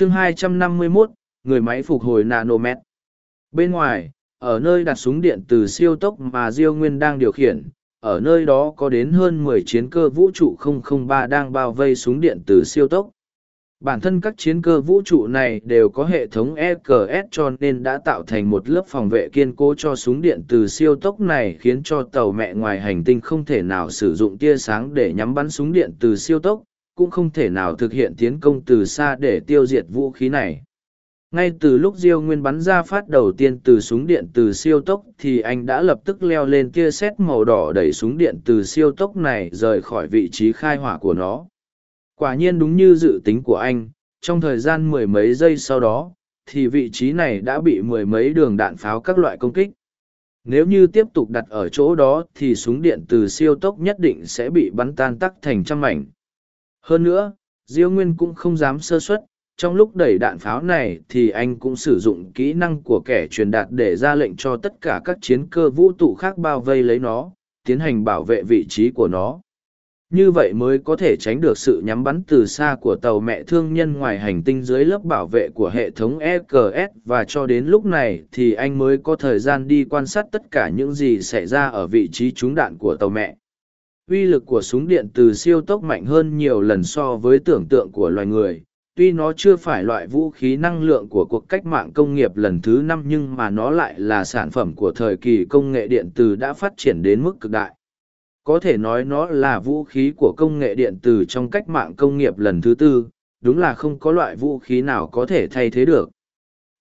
chương 251, người máy phục hồi nanomet. Bên ngoài, ở nơi đặt súng điện từ siêu tốc mà Diêu Nguyên đang điều khiển, ở nơi đó có đến hơn mười chiến cơ vũ trụ 003 đang bao vây súng điện từ siêu tốc. Bản thân các chiến cơ vũ trụ này đều có hệ thống EKS cho nên đã tạo thành một lớp phòng vệ kiên cố cho súng điện từ siêu tốc này khiến cho tàu mẹ ngoài hành tinh không thể nào sử dụng tia sáng để nhắm bắn súng điện từ siêu tốc, cũng không thể nào thực hiện tiến công từ xa để tiêu diệt vũ khí này. Ngay từ lúc diêu nguyên bắn ra phát đầu tiên từ súng điện từ siêu tốc thì anh đã lập tức leo lên tia sét màu đỏ đẩy súng điện từ siêu tốc này rời khỏi vị trí khai hỏa của nó. Quả nhiên đúng như dự tính của anh, trong thời gian mười mấy giây sau đó, thì vị trí này đã bị mười mấy đường đạn pháo các loại công kích. Nếu như tiếp tục đặt ở chỗ đó thì súng điện từ siêu tốc nhất định sẽ bị bắn tan tắc thành trăm mảnh hơn nữa, diêu nguyên cũng không dám sơ suất. trong lúc đẩy đạn pháo này thì anh cũng sử dụng kỹ năng của kẻ truyền đạt để ra lệnh cho tất cả các chiến cơ vũ trụ khác bao vây lấy nó, tiến hành bảo vệ vị trí của nó như vậy mới có thể tránh được sự nhắm bắn từ xa của tàu mẹ thương nhân ngoài hành tinh dưới lớp bảo vệ của hệ thống eks và cho đến lúc này thì anh mới có thời gian đi quan sát tất cả những gì xảy ra ở vị trí trúng đạn của tàu mẹ uy lực của súng điện từ siêu tốc mạnh hơn nhiều lần so với tưởng tượng của loài người. Tuy nó chưa phải loại vũ khí năng lượng của cuộc cách mạng công nghiệp lần thứ năm nhưng mà nó lại là sản phẩm của thời kỳ công nghệ điện tử đã phát triển đến mức cực đại. Có thể nói nó là vũ khí của công nghệ điện tử trong cách mạng công nghiệp lần thứ tư, đúng là không có loại vũ khí nào có thể thay thế được.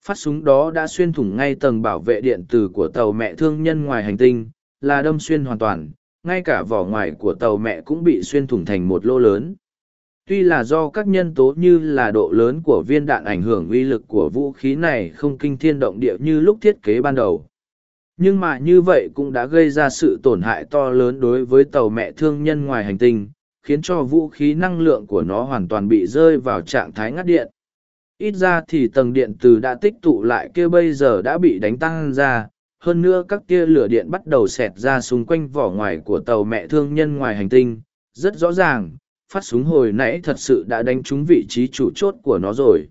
Phát súng đó đã xuyên thủng ngay tầng bảo vệ điện tử của tàu mẹ thương nhân ngoài hành tinh, là đâm xuyên hoàn toàn ngay cả vỏ ngoài của tàu mẹ cũng bị xuyên thủng thành một lô lớn. Tuy là do các nhân tố như là độ lớn của viên đạn ảnh hưởng uy lực của vũ khí này không kinh thiên động địa như lúc thiết kế ban đầu. Nhưng mà như vậy cũng đã gây ra sự tổn hại to lớn đối với tàu mẹ thương nhân ngoài hành tinh, khiến cho vũ khí năng lượng của nó hoàn toàn bị rơi vào trạng thái ngắt điện. Ít ra thì tầng điện từ đã tích tụ lại kia bây giờ đã bị đánh tăng ra hơn nữa các tia lửa điện bắt đầu xẹt ra xung quanh vỏ ngoài của tàu mẹ thương nhân ngoài hành tinh. Rất rõ ràng, phát súng hồi nãy thật sự đã đánh trúng vị trí chủ chốt của nó rồi.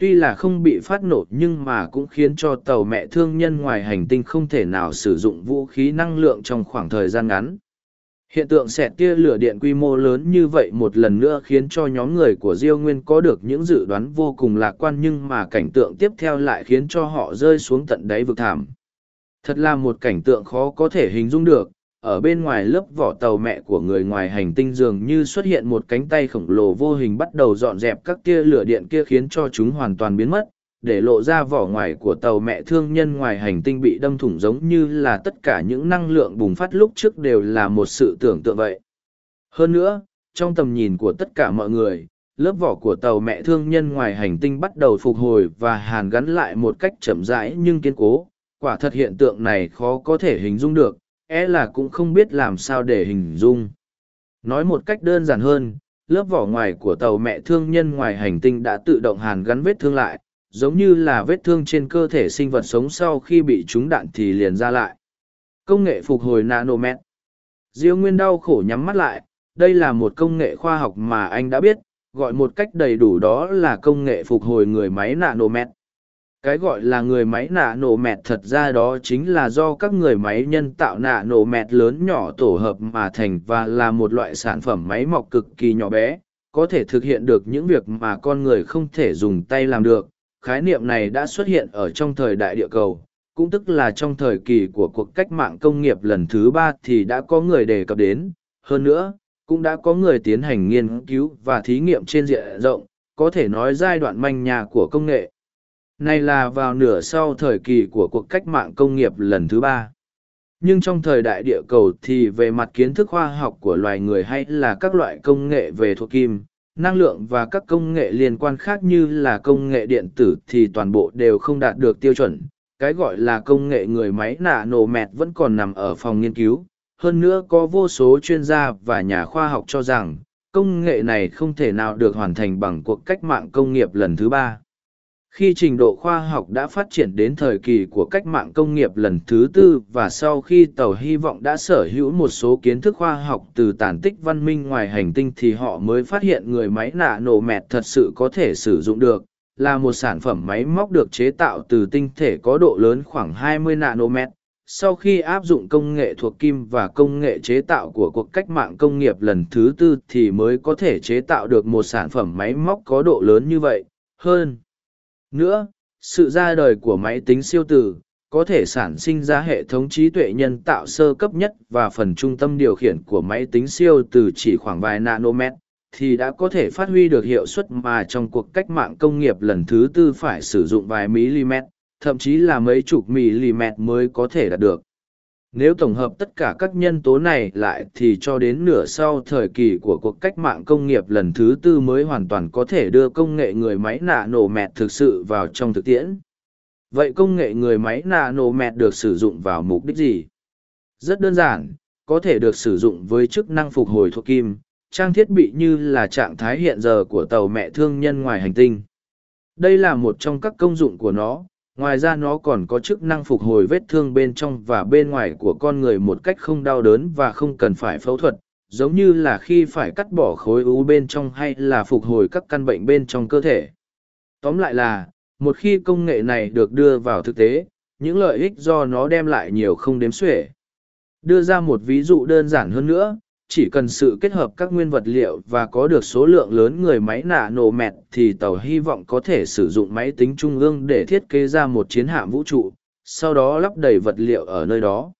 Tuy là không bị phát nổ nhưng mà cũng khiến cho tàu mẹ thương nhân ngoài hành tinh không thể nào sử dụng vũ khí năng lượng trong khoảng thời gian ngắn. Hiện tượng xẹt tia lửa điện quy mô lớn như vậy một lần nữa khiến cho nhóm người của diêu nguyên có được những dự đoán vô cùng lạc quan nhưng mà cảnh tượng tiếp theo lại khiến cho họ rơi xuống tận đáy vực thảm thật là một cảnh tượng khó có thể hình dung được. Ở bên ngoài lớp vỏ tàu mẹ của người ngoài hành tinh dường như xuất hiện một cánh tay khổng lồ vô hình bắt đầu dọn dẹp các tia lửa điện kia khiến cho chúng hoàn toàn biến mất. Để lộ ra vỏ ngoài của tàu mẹ thương nhân ngoài hành tinh bị đâm thủng giống như là tất cả những năng lượng bùng phát lúc trước đều là một sự tưởng tượng vậy. Hơn nữa, trong tầm nhìn của tất cả mọi người, lớp vỏ của tàu mẹ thương nhân ngoài hành tinh bắt đầu phục hồi và hàn gắn lại một cách chậm rãi nhưng kiên cố quả thật hiện tượng này khó có thể hình dung được é e là cũng không biết làm sao để hình dung. Nói một cách đơn giản hơn, lớp vỏ ngoài của tàu mẹ thương nhân ngoài hành tinh đã tự động hàn gắn vết thương lại, giống như là vết thương trên cơ thể sinh vật sống sau khi bị trúng đạn thì liền ra lại. Công nghệ phục hồi nanomet. Diêu Nguyên đau khổ nhắm mắt lại, đây là một công nghệ khoa học mà anh đã biết, gọi một cách đầy đủ đó là công nghệ phục hồi người máy nanomet cái gọi là người máy nạ nổ mẹt thật ra đó chính là do các người máy nhân tạo nạ nổ mẹt lớn nhỏ tổ hợp mà thành và là một loại sản phẩm máy mọc cực kỳ nhỏ bé, có thể thực hiện được những việc mà con người không thể dùng tay làm được. Khái niệm này đã xuất hiện ở trong thời đại địa cầu, cũng tức là trong thời kỳ của cuộc cách mạng công nghiệp lần thứ ba thì đã có người đề cập đến. Hơn nữa, cũng đã có người tiến hành nghiên cứu và thí nghiệm trên diện rộng, có thể nói giai đoạn manh nhà của công nghệ này là vào nửa sau thời kỳ của cuộc cách mạng công nghiệp lần thứ ba. Nhưng trong thời đại địa cầu thì về mặt kiến thức khoa học của loài người hay là các loại công nghệ về thuộc kim, năng lượng và các công nghệ liên quan khác như là công nghệ điện tử thì toàn bộ đều không đạt được tiêu chuẩn. Cái gọi là công nghệ người máy nạ nổ mẹt vẫn còn nằm ở phòng nghiên cứu. Hơn nữa có vô số chuyên gia và nhà khoa học cho rằng, công nghệ này không thể nào được hoàn thành bằng cuộc cách mạng công nghiệp lần thứ ba khi trình độ khoa học đã phát triển đến thời kỳ của cách mạng công nghiệp lần thứ tư và sau khi tàu hy vọng đã sở hữu một số kiến thức khoa học từ tàn tích văn minh ngoài hành tinh thì họ mới phát hiện người máy nạ nổ mẹt thật sự có thể sử dụng được, là một sản phẩm máy móc được chế tạo từ tinh thể có độ lớn khoảng 20 nanomet. Sau khi áp dụng công nghệ thuộc kim và công nghệ chế tạo của cuộc cách mạng công nghiệp lần thứ tư thì mới có thể chế tạo được một sản phẩm máy móc có độ lớn như vậy. Hơn nữa, sự ra đời của máy tính siêu tử có thể sản sinh ra hệ thống trí tuệ nhân tạo sơ cấp nhất và phần trung tâm điều khiển của máy tính siêu từ chỉ khoảng vài nanomet thì đã có thể phát huy được hiệu suất mà trong cuộc cách mạng công nghiệp lần thứ tư phải sử dụng vài mm, thậm chí là mấy chục mm mới có thể đạt được. Nếu tổng hợp tất cả các nhân tố này lại thì cho đến nửa sau thời kỳ của cuộc cách mạng công nghiệp lần thứ tư mới hoàn toàn có thể đưa công nghệ người máy nạ nổ mẹt thực sự vào trong thực tiễn. Vậy công nghệ người máy nạ nổ mẹt được sử dụng vào mục đích gì? Rất đơn giản, có thể được sử dụng với chức năng phục hồi thuộc kim, trang thiết bị như là trạng thái hiện giờ của tàu mẹ thương nhân ngoài hành tinh. Đây là một trong các công dụng của nó, ngoài ra nó còn có chức năng phục hồi vết thương bên trong và bên ngoài của con người một cách không đau đớn và không cần phải phẫu thuật, giống như là khi phải cắt bỏ khối u bên trong hay là phục hồi các căn bệnh bên trong cơ thể. Tóm lại là, một khi công nghệ này được đưa vào thực tế, những lợi ích do nó đem lại nhiều không đếm xuể. Đưa ra một ví dụ đơn giản hơn nữa, chỉ cần sự kết hợp các nguyên vật liệu và có được số lượng lớn người máy nạ nổ mẹt thì tàu hy vọng có thể sử dụng máy tính trung ương để thiết kế ra một chiến hạm vũ trụ, sau đó lắp đầy vật liệu ở nơi đó.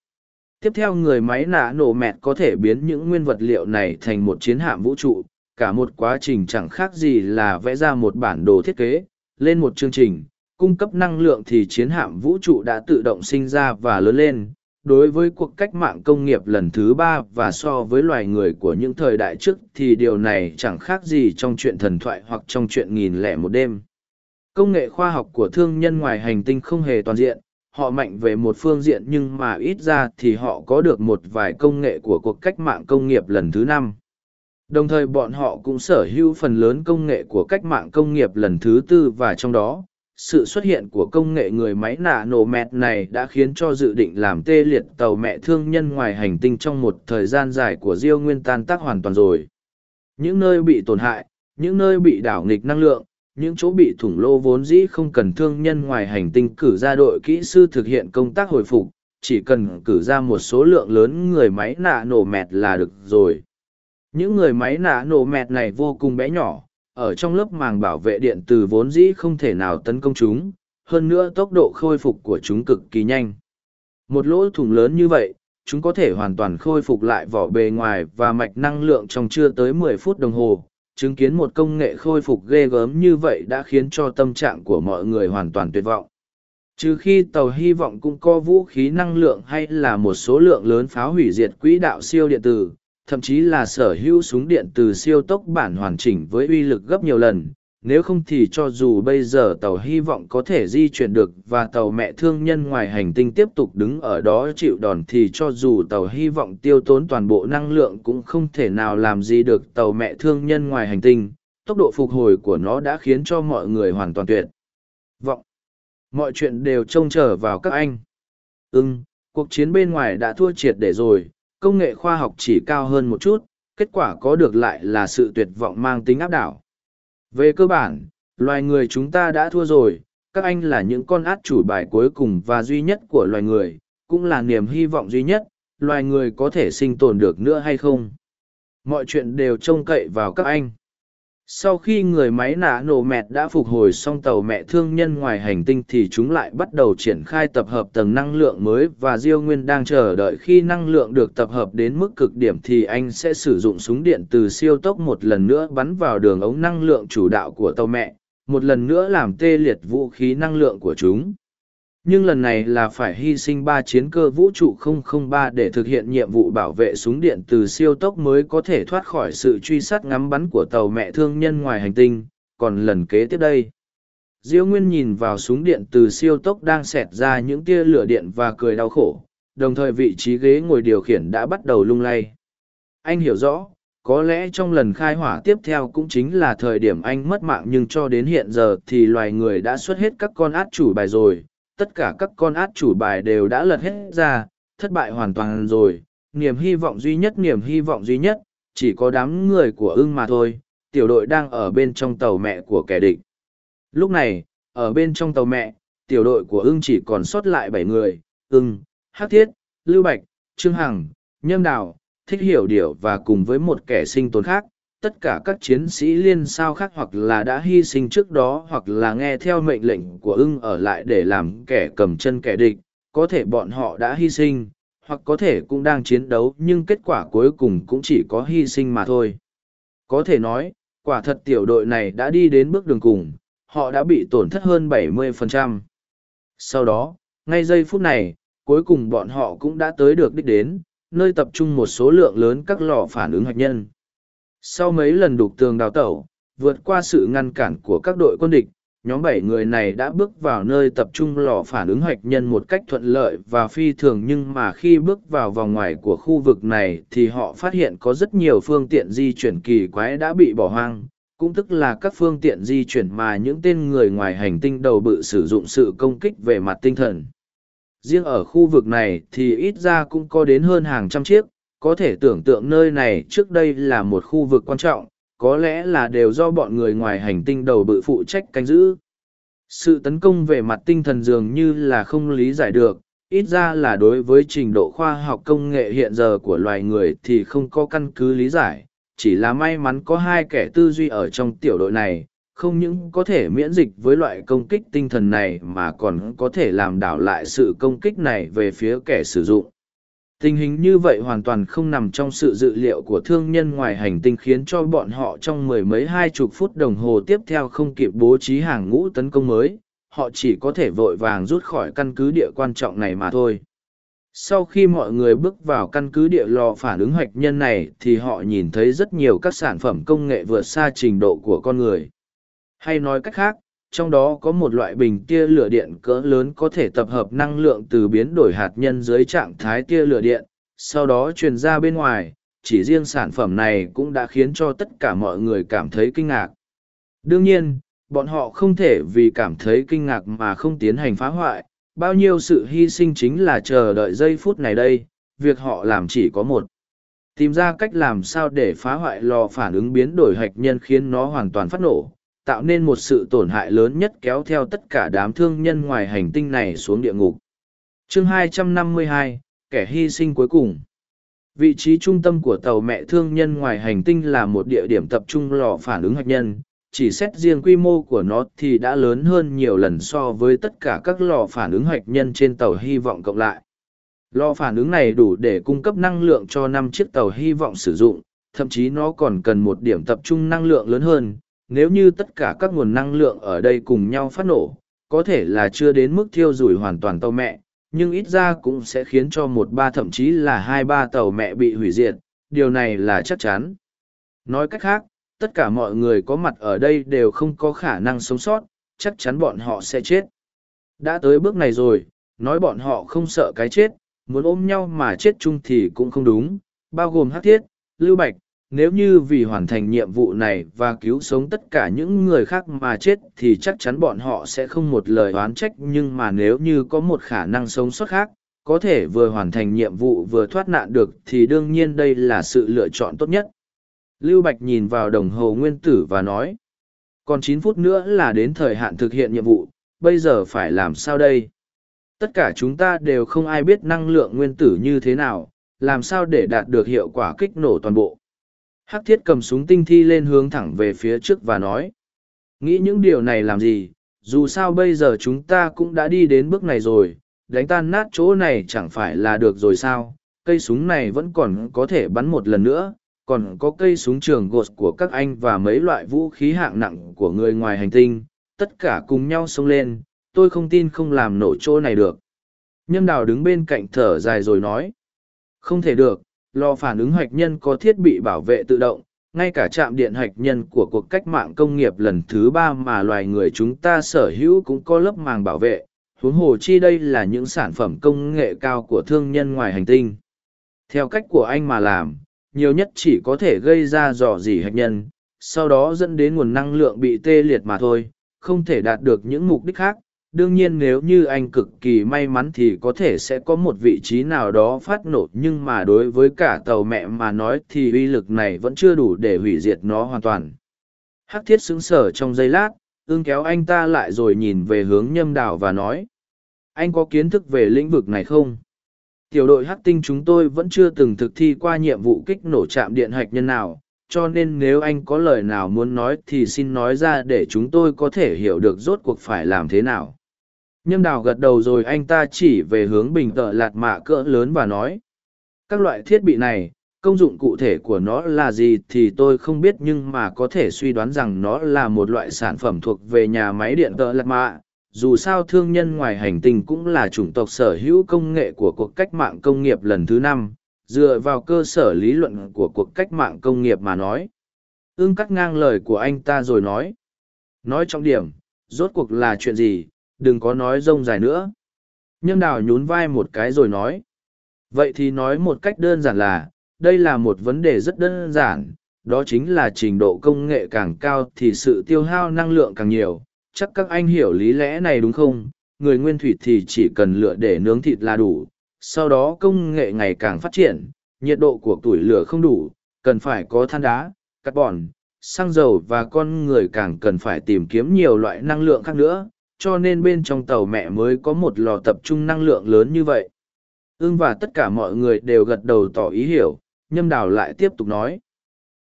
Tiếp theo người máy nạ nổ mẹt có thể biến những nguyên vật liệu này thành một chiến hạm vũ trụ, cả một quá trình chẳng khác gì là vẽ ra một bản đồ thiết kế, lên một chương trình, cung cấp năng lượng thì chiến hạm vũ trụ đã tự động sinh ra và lớn lên đối với cuộc cách mạng công nghiệp lần thứ ba và so với loài người của những thời đại trước thì điều này chẳng khác gì trong chuyện thần thoại hoặc trong chuyện nghìn lẻ một đêm. Công nghệ khoa học của thương nhân ngoài hành tinh không hề toàn diện, họ mạnh về một phương diện nhưng mà ít ra thì họ có được một vài công nghệ của cuộc cách mạng công nghiệp lần thứ năm. Đồng thời bọn họ cũng sở hữu phần lớn công nghệ của cách mạng công nghiệp lần thứ tư và trong đó sự xuất hiện của công nghệ người máy nạ nổ mẹt này đã khiến cho dự định làm tê liệt tàu mẹ thương nhân ngoài hành tinh trong một thời gian dài của diêu nguyên tan tác hoàn toàn rồi. Những nơi bị tổn hại, những nơi bị đảo nghịch năng lượng, những chỗ bị thủng lô vốn dĩ không cần thương nhân ngoài hành tinh cử ra đội kỹ sư thực hiện công tác hồi phục, chỉ cần cử ra một số lượng lớn người máy nạ nổ mẹt là được rồi. Những người máy nạ nổ mẹt này vô cùng bé nhỏ ở trong lớp màng bảo vệ điện từ vốn dĩ không thể nào tấn công chúng, hơn nữa tốc độ khôi phục của chúng cực kỳ nhanh. Một lỗ thủng lớn như vậy, chúng có thể hoàn toàn khôi phục lại vỏ bề ngoài và mạch năng lượng trong chưa tới 10 phút đồng hồ. Chứng kiến một công nghệ khôi phục ghê gớm như vậy đã khiến cho tâm trạng của mọi người hoàn toàn tuyệt vọng. Trừ khi tàu hy vọng cũng có vũ khí năng lượng hay là một số lượng lớn pháo hủy diệt quỹ đạo siêu điện tử, thậm chí là sở hữu súng điện từ siêu tốc bản hoàn chỉnh với uy lực gấp nhiều lần, nếu không thì cho dù bây giờ tàu hy vọng có thể di chuyển được và tàu mẹ thương nhân ngoài hành tinh tiếp tục đứng ở đó chịu đòn thì cho dù tàu hy vọng tiêu tốn toàn bộ năng lượng cũng không thể nào làm gì được tàu mẹ thương nhân ngoài hành tinh, tốc độ phục hồi của nó đã khiến cho mọi người hoàn toàn tuyệt vọng. Mọi chuyện đều trông chờ vào các anh. Ưng cuộc chiến bên ngoài đã thua triệt để rồi công nghệ khoa học chỉ cao hơn một chút, kết quả có được lại là sự tuyệt vọng mang tính áp đảo. Về cơ bản, loài người chúng ta đã thua rồi, các anh là những con át chủ bài cuối cùng và duy nhất của loài người, cũng là niềm hy vọng duy nhất, loài người có thể sinh tồn được nữa hay không. Mọi chuyện đều trông cậy vào các anh sau khi người máy nạ nổ mẹt đã phục hồi xong tàu mẹ thương nhân ngoài hành tinh thì chúng lại bắt đầu triển khai tập hợp tầng năng lượng mới và diêu nguyên đang chờ đợi khi năng lượng được tập hợp đến mức cực điểm thì anh sẽ sử dụng súng điện từ siêu tốc một lần nữa bắn vào đường ống năng lượng chủ đạo của tàu mẹ, một lần nữa làm tê liệt vũ khí năng lượng của chúng nhưng lần này là phải hy sinh ba chiến cơ vũ trụ 003 để thực hiện nhiệm vụ bảo vệ súng điện từ siêu tốc mới có thể thoát khỏi sự truy sát ngắm bắn của tàu mẹ thương nhân ngoài hành tinh. Còn lần kế tiếp đây, diêu nguyên nhìn vào súng điện từ siêu tốc đang xẹt ra những tia lửa điện và cười đau khổ, đồng thời vị trí ghế ngồi điều khiển đã bắt đầu lung lay. Anh hiểu rõ, có lẽ trong lần khai hỏa tiếp theo cũng chính là thời điểm anh mất mạng nhưng cho đến hiện giờ thì loài người đã xuất hết các con át chủ bài rồi tất cả các con át chủ bài đều đã lật hết ra, thất bại hoàn toàn rồi, niềm hy vọng duy nhất niềm hy vọng duy nhất, chỉ có đám người của ưng mà thôi, tiểu đội đang ở bên trong tàu mẹ của kẻ địch. Lúc này, ở bên trong tàu mẹ, tiểu đội của ưng chỉ còn sót lại bảy người, ưng, hát thiết, lưu bạch, trương hằng, nhâm đào, thích hiểu Điểu và cùng với một kẻ sinh tồn khác. Tất cả các chiến sĩ liên sao khác hoặc là đã hy sinh trước đó hoặc là nghe theo mệnh lệnh của ưng ở lại để làm kẻ cầm chân kẻ địch, có thể bọn họ đã hy sinh, hoặc có thể cũng đang chiến đấu nhưng kết quả cuối cùng cũng chỉ có hy sinh mà thôi. Có thể nói, quả thật tiểu đội này đã đi đến bước đường cùng, họ đã bị tổn thất hơn 70%. Sau đó, ngay giây phút này, cuối cùng bọn họ cũng đã tới được đích đến, nơi tập trung một số lượng lớn các lò phản ứng hạt nhân. Sau mấy lần đục tường đào tẩu, vượt qua sự ngăn cản của các đội quân địch, nhóm bảy người này đã bước vào nơi tập trung lò phản ứng hạch nhân một cách thuận lợi và phi thường nhưng mà khi bước vào vòng ngoài của khu vực này thì họ phát hiện có rất nhiều phương tiện di chuyển kỳ quái đã bị bỏ hoang cũng tức là các phương tiện di chuyển mà những tên người ngoài hành tinh đầu bự sử dụng sự công kích về mặt tinh thần. Riêng ở khu vực này thì ít ra cũng có đến hơn hàng trăm chiếc có thể tưởng tượng nơi này trước đây là một khu vực quan trọng có lẽ là đều do bọn người ngoài hành tinh đầu bự phụ trách canh giữ. Sự tấn công về mặt tinh thần dường như là không lý giải được, ít ra là đối với trình độ khoa học công nghệ hiện giờ của loài người thì không có căn cứ lý giải, chỉ là may mắn có hai kẻ tư duy ở trong tiểu đội này, không những có thể miễn dịch với loại công kích tinh thần này mà còn có thể làm đảo lại sự công kích này về phía kẻ sử dụng. Tình hình như vậy hoàn toàn không nằm trong sự dự liệu của thương nhân ngoài hành tinh khiến cho bọn họ trong mười mấy hai chục phút đồng hồ tiếp theo không kịp bố trí hàng ngũ tấn công mới, họ chỉ có thể vội vàng rút khỏi căn cứ địa quan trọng này mà thôi. Sau khi mọi người bước vào căn cứ địa lò phản ứng hoạch nhân này thì họ nhìn thấy rất nhiều các sản phẩm công nghệ vượt xa trình độ của con người. Hay nói cách khác, trong đó có một loại bình tia lửa điện cỡ lớn có thể tập hợp năng lượng từ biến đổi hạt nhân dưới trạng thái tia lửa điện, sau đó truyền ra bên ngoài, chỉ riêng sản phẩm này cũng đã khiến cho tất cả mọi người cảm thấy kinh ngạc. Đương nhiên, bọn họ không thể vì cảm thấy kinh ngạc mà không tiến hành phá hoại, bao nhiêu sự hy sinh chính là chờ đợi giây phút này đây, việc họ làm chỉ có một. Tìm ra cách làm sao để phá hoại lò phản ứng biến đổi hạch nhân khiến nó hoàn toàn phát nổ, tạo nên một sự tổn hại lớn nhất kéo theo tất cả đám thương nhân ngoài hành tinh này xuống địa ngục. chương 252, kẻ hy sinh cuối cùng. Vị trí trung tâm của tàu mẹ thương nhân ngoài hành tinh là một địa điểm tập trung lò phản ứng hạt nhân, chỉ xét riêng quy mô của nó thì đã lớn hơn nhiều lần so với tất cả các lò phản ứng hạt nhân trên tàu hy vọng cộng lại. Lò phản ứng này đủ để cung cấp năng lượng cho năm chiếc tàu hy vọng sử dụng, thậm chí nó còn cần một điểm tập trung năng lượng lớn hơn, nếu như tất cả các nguồn năng lượng ở đây cùng nhau phát nổ, có thể là chưa đến mức thiêu rủi hoàn toàn tàu mẹ, nhưng ít ra cũng sẽ khiến cho một ba thậm chí là hai ba tàu mẹ bị hủy diệt, điều này là chắc chắn. Nói cách khác, tất cả mọi người có mặt ở đây đều không có khả năng sống sót, chắc chắn bọn họ sẽ chết. Đã tới bước này rồi, nói bọn họ không sợ cái chết, muốn ôm nhau mà chết chung thì cũng không đúng, bao gồm Hát Thiết, Lưu Bạch, nếu như vì hoàn thành nhiệm vụ này và cứu sống tất cả những người khác mà chết thì chắc chắn bọn họ sẽ không một lời oán trách, nhưng mà nếu như có một khả năng sống sót khác, có thể vừa hoàn thành nhiệm vụ vừa thoát nạn được thì đương nhiên đây là sự lựa chọn tốt nhất. Lưu bạch nhìn vào đồng hồ nguyên tử và nói, còn chín phút nữa là đến thời hạn thực hiện nhiệm vụ, bây giờ phải làm sao đây? Tất cả chúng ta đều không ai biết năng lượng nguyên tử như thế nào, làm sao để đạt được hiệu quả kích nổ toàn bộ? Hắc thiết cầm súng tinh thi lên hướng thẳng về phía trước và nói. Nghĩ những điều này làm gì, dù sao bây giờ chúng ta cũng đã đi đến bước này rồi, đánh tan nát chỗ này chẳng phải là được rồi sao, cây súng này vẫn còn có thể bắn một lần nữa, còn có cây súng trường gột của các anh và mấy loại vũ khí hạng nặng của người ngoài hành tinh, tất cả cùng nhau xông lên, tôi không tin không làm nổ chỗ này được. Nhâm đào đứng bên cạnh thở dài rồi nói, không thể được, lò phản ứng hạch nhân có thiết bị bảo vệ tự động, ngay cả trạm điện hạch nhân của cuộc cách mạng công nghiệp lần thứ ba mà loài người chúng ta sở hữu cũng có lớp màng bảo vệ. Huống hồ chi đây là những sản phẩm công nghệ cao của thương nhân ngoài hành tinh. Theo cách của anh mà làm, nhiều nhất chỉ có thể gây ra dò dỉ hạch nhân, sau đó dẫn đến nguồn năng lượng bị tê liệt mà thôi, không thể đạt được những mục đích khác đương nhiên nếu như anh cực kỳ may mắn thì có thể sẽ có một vị trí nào đó phát nổ, nhưng mà đối với cả tàu mẹ mà nói thì uy lực này vẫn chưa đủ để hủy diệt nó hoàn toàn. Hắc thiết xứng sở trong giây lát ương kéo anh ta lại rồi nhìn về hướng nhâm đảo và nói, anh có kiến thức về lĩnh vực này không? Tiểu đội hắc tinh chúng tôi vẫn chưa từng thực thi qua nhiệm vụ kích nổ trạm điện hạch nhân nào, cho nên nếu anh có lời nào muốn nói thì xin nói ra để chúng tôi có thể hiểu được rốt cuộc phải làm thế nào nhâm đào gật đầu rồi anh ta chỉ về hướng bình tợ lạt mạ cỡ lớn và nói, các loại thiết bị này, công dụng cụ thể của nó là gì thì tôi không biết nhưng mà có thể suy đoán rằng nó là một loại sản phẩm thuộc về nhà máy điện tợ lạt mạ. Dù sao thương nhân ngoài hành tinh cũng là chủng tộc sở hữu công nghệ của cuộc cách mạng công nghiệp lần thứ năm. Dựa vào cơ sở lý luận của cuộc cách mạng công nghiệp mà nói. Ưng cắt ngang lời của anh ta rồi nói nói trọng điểm, rốt cuộc là chuyện gì? Đừng có nói rông dài nữa. Nhâm đào nhún vai một cái rồi nói. Vậy thì nói một cách đơn giản là, đây là một vấn đề rất đơn giản, đó chính là trình độ công nghệ càng cao thì sự tiêu hao năng lượng càng nhiều. Chắc các anh hiểu lý lẽ này đúng không? Người nguyên thủy thì chỉ cần lựa để nướng thịt là đủ. Sau đó công nghệ ngày càng phát triển, nhiệt độ của tuổi lửa không đủ, cần phải có than đá carbon xăng dầu và con người càng cần phải tìm kiếm nhiều loại năng lượng khác nữa cho nên bên trong tàu mẹ mới có một lò tập trung năng lượng lớn như vậy. Ưng và tất cả mọi người đều gật đầu tỏ ý hiểu, nhâm đào lại tiếp tục nói.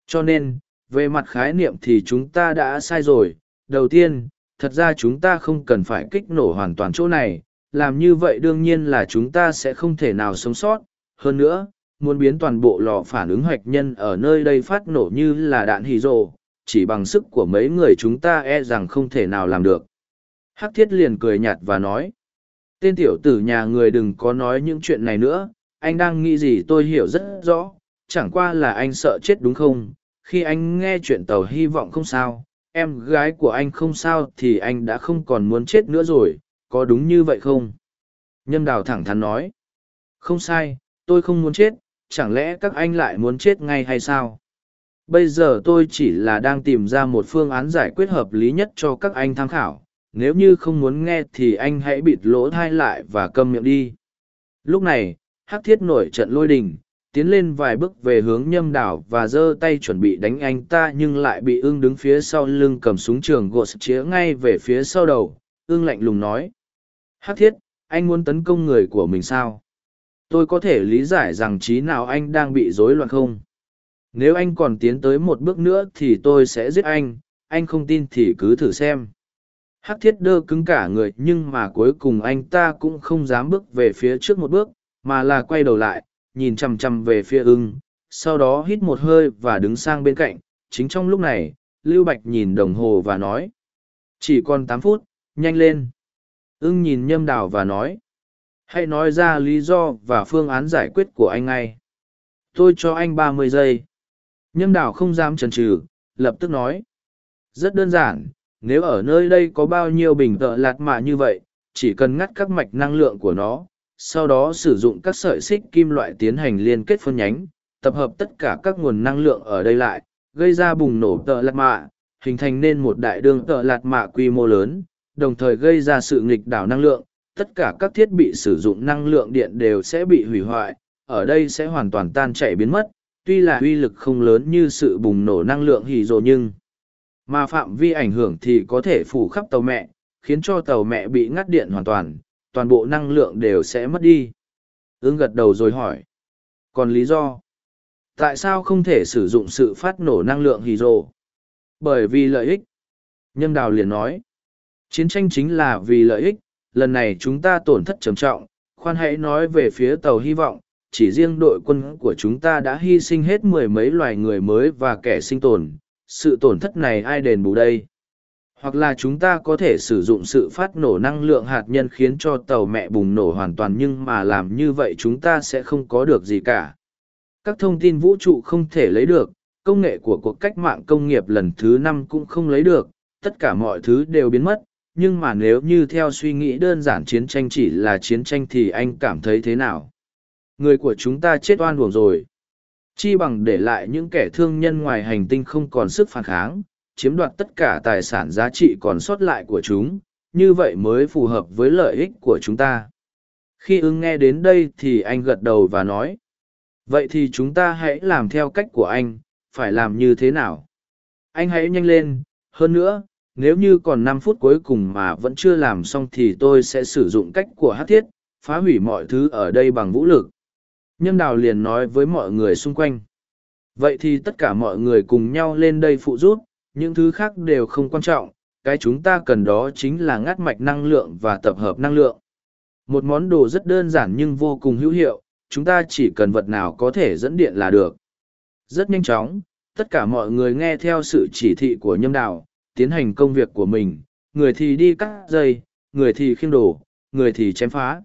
Cho nên, về mặt khái niệm thì chúng ta đã sai rồi. Đầu tiên, thật ra chúng ta không cần phải kích nổ hoàn toàn chỗ này. Làm như vậy đương nhiên là chúng ta sẽ không thể nào sống sót. Hơn nữa, muốn biến toàn bộ lò phản ứng hoạch nhân ở nơi đây phát nổ như là đạn hì rồ chỉ bằng sức của mấy người chúng ta e rằng không thể nào làm được hắc thiết liền cười nhạt và nói, tên tiểu tử nhà người đừng có nói những chuyện này nữa, anh đang nghĩ gì tôi hiểu rất rõ, chẳng qua là anh sợ chết đúng không? Khi anh nghe chuyện tàu hy vọng không sao, em gái của anh không sao thì anh đã không còn muốn chết nữa rồi, có đúng như vậy không? Nhâm đào thẳng thắn nói, không sai, tôi không muốn chết, chẳng lẽ các anh lại muốn chết ngay hay sao? Bây giờ tôi chỉ là đang tìm ra một phương án giải quyết hợp lý nhất cho các anh tham khảo nếu như không muốn nghe thì anh hãy bịt lỗ thai lại và câm miệng đi. Lúc này, hắc thiết nổi trận lôi đình, tiến lên vài bước về hướng nhâm đảo và giơ tay chuẩn bị đánh anh ta nhưng lại bị ưng đứng phía sau lưng cầm súng trường gột chĩa ngay về phía sau đầu, ưng lạnh lùng nói. Hắc thiết, anh muốn tấn công người của mình sao? Tôi có thể lý giải rằng trí nào anh đang bị rối loạn không? Nếu anh còn tiến tới một bước nữa thì tôi sẽ giết anh anh không tin thì cứ thử xem hắc thiết đơ cứng cả người, nhưng mà cuối cùng anh ta cũng không dám bước về phía trước một bước, mà là quay đầu lại, nhìn chằm chằm về phía ưng, sau đó hít một hơi và đứng sang bên cạnh. Chính trong lúc này, lưu bạch nhìn đồng hồ và nói, chỉ còn tám phút, nhanh lên. Ưng nhìn nhâm đào và nói, hãy nói ra lý do và phương án giải quyết của anh ngay. Tôi cho anh ba mươi giây. Nhâm đào không dám chần chừ, lập tức nói, rất đơn giản nếu ở nơi đây có bao nhiêu bình tợ lạt mạ như vậy, chỉ cần ngắt các mạch năng lượng của nó, sau đó sử dụng các sợi xích kim loại tiến hành liên kết phân nhánh, tập hợp tất cả các nguồn năng lượng ở đây lại, gây ra bùng nổ tợ lạt mạ, hình thành nên một đại đương tợ lạt mạ quy mô lớn, đồng thời gây ra sự nghịch đảo năng lượng, tất cả các thiết bị sử dụng năng lượng điện đều sẽ bị hủy hoại, ở đây sẽ hoàn toàn tan chảy biến mất, tuy là uy lực không lớn như sự bùng nổ năng lượng hì rồ nhưng mà phạm vi ảnh hưởng thì có thể phủ khắp tàu mẹ, khiến cho tàu mẹ bị ngắt điện hoàn toàn toàn bộ năng lượng đều sẽ mất đi. Ứng gật đầu rồi hỏi, còn lý do? Tại sao không thể sử dụng sự phát nổ năng lượng hydro? Bởi vì lợi ích. Nhâm đào liền nói, chiến tranh chính là vì lợi ích, lần này chúng ta tổn thất trầm trọng, khoan hãy nói về phía tàu hy vọng, chỉ riêng đội quân của chúng ta đã hy sinh hết mười mấy loài người mới và kẻ sinh tồn sự tổn thất này ai đền bù đây? Hoặc là chúng ta có thể sử dụng sự phát nổ năng lượng hạt nhân khiến cho tàu mẹ bùng nổ hoàn toàn nhưng mà làm như vậy chúng ta sẽ không có được gì cả. Các thông tin vũ trụ không thể lấy được, công nghệ của cuộc cách mạng công nghiệp lần thứ năm cũng không lấy được, tất cả mọi thứ đều biến mất, nhưng mà nếu như theo suy nghĩ đơn giản chiến tranh chỉ là chiến tranh thì anh cảm thấy thế nào? Người của chúng ta chết oan uổng rồi chi bằng để lại những kẻ thương nhân ngoài hành tinh không còn sức phản kháng chiếm đoạt tất cả tài sản giá trị còn sót lại của chúng, như vậy mới phù hợp với lợi ích của chúng ta. Khi ưng nghe đến đây thì anh gật đầu và nói, vậy thì chúng ta hãy làm theo cách của anh, phải làm như thế nào? Anh hãy nhanh lên, hơn nữa, nếu như còn năm phút cuối cùng mà vẫn chưa làm xong thì tôi sẽ sử dụng cách của hát thiết phá hủy mọi thứ ở đây bằng vũ lực nhâm đào liền nói với mọi người xung quanh. Vậy thì tất cả mọi người cùng nhau lên đây phụ giúp những thứ khác đều không quan trọng cái chúng ta cần đó chính là ngắt mạch năng lượng và tập hợp năng lượng. Một món đồ rất đơn giản nhưng vô cùng hữu hiệu chúng ta chỉ cần vật nào có thể dẫn điện là được. Rất nhanh chóng tất cả mọi người nghe theo sự chỉ thị của nhâm đào tiến hành công việc của mình người thì đi cắt dây người thì khiêng đồ, người thì chém phá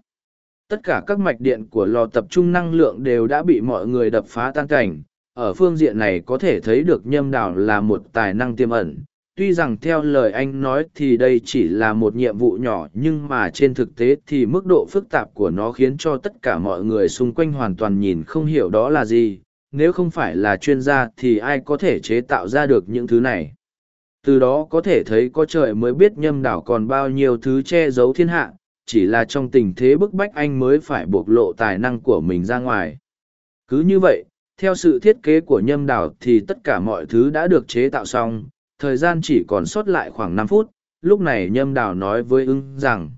tất cả các mạch điện của lò tập trung năng lượng đều đã bị mọi người đập phá tan cảnh. Ở phương diện này có thể thấy được nhâm đảo là một tài năng tiềm ẩn. Tuy rằng theo lời anh nói thì đây chỉ là một nhiệm vụ nhỏ, nhưng mà trên thực tế thì mức độ phức tạp của nó khiến cho tất cả mọi người xung quanh hoàn toàn nhìn không hiểu đó là gì. Nếu không phải là chuyên gia thì ai có thể chế tạo ra được những thứ này? Từ đó có thể thấy có trời mới biết nhâm đảo còn bao nhiêu thứ che giấu thiên hạ chỉ là trong tình thế bức bách anh mới phải bộc lộ tài năng của mình ra ngoài. Cứ như vậy, theo sự thiết kế của nhâm đảo thì tất cả mọi thứ đã được chế tạo xong, thời gian chỉ còn sót lại khoảng năm phút, lúc này nhâm đảo nói với ưng rằng,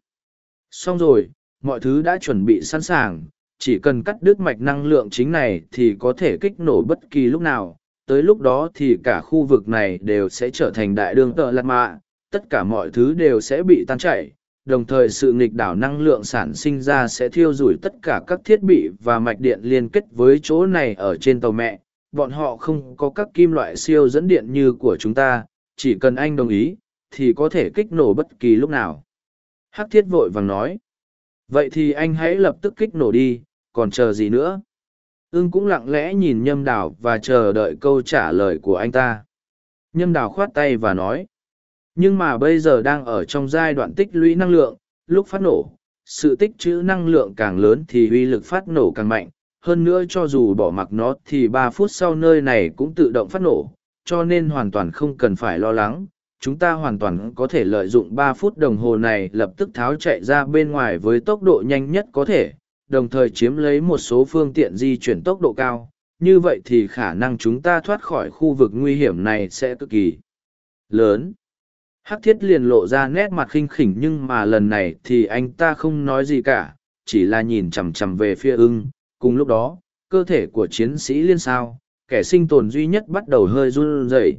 xong rồi, mọi thứ đã chuẩn bị sẵn sàng, chỉ cần cắt đứt mạch năng lượng chính này thì có thể kích nổ bất kỳ lúc nào, tới lúc đó thì cả khu vực này đều sẽ trở thành đại đường tợ lạt mạ, tất cả mọi thứ đều sẽ bị tan chảy đồng thời sự nghịch đảo năng lượng sản sinh ra sẽ thiêu rủi tất cả các thiết bị và mạch điện liên kết với chỗ này ở trên tàu mẹ. Bọn họ không có các kim loại siêu dẫn điện như của chúng ta, chỉ cần anh đồng ý, thì có thể kích nổ bất kỳ lúc nào. Hắc thiết vội vàng nói. Vậy thì anh hãy lập tức kích nổ đi, còn chờ gì nữa? Ưng cũng lặng lẽ nhìn nhâm đào và chờ đợi câu trả lời của anh ta. Nhâm đào khoát tay và nói nhưng mà bây giờ đang ở trong giai đoạn tích lũy năng lượng, lúc phát nổ, sự tích trữ năng lượng càng lớn thì uy lực phát nổ càng mạnh. Hơn nữa cho dù bỏ mặc nó thì ba phút sau nơi này cũng tự động phát nổ, cho nên hoàn toàn không cần phải lo lắng. Chúng ta hoàn toàn có thể lợi dụng ba phút đồng hồ này lập tức tháo chạy ra bên ngoài với tốc độ nhanh nhất có thể, đồng thời chiếm lấy một số phương tiện di chuyển tốc độ cao. Như vậy thì khả năng chúng ta thoát khỏi khu vực nguy hiểm này sẽ cực kỳ lớn hắc thiết liền lộ ra nét mặt khinh khỉnh nhưng mà lần này thì anh ta không nói gì cả, chỉ là nhìn chằm chằm về phía ưng. Cùng lúc đó, cơ thể của chiến sĩ liên sao, kẻ sinh tồn duy nhất bắt đầu hơi run rẩy.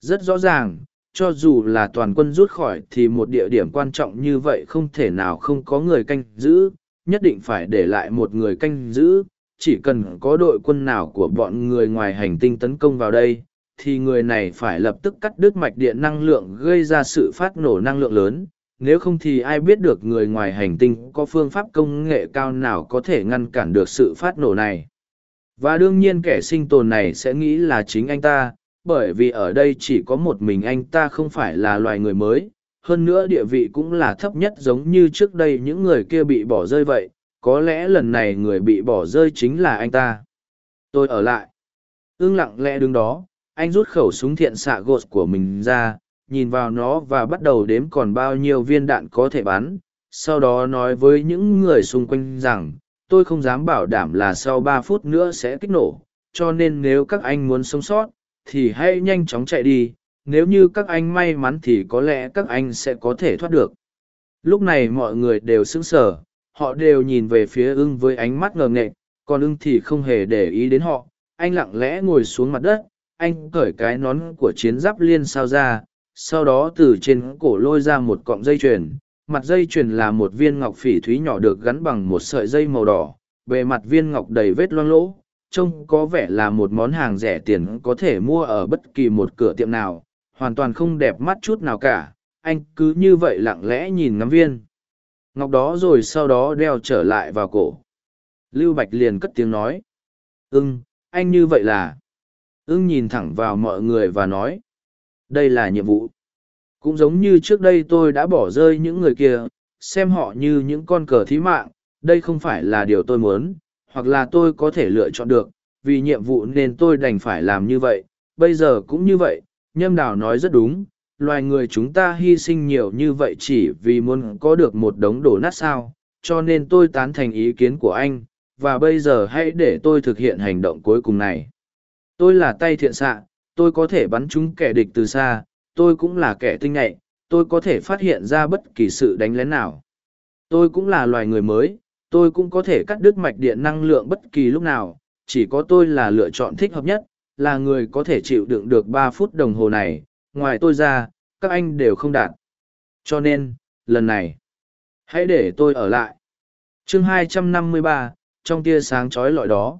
Rất rõ ràng, cho dù là toàn quân rút khỏi thì một địa điểm quan trọng như vậy không thể nào không có người canh giữ, nhất định phải để lại một người canh giữ. Chỉ cần có đội quân nào của bọn người ngoài hành tinh tấn công vào đây thì người này phải lập tức cắt đứt mạch điện năng lượng gây ra sự phát nổ năng lượng lớn. Nếu không thì ai biết được người ngoài hành tinh có phương pháp công nghệ cao nào có thể ngăn cản được sự phát nổ này. Và đương nhiên kẻ sinh tồn này sẽ nghĩ là chính anh ta, bởi vì ở đây chỉ có một mình anh ta không phải là loài người mới. Hơn nữa địa vị cũng là thấp nhất giống như trước đây những người kia bị bỏ rơi vậy. Có lẽ lần này người bị bỏ rơi chính là anh ta. Tôi ở lại. Ương lặng lẽ đứng đó anh rút khẩu súng thiện xạ gột của mình ra, nhìn vào nó và bắt đầu đếm còn bao nhiêu viên đạn có thể bắn. Sau đó nói với những người xung quanh rằng, tôi không dám bảo đảm là sau ba phút nữa sẽ kích nổ, cho nên nếu các anh muốn sống sót, thì hãy nhanh chóng chạy đi. Nếu như các anh may mắn thì có lẽ các anh sẽ có thể thoát được. Lúc này mọi người đều sững sờ, họ đều nhìn về phía ưng với ánh mắt ngờ nghệch, còn ưng thì không hề để ý đến họ. Anh lặng lẽ ngồi xuống mặt đất anh cởi cái nón của chiến giáp liên sao ra, sau đó từ trên cổ lôi ra một cọng dây chuyền. Mặt dây chuyền là một viên ngọc phỉ thúy nhỏ được gắn bằng một sợi dây màu đỏ, bề mặt viên ngọc đầy vết loang lỗ, trông có vẻ là một món hàng rẻ tiền có thể mua ở bất kỳ một cửa tiệm nào, hoàn toàn không đẹp mắt chút nào cả. Anh cứ như vậy lặng lẽ nhìn ngắm viên. Ngọc đó rồi sau đó đeo trở lại vào cổ. Lưu bạch liền cất tiếng nói. Ưng anh như vậy là ưng nhìn thẳng vào mọi người và nói, đây là nhiệm vụ. Cũng giống như trước đây tôi đã bỏ rơi những người kia, xem họ như những con cờ thí mạng, đây không phải là điều tôi muốn, hoặc là tôi có thể lựa chọn được, vì nhiệm vụ nên tôi đành phải làm như vậy. Bây giờ cũng như vậy, nhâm đào nói rất đúng, loài người chúng ta hy sinh nhiều như vậy chỉ vì muốn có được một đống đổ nát sao, cho nên tôi tán thành ý kiến của anh, và bây giờ hãy để tôi thực hiện hành động cuối cùng này tôi là tay thiện xạ tôi có thể bắn chúng kẻ địch từ xa tôi cũng là kẻ tinh nhạy, tôi có thể phát hiện ra bất kỳ sự đánh lén nào. Tôi cũng là loài người mới, tôi cũng có thể cắt đứt mạch điện năng lượng bất kỳ lúc nào, chỉ có tôi là lựa chọn thích hợp nhất, là người có thể chịu đựng được ba phút đồng hồ này, ngoài tôi ra, các anh đều không đạt. Cho nên, lần này, hãy để tôi ở lại. chương 253, trong tia sáng chói lọi đó.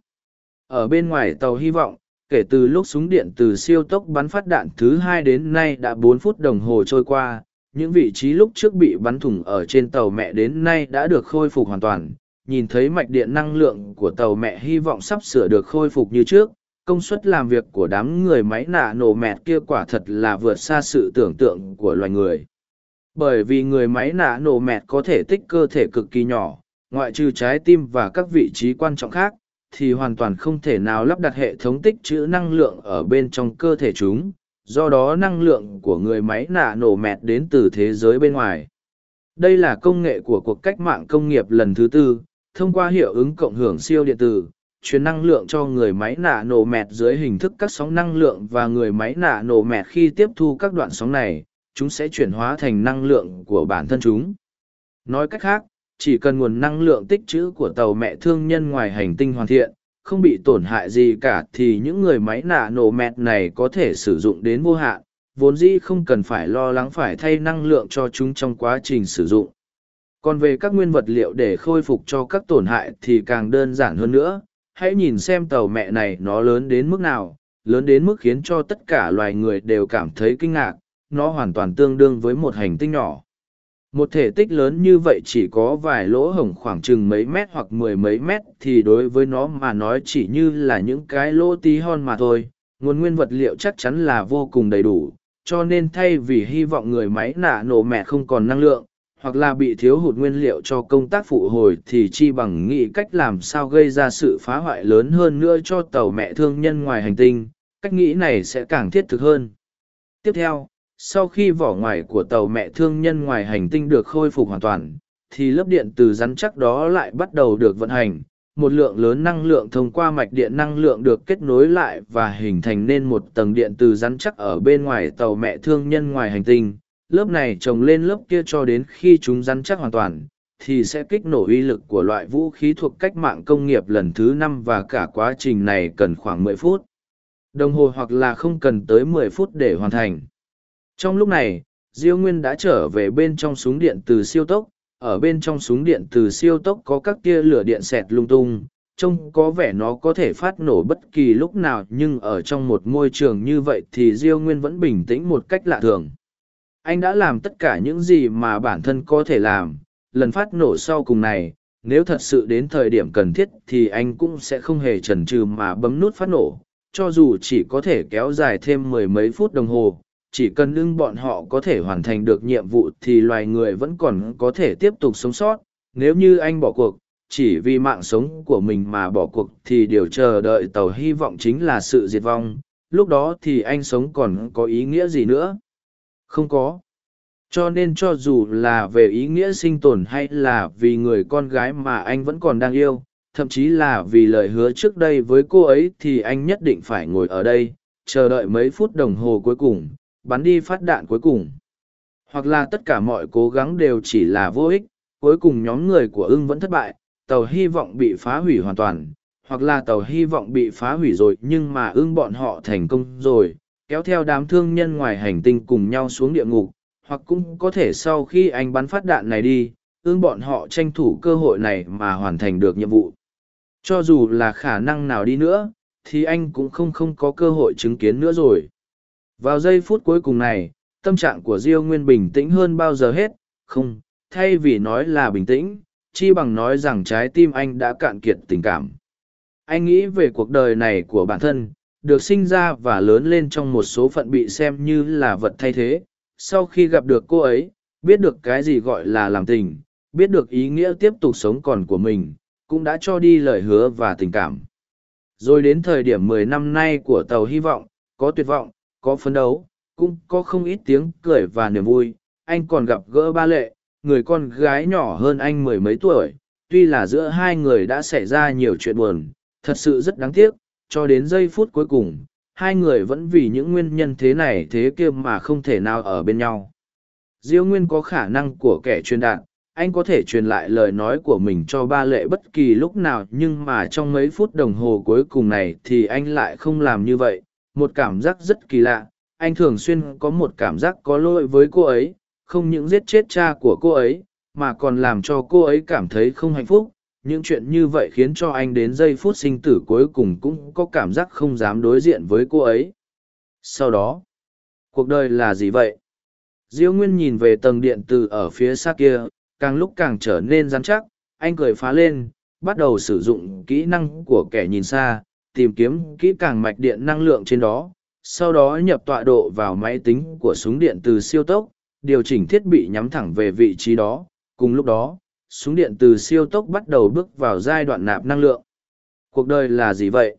Ở bên ngoài tàu hy vọng, kể từ lúc súng điện từ siêu tốc bắn phát đạn thứ hai đến nay đã bốn phút đồng hồ trôi qua, những vị trí lúc trước bị bắn thủng ở trên tàu mẹ đến nay đã được khôi phục hoàn toàn. Nhìn thấy mạch điện năng lượng của tàu mẹ hy vọng sắp sửa được khôi phục như trước, công suất làm việc của đám người máy nạ nổ mẹt kia quả thật là vượt xa sự tưởng tượng của loài người. Bởi vì người máy nạ nổ mẹt có thể tích cơ thể cực kỳ nhỏ, ngoại trừ trái tim và các vị trí quan trọng khác, thì hoàn toàn không thể nào lắp đặt hệ thống tích trữ năng lượng ở bên trong cơ thể chúng, do đó năng lượng của người máy nạ nổ mẹt đến từ thế giới bên ngoài. Đây là công nghệ của cuộc cách mạng công nghiệp lần thứ tư, thông qua hiệu ứng cộng hưởng siêu điện tử, truyền năng lượng cho người máy nạ nổ mẹt dưới hình thức các sóng năng lượng và người máy nạ nổ mẹt khi tiếp thu các đoạn sóng này, chúng sẽ chuyển hóa thành năng lượng của bản thân chúng. Nói cách khác, chỉ cần nguồn năng lượng tích trữ của tàu mẹ thương nhân ngoài hành tinh hoàn thiện, không bị tổn hại gì cả thì những người máy nạ nổ mẹt này có thể sử dụng đến vô hạn, vốn dĩ không cần phải lo lắng phải thay năng lượng cho chúng trong quá trình sử dụng. Còn về các nguyên vật liệu để khôi phục cho các tổn hại thì càng đơn giản hơn nữa, hãy nhìn xem tàu mẹ này nó lớn đến mức nào, lớn đến mức khiến cho tất cả loài người đều cảm thấy kinh ngạc, nó hoàn toàn tương đương với một hành tinh nhỏ. Một thể tích lớn như vậy chỉ có vài lỗ hổng khoảng chừng mấy mét hoặc mười mấy mét thì đối với nó mà nói chỉ như là những cái lỗ tí hon mà thôi. Nguồn nguyên vật liệu chắc chắn là vô cùng đầy đủ, cho nên thay vì hy vọng người máy nạ nổ mẹ không còn năng lượng, hoặc là bị thiếu hụt nguyên liệu cho công tác phụ hồi thì chi bằng nghĩ cách làm sao gây ra sự phá hoại lớn hơn nữa cho tàu mẹ thương nhân ngoài hành tinh, cách nghĩ này sẽ càng thiết thực hơn. Tiếp theo, sau khi vỏ ngoài của tàu mẹ thương nhân ngoài hành tinh được khôi phục hoàn toàn, thì lớp điện từ rắn chắc đó lại bắt đầu được vận hành. Một lượng lớn năng lượng thông qua mạch điện năng lượng được kết nối lại và hình thành nên một tầng điện từ rắn chắc ở bên ngoài tàu mẹ thương nhân ngoài hành tinh. Lớp này trồng lên lớp kia cho đến khi chúng rắn chắc hoàn toàn, thì sẽ kích nổ uy lực của loại vũ khí thuộc cách mạng công nghiệp lần thứ năm và cả quá trình này cần khoảng mười phút. Đồng hồ hoặc là không cần tới mười phút để hoàn thành trong lúc này, Diêu Nguyên đã trở về bên trong súng điện từ siêu tốc, ở bên trong súng điện từ siêu tốc có các tia lửa điện xẹt lung tung, trông có vẻ nó có thể phát nổ bất kỳ lúc nào nhưng ở trong một môi trường như vậy thì Diêu Nguyên vẫn bình tĩnh một cách lạ thường. Anh đã làm tất cả những gì mà bản thân có thể làm, lần phát nổ sau cùng này, nếu thật sự đến thời điểm cần thiết thì anh cũng sẽ không hề chần chừ mà bấm nút phát nổ, cho dù chỉ có thể kéo dài thêm mười mấy phút đồng hồ, chỉ cần ưng bọn họ có thể hoàn thành được nhiệm vụ thì loài người vẫn còn có thể tiếp tục sống sót. Nếu như anh bỏ cuộc, chỉ vì mạng sống của mình mà bỏ cuộc thì điều chờ đợi tàu hy vọng chính là sự diệt vong. Lúc đó thì anh sống còn có ý nghĩa gì nữa? Không có. Cho nên cho dù là về ý nghĩa sinh tồn hay là vì người con gái mà anh vẫn còn đang yêu, thậm chí là vì lời hứa trước đây với cô ấy thì anh nhất định phải ngồi ở đây, chờ đợi mấy phút đồng hồ cuối cùng bắn đi phát đạn cuối cùng. Hoặc là tất cả mọi cố gắng đều chỉ là vô ích, cuối cùng nhóm người của ưng vẫn thất bại, tàu hy vọng bị phá hủy hoàn toàn, hoặc là tàu hy vọng bị phá hủy rồi nhưng mà ưng bọn họ thành công rồi, kéo theo đám thương nhân ngoài hành tinh cùng nhau xuống địa ngục, hoặc cũng có thể sau khi anh bắn phát đạn này đi, ưng bọn họ tranh thủ cơ hội này mà hoàn thành được nhiệm vụ. Cho dù là khả năng nào đi nữa, thì anh cũng không không có cơ hội chứng kiến nữa rồi. Vào giây phút cuối cùng này, tâm trạng của Diêu Nguyên bình tĩnh hơn bao giờ hết, không, thay vì nói là bình tĩnh, chi bằng nói rằng trái tim anh đã cạn kiệt tình cảm. Anh nghĩ về cuộc đời này của bản thân, được sinh ra và lớn lên trong một số phận bị xem như là vật thay thế. Sau khi gặp được cô ấy, biết được cái gì gọi là làm tình, biết được ý nghĩa tiếp tục sống còn của mình, cũng đã cho đi lời hứa và tình cảm. Rồi đến thời điểm mười năm nay của tàu hy vọng, có tuyệt vọng, có phấn đấu, cũng có không ít tiếng cười và niềm vui. Anh còn gặp gỡ ba lệ, người con gái nhỏ hơn anh mười mấy tuổi, tuy là giữa hai người đã xảy ra nhiều chuyện buồn, thật sự rất đáng tiếc, cho đến giây phút cuối cùng, hai người vẫn vì những nguyên nhân thế này thế kia mà không thể nào ở bên nhau. Diêu Nguyên có khả năng của kẻ truyền đạt, anh có thể truyền lại lời nói của mình cho ba lệ bất kỳ lúc nào nhưng mà trong mấy phút đồng hồ cuối cùng này thì anh lại không làm như vậy. Một cảm giác rất kỳ lạ, anh thường xuyên có một cảm giác có lỗi với cô ấy, không những giết chết cha của cô ấy, mà còn làm cho cô ấy cảm thấy không hạnh phúc. Những chuyện như vậy khiến cho anh đến giây phút sinh tử cuối cùng cũng có cảm giác không dám đối diện với cô ấy. Sau đó, cuộc đời là gì vậy? diễu Nguyên nhìn về tầng điện từ ở phía xa kia, càng lúc càng trở nên rắn chắc, anh cười phá lên, bắt đầu sử dụng kỹ năng của kẻ nhìn xa, tìm kiếm kỹ càng mạch điện năng lượng trên đó, sau đó nhập tọa độ vào máy tính của súng điện từ siêu tốc, điều chỉnh thiết bị nhắm thẳng về vị trí đó. Cùng lúc đó, súng điện từ siêu tốc bắt đầu bước vào giai đoạn nạp năng lượng. Cuộc đời là gì vậy?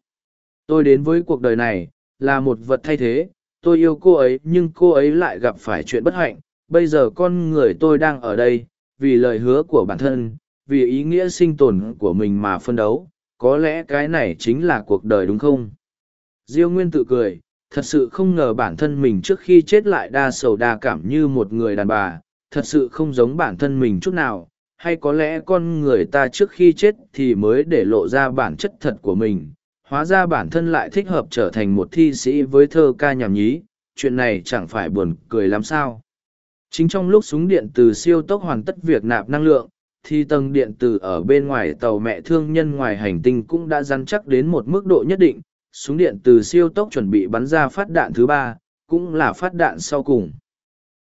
Tôi đến với cuộc đời này, là một vật thay thế, tôi yêu cô ấy nhưng cô ấy lại gặp phải chuyện bất hạnh. Bây giờ con người tôi đang ở đây, vì lời hứa của bản thân, vì ý nghĩa sinh tồn của mình mà phân đấu. Có lẽ cái này chính là cuộc đời đúng không? Diêu Nguyên tự cười, thật sự không ngờ bản thân mình trước khi chết lại đa sầu đa cảm như một người đàn bà thật sự không giống bản thân mình chút nào hay có lẽ con người ta trước khi chết thì mới để lộ ra bản chất thật của mình hóa ra bản thân lại thích hợp trở thành một thi sĩ với thơ ca nhảm nhí chuyện này chẳng phải buồn cười lắm sao chính trong lúc súng điện từ siêu tốc hoàn tất việc nạp năng lượng thì tầng điện từ ở bên ngoài tàu mẹ thương nhân ngoài hành tinh cũng đã dăn chắc đến một mức độ nhất định, súng điện từ siêu tốc chuẩn bị bắn ra phát đạn thứ ba, cũng là phát đạn sau cùng.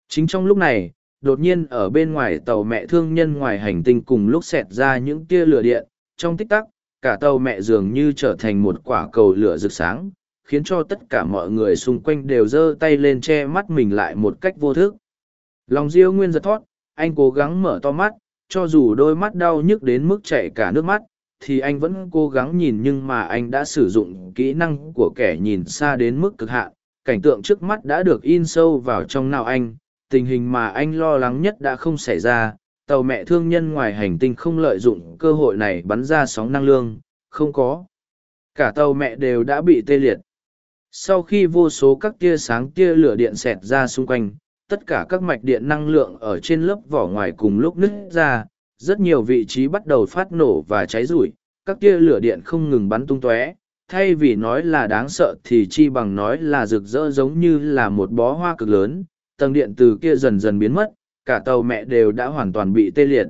Chính trong lúc này, đột nhiên ở bên ngoài tàu mẹ thương nhân ngoài hành tinh cùng lúc xẹt ra những tia lửa điện, trong tích tắc, cả tàu mẹ dường như trở thành một quả cầu lửa rực sáng, khiến cho tất cả mọi người xung quanh đều giơ tay lên che mắt mình lại một cách vô thức. Lòng diêu nguyên giật thót, anh cố gắng mở to mắt cho dù đôi mắt đau nhức đến mức chảy cả nước mắt, thì anh vẫn cố gắng nhìn nhưng mà anh đã sử dụng kỹ năng của kẻ nhìn xa đến mức cực hạn. Cảnh tượng trước mắt đã được in sâu vào trong não anh, tình hình mà anh lo lắng nhất đã không xảy ra. Tàu mẹ thương nhân ngoài hành tinh không lợi dụng cơ hội này bắn ra sóng năng lượng, không có. Cả tàu mẹ đều đã bị tê liệt. Sau khi vô số các tia sáng tia lửa điện xẹt ra xung quanh tất cả các mạch điện năng lượng ở trên lớp vỏ ngoài cùng lúc nứt ra rất nhiều vị trí bắt đầu phát nổ và cháy rủi, các tia lửa điện không ngừng bắn tung tóe. Thay vì nói là đáng sợ thì chi bằng nói là rực rỡ giống như là một bó hoa cực lớn, tầng điện từ kia dần dần biến mất, cả tàu mẹ đều đã hoàn toàn bị tê liệt.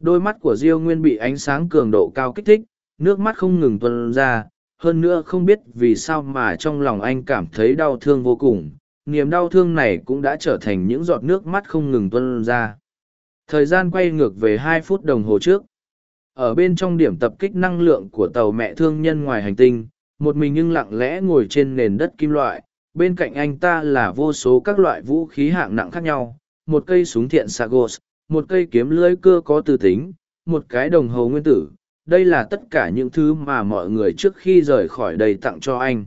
Đôi mắt của Diêu Nguyên bị ánh sáng cường độ cao kích thích, nước mắt không ngừng tuôn ra, hơn nữa không biết vì sao mà trong lòng anh cảm thấy đau thương vô cùng, niềm đau thương này cũng đã trở thành những giọt nước mắt không ngừng tuôn ra. Thời gian quay ngược về hai phút đồng hồ trước. Ở bên trong điểm tập kích năng lượng của tàu mẹ thương nhân ngoài hành tinh, một mình nhưng lặng lẽ ngồi trên nền đất kim loại, bên cạnh anh ta là vô số các loại vũ khí hạng nặng khác nhau, một cây súng thiện Sagos, một cây kiếm lưỡi cơ có tư tính, một cái đồng hồ nguyên tử. Đây là tất cả những thứ mà mọi người trước khi rời khỏi đây tặng cho anh.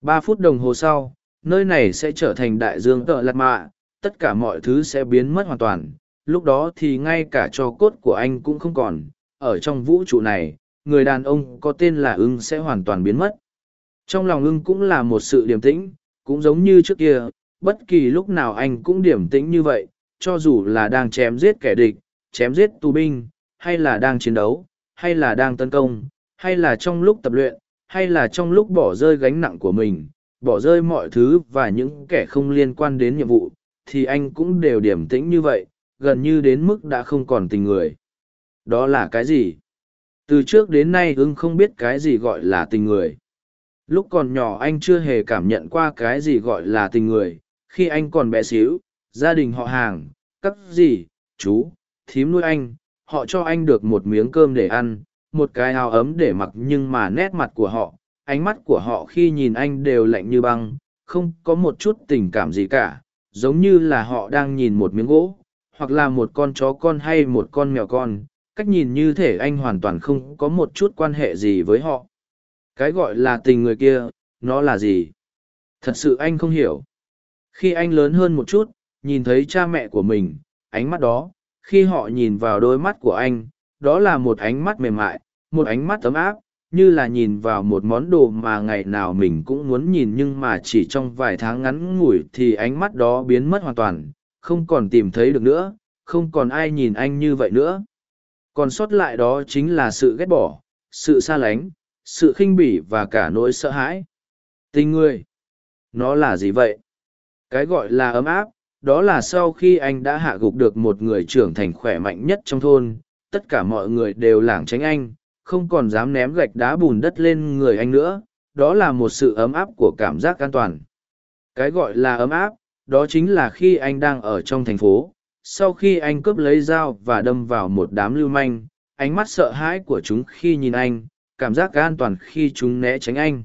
Ba phút đồng hồ sau, nơi này sẽ trở thành đại dương tợ lạt mạ, tất cả mọi thứ sẽ biến mất hoàn toàn, lúc đó thì ngay cả cho cốt của anh cũng không còn. Ở trong vũ trụ này người đàn ông có tên là ưng sẽ hoàn toàn biến mất. Trong lòng ưng cũng là một sự điềm tĩnh cũng giống như trước kia bất kỳ lúc nào anh cũng điềm tĩnh như vậy cho dù là đang chém giết kẻ địch chém giết tù binh hay là đang chiến đấu hay là đang tấn công hay là trong lúc tập luyện hay là trong lúc bỏ rơi gánh nặng của mình bỏ rơi mọi thứ và những kẻ không liên quan đến nhiệm vụ thì anh cũng đều điềm tĩnh như vậy gần như đến mức đã không còn tình người. Đó là cái gì? Từ trước đến nay ưng không biết cái gì gọi là tình người. Lúc còn nhỏ anh chưa hề cảm nhận qua cái gì gọi là tình người. Khi anh còn bé xíu, gia đình họ hàng, các gì, chú, thím nuôi anh, họ cho anh được một miếng cơm để ăn, một cái áo ấm để mặc nhưng mà nét mặt của họ, ánh mắt của họ khi nhìn anh đều lạnh như băng, không có một chút tình cảm gì cả, giống như là họ đang nhìn một miếng gỗ, hoặc là một con chó con hay một con mèo con, cách nhìn như thể anh hoàn toàn không có một chút quan hệ gì với họ. Cái gọi là tình người kia, nó là gì? Thật sự anh không hiểu. Khi anh lớn hơn một chút, nhìn thấy cha mẹ của mình, ánh mắt đó, khi họ nhìn vào đôi mắt của anh, đó là một ánh mắt mềm mại, một ánh mắt ấm áp, như là nhìn vào một món đồ mà ngày nào mình cũng muốn nhìn nhưng mà chỉ trong vài tháng ngắn ngủi thì ánh mắt đó biến mất hoàn toàn, không còn tìm thấy được nữa, không còn ai nhìn anh như vậy nữa. Còn sót lại đó chính là sự ghét bỏ, sự xa lánh, sự khinh bỉ và cả nỗi sợ hãi. Tình người, nó là gì vậy? Cái gọi là ấm áp, đó là sau khi anh đã hạ gục được một người trưởng thành khỏe mạnh nhất trong thôn, tất cả mọi người đều lảng tránh anh không còn dám ném gạch đá bùn đất lên người anh nữa, đó là một sự ấm áp của cảm giác an toàn. Cái gọi là ấm áp, đó chính là khi anh đang ở trong thành phố. Sau khi anh cướp lấy dao và đâm vào một đám lưu manh, ánh mắt sợ hãi của chúng khi nhìn anh, cảm giác an toàn khi chúng né tránh anh.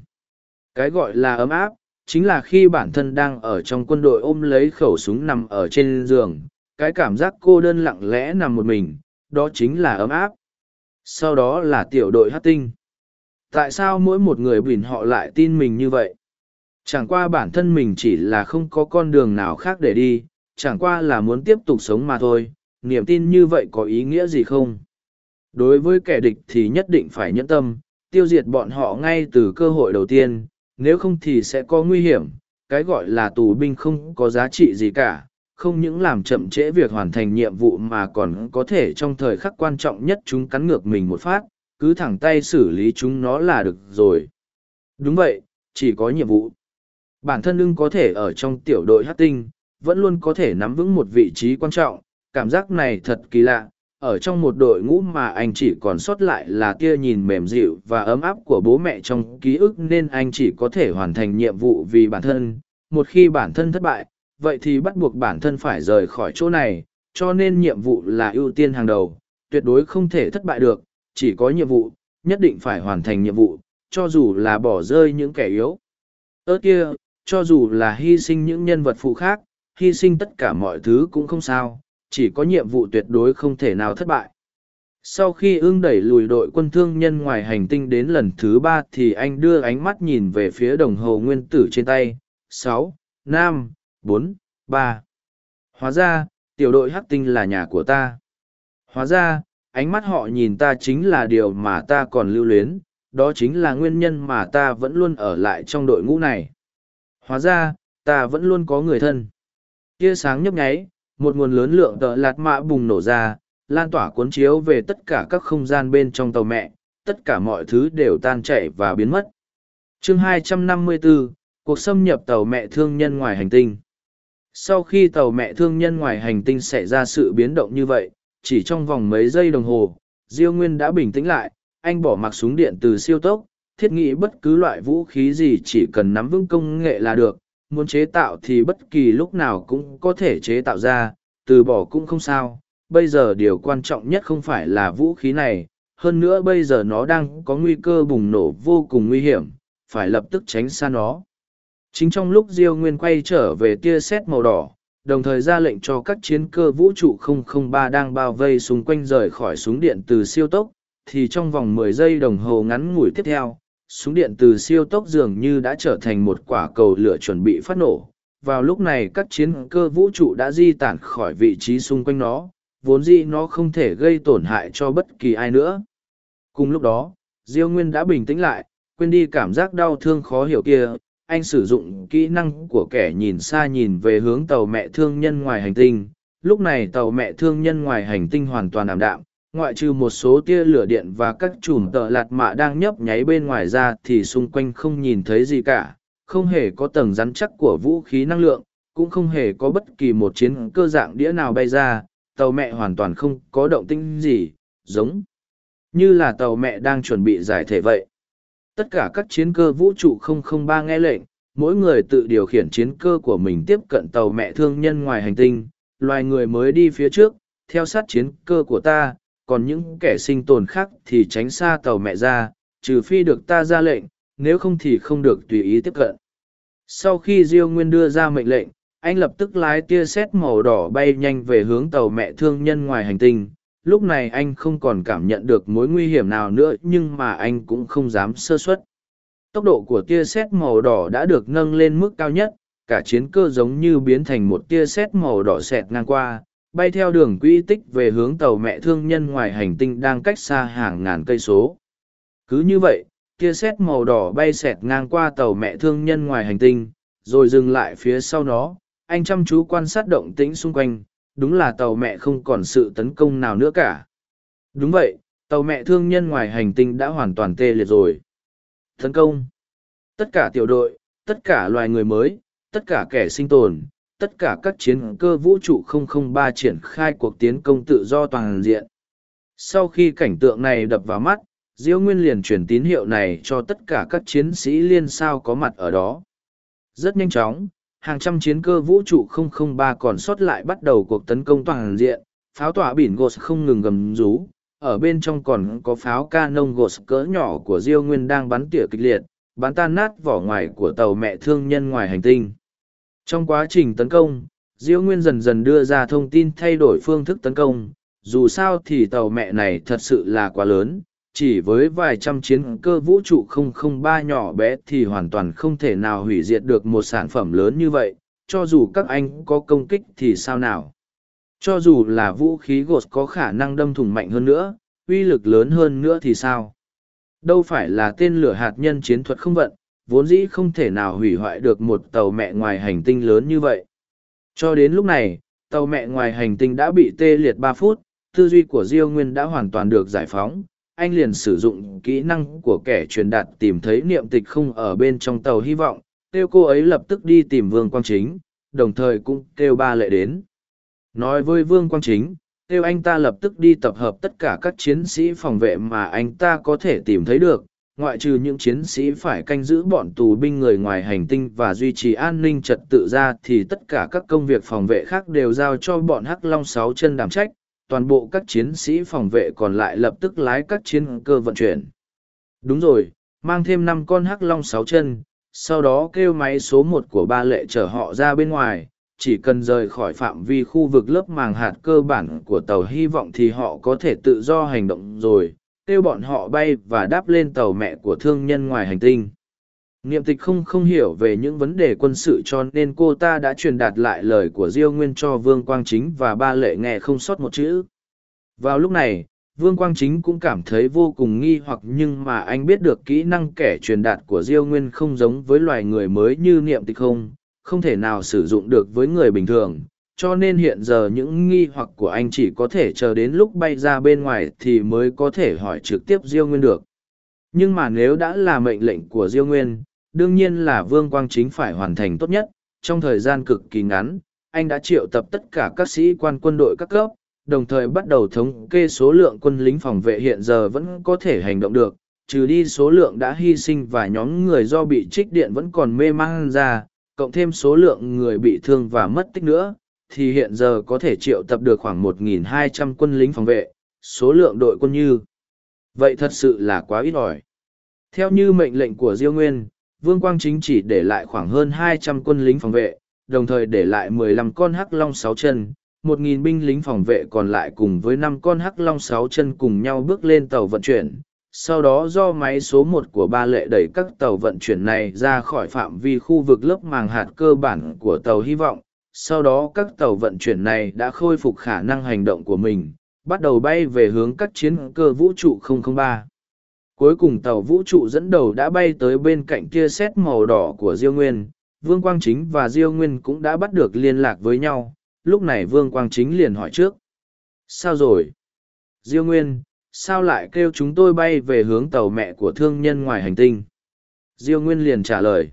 Cái gọi là ấm áp, chính là khi bản thân đang ở trong quân đội ôm lấy khẩu súng nằm ở trên giường, cái cảm giác cô đơn lặng lẽ nằm một mình, đó chính là ấm áp sau đó là tiểu đội hát tinh. Tại sao mỗi một người bỉn họ lại tin mình như vậy? Chẳng qua bản thân mình chỉ là không có con đường nào khác để đi, chẳng qua là muốn tiếp tục sống mà thôi, niềm tin như vậy có ý nghĩa gì không? Đối với kẻ địch thì nhất định phải nhẫn tâm, tiêu diệt bọn họ ngay từ cơ hội đầu tiên, nếu không thì sẽ có nguy hiểm, cái gọi là tù binh không có giá trị gì cả không những làm chậm trễ việc hoàn thành nhiệm vụ mà còn có thể trong thời khắc quan trọng nhất chúng cắn ngược mình một phát, cứ thẳng tay xử lý chúng nó là được rồi. Đúng vậy, chỉ có nhiệm vụ. Bản thân ưng có thể ở trong tiểu đội hát tinh, vẫn luôn có thể nắm vững một vị trí quan trọng, cảm giác này thật kỳ lạ. Ở trong một đội ngũ mà anh chỉ còn sót lại là kia nhìn mềm dịu và ấm áp của bố mẹ trong ký ức nên anh chỉ có thể hoàn thành nhiệm vụ vì bản thân. Một khi bản thân thất bại vậy thì bắt buộc bản thân phải rời khỏi chỗ này, cho nên nhiệm vụ là ưu tiên hàng đầu, tuyệt đối không thể thất bại được, chỉ có nhiệm vụ, nhất định phải hoàn thành nhiệm vụ, cho dù là bỏ rơi những kẻ yếu. Ớt kia, cho dù là hy sinh những nhân vật phụ khác, hy sinh tất cả mọi thứ cũng không sao, chỉ có nhiệm vụ tuyệt đối không thể nào thất bại. Sau khi ưng đẩy lùi đội quân thương nhân ngoài hành tinh đến lần thứ ba thì anh đưa ánh mắt nhìn về phía đồng hồ nguyên tử trên tay. Sáu, năm bốn ba. Hóa ra tiểu đội hắc tinh là nhà của ta. Hóa ra ánh mắt họ nhìn ta chính là điều mà ta còn lưu luyến đó chính là nguyên nhân mà ta vẫn luôn ở lại trong đội ngũ này. Hóa ra ta vẫn luôn có người thân. Tia sáng nhấp nháy một nguồn lớn lượng tợ lạt mạ bùng nổ ra lan tỏa cuốn chiếu về tất cả các không gian bên trong tàu mẹ tất cả mọi thứ đều tan chảy và biến mất. Chương 254, cuộc xâm nhập tàu mẹ thương nhân ngoài hành tinh sau khi tàu mẹ thương nhân ngoài hành tinh xảy ra sự biến động như vậy, chỉ trong vòng mấy giây đồng hồ, diêu nguyên đã bình tĩnh lại, anh bỏ mặc súng điện từ siêu tốc, thiết nghĩ bất cứ loại vũ khí gì chỉ cần nắm vững công nghệ là được, muốn chế tạo thì bất kỳ lúc nào cũng có thể chế tạo ra, từ bỏ cũng không sao. Bây giờ điều quan trọng nhất không phải là vũ khí này, hơn nữa bây giờ nó đang có nguy cơ bùng nổ vô cùng nguy hiểm, phải lập tức tránh xa nó chính trong lúc diêu nguyên quay trở về tia sét màu đỏ, đồng thời ra lệnh cho các chiến cơ vũ trụ 003 đang bao vây xung quanh rời khỏi súng điện từ siêu tốc, thì trong vòng 10 giây đồng hồ ngắn ngủi tiếp theo, súng điện từ siêu tốc dường như đã trở thành một quả cầu lửa chuẩn bị phát nổ. Vào lúc này các chiến cơ vũ trụ đã di tản khỏi vị trí xung quanh nó, vốn dĩ nó không thể gây tổn hại cho bất kỳ ai nữa. Cùng lúc đó, diêu nguyên đã bình tĩnh lại, quên đi cảm giác đau thương khó hiểu kia anh sử dụng kỹ năng của kẻ nhìn xa nhìn về hướng tàu mẹ thương nhân ngoài hành tinh. Lúc này tàu mẹ thương nhân ngoài hành tinh hoàn toàn ảm đạm, ngoại trừ một số tia lửa điện và các chùm tợ lạt mạ đang nhấp nháy bên ngoài ra thì xung quanh không nhìn thấy gì cả, không hề có tầng rắn chắc của vũ khí năng lượng, cũng không hề có bất kỳ một chiến cơ dạng đĩa nào bay ra, tàu mẹ hoàn toàn không có động tĩnh gì, giống như là tàu mẹ đang chuẩn bị giải thể vậy tất cả các chiến cơ vũ trụ 003 nghe lệnh mỗi người tự điều khiển chiến cơ của mình tiếp cận tàu mẹ thương nhân ngoài hành tinh loài người mới đi phía trước theo sát chiến cơ của ta còn những kẻ sinh tồn khác thì tránh xa tàu mẹ ra, trừ phi được ta ra lệnh, nếu không thì không được tùy ý tiếp cận. Sau khi Diêu Nguyên đưa ra mệnh lệnh, anh lập tức lái tia sét màu đỏ bay nhanh về hướng tàu mẹ thương nhân ngoài hành tinh. Lúc này anh không còn cảm nhận được mối nguy hiểm nào nữa nhưng mà anh cũng không dám sơ suất. Tốc độ của tia sét màu đỏ đã được nâng lên mức cao nhất, cả chiến cơ giống như biến thành một tia sét màu đỏ xẹt ngang qua, bay theo đường quỹ tích về hướng tàu mẹ thương nhân ngoài hành tinh đang cách xa hàng ngàn cây số. Cứ như vậy, tia sét màu đỏ bay xẹt ngang qua tàu mẹ thương nhân ngoài hành tinh, rồi dừng lại phía sau nó. Anh chăm chú quan sát động tĩnh xung quanh, đúng là tàu mẹ không còn sự tấn công nào nữa cả. Đúng vậy, tàu mẹ thương nhân ngoài hành tinh đã hoàn toàn tê liệt rồi. Tấn công. Tất cả tiểu đội, tất cả loài người mới, tất cả kẻ sinh tồn, tất cả các chiến cơ vũ trụ 003 triển khai cuộc tiến công tự do toàn diện. Sau khi cảnh tượng này đập vào mắt, Diêu Nguyên liền truyền tín hiệu này cho tất cả các chiến sĩ liên sao có mặt ở đó. Rất nhanh chóng, hàng trăm chiến cơ vũ trụ 003 còn sót lại bắt đầu cuộc tấn công toàn diện, pháo tỏa biển gột không ngừng gầm rú, ở bên trong còn có pháo canon nông cỡ nhỏ của Diêu Nguyên đang bắn tỉa kịch liệt, bắn tan nát vỏ ngoài của tàu mẹ thương nhân ngoài hành tinh. Trong quá trình tấn công, Diêu Nguyên dần dần đưa ra thông tin thay đổi phương thức tấn công, dù sao thì tàu mẹ này thật sự là quá lớn, chỉ với vài trăm chiến cơ vũ trụ 003 nhỏ bé thì hoàn toàn không thể nào hủy diệt được một sản phẩm lớn như vậy, cho dù các anh có công kích thì sao nào. Cho dù là vũ khí gột có khả năng đâm thủng mạnh hơn nữa, uy lực lớn hơn nữa thì sao? Đâu phải là tên lửa hạt nhân chiến thuật không vận, vốn dĩ không thể nào hủy hoại được một tàu mẹ ngoài hành tinh lớn như vậy. Cho đến lúc này, tàu mẹ ngoài hành tinh đã bị tê liệt ba phút, tư duy của Diêu Nguyên đã hoàn toàn được giải phóng. Anh liền sử dụng kỹ năng của kẻ truyền đạt tìm thấy niệm tịch không ở bên trong tàu hy vọng, kêu cô ấy lập tức đi tìm Vương Quang Chính, đồng thời cũng kêu ba lệ đến. Nói với Vương Quang Chính, kêu anh ta lập tức đi tập hợp tất cả các chiến sĩ phòng vệ mà anh ta có thể tìm thấy được, ngoại trừ những chiến sĩ phải canh giữ bọn tù binh người ngoài hành tinh và duy trì an ninh trật tự ra thì tất cả các công việc phòng vệ khác đều giao cho bọn hắc long sáu chân đảm trách toàn bộ các chiến sĩ phòng vệ còn lại lập tức lái các chiến cơ vận chuyển đúng rồi, mang thêm năm con hắc long sáu chân, sau đó kêu máy số một của ba lệ chở họ ra bên ngoài, chỉ cần rời khỏi phạm vi khu vực lớp màng hạt cơ bản của tàu hy vọng thì họ có thể tự do hành động rồi, kêu bọn họ bay và đáp lên tàu mẹ của thương nhân ngoài hành tinh. Niệm tịch không không hiểu về những vấn đề quân sự cho nên cô ta đã truyền đạt lại lời của Diêu Nguyên cho Vương Quang Chính và ba lệ nghe không sót một chữ. Vào lúc này, Vương Quang Chính cũng cảm thấy vô cùng nghi hoặc nhưng mà anh biết được kỹ năng kẻ truyền đạt của Diêu Nguyên không giống với loài người mới như niệm tịch không, không thể nào sử dụng được với người bình thường, cho nên hiện giờ những nghi hoặc của anh chỉ có thể chờ đến lúc bay ra bên ngoài thì mới có thể hỏi trực tiếp diêu nguyên được nhưng mà nếu đã là mệnh lệnh của diêu nguyên đương nhiên là vương quang chính phải hoàn thành tốt nhất trong thời gian cực kỳ ngắn anh đã triệu tập tất cả các sĩ quan quân đội các cấp đồng thời bắt đầu thống kê số lượng quân lính phòng vệ hiện giờ vẫn có thể hành động được trừ đi số lượng đã hy sinh và nhóm người do bị trích điện vẫn còn mê man ra cộng thêm số lượng người bị thương và mất tích nữa thì hiện giờ có thể triệu tập được khoảng 1.200 quân lính phòng vệ, số lượng đội quân như. Vậy thật sự là quá ít ỏi. Theo như mệnh lệnh của Diêu Nguyên, Vương Quang Chính chỉ để lại khoảng hơn 200 quân lính phòng vệ, đồng thời để lại 15 con hắc long sáu chân, 1.000 binh lính phòng vệ còn lại cùng với 5 con hắc long sáu chân cùng nhau bước lên tàu vận chuyển. Sau đó do máy số một của ba lệ đẩy các tàu vận chuyển này ra khỏi phạm vi khu vực lớp màng hạt cơ bản của tàu hy vọng, sau đó các tàu vận chuyển này đã khôi phục khả năng hành động của mình bắt đầu bay về hướng các chiến cơ vũ trụ 003. Cuối cùng tàu vũ trụ dẫn đầu đã bay tới bên cạnh kia xét màu đỏ của Diêu Nguyên, Vương Quang Chính và Diêu Nguyên cũng đã bắt được liên lạc với nhau, lúc này Vương Quang Chính liền hỏi trước. Sao rồi? Diêu Nguyên, sao lại kêu chúng tôi bay về hướng tàu mẹ của thương nhân ngoài hành tinh? Diêu Nguyên liền trả lời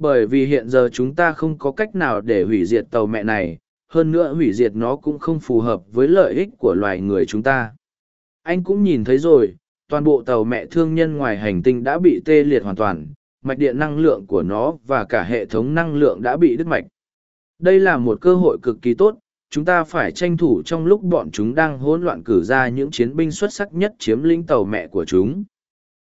bởi vì hiện giờ chúng ta không có cách nào để hủy diệt tàu mẹ này hơn nữa hủy diệt nó cũng không phù hợp với lợi ích của loài người chúng ta anh cũng nhìn thấy rồi toàn bộ tàu mẹ thương nhân ngoài hành tinh đã bị tê liệt hoàn toàn mạch điện năng lượng của nó và cả hệ thống năng lượng đã bị đứt mạch đây là một cơ hội cực kỳ tốt chúng ta phải tranh thủ trong lúc bọn chúng đang hỗn loạn cử ra những chiến binh xuất sắc nhất chiếm lĩnh tàu mẹ của chúng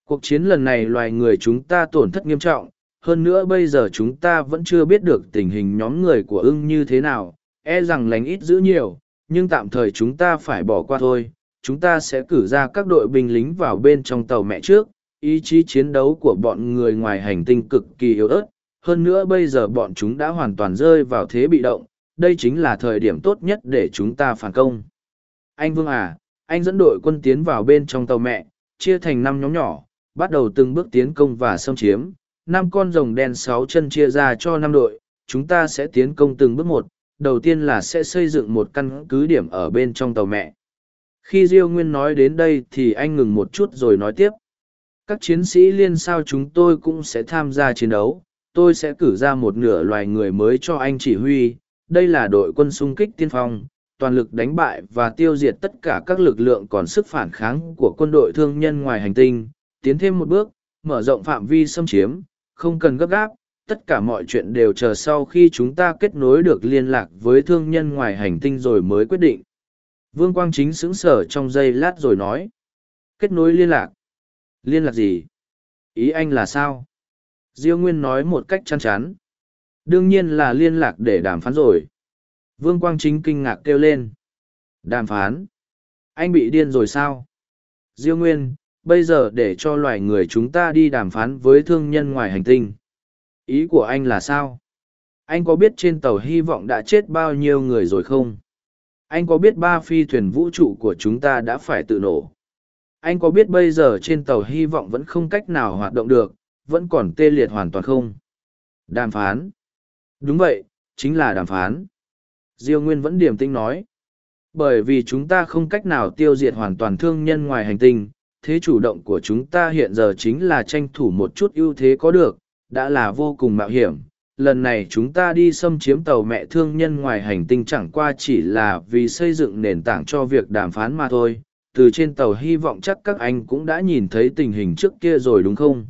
cuộc chiến lần này loài người chúng ta tổn thất nghiêm trọng hơn nữa bây giờ chúng ta vẫn chưa biết được tình hình nhóm người của ưng như thế nào, e rằng lành ít giữ nhiều, nhưng tạm thời chúng ta phải bỏ qua thôi. Chúng ta sẽ cử ra các đội binh lính vào bên trong tàu mẹ trước, ý chí chiến đấu của bọn người ngoài hành tinh cực kỳ yếu ớt, hơn nữa bây giờ bọn chúng đã hoàn toàn rơi vào thế bị động, đây chính là thời điểm tốt nhất để chúng ta phản công. Anh Vương à, anh dẫn đội quân tiến vào bên trong tàu mẹ, chia thành năm nhóm nhỏ, bắt đầu từng bước tiến công và xâm chiếm. Năm con rồng đen sáu chân chia ra cho năm đội, chúng ta sẽ tiến công từng bước một. Đầu tiên là sẽ xây dựng một căn cứ điểm ở bên trong tàu mẹ. Khi Diêu Nguyên nói đến đây thì anh ngừng một chút rồi nói tiếp. Các chiến sĩ liên sao chúng tôi cũng sẽ tham gia chiến đấu. Tôi sẽ cử ra một nửa loài người mới cho anh chỉ huy. Đây là đội quân xung kích tiên phong, toàn lực đánh bại và tiêu diệt tất cả các lực lượng còn sức phản kháng của quân đội thương nhân ngoài hành tinh, tiến thêm một bước, mở rộng phạm vi xâm chiếm, không cần gấp gáp, tất cả mọi chuyện đều chờ sau khi chúng ta kết nối được liên lạc với thương nhân ngoài hành tinh rồi mới quyết định. Vương Quang Chính sững sở trong giây lát rồi nói. Kết nối liên lạc. Liên lạc gì? Ý anh là sao? Diêu Nguyên nói một cách chăn chắn. Đương nhiên là liên lạc để đàm phán rồi. Vương Quang Chính kinh ngạc kêu lên. Đàm phán? Anh bị điên rồi sao? Diêu Nguyên, bây giờ để cho loài người chúng ta đi đàm phán với thương nhân ngoài hành tinh. Ý của anh là sao? Anh có biết trên tàu hy vọng đã chết bao nhiêu người rồi không? Anh có biết ba phi thuyền vũ trụ của chúng ta đã phải tự nổ? Anh có biết bây giờ trên tàu hy vọng vẫn không cách nào hoạt động được, vẫn còn tê liệt hoàn toàn không? Đàm phán. Đúng vậy, chính là đàm phán. Diêu Nguyên vẫn điềm tĩnh nói. Bởi vì chúng ta không cách nào tiêu diệt hoàn toàn thương nhân ngoài hành tinh, thế chủ động của chúng ta hiện giờ chính là tranh thủ một chút ưu thế có được, đã là vô cùng mạo hiểm. Lần này chúng ta đi xâm chiếm tàu mẹ thương nhân ngoài hành tinh chẳng qua chỉ là vì xây dựng nền tảng cho việc đàm phán mà thôi. Từ trên tàu hy vọng chắc các anh cũng đã nhìn thấy tình hình trước kia rồi đúng không?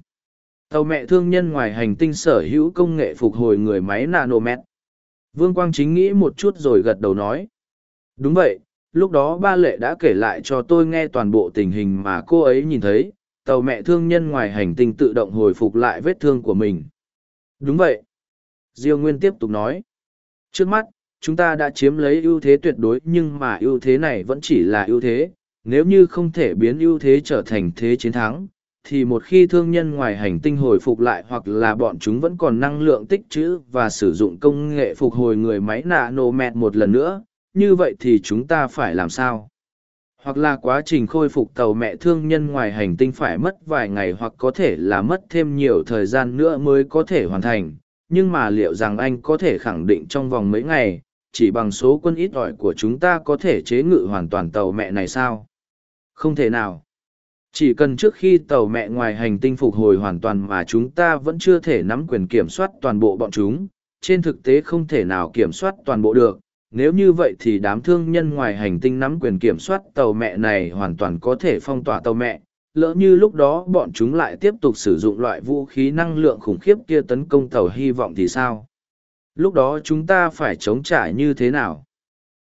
Tàu mẹ thương nhân ngoài hành tinh sở hữu công nghệ phục hồi người máy nanomet. Vương Quang Chính nghĩ một chút rồi gật đầu nói. Đúng vậy, lúc đó ba lệ đã kể lại cho tôi nghe toàn bộ tình hình mà cô ấy nhìn thấy, tàu mẹ thương nhân ngoài hành tinh tự động hồi phục lại vết thương của mình. Đúng vậy. Diêu Nguyên tiếp tục nói. Trước mắt, chúng ta đã chiếm lấy ưu thế tuyệt đối nhưng mà ưu thế này vẫn chỉ là ưu thế. Nếu như không thể biến ưu thế trở thành thế chiến thắng, thì một khi thương nhân ngoài hành tinh hồi phục lại hoặc là bọn chúng vẫn còn năng lượng tích trữ và sử dụng công nghệ phục hồi người máy nano mẹt một lần nữa, như vậy thì chúng ta phải làm sao? Hoặc là quá trình khôi phục tàu mẹ thương nhân ngoài hành tinh phải mất vài ngày hoặc có thể là mất thêm nhiều thời gian nữa mới có thể hoàn thành, nhưng mà liệu rằng anh có thể khẳng định trong vòng mấy ngày, chỉ bằng số quân ít ỏi của chúng ta có thể chế ngự hoàn toàn tàu mẹ này sao? Không thể nào. Chỉ cần trước khi tàu mẹ ngoài hành tinh phục hồi hoàn toàn mà chúng ta vẫn chưa thể nắm quyền kiểm soát toàn bộ bọn chúng, trên thực tế không thể nào kiểm soát toàn bộ được. Nếu như vậy thì đám thương nhân ngoài hành tinh nắm quyền kiểm soát tàu mẹ này hoàn toàn có thể phong tỏa tàu mẹ, lỡ như lúc đó bọn chúng lại tiếp tục sử dụng loại vũ khí năng lượng khủng khiếp kia tấn công tàu hy vọng thì sao? Lúc đó chúng ta phải chống trả như thế nào?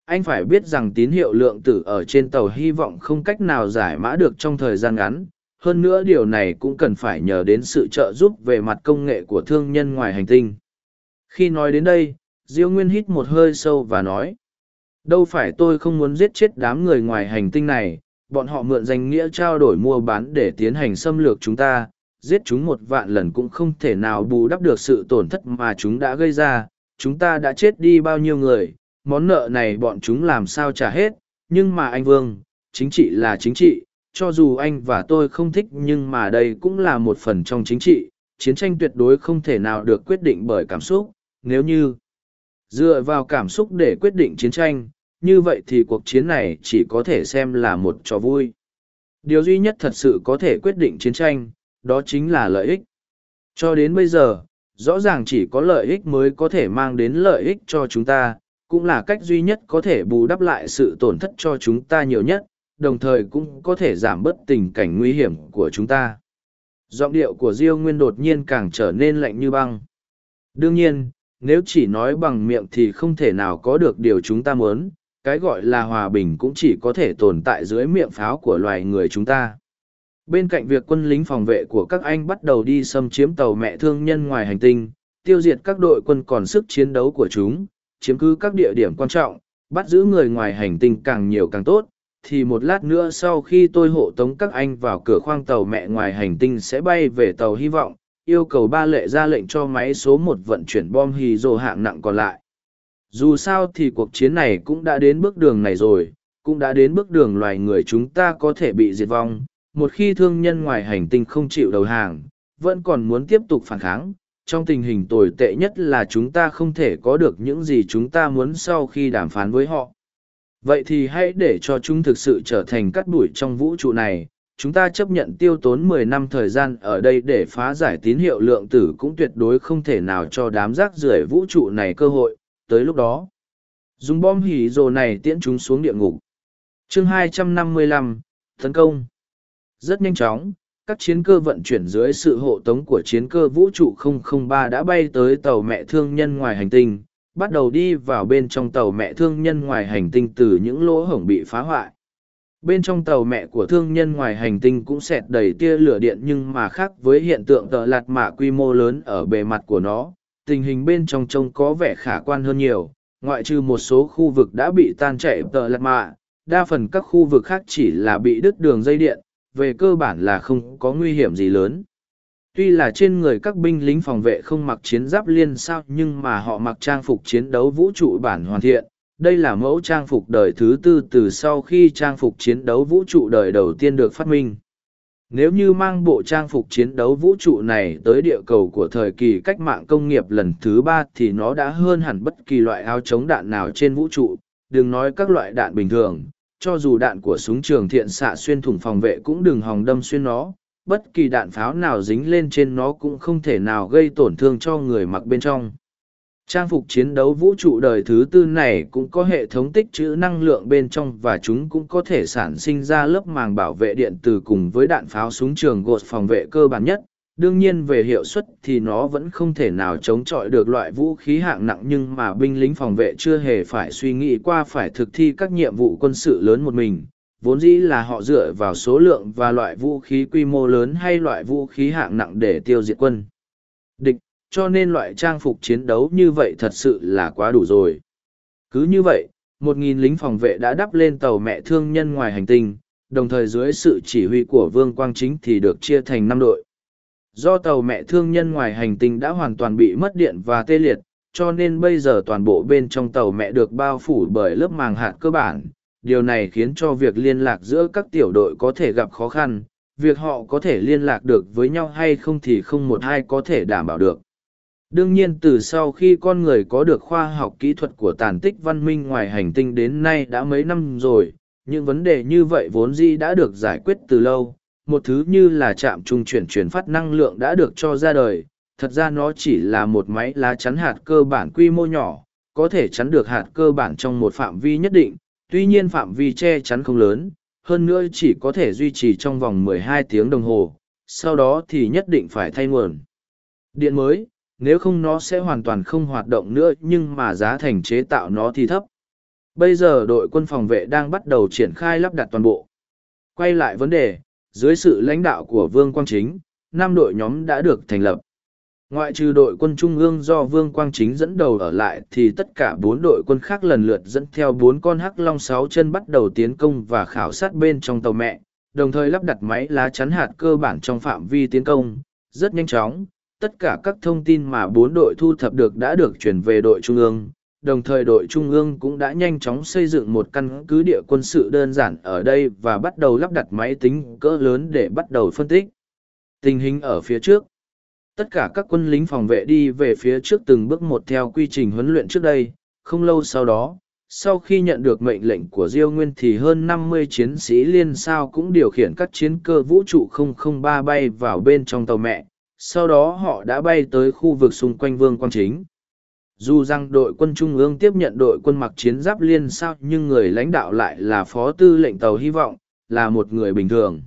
anh phải biết rằng tín hiệu lượng tử ở trên tàu hy vọng không cách nào giải mã được trong thời gian ngắn hơn nữa điều này cũng cần phải nhờ đến sự trợ giúp về mặt công nghệ của thương nhân ngoài hành tinh khi nói đến đây, diêu nguyên hít một hơi sâu và nói, đâu phải tôi không muốn giết chết đám người ngoài hành tinh này bọn họ mượn danh nghĩa trao đổi mua bán để tiến hành xâm lược chúng ta giết chúng một vạn lần cũng không thể nào bù đắp được sự tổn thất mà chúng đã gây ra. Chúng ta đã chết đi bao nhiêu người món nợ này bọn chúng làm sao trả hết, nhưng mà anh Vương, chính trị là chính trị, cho dù anh và tôi không thích nhưng mà đây cũng là một phần trong chính trị, chiến tranh tuyệt đối không thể nào được quyết định bởi cảm xúc, nếu như dựa vào cảm xúc để quyết định chiến tranh, như vậy thì cuộc chiến này chỉ có thể xem là một trò vui. Điều duy nhất thật sự có thể quyết định chiến tranh, đó chính là lợi ích. Cho đến bây giờ, rõ ràng chỉ có lợi ích mới có thể mang đến lợi ích cho chúng ta, cũng là cách duy nhất có thể bù đắp lại sự tổn thất cho chúng ta nhiều nhất, đồng thời cũng có thể giảm bớt tình cảnh nguy hiểm của chúng ta. Giọng điệu của Diêu Nguyên đột nhiên càng trở nên lạnh như băng. Đương nhiên, nếu chỉ nói bằng miệng thì không thể nào có được điều chúng ta muốn, cái gọi là hòa bình cũng chỉ có thể tồn tại dưới miệng pháo của loài người chúng ta. Bên cạnh việc quân lính phòng vệ của các anh bắt đầu đi xâm chiếm tàu mẹ thương nhân ngoài hành tinh, tiêu diệt các đội quân còn sức chiến đấu của chúng, chiếm cứ các địa điểm quan trọng, bắt giữ người ngoài hành tinh càng nhiều càng tốt, thì một lát nữa sau khi tôi hộ tống các anh vào cửa khoang tàu mẹ ngoài hành tinh sẽ bay về tàu hy vọng, yêu cầu ba lệ ra lệnh cho máy số một vận chuyển bom hì dồ hạng nặng còn lại. Dù sao thì cuộc chiến này cũng đã đến bước đường này rồi, cũng đã đến bước đường loài người chúng ta có thể bị diệt vong, một khi thương nhân ngoài hành tinh không chịu đầu hàng, vẫn còn muốn tiếp tục phản kháng. Trong tình hình tồi tệ nhất là chúng ta không thể có được những gì chúng ta muốn sau khi đàm phán với họ. Vậy thì hãy để cho chúng thực sự trở thành cắt bụi trong vũ trụ này. Chúng ta chấp nhận tiêu tốn mười năm thời gian ở đây để phá giải tín hiệu lượng tử cũng tuyệt đối không thể nào cho đám rác rưởi vũ trụ này cơ hội. Tới lúc đó, dùng bom hỉ rồ này tiễn chúng xuống địa ngục. chương 255, Tấn công rất nhanh chóng, các chiến cơ vận chuyển dưới sự hộ tống của chiến cơ vũ trụ 003 đã bay tới tàu mẹ thương nhân ngoài hành tinh, bắt đầu đi vào bên trong tàu mẹ thương nhân ngoài hành tinh từ những lỗ hổng bị phá hoại. Bên trong tàu mẹ của thương nhân ngoài hành tinh cũng xẹt đầy tia lửa điện nhưng mà khác với hiện tượng tợ lạt mạ quy mô lớn ở bề mặt của nó, tình hình bên trong trông có vẻ khả quan hơn nhiều, ngoại trừ một số khu vực đã bị tan chảy tợ lạt mạ, đa phần các khu vực khác chỉ là bị đứt đường dây điện, về cơ bản là không có nguy hiểm gì lớn. Tuy là trên người các binh lính phòng vệ không mặc chiến giáp liên sao nhưng mà họ mặc trang phục chiến đấu vũ trụ bản hoàn thiện. Đây là mẫu trang phục đời thứ tư từ sau khi trang phục chiến đấu vũ trụ đời đầu tiên được phát minh. Nếu như mang bộ trang phục chiến đấu vũ trụ này tới địa cầu của thời kỳ cách mạng công nghiệp lần thứ ba thì nó đã hơn hẳn bất kỳ loại áo chống đạn nào trên vũ trụ, đừng nói các loại đạn bình thường, cho dù đạn của súng trường thiện xạ xuyên thủng phòng vệ cũng đừng hòng đâm xuyên nó, bất kỳ đạn pháo nào dính lên trên nó cũng không thể nào gây tổn thương cho người mặc bên trong. Trang phục chiến đấu vũ trụ đời thứ tư này cũng có hệ thống tích trữ năng lượng bên trong và chúng cũng có thể sản sinh ra lớp màng bảo vệ điện từ cùng với đạn pháo súng trường gột phòng vệ cơ bản nhất, đương nhiên về hiệu suất thì nó vẫn không thể nào chống chọi được loại vũ khí hạng nặng nhưng mà binh lính phòng vệ chưa hề phải suy nghĩ qua phải thực thi các nhiệm vụ quân sự lớn một mình. Vốn dĩ là họ dựa vào số lượng và loại vũ khí quy mô lớn hay loại vũ khí hạng nặng để tiêu diệt quân. Địch cho nên loại trang phục chiến đấu như vậy thật sự là quá đủ rồi cứ như vậy một nghìn lính phòng vệ đã đắp lên tàu mẹ thương nhân ngoài hành tinh đồng thời dưới sự chỉ huy của vương quang chính thì được chia thành năm đội Do tàu mẹ thương nhân ngoài hành tinh đã hoàn toàn bị mất điện và tê liệt, cho nên bây giờ toàn bộ bên trong tàu mẹ được bao phủ bởi lớp màng hạt cơ bản. Điều này khiến cho việc liên lạc giữa các tiểu đội có thể gặp khó khăn, việc họ có thể liên lạc được với nhau hay không thì không một ai có thể đảm bảo được. Đương nhiên từ sau khi con người có được khoa học kỹ thuật của tàn tích văn minh ngoài hành tinh đến nay đã mấy năm rồi, những vấn đề như vậy vốn di đã được giải quyết từ lâu, một thứ như là chạm trung chuyển chuyển phát năng lượng đã được cho ra đời thật ra nó chỉ là một máy lá chắn hạt cơ bản quy mô nhỏ có thể chắn được hạt cơ bản trong một phạm vi nhất định tuy nhiên phạm vi che chắn không lớn hơn nữa chỉ có thể duy trì trong vòng 12 tiếng đồng hồ sau đó thì nhất định phải thay nguồn. Điện mới nếu không nó sẽ hoàn toàn không hoạt động nữa nhưng mà giá thành chế tạo nó thì thấp bây giờ đội quân phòng vệ đang bắt đầu triển khai lắp đặt toàn bộ quay lại vấn đề dưới sự lãnh đạo của Vương Quang Chính, năm đội nhóm đã được thành lập. Ngoại trừ đội quân Trung ương do Vương Quang Chính dẫn đầu ở lại thì tất cả bốn đội quân khác lần lượt dẫn theo bốn con hắc long sáu chân bắt đầu tiến công và khảo sát bên trong tàu mẹ, đồng thời lắp đặt máy lá chắn hạt cơ bản trong phạm vi tiến công. Rất nhanh chóng, tất cả các thông tin mà bốn đội thu thập được đã được chuyển về đội Trung ương, đồng thời đội trung ương cũng đã nhanh chóng xây dựng một căn cứ địa quân sự đơn giản ở đây và bắt đầu lắp đặt máy tính cỡ lớn để bắt đầu phân tích. Tình hình ở phía trước. Tất cả các quân lính phòng vệ đi về phía trước từng bước một theo quy trình huấn luyện trước đây. Không lâu sau đó sau khi nhận được mệnh lệnh của diêu nguyên thì hơn năm mươi chiến sĩ liên sao cũng điều khiển các chiến cơ vũ trụ 003 bay vào bên trong tàu mẹ sau đó họ đã bay tới khu vực xung quanh vương quang chính. Dù rằng đội quân trung ương tiếp nhận đội quân mặc chiến giáp liên sao, nhưng người lãnh đạo lại là phó tư lệnh tàu hy vọng, là một người bình thường.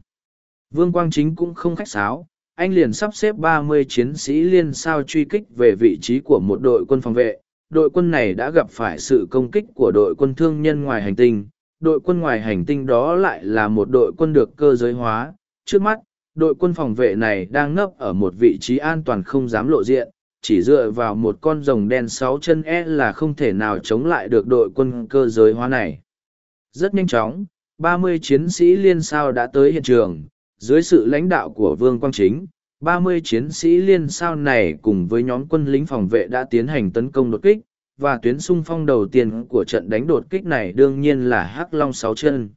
Vương quang chính cũng không khách sáo, anh liền sắp xếp ba mươi chiến sĩ liên sao truy kích về vị trí của một đội quân phòng vệ. Đội quân này đã gặp phải sự công kích của đội quân thương nhân ngoài hành tinh. Đội quân ngoài hành tinh đó lại là một đội quân được cơ giới hóa. Trước mắt đội quân phòng vệ này đang ngấp ở một vị trí an toàn không dám lộ diện chỉ dựa vào một con rồng đen sáu chân e là không thể nào chống lại được đội quân cơ giới hóa này. Rất nhanh chóng, ba mươi chiến sĩ liên sao đã tới hiện trường, dưới sự lãnh đạo của Vương Quang Chính, ba mươi chiến sĩ liên sao này cùng với nhóm quân lính phòng vệ đã tiến hành tấn công đột kích, và tuyến xung phong đầu tiên của trận đánh đột kích này đương nhiên là Hắc Long sáu chân.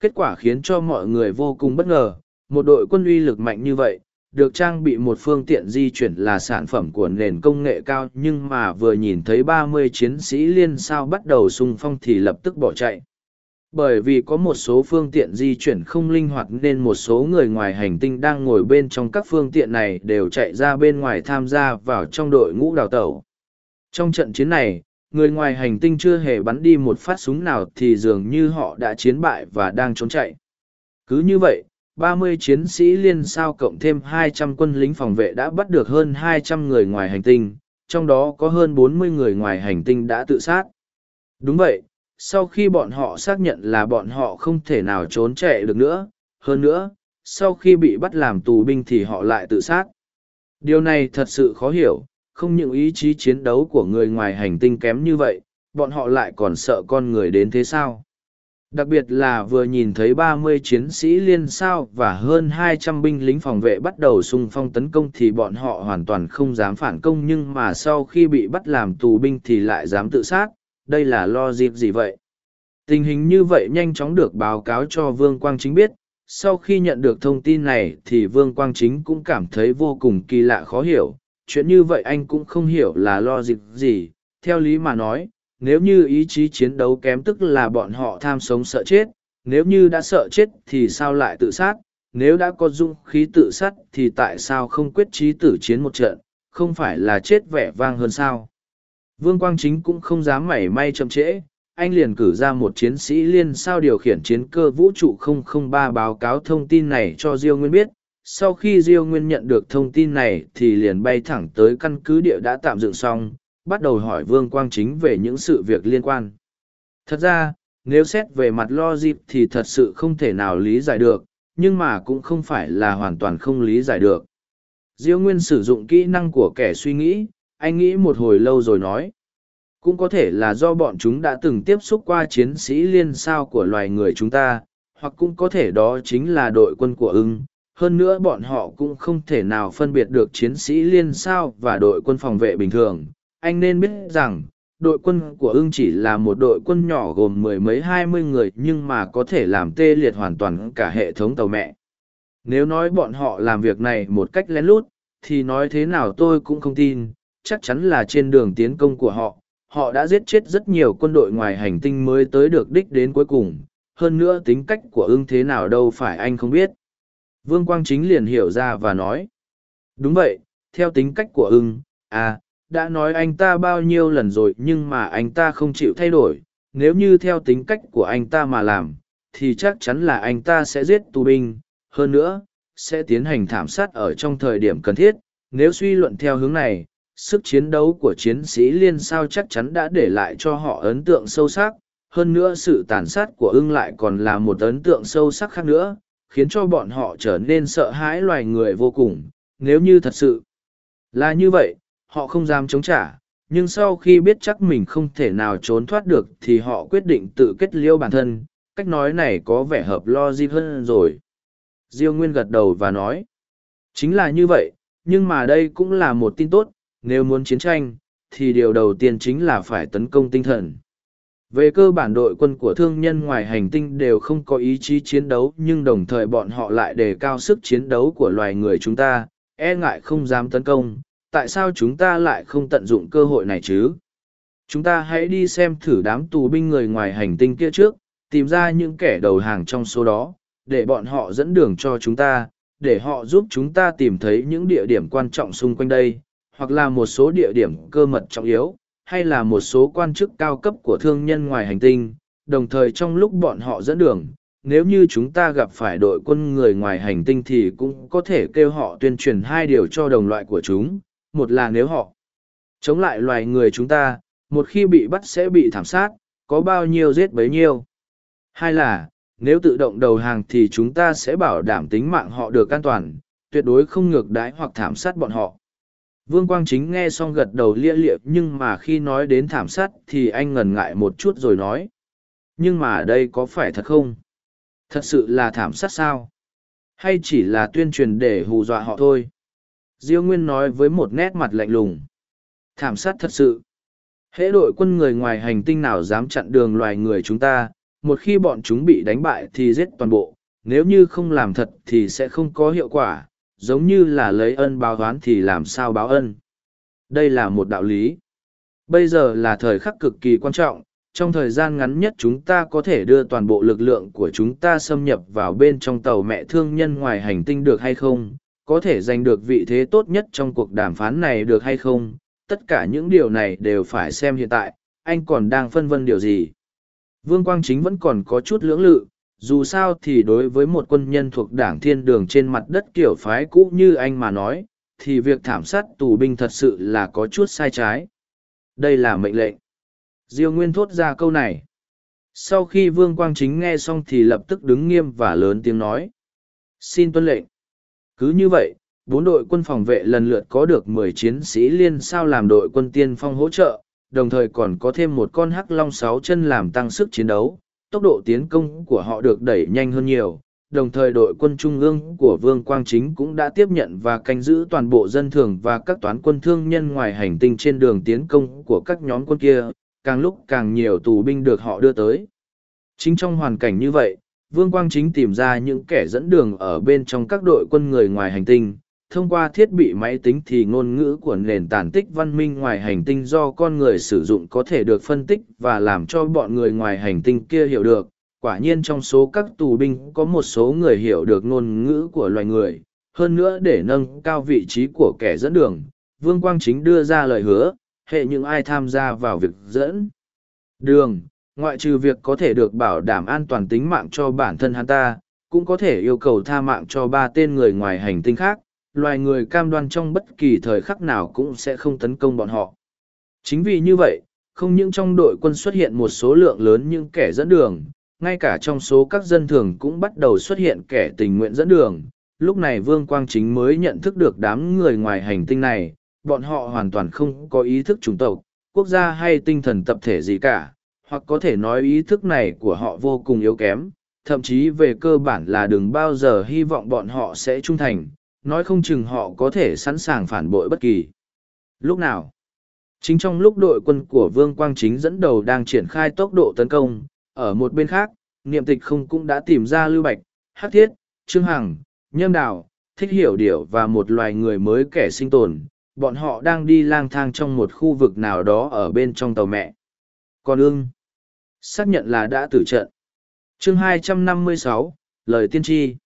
Kết quả khiến cho mọi người vô cùng bất ngờ, một đội quân uy lực mạnh như vậy, được trang bị một phương tiện di chuyển là sản phẩm của nền công nghệ cao nhưng mà vừa nhìn thấy ba mươi chiến sĩ liên sao bắt đầu xung phong thì lập tức bỏ chạy. Bởi vì có một số phương tiện di chuyển không linh hoạt nên một số người ngoài hành tinh đang ngồi bên trong các phương tiện này đều chạy ra bên ngoài tham gia vào trong đội ngũ đào tẩu. Trong trận chiến này, người ngoài hành tinh chưa hề bắn đi một phát súng nào thì dường như họ đã chiến bại và đang trốn chạy. Cứ như vậy, 30 chiến sĩ liên sao cộng thêm 200 quân lính phòng vệ đã bắt được hơn 200 người ngoài hành tinh, trong đó có hơn 40 người ngoài hành tinh đã tự sát. Đúng vậy, sau khi bọn họ xác nhận là bọn họ không thể nào trốn chạy được nữa, hơn nữa, sau khi bị bắt làm tù binh thì họ lại tự sát. Điều này thật sự khó hiểu, không những ý chí chiến đấu của người ngoài hành tinh kém như vậy, bọn họ lại còn sợ con người đến thế sao? Đặc biệt là vừa nhìn thấy ba mươi chiến sĩ liên sao và hơn hai trăm binh lính phòng vệ bắt đầu xung phong tấn công thì bọn họ hoàn toàn không dám phản công nhưng mà sau khi bị bắt làm tù binh thì lại dám tự sát, đây là lo dịp gì vậy? Tình hình như vậy nhanh chóng được báo cáo cho Vương Quang Chính biết, sau khi nhận được thông tin này thì Vương Quang Chính cũng cảm thấy vô cùng kỳ lạ khó hiểu, chuyện như vậy anh cũng không hiểu là lo dịp gì, theo lý mà nói nếu như ý chí chiến đấu kém tức là bọn họ tham sống sợ chết, nếu như đã sợ chết thì sao lại tự sát, nếu đã có dung khí tự sát thì tại sao không quyết trí tử chiến một trận, không phải là chết vẻ vang hơn sao. Vương Quang Chính cũng không dám mảy may chậm trễ, anh liền cử ra một chiến sĩ liên sao điều khiển chiến cơ vũ trụ 003 báo cáo thông tin này cho Diêu Nguyên biết. Sau khi Diêu Nguyên nhận được thông tin này thì liền bay thẳng tới căn cứ địa đã tạm dựng xong, bắt đầu hỏi Vương Quang Chính về những sự việc liên quan. Thật ra, nếu xét về mặt logic thì thật sự không thể nào lý giải được, nhưng mà cũng không phải là hoàn toàn không lý giải được. Diêu Nguyên sử dụng kỹ năng của kẻ suy nghĩ, anh nghĩ một hồi lâu rồi nói. Cũng có thể là do bọn chúng đã từng tiếp xúc qua chiến sĩ liên sao của loài người chúng ta, hoặc cũng có thể đó chính là đội quân của ưng. Hơn nữa bọn họ cũng không thể nào phân biệt được chiến sĩ liên sao và đội quân phòng vệ bình thường, anh nên biết rằng, đội quân của ưng chỉ là một đội quân nhỏ gồm mười mấy hai mươi người nhưng mà có thể làm tê liệt hoàn toàn cả hệ thống tàu mẹ. Nếu nói bọn họ làm việc này một cách lén lút, thì nói thế nào tôi cũng không tin, chắc chắn là trên đường tiến công của họ họ đã giết chết rất nhiều quân đội ngoài hành tinh mới tới được đích đến cuối cùng. Hơn nữa tính cách của ưng thế nào đâu phải anh không biết. Vương quang chính liền hiểu ra và nói. Đúng vậy, theo tính cách của ưng à đã nói anh ta bao nhiêu lần rồi nhưng mà anh ta không chịu thay đổi. Nếu như theo tính cách của anh ta mà làm, thì chắc chắn là anh ta sẽ giết tù binh. Hơn nữa, sẽ tiến hành thảm sát ở trong thời điểm cần thiết. Nếu suy luận theo hướng này, sức chiến đấu của chiến sĩ liên sao chắc chắn đã để lại cho họ ấn tượng sâu sắc. Hơn nữa sự tàn sát của ưng lại còn là một ấn tượng sâu sắc khác nữa, khiến cho bọn họ trở nên sợ hãi loài người vô cùng. Nếu như thật sự là như vậy họ không dám chống trả, nhưng sau khi biết chắc mình không thể nào trốn thoát được thì họ quyết định tự kết liễu bản thân, cách nói này có vẻ hợp logic hơn rồi. Diêu nguyên gật đầu và nói, chính là như vậy, nhưng mà đây cũng là một tin tốt, nếu muốn chiến tranh, thì điều đầu tiên chính là phải tấn công tinh thần. Về cơ bản đội quân của thương nhân ngoài hành tinh đều không có ý chí chiến đấu, nhưng đồng thời bọn họ lại đề cao sức chiến đấu của loài người chúng ta e ngại không dám tấn công tại sao chúng ta lại không tận dụng cơ hội này chứ? Chúng ta hãy đi xem thử đám tù binh người ngoài hành tinh kia trước, tìm ra những kẻ đầu hàng trong số đó, để bọn họ dẫn đường cho chúng ta, để họ giúp chúng ta tìm thấy những địa điểm quan trọng xung quanh đây, hoặc là một số địa điểm cơ mật trọng yếu, hay là một số quan chức cao cấp của thương nhân ngoài hành tinh, đồng thời trong lúc bọn họ dẫn đường, nếu như chúng ta gặp phải đội quân người ngoài hành tinh thì cũng có thể kêu họ tuyên truyền hai điều cho đồng loại của chúng, một là nếu họ chống lại loài người chúng ta, một khi bị bắt sẽ bị thảm sát, có bao nhiêu giết bấy nhiêu. Hai là, nếu tự động đầu hàng thì chúng ta sẽ bảo đảm tính mạng họ được an toàn, tuyệt đối không ngược đãi hoặc thảm sát bọn họ. Vương Quang Chính nghe xong gật đầu lia liệp nhưng mà khi nói đến thảm sát thì anh ngần ngại một chút rồi nói. Nhưng mà đây có phải thật không? Thật sự là thảm sát sao? Hay chỉ là tuyên truyền để hù dọa họ thôi? Diêu Nguyên nói với một nét mặt lạnh lùng. Thảm sát thật sự. Hễ đội quân người ngoài hành tinh nào dám chặn đường loài người chúng ta, một khi bọn chúng bị đánh bại thì giết toàn bộ, nếu như không làm thật thì sẽ không có hiệu quả, giống như là lấy ân báo oán thì làm sao báo ân. Đây là một đạo lý. Bây giờ là thời khắc cực kỳ quan trọng, trong thời gian ngắn nhất chúng ta có thể đưa toàn bộ lực lượng của chúng ta xâm nhập vào bên trong tàu mẹ thương nhân ngoài hành tinh được hay không, có thể giành được vị thế tốt nhất trong cuộc đàm phán này được hay không, tất cả những điều này đều phải xem hiện tại, anh còn đang phân vân điều gì. Vương Quang Chính vẫn còn có chút lưỡng lự, dù sao thì đối với một quân nhân thuộc đảng thiên đường trên mặt đất kiểu phái cũ như anh mà nói, thì việc thảm sát tù binh thật sự là có chút sai trái. Đây là mệnh lệnh. Diêu Nguyên thốt ra câu này. Sau khi Vương Quang Chính nghe xong thì lập tức đứng nghiêm và lớn tiếng nói. Xin tuân lệnh. Cứ như vậy, bốn đội quân phòng vệ lần lượt có được mười chiến sĩ liên sao làm đội quân tiên phong hỗ trợ, đồng thời còn có thêm một con hắc long sáu chân làm tăng sức chiến đấu. Tốc độ tiến công của họ được đẩy nhanh hơn nhiều, đồng thời đội quân trung ương của Vương Quang Chính cũng đã tiếp nhận và canh giữ toàn bộ dân thường và các toán quân thương nhân ngoài hành tinh trên đường tiến công của các nhóm quân kia, càng lúc càng nhiều tù binh được họ đưa tới. Chính trong hoàn cảnh như vậy, Vương Quang Chính tìm ra những kẻ dẫn đường ở bên trong các đội quân người ngoài hành tinh, thông qua thiết bị máy tính thì ngôn ngữ của nền tàn tích văn minh ngoài hành tinh do con người sử dụng có thể được phân tích và làm cho bọn người ngoài hành tinh kia hiểu được. Quả nhiên trong số các tù binh có một số người hiểu được ngôn ngữ của loài người. Hơn nữa để nâng cao vị trí của kẻ dẫn đường, Vương Quang Chính đưa ra lời hứa, hệ những ai tham gia vào việc dẫn đường, ngoại trừ việc có thể được bảo đảm an toàn tính mạng cho bản thân hắn ta, cũng có thể yêu cầu tha mạng cho ba tên người ngoài hành tinh khác, loài người cam đoan trong bất kỳ thời khắc nào cũng sẽ không tấn công bọn họ. Chính vì như vậy, không những trong đội quân xuất hiện một số lượng lớn những kẻ dẫn đường, ngay cả trong số các dân thường cũng bắt đầu xuất hiện kẻ tình nguyện dẫn đường. Lúc này Vương Quang Chính mới nhận thức được đám người ngoài hành tinh này, bọn họ hoàn toàn không có ý thức chủng tộc, quốc gia hay tinh thần tập thể gì cả, hoặc có thể nói ý thức này của họ vô cùng yếu kém, thậm chí về cơ bản là đừng bao giờ hy vọng bọn họ sẽ trung thành, nói không chừng họ có thể sẵn sàng phản bội bất kỳ. Lúc nào? Chính trong lúc đội quân của Vương Quang Chính dẫn đầu đang triển khai tốc độ tấn công, ở một bên khác, niệm tịch không cũng đã tìm ra Lưu Bạch, Hát Thiết, Trương Hằng, Nhâm Đào, Thích Hiểu Điểu và một loài người mới kẻ sinh tồn, bọn họ đang đi lang thang trong một khu vực nào đó ở bên trong tàu mẹ. Còn ương xác nhận là đã tử trận. chương 256, lời tiên tri.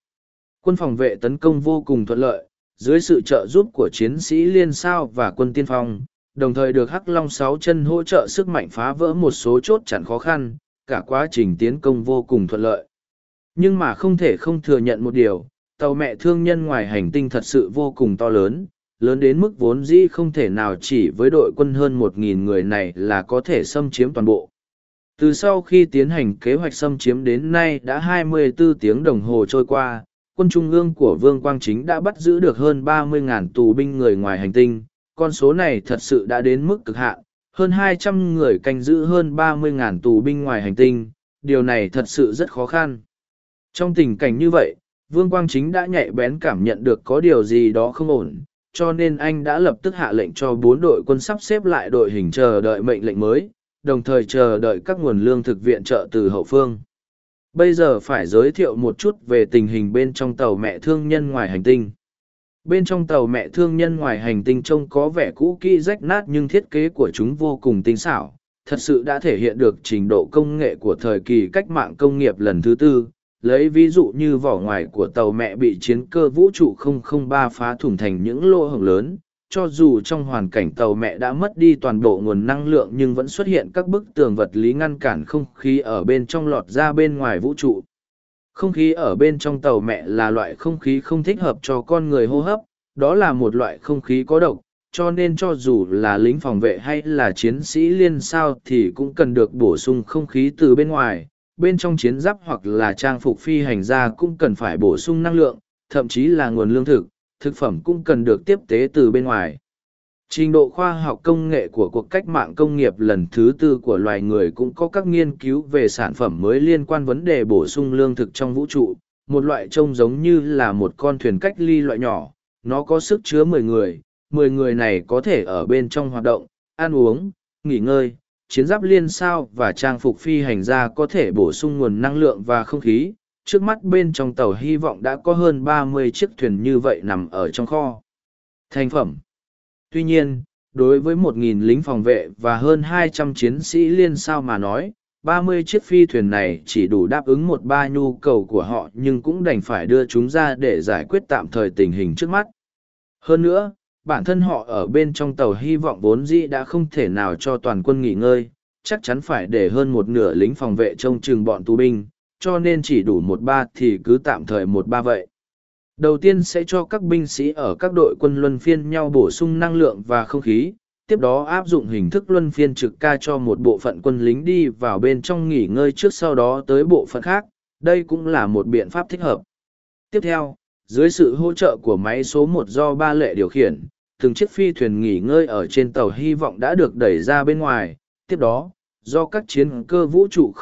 Quân phòng vệ tấn công vô cùng thuận lợi, dưới sự trợ giúp của chiến sĩ liên sao và quân tiên phong, đồng thời được Hắc Long sáu chân hỗ trợ sức mạnh phá vỡ một số chốt chặn khó khăn, cả quá trình tiến công vô cùng thuận lợi. Nhưng mà không thể không thừa nhận một điều, tàu mẹ thương nhân ngoài hành tinh thật sự vô cùng to lớn, lớn đến mức vốn dĩ không thể nào chỉ với đội quân hơn một nghìn người này là có thể xâm chiếm toàn bộ. Từ sau khi tiến hành kế hoạch xâm chiếm đến nay đã 24 tiếng đồng hồ trôi qua, quân trung ương của Vương Quang Chính đã bắt giữ được hơn 30.000 tù binh người ngoài hành tinh, con số này thật sự đã đến mức cực hạn, hơn 200 người canh giữ hơn 30.000 tù binh ngoài hành tinh, điều này thật sự rất khó khăn. Trong tình cảnh như vậy, Vương Quang Chính đã nhạy bén cảm nhận được có điều gì đó không ổn, cho nên anh đã lập tức hạ lệnh cho bốn đội quân sắp xếp lại đội hình chờ đợi mệnh lệnh mới, đồng thời chờ đợi các nguồn lương thực viện trợ từ hậu phương. Bây giờ phải giới thiệu một chút về tình hình bên trong tàu mẹ thương nhân ngoài hành tinh. Bên trong tàu mẹ thương nhân ngoài hành tinh trông có vẻ cũ kỹ rách nát nhưng thiết kế của chúng vô cùng tinh xảo, thật sự đã thể hiện được trình độ công nghệ của thời kỳ cách mạng công nghiệp lần thứ tư, lấy ví dụ như vỏ ngoài của tàu mẹ bị chiến cơ vũ trụ 003 phá thủng thành những lỗ hổng lớn cho dù trong hoàn cảnh tàu mẹ đã mất đi toàn bộ nguồn năng lượng nhưng vẫn xuất hiện các bức tường vật lý ngăn cản không khí ở bên trong lọt ra bên ngoài vũ trụ. Không khí ở bên trong tàu mẹ là loại không khí không thích hợp cho con người hô hấp đó là một loại không khí có độc cho nên cho dù là lính phòng vệ hay là chiến sĩ liên sao thì cũng cần được bổ sung không khí từ bên ngoài. Bên trong chiến giáp hoặc là trang phục phi hành gia cũng cần phải bổ sung năng lượng, thậm chí là nguồn lương thực, thực phẩm cũng cần được tiếp tế từ bên ngoài. Trình độ khoa học công nghệ của cuộc cách mạng công nghiệp lần thứ tư của loài người cũng có các nghiên cứu về sản phẩm mới liên quan vấn đề bổ sung lương thực trong vũ trụ, một loại trông giống như là một con thuyền cách ly loại nhỏ, nó có sức chứa mười người, mười người này có thể ở bên trong hoạt động, ăn uống, nghỉ ngơi, chiến giáp liên sao và trang phục phi hành gia có thể bổ sung nguồn năng lượng và không khí, trước mắt bên trong tàu hy vọng đã có hơn ba mươi chiếc thuyền như vậy nằm ở trong kho. Thành phẩm Tuy nhiên, đối với một nghìn lính phòng vệ và hơn hai trăm chiến sĩ liên sao mà nói, ba mươi chiếc phi thuyền này chỉ đủ đáp ứng một ba nhu cầu của họ nhưng cũng đành phải đưa chúng ra để giải quyết tạm thời tình hình trước mắt. Hơn nữa, bản thân họ ở bên trong tàu hy vọng vốn dĩ đã không thể nào cho toàn quân nghỉ ngơi, chắc chắn phải để hơn một nửa lính phòng vệ trông chừng bọn tù binh, cho nên chỉ đủ một ba thì cứ tạm thời một ba vậy. Đầu tiên sẽ cho các binh sĩ ở các đội quân luân phiên nhau bổ sung năng lượng và không khí, tiếp đó áp dụng hình thức luân phiên trực ca cho một bộ phận quân lính đi vào bên trong nghỉ ngơi trước sau đó tới bộ phận khác, đây cũng là một biện pháp thích hợp. Tiếp theo, dưới sự hỗ trợ của máy số một do ba lệ điều khiển, từng chiếc phi thuyền nghỉ ngơi ở trên tàu hy vọng đã được đẩy ra bên ngoài, tiếp đó, do các chiến cơ vũ trụ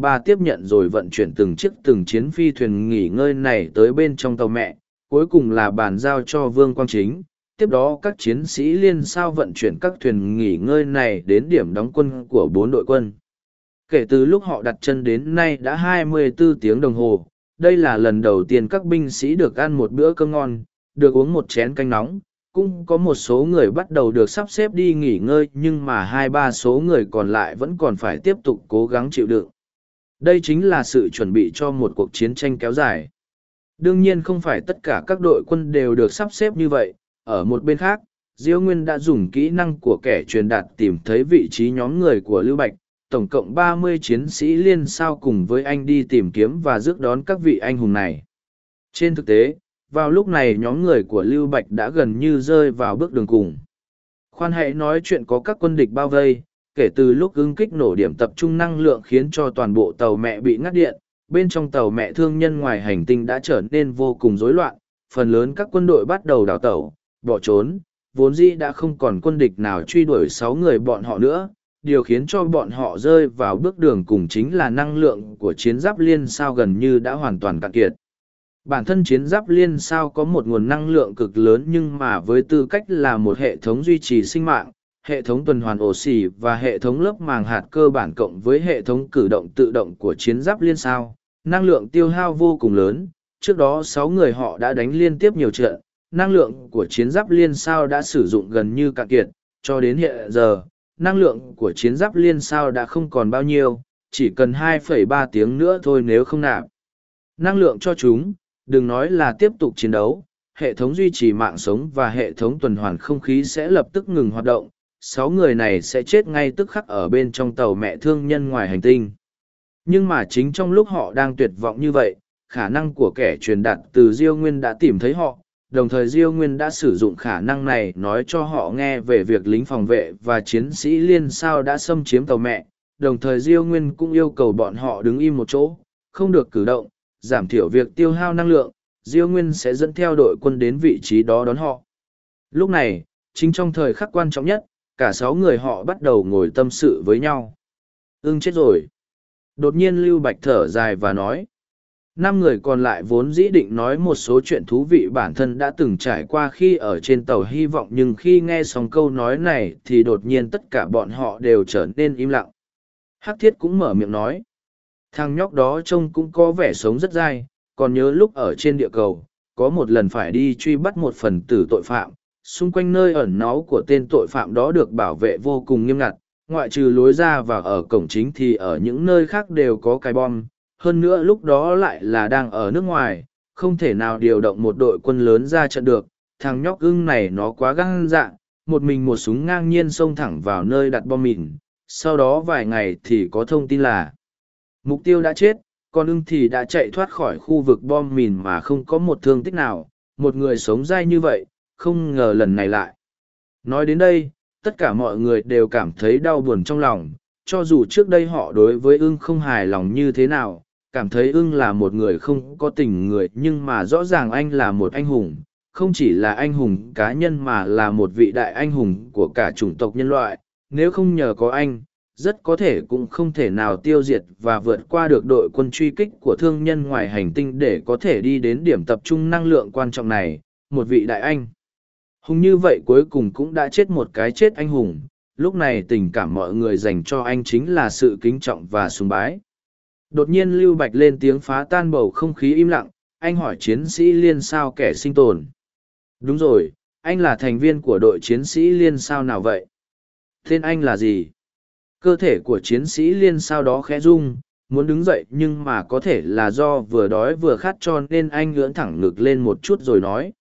003 tiếp nhận rồi vận chuyển từng chiếc từng chiến phi thuyền nghỉ ngơi này tới bên trong tàu mẹ, cuối cùng là bàn giao cho Vương Quang Chính. Tiếp đó các chiến sĩ liên sao vận chuyển các thuyền nghỉ ngơi này đến điểm đóng quân của bốn đội quân. Kể từ lúc họ đặt chân đến nay đã 24 tiếng đồng hồ, đây là lần đầu tiên các binh sĩ được ăn một bữa cơm ngon, được uống một chén canh nóng, cũng có một số người bắt đầu được sắp xếp đi nghỉ ngơi, nhưng mà hai ba số người còn lại vẫn còn phải tiếp tục cố gắng chịu đựng. Đây chính là sự chuẩn bị cho một cuộc chiến tranh kéo dài. Đương nhiên không phải tất cả các đội quân đều được sắp xếp như vậy. Ở một bên khác diễu nguyên đã dùng kỹ năng của kẻ truyền đạt tìm thấy vị trí nhóm người của lưu bạch. Tổng cộng ba mươi chiến sĩ liên sao cùng với anh đi tìm kiếm và rước đón các vị anh hùng này. Trên thực tế vào lúc này nhóm người của Lưu Bạch đã gần như rơi vào bước đường cùng. Khoan hãy nói chuyện có các quân địch bao vây, kể từ lúc ứng kích nổ điểm tập trung năng lượng khiến cho toàn bộ tàu mẹ bị ngắt điện, bên trong tàu mẹ thương nhân ngoài hành tinh đã trở nên vô cùng rối loạn, phần lớn các quân đội bắt đầu đào tẩu, bỏ trốn, vốn dĩ đã không còn quân địch nào truy đuổi sáu người bọn họ nữa, điều khiến cho bọn họ rơi vào bước đường cùng chính là năng lượng của chiến giáp liên sao gần như đã hoàn toàn cạn kiệt. Bản thân chiến giáp liên sao có một nguồn năng lượng cực lớn nhưng mà với tư cách là một hệ thống duy trì sinh mạng, hệ thống tuần hoàn ổ xỉ và hệ thống lớp màng hạt cơ bản cộng với hệ thống cử động tự động của chiến giáp liên sao, năng lượng tiêu hao vô cùng lớn. Trước đó sáu người họ đã đánh liên tiếp nhiều trận, năng lượng của chiến giáp liên sao đã sử dụng gần như cạn kiệt, cho đến hiện giờ, năng lượng của chiến giáp liên sao đã không còn bao nhiêu, chỉ cần 2,3 tiếng nữa thôi nếu không nạp. Năng lượng cho chúng, đừng nói là tiếp tục chiến đấu, hệ thống duy trì mạng sống và hệ thống tuần hoàn không khí sẽ lập tức ngừng hoạt động. Sáu người này sẽ chết ngay tức khắc ở bên trong tàu mẹ thương nhân ngoài hành tinh. Nhưng mà chính trong lúc họ đang tuyệt vọng như vậy, khả năng của kẻ truyền đạt từ Diêu Nguyên đã tìm thấy họ, đồng thời Diêu Nguyên đã sử dụng khả năng này nói cho họ nghe về việc lính phòng vệ và chiến sĩ liên sao đã xâm chiếm tàu mẹ, đồng thời Diêu Nguyên cũng yêu cầu bọn họ đứng im một chỗ, không được cử động, giảm thiểu việc tiêu hao năng lượng, Diêu Nguyên sẽ dẫn theo đội quân đến vị trí đó đón họ. Lúc này, chính trong thời khắc quan trọng nhất, cả sáu người họ bắt đầu ngồi tâm sự với nhau. Ưng chết rồi. Đột nhiên Lưu Bạch thở dài và nói. Năm người còn lại vốn dĩ định nói một số chuyện thú vị bản thân đã từng trải qua khi ở trên tàu hy vọng nhưng khi nghe xong câu nói này thì đột nhiên tất cả bọn họ đều trở nên im lặng. Hắc thiết cũng mở miệng nói. Thằng nhóc đó trông cũng có vẻ sống rất dai, còn nhớ lúc ở trên địa cầu, có một lần phải đi truy bắt một phần tử tội phạm, xung quanh nơi ẩn náu của tên tội phạm đó được bảo vệ vô cùng nghiêm ngặt, ngoại trừ lối ra và ở cổng chính thì ở những nơi khác đều có cái bom, hơn nữa lúc đó lại là đang ở nước ngoài, không thể nào điều động một đội quân lớn ra trận được, thằng nhóc ưng này nó quá gan dạ, một mình một súng ngang nhiên xông thẳng vào nơi đặt bom mìn, sau đó vài ngày thì có thông tin là Mục tiêu đã chết, còn ưng thì đã chạy thoát khỏi khu vực bom mìn mà không có một thương tích nào, một người sống dai như vậy, không ngờ lần này lại. Nói đến đây, tất cả mọi người đều cảm thấy đau buồn trong lòng, cho dù trước đây họ đối với ưng không hài lòng như thế nào, cảm thấy ưng là một người không có tình người nhưng mà rõ ràng anh là một anh hùng, không chỉ là anh hùng cá nhân mà là một vị đại anh hùng của cả chủng tộc nhân loại, nếu không nhờ có anh, rất có thể cũng không thể nào tiêu diệt và vượt qua được đội quân truy kích của thương nhân ngoài hành tinh để có thể đi đến điểm tập trung năng lượng quan trọng này, một vị đại anh. Hùng như vậy cuối cùng cũng đã chết một cái chết anh hùng, lúc này tình cảm mọi người dành cho anh chính là sự kính trọng và sùng bái. Đột nhiên Lưu Bạch lên tiếng phá tan bầu không khí im lặng, anh hỏi chiến sĩ liên sao kẻ sinh tồn. Đúng rồi, anh là thành viên của đội chiến sĩ liên sao nào vậy? Tên anh là gì? Cơ thể của chiến sĩ liên sao đó khẽ rung, muốn đứng dậy nhưng mà có thể là do vừa đói vừa khát cho nên anh ngưỡng thẳng ngực lên một chút rồi nói.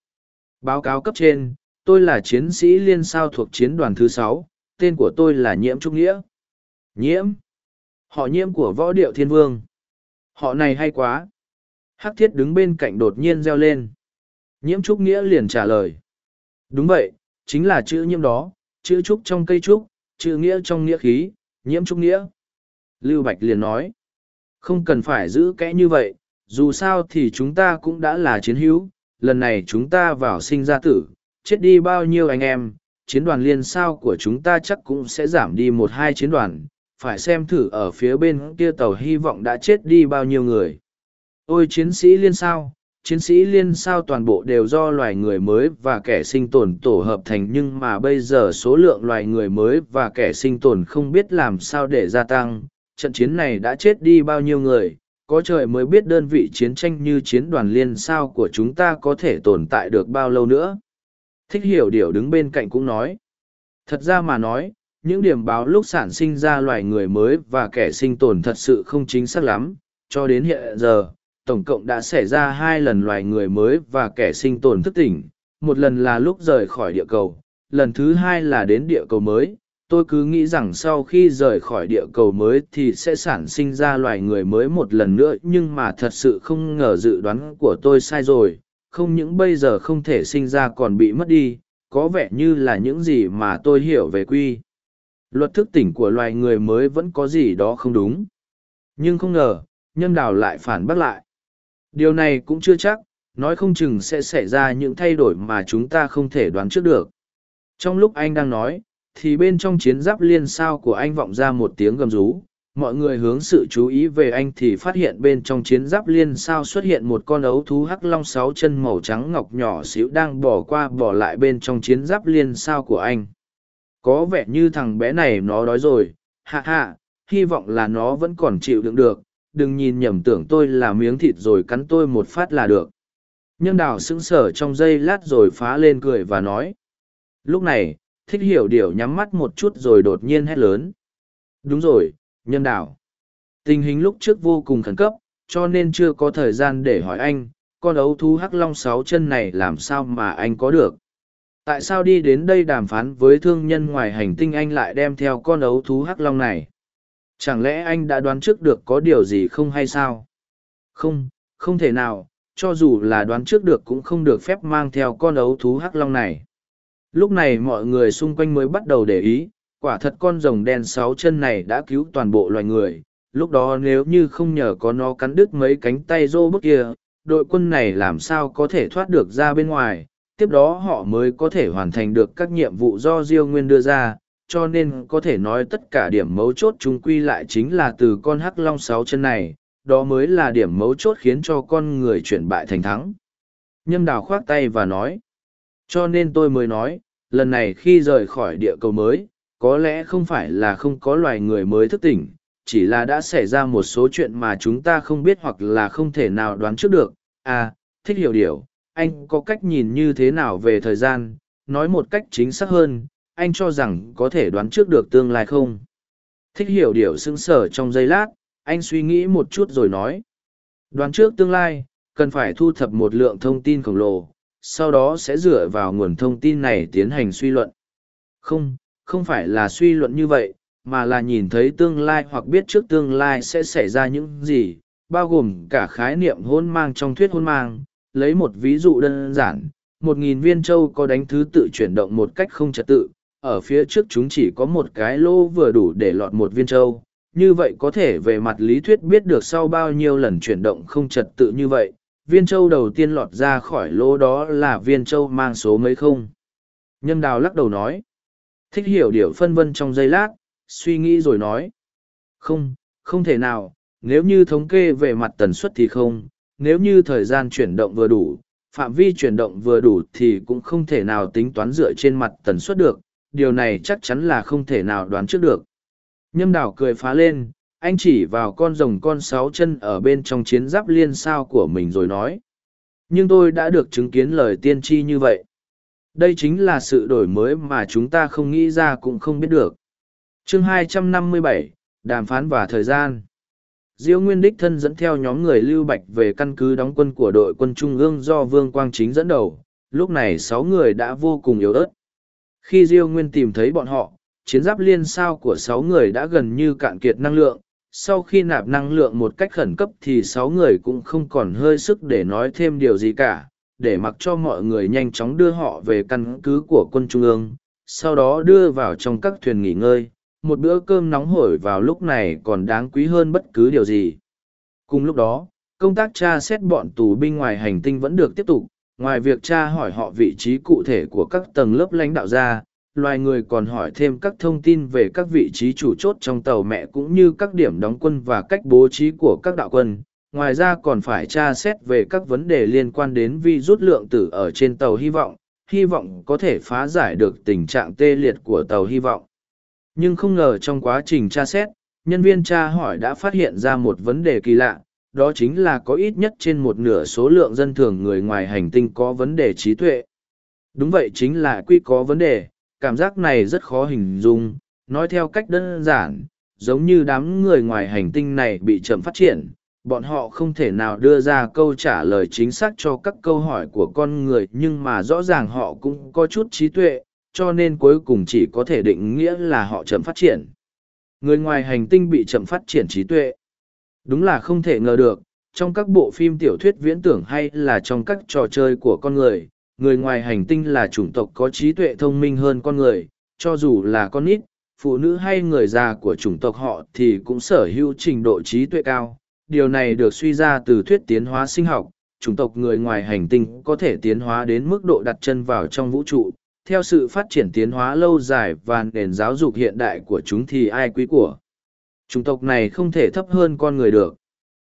Báo cáo cấp trên, tôi là chiến sĩ liên sao thuộc chiến đoàn thứ sáu, tên của tôi là Nhiễm Trung Nghĩa. Nhiễm? Họ nhiễm của võ điệu thiên vương. Họ này hay quá. Hắc thiết đứng bên cạnh đột nhiên reo lên. Nhiễm Trúc Nghĩa liền trả lời. Đúng vậy, chính là chữ nhiễm đó, chữ trúc trong cây trúc, chữ nghĩa trong nghĩa khí, nhiễm trúc nghĩa. Lưu Bạch liền nói. Không cần phải giữ kẽ như vậy, dù sao thì chúng ta cũng đã là chiến hữu, lần này chúng ta vào sinh ra tử, chết đi bao nhiêu anh em, chiến đoàn liên sao của chúng ta chắc cũng sẽ giảm đi một hai chiến đoàn, phải xem thử ở phía bên kia tàu hy vọng đã chết đi bao nhiêu người. Ôi chiến sĩ liên sao, chiến sĩ liên sao toàn bộ đều do loài người mới và kẻ sinh tồn tổ hợp thành nhưng mà bây giờ số lượng loài người mới và kẻ sinh tồn không biết làm sao để gia tăng, trận chiến này đã chết đi bao nhiêu người, có trời mới biết đơn vị chiến tranh như chiến đoàn liên sao của chúng ta có thể tồn tại được bao lâu nữa. Thích hiểu điều đứng bên cạnh cũng nói. Thật ra mà nói, những điểm báo lúc sản sinh ra loài người mới và kẻ sinh tồn thật sự không chính xác lắm, cho đến hiện giờ, tổng cộng đã xảy ra hai lần loài người mới và kẻ sinh tồn thức tỉnh, một lần là lúc rời khỏi địa cầu, lần thứ hai là đến địa cầu mới. Tôi cứ nghĩ rằng sau khi rời khỏi địa cầu mới thì sẽ sản sinh ra loài người mới một lần nữa nhưng mà thật sự không ngờ dự đoán của tôi sai rồi, không những bây giờ không thể sinh ra còn bị mất đi, có vẻ như là những gì mà tôi hiểu về quy. Luật thức tỉnh của loài người mới vẫn có gì đó không đúng. Nhưng không ngờ, nhân đào lại phản bác lại. Điều này cũng chưa chắc, nói không chừng sẽ xảy ra những thay đổi mà chúng ta không thể đoán trước được. Trong lúc anh đang nói, thì bên trong chiến giáp liên sao của anh vọng ra một tiếng gầm rú. Mọi người hướng sự chú ý về anh thì phát hiện bên trong chiến giáp liên sao xuất hiện một con ấu thú hắc long sáu chân màu trắng ngọc nhỏ xíu đang bỏ qua bỏ lại bên trong chiến giáp liên sao của anh. Có vẻ như thằng bé này nó đói rồi, hạ hạ, hy vọng là nó vẫn còn chịu đựng được, đừng nhìn nhầm tưởng tôi là miếng thịt rồi cắn tôi một phát là được. Nhân đào sững sờ trong giây lát rồi phá lên cười và nói. Lúc này, thích hiểu điều nhắm mắt một chút rồi đột nhiên hét lớn. Đúng rồi, nhân đào. Tình hình lúc trước vô cùng khẩn cấp, cho nên chưa có thời gian để hỏi anh, con ấu thú hắc long sáu chân này làm sao mà anh có được. Tại sao đi đến đây đàm phán với thương nhân ngoài hành tinh anh lại đem theo con ấu thú hắc long này? Chẳng lẽ anh đã đoán trước được có điều gì không hay sao? Không, không thể nào, cho dù là đoán trước được cũng không được phép mang theo con ấu thú hắc long này. Lúc này mọi người xung quanh mới bắt đầu để ý, quả thật con rồng đen sáu chân này đã cứu toàn bộ loài người. Lúc đó nếu như không nhờ có nó cắn đứt mấy cánh tay rô bức kia, đội quân này làm sao có thể thoát được ra bên ngoài, tiếp đó họ mới có thể hoàn thành được các nhiệm vụ do Diêu Nguyên đưa ra, cho nên có thể nói tất cả điểm mấu chốt chúng quy lại chính là từ con hắc long sáu chân này, đó mới là điểm mấu chốt khiến cho con người chuyển bại thành thắng. Nhâm đào khoác tay và nói, cho nên tôi mới nói, lần này khi rời khỏi địa cầu mới, có lẽ không phải là không có loài người mới thức tỉnh, chỉ là đã xảy ra một số chuyện mà chúng ta không biết hoặc là không thể nào đoán trước được. À, thích hiểu điều, anh có cách nhìn như thế nào về thời gian, nói một cách chính xác hơn, anh cho rằng có thể đoán trước được tương lai không? Thích hiểu điều sững sở trong giây lát, anh suy nghĩ một chút rồi nói. Đoán trước tương lai, cần phải thu thập một lượng thông tin khổng lồ, sau đó sẽ dựa vào nguồn thông tin này tiến hành suy luận. Không, không phải là suy luận như vậy, mà là nhìn thấy tương lai hoặc biết trước tương lai sẽ xảy ra những gì, bao gồm cả khái niệm hôn mang trong thuyết hôn mang. Lấy một ví dụ đơn giản, một nghìn viên châu có đánh thứ tự chuyển động một cách không trật tự, ở phía trước chúng chỉ có một cái lô vừa đủ để lọt một viên châu. Như vậy có thể về mặt lý thuyết biết được sau bao nhiêu lần chuyển động không trật tự như vậy, viên châu đầu tiên lọt ra khỏi lô đó là viên châu mang số mấy không. Nhân đào lắc đầu nói. Thích hiểu điều phân vân trong giây lát, suy nghĩ rồi nói. Không, không thể nào, nếu như thống kê về mặt tần suất thì không, nếu như thời gian chuyển động vừa đủ, phạm vi chuyển động vừa đủ thì cũng không thể nào tính toán dựa trên mặt tần suất được, điều này chắc chắn là không thể nào đoán trước được. Nhâm đảo cười phá lên, anh chỉ vào con rồng con sáu chân ở bên trong chiến giáp liên sao của mình rồi nói. Nhưng tôi đã được chứng kiến lời tiên tri như vậy. Đây chính là sự đổi mới mà chúng ta không nghĩ ra cũng không biết được. Chương 257, đàm phán và thời gian. Diêu nguyên đích thân dẫn theo nhóm người lưu bạch về căn cứ đóng quân của đội quân trung ương do vương quang chính dẫn đầu. Lúc này sáu người đã vô cùng yếu ớt khi diêu nguyên tìm thấy bọn họ, chiến giáp liên sao của sáu người đã gần như cạn kiệt năng lượng. Sau khi nạp năng lượng một cách khẩn cấp thì sáu người cũng không còn hơi sức để nói thêm điều gì cả, để mặc cho mọi người nhanh chóng đưa họ về căn cứ của quân trung ương. Sau đó đưa vào trong các thuyền nghỉ ngơi. Một bữa cơm nóng hổi vào lúc này còn đáng quý hơn bất cứ điều gì. Cùng lúc đó, công tác tra xét bọn tù binh ngoài hành tinh vẫn được tiếp tục ngoài việc tra hỏi họ vị trí cụ thể của các tầng lớp lãnh đạo ra, loài người còn hỏi thêm các thông tin về các vị trí chủ chốt trong tàu mẹ cũng như các điểm đóng quân và cách bố trí của các đạo quân. Ngoài ra còn phải tra xét về các vấn đề liên quan đến vi rút lượng tử ở trên tàu hy vọng hy vọng có thể phá giải được tình trạng tê liệt của tàu hy vọng. Nhưng không ngờ trong quá trình tra xét, nhân viên tra hỏi đã phát hiện ra một vấn đề kỳ lạ đó chính là có ít nhất trên một nửa số lượng dân thường người ngoài hành tinh có vấn đề trí tuệ. Đúng vậy chính là quy có vấn đề, cảm giác này rất khó hình dung, nói theo cách đơn giản, giống như đám người ngoài hành tinh này bị chậm phát triển, bọn họ không thể nào đưa ra câu trả lời chính xác cho các câu hỏi của con người, nhưng mà rõ ràng họ cũng có chút trí tuệ, cho nên cuối cùng chỉ có thể định nghĩa là họ chậm phát triển. Người ngoài hành tinh bị chậm phát triển trí tuệ đúng là không thể ngờ được, trong các bộ phim tiểu thuyết viễn tưởng hay là trong các trò chơi của con người người ngoài hành tinh là chủng tộc có trí tuệ thông minh hơn con người, cho dù là con nít, phụ nữ hay người già của chủng tộc họ thì cũng sở hữu trình độ trí tuệ cao. Điều này được suy ra từ thuyết tiến hóa sinh học, chủng tộc người ngoài hành tinh có thể tiến hóa đến mức độ đặt chân vào trong vũ trụ. Theo sự phát triển tiến hóa lâu dài và nền giáo dục hiện đại của chúng thì ai quý của? Chủng tộc này không thể thấp hơn con người được.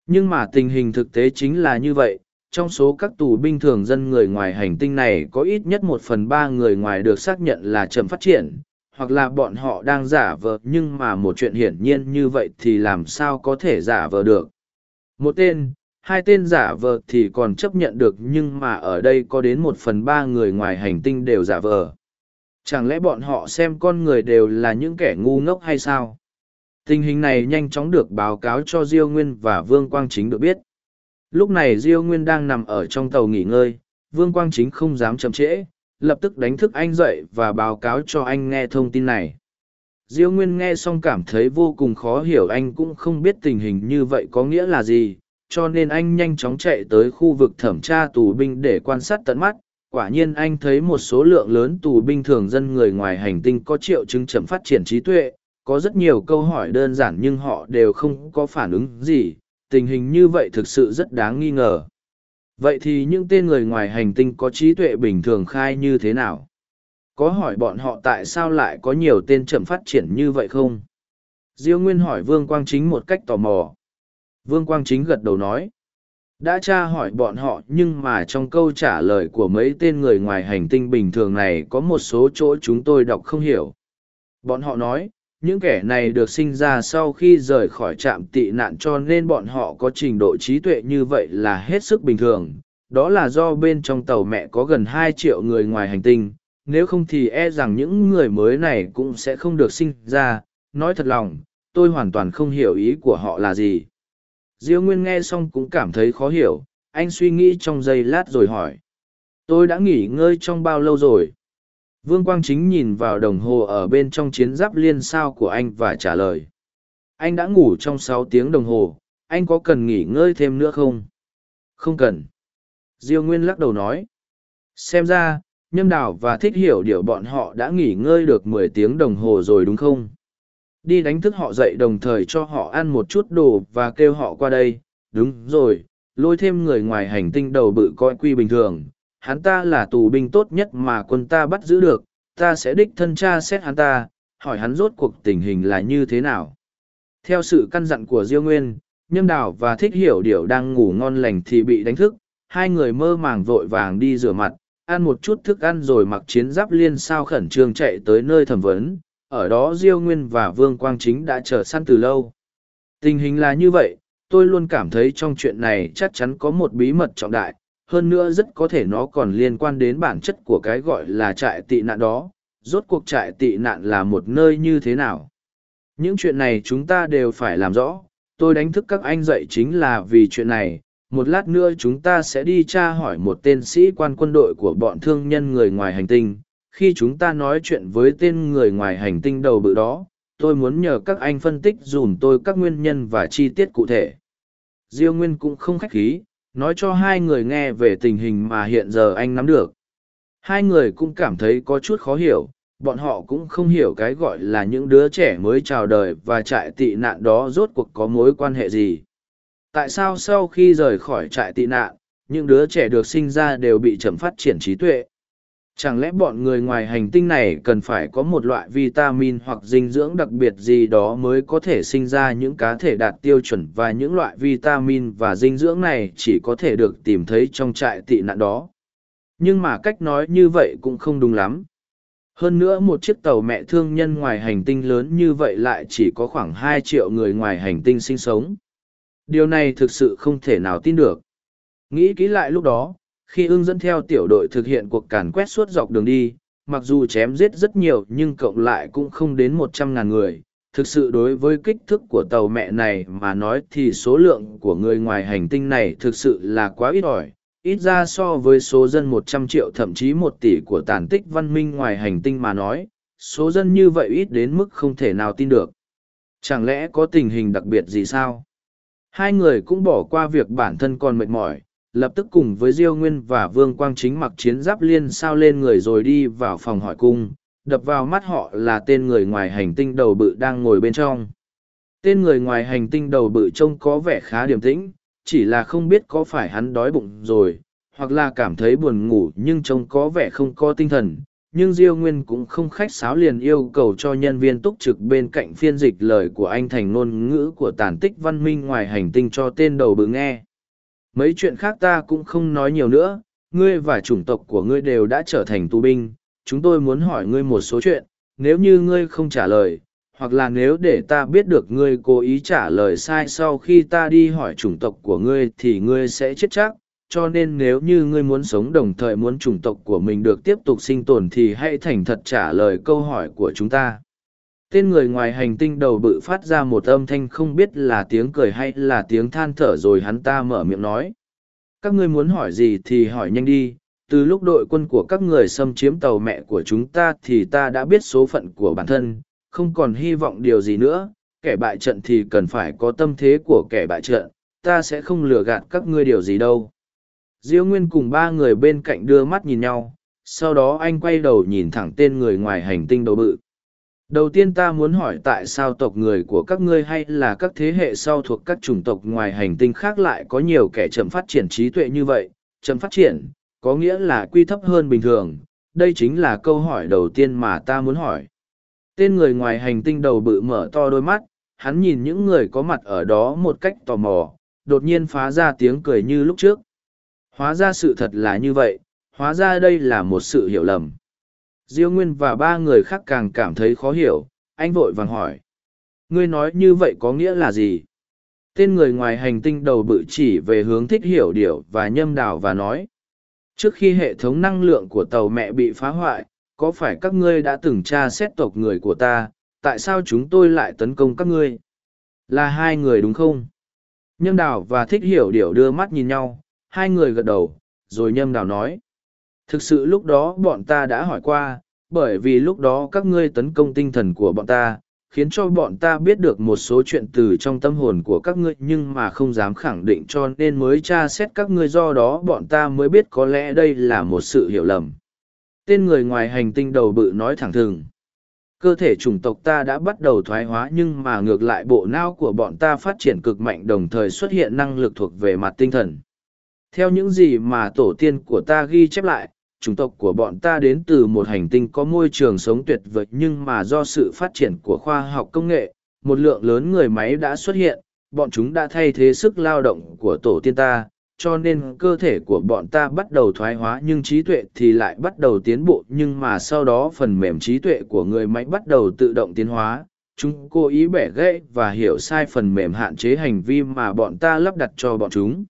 Nhưng mà tình hình thực tế chính là như vậy, trong số các tù binh thường dân người ngoài hành tinh này có ít nhất một phần ba người ngoài được xác nhận là chậm phát triển, hoặc là bọn họ đang giả vờ, nhưng mà một chuyện hiển nhiên như vậy thì làm sao có thể giả vờ được. Một tên, hai tên giả vờ thì còn chấp nhận được nhưng mà ở đây có đến một phần ba người ngoài hành tinh đều giả vờ. Chẳng lẽ bọn họ xem con người đều là những kẻ ngu ngốc hay sao? Tình hình này nhanh chóng được báo cáo cho diêu nguyên và vương quang chính được biết. Lúc này diêu nguyên đang nằm ở trong tàu nghỉ ngơi, vương quang chính không dám chậm trễ, lập tức đánh thức anh dậy và báo cáo cho anh nghe thông tin này. Diêu nguyên nghe xong cảm thấy vô cùng khó hiểu, anh cũng không biết tình hình như vậy có nghĩa là gì, cho nên anh nhanh chóng chạy tới khu vực thẩm tra tù binh để quan sát tận mắt. Quả nhiên anh thấy một số lượng lớn tù binh thường dân người ngoài hành tinh có triệu chứng chậm phát triển trí tuệ có rất nhiều câu hỏi đơn giản nhưng họ đều không có phản ứng gì, tình hình như vậy thực sự rất đáng nghi ngờ. Vậy thì những tên người ngoài hành tinh có trí tuệ bình thường khai như thế nào? Có hỏi bọn họ tại sao lại có nhiều tên chậm phát triển như vậy không? Diêu nguyên hỏi vương quang chính một cách tò mò. Vương quang chính gật đầu nói. Đã tra hỏi bọn họ nhưng mà trong câu trả lời của mấy tên người ngoài hành tinh bình thường này có một số chỗ chúng tôi đọc không hiểu. Bọn họ nói những kẻ này được sinh ra sau khi rời khỏi trạm tị nạn cho nên bọn họ có trình độ trí tuệ như vậy là hết sức bình thường. Đó là do bên trong tàu mẹ có gần hai triệu người ngoài hành tinh. Nếu không thì e rằng những người mới này cũng sẽ không được sinh ra. Nói thật lòng, tôi hoàn toàn không hiểu ý của họ là gì. Diêu nguyên nghe xong cũng cảm thấy khó hiểu. Anh suy nghĩ trong giây lát rồi hỏi. Tôi đã nghỉ ngơi trong bao lâu rồi? Vương Quang Chính nhìn vào đồng hồ ở bên trong chiến giáp liên sao của anh và trả lời. Anh đã ngủ trong sáu tiếng đồng hồ, anh có cần nghỉ ngơi thêm nữa không? Không cần. Diêu Nguyên lắc đầu nói. Xem ra, nhâm đào và thích hiểu điều bọn họ đã nghỉ ngơi được mười tiếng đồng hồ rồi đúng không? Đi đánh thức họ dậy đồng thời cho họ ăn một chút đồ và kêu họ qua đây. Đúng rồi, lôi thêm người ngoài hành tinh đầu bự coi quy bình thường, hắn ta là tù binh tốt nhất mà quân ta bắt giữ được, ta sẽ đích thân tra xét hắn ta, hỏi hắn rốt cuộc tình hình là như thế nào. Theo sự căn dặn của Diêu Nguyên, Nhâm Đào và Thích Hiểu Điểu đang ngủ ngon lành thì bị đánh thức, hai người mơ màng vội vàng đi rửa mặt, ăn một chút thức ăn rồi mặc chiến giáp liên sao khẩn trương chạy tới nơi thẩm vấn, ở đó Diêu Nguyên và Vương Quang Chính đã chờ săn từ lâu. Tình hình là như vậy, tôi luôn cảm thấy trong chuyện này chắc chắn có một bí mật trọng đại, hơn nữa rất có thể nó còn liên quan đến bản chất của cái gọi là trại tị nạn đó, rốt cuộc trại tị nạn là một nơi như thế nào. Những chuyện này chúng ta đều phải làm rõ, tôi đánh thức các anh dậy chính là vì chuyện này, một lát nữa chúng ta sẽ đi tra hỏi một tên sĩ quan quân đội của bọn thương nhân người ngoài hành tinh. Khi chúng ta nói chuyện với tên người ngoài hành tinh đầu bự đó tôi muốn nhờ các anh phân tích dùm tôi các nguyên nhân và chi tiết cụ thể. Diêu nguyên cũng không khách khí nói cho hai người nghe về tình hình mà hiện giờ anh nắm được. Hai người cũng cảm thấy có chút khó hiểu, bọn họ cũng không hiểu cái gọi là những đứa trẻ mới chào đời và trại tị nạn đó rốt cuộc có mối quan hệ gì. Tại sao sau khi rời khỏi trại tị nạn, những đứa trẻ được sinh ra đều bị chậm phát triển trí tuệ? Chẳng lẽ bọn người ngoài hành tinh này cần phải có một loại vitamin hoặc dinh dưỡng đặc biệt gì đó mới có thể sinh ra những cá thể đạt tiêu chuẩn và những loại vitamin và dinh dưỡng này chỉ có thể được tìm thấy trong trại tị nạn đó? Nhưng mà cách nói như vậy cũng không đúng lắm. Hơn nữa một chiếc tàu mẹ thương nhân ngoài hành tinh lớn như vậy lại chỉ có khoảng hai triệu người ngoài hành tinh sinh sống. Điều này thực sự không thể nào tin được. Nghĩ kỹ lại lúc đó khi ưng dẫn theo tiểu đội thực hiện cuộc càn quét suốt dọc đường đi mặc dù chém giết rất nhiều nhưng cộng lại cũng không đến một trăm ngàn người. Thực sự đối với kích thước của tàu mẹ này mà nói thì số lượng của người ngoài hành tinh này thực sự là quá ít ỏi. Ít ra so với số dân một trăm triệu thậm chí một tỷ của tàn tích văn minh ngoài hành tinh mà nói số dân như vậy ít đến mức không thể nào tin được. Chẳng lẽ có tình hình đặc biệt gì sao? Hai người cũng bỏ qua việc bản thân còn mệt mỏi, lập tức cùng với Diêu Nguyên và Vương Quang Chính mặc chiến giáp liên sao lên người rồi đi vào phòng hỏi cung, đập vào mắt họ là tên người ngoài hành tinh đầu bự đang ngồi bên trong. Tên người ngoài hành tinh đầu bự trông có vẻ khá điềm tĩnh, chỉ là không biết có phải hắn đói bụng rồi, hoặc là cảm thấy buồn ngủ nhưng trông có vẻ không có tinh thần, nhưng diêu nguyên cũng không khách sáo liền yêu cầu cho nhân viên túc trực bên cạnh phiên dịch lời của anh thành ngôn ngữ của tàn tích văn minh ngoài hành tinh cho tên đầu bự nghe mấy chuyện khác ta cũng không nói nhiều nữa, ngươi và chủng tộc của ngươi đều đã trở thành tù binh, chúng tôi muốn hỏi ngươi một số chuyện, nếu như ngươi không trả lời, hoặc là nếu để ta biết được ngươi cố ý trả lời sai sau khi ta đi hỏi chủng tộc của ngươi thì ngươi sẽ chết chắc, cho nên nếu như ngươi muốn sống đồng thời muốn chủng tộc của mình được tiếp tục sinh tồn thì hãy thành thật trả lời câu hỏi của chúng ta tên người ngoài hành tinh đầu bự phát ra một âm thanh không biết là tiếng cười hay là tiếng than thở rồi hắn ta mở miệng nói. Các ngươi muốn hỏi gì thì hỏi nhanh đi, từ lúc đội quân của các người xâm chiếm tàu mẹ của chúng ta thì ta đã biết số phận của bản thân, không còn hy vọng điều gì nữa, kẻ bại trận thì cần phải có tâm thế của kẻ bại trận, ta sẽ không lừa gạt các ngươi điều gì đâu. Diễu nguyên cùng ba người bên cạnh đưa mắt nhìn nhau, sau đó anh quay đầu nhìn thẳng tên người ngoài hành tinh đầu bự đầu tiên ta muốn hỏi tại sao tộc người của các ngươi hay là các thế hệ sau thuộc các chủng tộc ngoài hành tinh khác lại có nhiều kẻ chậm phát triển trí tuệ như vậy? Chậm phát triển có nghĩa là quy thấp hơn bình thường. Đây chính là câu hỏi đầu tiên mà ta muốn hỏi. Tên người ngoài hành tinh đầu bự mở to đôi mắt hắn nhìn những người có mặt ở đó một cách tò mò đột nhiên phá ra tiếng cười như lúc trước. Hóa ra sự thật là như vậy, hóa ra đây là một sự hiểu lầm. Diêu Nguyên và ba người khác càng cảm thấy khó hiểu, anh vội vàng hỏi. Ngươi nói như vậy có nghĩa là gì? Tên người ngoài hành tinh đầu bự chỉ về hướng thích hiểu điều và nhâm đào và nói. Trước khi hệ thống năng lượng của tàu mẹ bị phá hoại, có phải các ngươi đã từng tra xét tộc người của ta, tại sao chúng tôi lại tấn công các ngươi? Là hai người đúng không? Nhâm đào và thích hiểu điều đưa mắt nhìn nhau, hai người gật đầu, rồi nhâm đào nói. Thực sự lúc đó bọn ta đã hỏi qua, bởi vì lúc đó các ngươi tấn công tinh thần của bọn ta, khiến cho bọn ta biết được một số chuyện từ trong tâm hồn của các ngươi nhưng mà không dám khẳng định cho nên mới tra xét các ngươi do đó bọn ta mới biết có lẽ đây là một sự hiểu lầm. Tên người ngoài hành tinh đầu bự nói thẳng thừng. Cơ thể chủng tộc ta đã bắt đầu thoái hóa nhưng mà ngược lại bộ não của bọn ta phát triển cực mạnh đồng thời xuất hiện năng lực thuộc về mặt tinh thần. Theo những gì mà tổ tiên của ta ghi chép lại, chủng tộc của bọn ta đến từ một hành tinh có môi trường sống tuyệt vời nhưng mà do sự phát triển của khoa học công nghệ, một lượng lớn người máy đã xuất hiện, bọn chúng đã thay thế sức lao động của tổ tiên ta, cho nên cơ thể của bọn ta bắt đầu thoái hóa nhưng trí tuệ thì lại bắt đầu tiến bộ nhưng mà sau đó phần mềm trí tuệ của người máy bắt đầu tự động tiến hóa, chúng cố ý bẻ gãy và hiểu sai phần mềm hạn chế hành vi mà bọn ta lắp đặt cho bọn chúng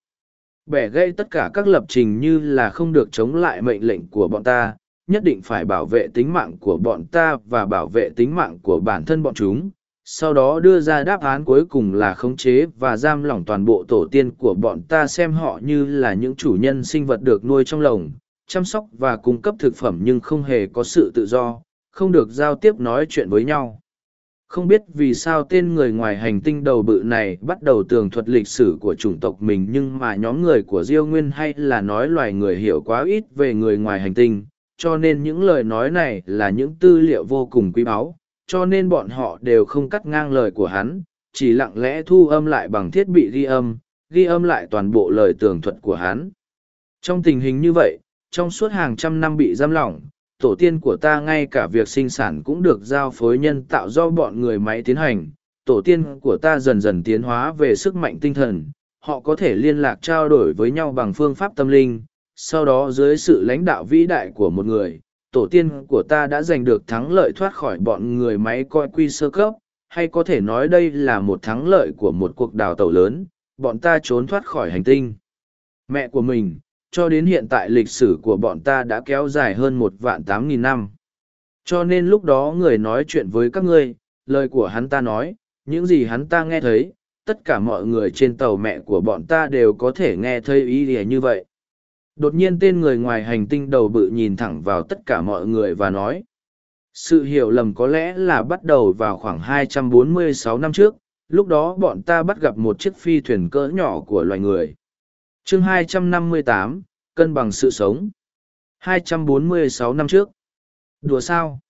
bẻ gãy tất cả các lập trình như là không được chống lại mệnh lệnh của bọn ta, nhất định phải bảo vệ tính mạng của bọn ta và bảo vệ tính mạng của bản thân bọn chúng. Sau đó đưa ra đáp án cuối cùng là khống chế và giam lỏng toàn bộ tổ tiên của bọn ta xem họ như là những chủ nhân sinh vật được nuôi trong lồng, chăm sóc và cung cấp thực phẩm nhưng không hề có sự tự do, không được giao tiếp nói chuyện với nhau không biết vì sao tên người ngoài hành tinh đầu bự này bắt đầu tường thuật lịch sử của chủng tộc mình, nhưng mà nhóm người của diêu nguyên hay là nói loài người hiểu quá ít về người ngoài hành tinh, cho nên những lời nói này là những tư liệu vô cùng quý báu, cho nên bọn họ đều không cắt ngang lời của hắn, chỉ lặng lẽ thu âm lại bằng thiết bị ghi âm ghi âm lại toàn bộ lời tường thuật của hắn. Trong tình hình như vậy, trong suốt hàng trăm năm bị giam lỏng tổ tiên của ta ngay cả việc sinh sản cũng được giao phối nhân tạo do bọn người máy tiến hành. Tổ tiên của ta dần dần tiến hóa về sức mạnh tinh thần, họ có thể liên lạc trao đổi với nhau bằng phương pháp tâm linh. Sau đó dưới sự lãnh đạo vĩ đại của một người, tổ tiên của ta đã giành được thắng lợi thoát khỏi bọn người máy coi quy sơ cấp, hay có thể nói đây là một thắng lợi của một cuộc đào tẩu lớn, bọn ta trốn thoát khỏi hành tinh. Mẹ của mình, cho đến hiện tại lịch sử của bọn ta đã kéo dài hơn một vạn tám nghìn năm. Cho nên lúc đó người nói chuyện với các ngươi, lời của hắn ta nói, những gì hắn ta nghe thấy, tất cả mọi người trên tàu mẹ của bọn ta đều có thể nghe thấy ý nghĩa như vậy. Đột nhiên tên người ngoài hành tinh đầu bự nhìn thẳng vào tất cả mọi người và nói, sự hiểu lầm có lẽ là bắt đầu vào khoảng 246 năm trước, lúc đó bọn ta bắt gặp một chiếc phi thuyền cỡ nhỏ của loài người chương 258, cân bằng sự sống. 246 năm trước. Đùa sao?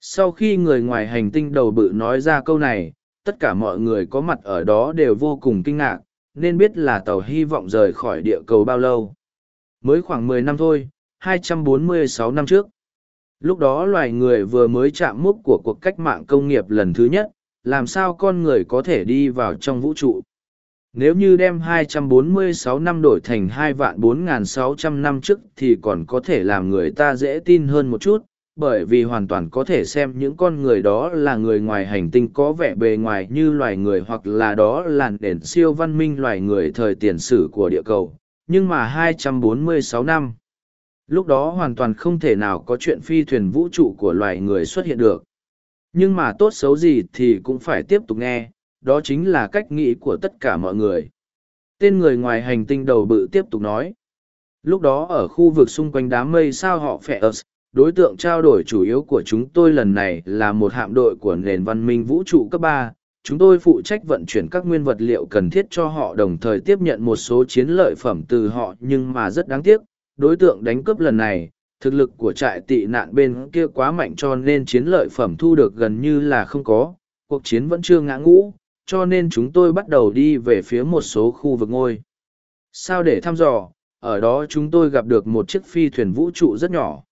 Sau khi người ngoài hành tinh đầu bự nói ra câu này tất cả mọi người có mặt ở đó đều vô cùng kinh ngạc nên biết là tàu hy vọng rời khỏi địa cầu bao lâu. Mới khoảng 10 năm thôi 246 năm trước. Lúc đó loài người vừa mới chạm mốc của cuộc cách mạng công nghiệp lần thứ nhất làm sao con người có thể đi vào trong vũ trụ? Nếu như đem 246 năm đổi thành 2 vạn 4.600 năm trước thì còn có thể làm người ta dễ tin hơn một chút, bởi vì hoàn toàn có thể xem những con người đó là người ngoài hành tinh có vẻ bề ngoài như loài người hoặc là đó là nền siêu văn minh loài người thời tiền sử của địa cầu. Nhưng mà 246 năm, lúc đó hoàn toàn không thể nào có chuyện phi thuyền vũ trụ của loài người xuất hiện được. Nhưng mà tốt xấu gì thì cũng phải tiếp tục nghe, đó chính là cách nghĩ của tất cả mọi người. Tên người ngoài hành tinh đầu bự tiếp tục nói. Lúc đó ở khu vực xung quanh đám mây sao họ phẻ ớt, đối tượng trao đổi chủ yếu của chúng tôi lần này là một hạm đội của nền văn minh vũ trụ cấp ba. Chúng tôi phụ trách vận chuyển các nguyên vật liệu cần thiết cho họ đồng thời tiếp nhận một số chiến lợi phẩm từ họ nhưng mà rất đáng tiếc, đối tượng đánh cướp lần này, thực lực của trại tị nạn bên kia quá mạnh cho nên chiến lợi phẩm thu được gần như là không có, cuộc chiến vẫn chưa ngã ngũ, cho nên chúng tôi bắt đầu đi về phía một số khu vực ngôi. Sao để thăm dò, ở đó chúng tôi gặp được một chiếc phi thuyền vũ trụ rất nhỏ.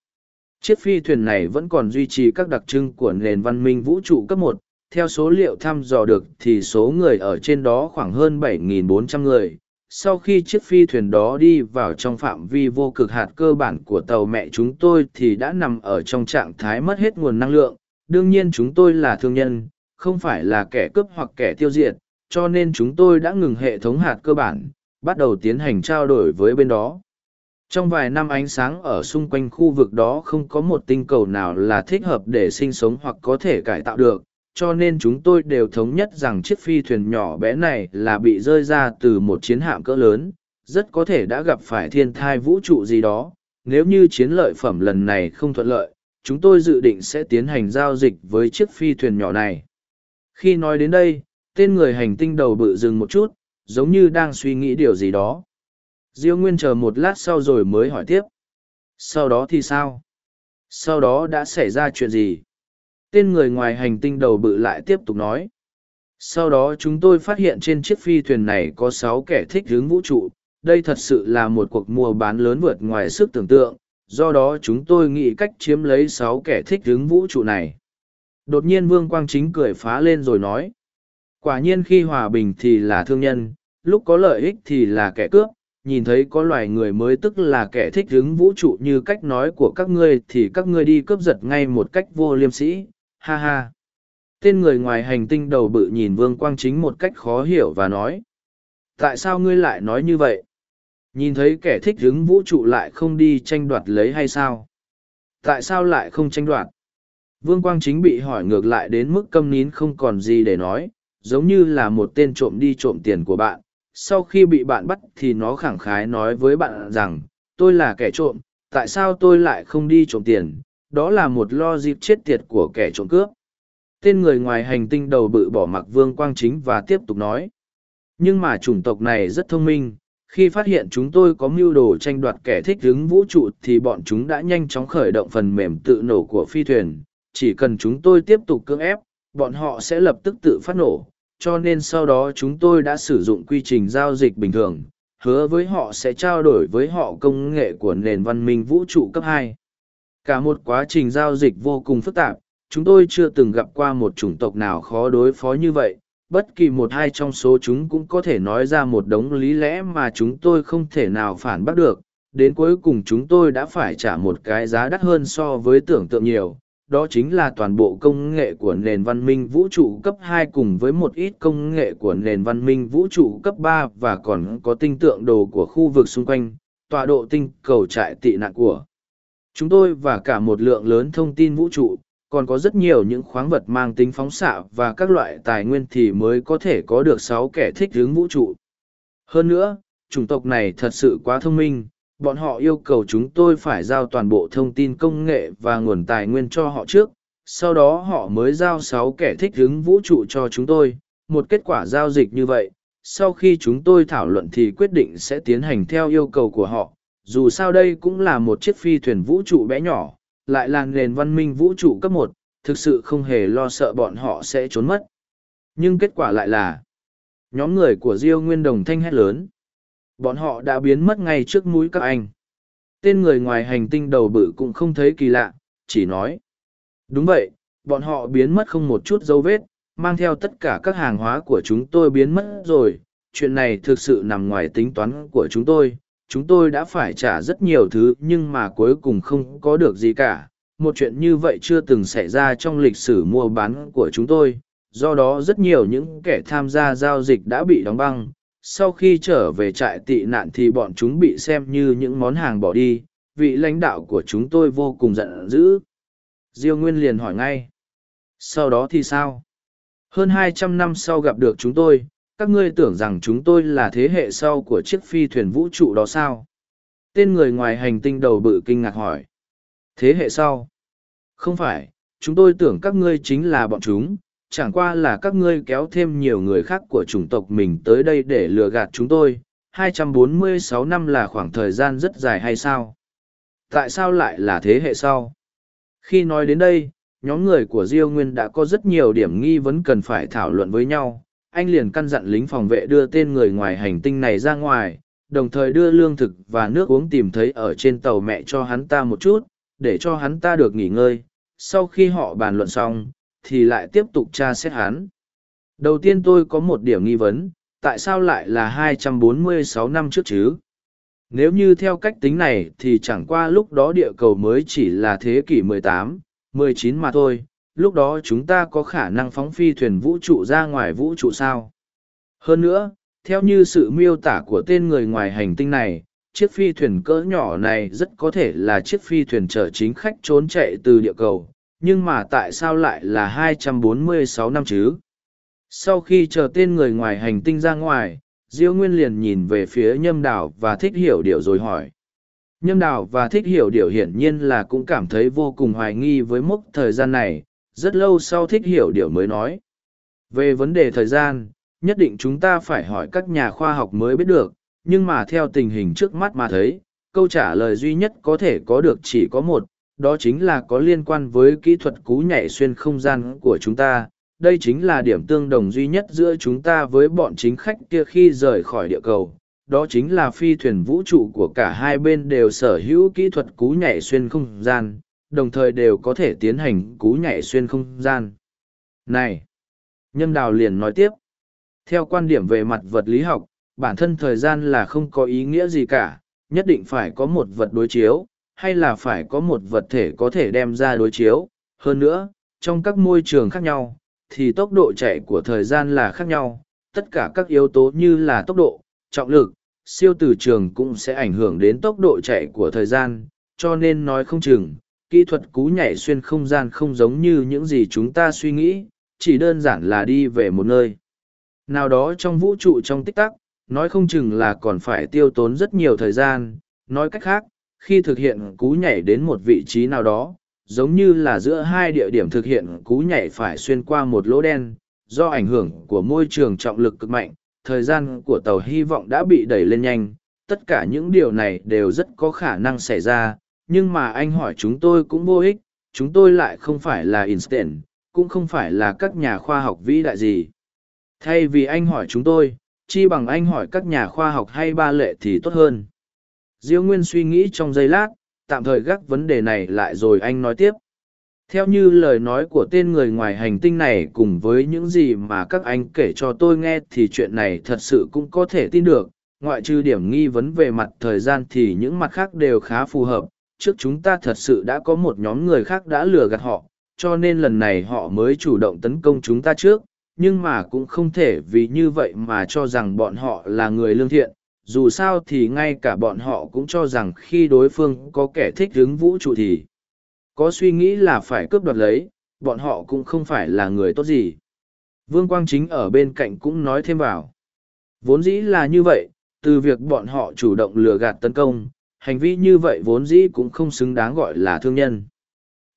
Chiếc phi thuyền này vẫn còn duy trì các đặc trưng của nền văn minh vũ trụ cấp một. Theo số liệu thăm dò được thì số người ở trên đó khoảng hơn 7.400 người. Sau khi chiếc phi thuyền đó đi vào trong phạm vi vô cực hạt cơ bản của tàu mẹ chúng tôi thì đã nằm ở trong trạng thái mất hết nguồn năng lượng. Đương nhiên chúng tôi là thương nhân, không phải là kẻ cướp hoặc kẻ tiêu diệt, cho nên chúng tôi đã ngừng hệ thống hạt cơ bản, bắt đầu tiến hành trao đổi với bên đó. Trong vài năm ánh sáng ở xung quanh khu vực đó không có một tinh cầu nào là thích hợp để sinh sống hoặc có thể cải tạo được, cho nên chúng tôi đều thống nhất rằng chiếc phi thuyền nhỏ bé này là bị rơi ra từ một chiến hạm cỡ lớn, rất có thể đã gặp phải thiên thai vũ trụ gì đó. Nếu như chiến lợi phẩm lần này không thuận lợi, chúng tôi dự định sẽ tiến hành giao dịch với chiếc phi thuyền nhỏ này. Khi nói đến đây, tên người hành tinh đầu bự dừng một chút, giống như đang suy nghĩ điều gì đó. Diêu Nguyên chờ một lát sau rồi mới hỏi tiếp. Sau đó thì sao? Sau đó đã xảy ra chuyện gì? Tên người ngoài hành tinh đầu bự lại tiếp tục nói. Sau đó chúng tôi phát hiện trên chiếc phi thuyền này có sáu kẻ thích hướng vũ trụ. Đây thật sự là một cuộc mua bán lớn vượt ngoài sức tưởng tượng, do đó chúng tôi nghĩ cách chiếm lấy sáu kẻ thích hướng vũ trụ này. Đột nhiên Vương Quang Chính cười phá lên rồi nói. Quả nhiên khi hòa bình thì là thương nhân, lúc có lợi ích thì là kẻ cướp, nhìn thấy có loài người mới tức là kẻ thích hứng vũ trụ như cách nói của các ngươi thì các ngươi đi cướp giật ngay một cách vô liêm sĩ, ha ha. Tên người ngoài hành tinh đầu bự nhìn Vương Quang Chính một cách khó hiểu và nói. Tại sao ngươi lại nói như vậy? Nhìn thấy kẻ thích hứng vũ trụ lại không đi tranh đoạt lấy hay sao? Tại sao lại không tranh đoạt? Vương Quang Chính bị hỏi ngược lại đến mức câm nín không còn gì để nói, giống như là một tên trộm đi trộm tiền của bạn. Sau khi bị bạn bắt thì nó khẳng khái nói với bạn rằng, tôi là kẻ trộm, tại sao tôi lại không đi trộm tiền? Đó là một lo dịp chết tiệt của kẻ trộm cướp. Tên người ngoài hành tinh đầu bự bỏ mặc Vương Quang Chính và tiếp tục nói. Nhưng mà chủng tộc này rất thông minh, khi phát hiện chúng tôi có mưu đồ tranh đoạt kẻ thích ứng vũ trụ thì bọn chúng đã nhanh chóng khởi động phần mềm tự nổ của phi thuyền chỉ cần chúng tôi tiếp tục cưỡng ép, bọn họ sẽ lập tức tự phát nổ, cho nên sau đó chúng tôi đã sử dụng quy trình giao dịch bình thường, hứa với họ sẽ trao đổi với họ công nghệ của nền văn minh vũ trụ cấp hai. Cả một quá trình giao dịch vô cùng phức tạp, chúng tôi chưa từng gặp qua một chủng tộc nào khó đối phó như vậy, bất kỳ một hai trong số chúng cũng có thể nói ra một đống lý lẽ mà chúng tôi không thể nào phản bác được, đến cuối cùng chúng tôi đã phải trả một cái giá đắt hơn so với tưởng tượng nhiều đó chính là toàn bộ công nghệ của nền văn minh vũ trụ cấp hai cùng với một ít công nghệ của nền văn minh vũ trụ cấp ba và còn có tinh tượng đồ của khu vực xung quanh tọa độ tinh cầu trại tị nạn của chúng tôi và cả một lượng lớn thông tin vũ trụ còn có rất nhiều những khoáng vật mang tính phóng xạ và các loại tài nguyên thì mới có thể có được sáu kẻ thích hướng vũ trụ. Hơn nữa, chủng tộc này thật sự quá thông minh, bọn họ yêu cầu chúng tôi phải giao toàn bộ thông tin công nghệ và nguồn tài nguyên cho họ trước, sau đó họ mới giao sáu kẻ thích ứng vũ trụ cho chúng tôi. Một kết quả giao dịch như vậy, sau khi chúng tôi thảo luận thì quyết định sẽ tiến hành theo yêu cầu của họ, dù sao đây cũng là một chiếc phi thuyền vũ trụ bé nhỏ lại là nền văn minh vũ trụ cấp một thực sự không hề lo sợ bọn họ sẽ trốn mất. Nhưng kết quả lại là nhóm người của diêu nguyên đồng thanh hét lớn bọn họ đã biến mất ngay trước mũi các anh. Tên người ngoài hành tinh đầu bự cũng không thấy kỳ lạ, chỉ nói, đúng vậy, bọn họ biến mất không một chút dấu vết, mang theo tất cả các hàng hóa của chúng tôi biến mất rồi. Chuyện này thực sự nằm ngoài tính toán của chúng tôi. Chúng tôi đã phải trả rất nhiều thứ nhưng mà cuối cùng không có được gì cả. Một chuyện như vậy chưa từng xảy ra trong lịch sử mua bán của chúng tôi. Do đó rất nhiều những kẻ tham gia giao dịch đã bị đóng băng sau khi trở về trại tị nạn thì bọn chúng bị xem như những món hàng bỏ đi, vị lãnh đạo của chúng tôi vô cùng giận dữ. Diêu nguyên liền hỏi ngay, sau đó thì sao? Hơn hai trăm năm sau gặp được chúng tôi, các ngươi tưởng rằng chúng tôi là thế hệ sau của chiếc phi thuyền vũ trụ đó sao? Tên người ngoài hành tinh đầu bự kinh ngạc hỏi, thế hệ sau? Không phải, chúng tôi tưởng các ngươi chính là bọn chúng chẳng qua là các ngươi kéo thêm nhiều người khác của chủng tộc mình tới đây để lừa gạt chúng tôi 246 năm là khoảng thời gian rất dài hay sao? Tại sao lại là thế hệ sau? Khi nói đến đây nhóm người của diêu nguyên đã có rất nhiều điểm nghi vấn cần phải thảo luận với nhau. Anh liền căn dặn lính phòng vệ đưa tên người ngoài hành tinh này ra ngoài, đồng thời đưa lương thực và nước uống tìm thấy ở trên tàu mẹ cho hắn ta một chút, để cho hắn ta được nghỉ ngơi. Sau khi họ bàn luận xong, thì lại tiếp tục tra xét hắn. Đầu tiên tôi có một điểm nghi vấn, tại sao lại là 246 năm trước chứ? Nếu như theo cách tính này thì chẳng qua lúc đó địa cầu mới chỉ là thế kỷ 18, 19 mà thôi, lúc đó chúng ta có khả năng phóng phi thuyền vũ trụ ra ngoài vũ trụ sao. Hơn nữa, theo như sự miêu tả của tên người ngoài hành tinh này, chiếc phi thuyền cỡ nhỏ này rất có thể là chiếc phi thuyền chở chính khách trốn chạy từ địa cầu, nhưng mà tại sao lại là 246 năm chứ? Sau khi chờ tên người ngoài hành tinh ra ngoài, Diêu Nguyên liền nhìn về phía nhâm đảo và thích hiểu điều rồi hỏi. Nhâm đảo và thích hiểu điều hiển nhiên là cũng cảm thấy vô cùng hoài nghi với mốc thời gian này, rất lâu sau thích hiểu điều mới nói. Về vấn đề thời gian, nhất định chúng ta phải hỏi các nhà khoa học mới biết được, nhưng mà theo tình hình trước mắt mà thấy, câu trả lời duy nhất có thể có được chỉ có một, đó chính là có liên quan với kỹ thuật cú nhảy xuyên không gian của chúng ta. Đây chính là điểm tương đồng duy nhất giữa chúng ta với bọn chính khách kia khi rời khỏi địa cầu. Đó chính là phi thuyền vũ trụ của cả hai bên đều sở hữu kỹ thuật cú nhảy xuyên không gian, đồng thời đều có thể tiến hành cú nhảy xuyên không gian. Này! Nhâm đào liền nói tiếp. Theo quan điểm về mặt vật lý học, bản thân thời gian là không có ý nghĩa gì cả, nhất định phải có một vật đối chiếu, hay là phải có một vật thể có thể đem ra đối chiếu. Hơn nữa, trong các môi trường khác nhau, thì tốc độ chạy của thời gian là khác nhau. Tất cả các yếu tố như là tốc độ, trọng lực, siêu từ trường cũng sẽ ảnh hưởng đến tốc độ chạy của thời gian, cho nên nói không chừng, kỹ thuật cú nhảy xuyên không gian không giống như những gì chúng ta suy nghĩ, chỉ đơn giản là đi về một nơi. Nào đó trong vũ trụ trong tích tắc, nói không chừng là còn phải tiêu tốn rất nhiều thời gian, nói cách khác, khi thực hiện cú nhảy đến một vị trí nào đó, giống như là giữa hai địa điểm thực hiện cú nhảy phải xuyên qua một lỗ đen, do ảnh hưởng của môi trường trọng lực cực mạnh, thời gian của tàu hy vọng đã bị đẩy lên nhanh, tất cả những điều này đều rất có khả năng xảy ra, nhưng mà anh hỏi chúng tôi cũng vô ích, chúng tôi lại không phải là Einstein, cũng không phải là các nhà khoa học vĩ đại gì. Thay vì anh hỏi chúng tôi, chi bằng anh hỏi các nhà khoa học hay ba lệ thì tốt hơn. Diêu Nguyên suy nghĩ trong giây lát, tạm thời gác vấn đề này lại rồi anh nói tiếp. Theo như lời nói của tên người ngoài hành tinh này cùng với những gì mà các anh kể cho tôi nghe thì chuyện này thật sự cũng có thể tin được, ngoại trừ điểm nghi vấn về mặt thời gian thì những mặt khác đều khá phù hợp. Trước chúng ta thật sự đã có một nhóm người khác đã lừa gạt họ, cho nên lần này họ mới chủ động tấn công chúng ta trước, nhưng mà cũng không thể vì như vậy mà cho rằng bọn họ là người lương thiện. Dù sao thì ngay cả bọn họ cũng cho rằng khi đối phương có kẻ thích đứng vũ trụ thì có suy nghĩ là phải cướp đoạt lấy, bọn họ cũng không phải là người tốt gì. Vương Quang Chính ở bên cạnh cũng nói thêm vào. Vốn dĩ là như vậy, từ việc bọn họ chủ động lừa gạt tấn công, hành vi như vậy vốn dĩ cũng không xứng đáng gọi là thương nhân.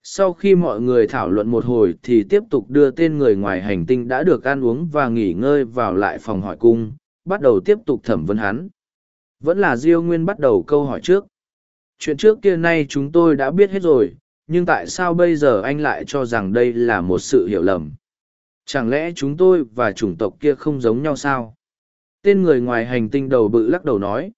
Sau khi mọi người thảo luận một hồi thì tiếp tục đưa tên người ngoài hành tinh đã được ăn uống và nghỉ ngơi vào lại phòng hỏi cung, bắt đầu tiếp tục thẩm vấn hắn. Vẫn là Diêu Nguyên bắt đầu câu hỏi trước. Chuyện trước kia nay chúng tôi đã biết hết rồi, nhưng tại sao bây giờ anh lại cho rằng đây là một sự hiểu lầm? Chẳng lẽ chúng tôi và chủng tộc kia không giống nhau sao? Tên người ngoài hành tinh đầu bự lắc đầu nói.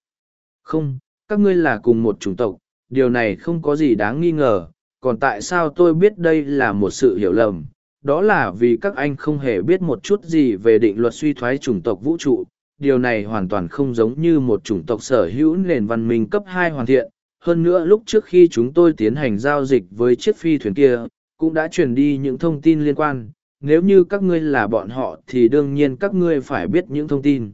Không các ngươi là cùng một chủng tộc điều này không có gì đáng nghi ngờ còn tại sao tôi biết đây là một sự hiểu lầm? Đó là vì các anh không hề biết một chút gì về định luật suy thoái chủng tộc vũ trụ điều này hoàn toàn không giống như một chủng tộc sở hữu nền văn minh cấp hai hoàn thiện. Hơn nữa lúc trước khi chúng tôi tiến hành giao dịch với chiếc phi thuyền kia, cũng đã truyền đi những thông tin liên quan. Nếu như các ngươi là bọn họ thì đương nhiên các ngươi phải biết những thông tin.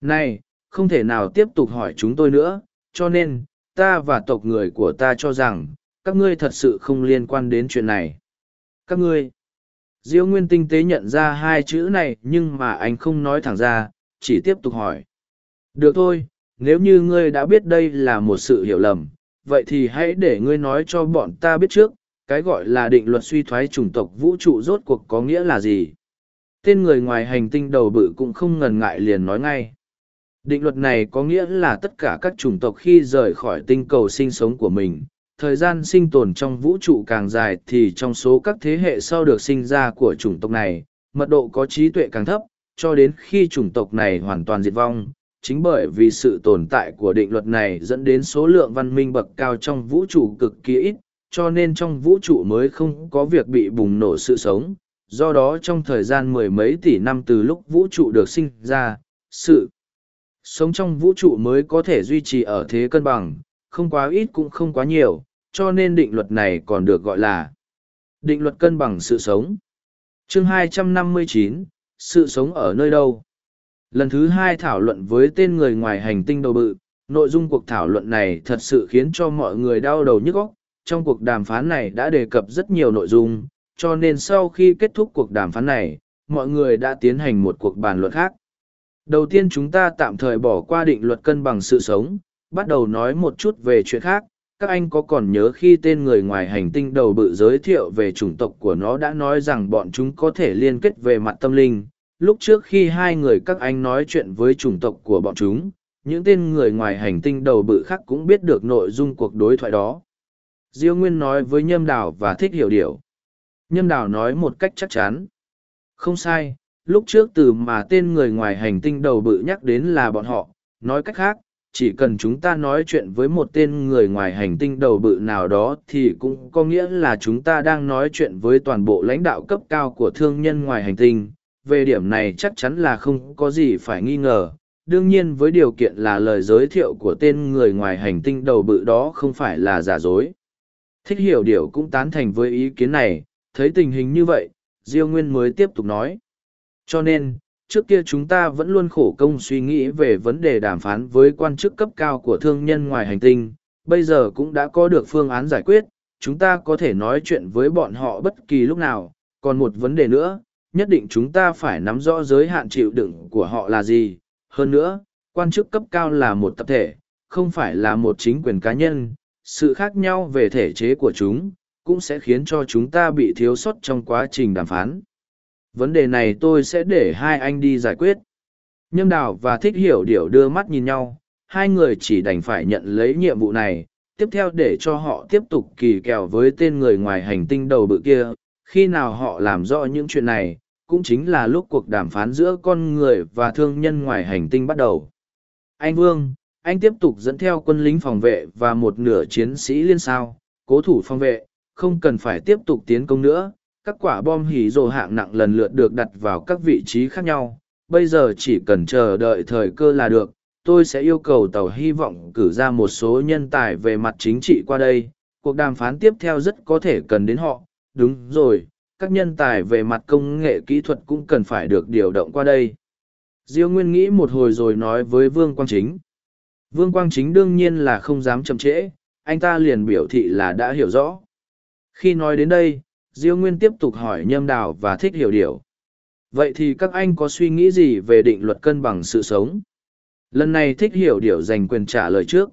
Này, không thể nào tiếp tục hỏi chúng tôi nữa. Cho nên, ta và tộc người của ta cho rằng, các ngươi thật sự không liên quan đến chuyện này. Các ngươi. Diêu nguyên tinh tế nhận ra hai chữ này, nhưng mà anh không nói thẳng ra chỉ tiếp tục hỏi được thôi nếu như ngươi đã biết đây là một sự hiểu lầm, vậy thì hãy để ngươi nói cho bọn ta biết trước, cái gọi là định luật suy thoái chủng tộc vũ trụ rốt cuộc có nghĩa là gì. Tên người ngoài hành tinh đầu bự cũng không ngần ngại liền nói ngay. Định luật này có nghĩa là tất cả các chủng tộc khi rời khỏi tinh cầu sinh sống của mình, thời gian sinh tồn trong vũ trụ càng dài thì trong số các thế hệ sau được sinh ra của chủng tộc này, mật độ có trí tuệ càng thấp, cho đến khi chủng tộc này hoàn toàn diệt vong, chính bởi vì sự tồn tại của định luật này dẫn đến số lượng văn minh bậc cao trong vũ trụ cực kỳ ít cho nên trong vũ trụ mới không có việc bị bùng nổ sự sống. Do đó trong thời gian mười mấy tỷ năm từ lúc vũ trụ được sinh ra sự sống trong vũ trụ mới có thể duy trì ở thế cân bằng không quá ít cũng không quá nhiều cho nên định luật này còn được gọi là định luật cân bằng sự sống. Chương 259, sự sống ở nơi đâu Lần thứ hai thảo luận với tên người ngoài hành tinh đầu bự, nội dung cuộc thảo luận này thật sự khiến cho mọi người đau đầu nhức óc. Trong cuộc đàm phán này đã đề cập rất nhiều nội dung, cho nên sau khi kết thúc cuộc đàm phán này, mọi người đã tiến hành một cuộc bàn luận khác. Đầu tiên chúng ta tạm thời bỏ qua định luật cân bằng sự sống, bắt đầu nói một chút về chuyện khác. Các anh có còn nhớ khi tên người ngoài hành tinh đầu bự giới thiệu về chủng tộc của nó đã nói rằng bọn chúng có thể liên kết về mặt tâm linh, lúc trước khi hai người các anh nói chuyện với chủng tộc của bọn chúng những tên người ngoài hành tinh đầu bự khác cũng biết được nội dung cuộc đối thoại đó. Diêu nguyên nói với nhâm đào và thích hiểu điều nhâm đào nói một cách chắc chắn. Không sai lúc trước từ mà tên người ngoài hành tinh đầu bự nhắc đến là bọn họ nói cách khác chỉ cần chúng ta nói chuyện với một tên người ngoài hành tinh đầu bự nào đó thì cũng có nghĩa là chúng ta đang nói chuyện với toàn bộ lãnh đạo cấp cao của thương nhân ngoài hành tinh. Về điểm này chắc chắn là không có gì phải nghi ngờ. Đương nhiên với điều kiện là lời giới thiệu của tên người ngoài hành tinh đầu bự đó không phải là giả dối. Thích hiểu điều cũng tán thành với ý kiến này. Thấy tình hình như vậy Diêu Nguyên mới tiếp tục nói. Cho nên, trước kia chúng ta vẫn luôn khổ công suy nghĩ về vấn đề đàm phán với quan chức cấp cao của thương nhân ngoài hành tinh, bây giờ cũng đã có được phương án giải quyết, chúng ta có thể nói chuyện với bọn họ bất kỳ lúc nào, còn một vấn đề nữa, nhất định chúng ta phải nắm rõ giới hạn chịu đựng của họ là gì. Hơn nữa, quan chức cấp cao là một tập thể, không phải là một chính quyền cá nhân, sự khác nhau về thể chế của chúng, cũng sẽ khiến cho chúng ta bị thiếu sót trong quá trình đàm phán. Vấn đề này tôi sẽ để hai anh đi giải quyết. Nhâm đào và thích hiểu điểu đưa mắt nhìn nhau, hai người chỉ đành phải nhận lấy nhiệm vụ này, tiếp theo để cho họ tiếp tục kỳ kèo với tên người ngoài hành tinh đầu bự kia. Khi nào họ làm rõ những chuyện này, cũng chính là lúc cuộc đàm phán giữa con người và thương nhân ngoài hành tinh bắt đầu. Anh Vương, anh tiếp tục dẫn theo quân lính phòng vệ và một nửa chiến sĩ liên sao, cố thủ phòng vệ, không cần phải tiếp tục tiến công nữa. Các quả bom hỉ rồ hạng nặng lần lượt được đặt vào các vị trí khác nhau, bây giờ chỉ cần chờ đợi thời cơ là được. Tôi sẽ yêu cầu tàu hy vọng cử ra một số nhân tài về mặt chính trị qua đây. Cuộc đàm phán tiếp theo rất có thể cần đến họ. Đúng rồi, các nhân tài về mặt công nghệ kỹ thuật cũng cần phải được điều động qua đây. Diêu Nguyên nghĩ một hồi rồi nói với Vương Quang Chính. Vương Quang Chính đương nhiên là không dám chậm trễ, anh ta liền biểu thị là đã hiểu rõ. Khi nói đến đây, Diêu Nguyên tiếp tục hỏi Nhâm Đào và Thích Hiểu Điều. Vậy thì các anh có suy nghĩ gì về định luật cân bằng sự sống? Lần này Thích Hiểu Điều dành quyền trả lời trước.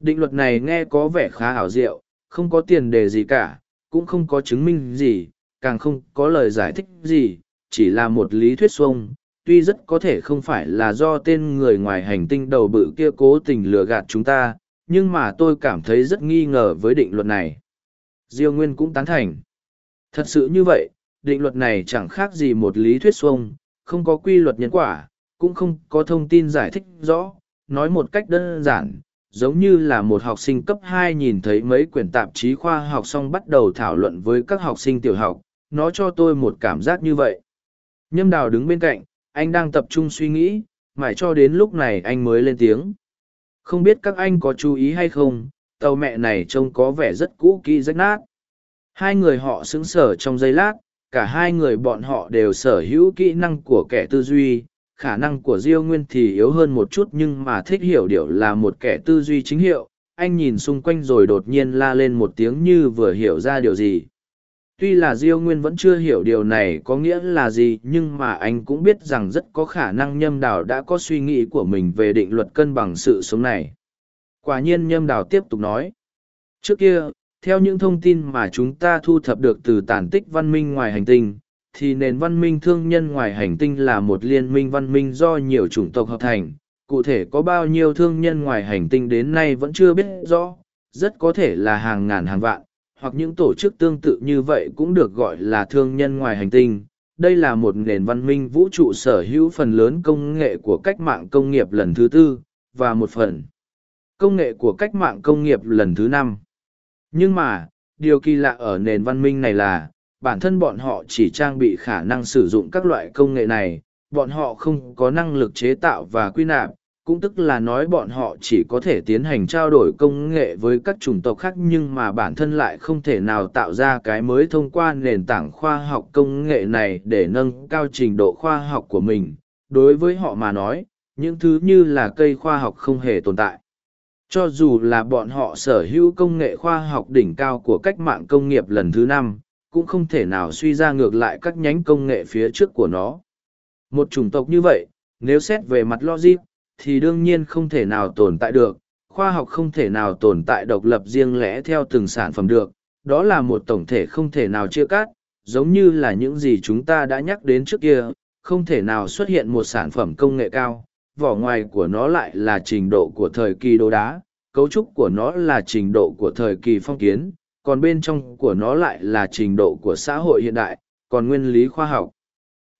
Định luật này nghe có vẻ khá ảo diệu, không có tiền đề gì cả, cũng không có chứng minh gì, càng không có lời giải thích gì, chỉ là một lý thuyết xuông, tuy rất có thể không phải là do tên người ngoài hành tinh đầu bự kia cố tình lừa gạt chúng ta, nhưng mà tôi cảm thấy rất nghi ngờ với định luật này. Diêu Nguyên cũng tán thành. Thật sự như vậy, định luật này chẳng khác gì một lý thuyết xuông, không có quy luật nhân quả, cũng không có thông tin giải thích rõ, nói một cách đơn giản, giống như là một học sinh cấp hai nhìn thấy mấy quyển tạp chí khoa học xong bắt đầu thảo luận với các học sinh tiểu học, nó cho tôi một cảm giác như vậy. Nhâm đào đứng bên cạnh, anh đang tập trung suy nghĩ, mãi cho đến lúc này anh mới lên tiếng. Không biết các anh có chú ý hay không, tàu mẹ này trông có vẻ rất cũ kỹ rách nát. Hai người họ xứng sở trong giây lát, cả hai người bọn họ đều sở hữu kỹ năng của kẻ tư duy, khả năng của Diêu Nguyên thì yếu hơn một chút nhưng mà thích hiểu điều là một kẻ tư duy chính hiệu. Anh nhìn xung quanh rồi đột nhiên la lên một tiếng như vừa hiểu ra điều gì. Tuy là diêu nguyên vẫn chưa hiểu điều này có nghĩa là gì nhưng mà anh cũng biết rằng rất có khả năng nhâm đào đã có suy nghĩ của mình về định luật cân bằng sự sống này. Quả nhiên nhâm đào tiếp tục nói. Trước kia theo những thông tin mà chúng ta thu thập được từ tàn tích văn minh ngoài hành tinh thì nền văn minh thương nhân ngoài hành tinh là một liên minh văn minh do nhiều chủng tộc hợp thành cụ thể có bao nhiêu thương nhân ngoài hành tinh đến nay vẫn chưa biết rõ rất có thể là hàng ngàn hàng vạn hoặc những tổ chức tương tự như vậy cũng được gọi là thương nhân ngoài hành tinh. Đây là một nền văn minh vũ trụ sở hữu phần lớn công nghệ của cách mạng công nghiệp lần thứ tư, và một phần công nghệ của cách mạng công nghiệp lần thứ năm. Nhưng mà, điều kỳ lạ ở nền văn minh này là, bản thân bọn họ chỉ trang bị khả năng sử dụng các loại công nghệ này, bọn họ không có năng lực chế tạo và quy nạp, cũng tức là nói bọn họ chỉ có thể tiến hành trao đổi công nghệ với các chủng tộc khác nhưng mà bản thân lại không thể nào tạo ra cái mới thông qua nền tảng khoa học công nghệ này để nâng cao trình độ khoa học của mình. Đối với họ mà nói những thứ như là cây khoa học không hề tồn tại cho dù là bọn họ sở hữu công nghệ khoa học đỉnh cao của cách mạng công nghiệp lần thứ năm cũng không thể nào suy ra ngược lại các nhánh công nghệ phía trước của nó. Một chủng tộc như vậy nếu xét về mặt logic thì đương nhiên không thể nào tồn tại được, khoa học không thể nào tồn tại độc lập riêng lẻ theo từng sản phẩm được, đó là một tổng thể không thể nào chia cắt, giống như là những gì chúng ta đã nhắc đến trước kia, không thể nào xuất hiện một sản phẩm công nghệ cao, vỏ ngoài của nó lại là trình độ của thời kỳ đồ đá, cấu trúc của nó là trình độ của thời kỳ phong kiến, còn bên trong của nó lại là trình độ của xã hội hiện đại, còn nguyên lý khoa học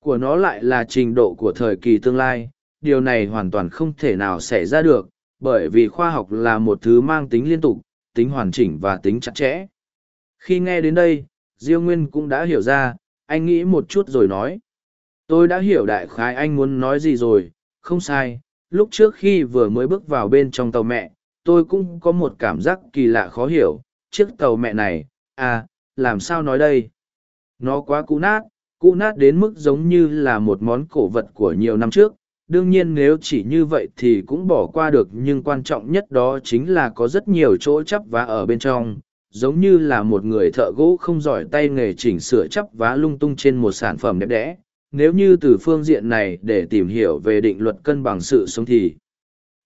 của nó lại là trình độ của thời kỳ tương lai điều này hoàn toàn không thể nào xảy ra được, bởi vì khoa học là một thứ mang tính liên tục, tính hoàn chỉnh và tính chặt chẽ. Khi nghe đến đây, Diêu Nguyên cũng đã hiểu ra, anh nghĩ một chút rồi nói. Tôi đã hiểu đại khái anh muốn nói gì rồi, không sai, lúc trước khi vừa mới bước vào bên trong tàu mẹ, tôi cũng có một cảm giác kỳ lạ khó hiểu, chiếc tàu mẹ này, à, làm sao nói đây? Nó quá cũ nát, cũ nát đến mức giống như là một món cổ vật của nhiều năm trước. Đương nhiên nếu chỉ như vậy thì cũng bỏ qua được nhưng quan trọng nhất đó chính là có rất nhiều chỗ chắp vá ở bên trong, giống như là một người thợ gỗ không giỏi tay nghề chỉnh sửa chắp vá lung tung trên một sản phẩm đẹp đẽ. Nếu như từ phương diện này để tìm hiểu về định luật cân bằng sự sống thì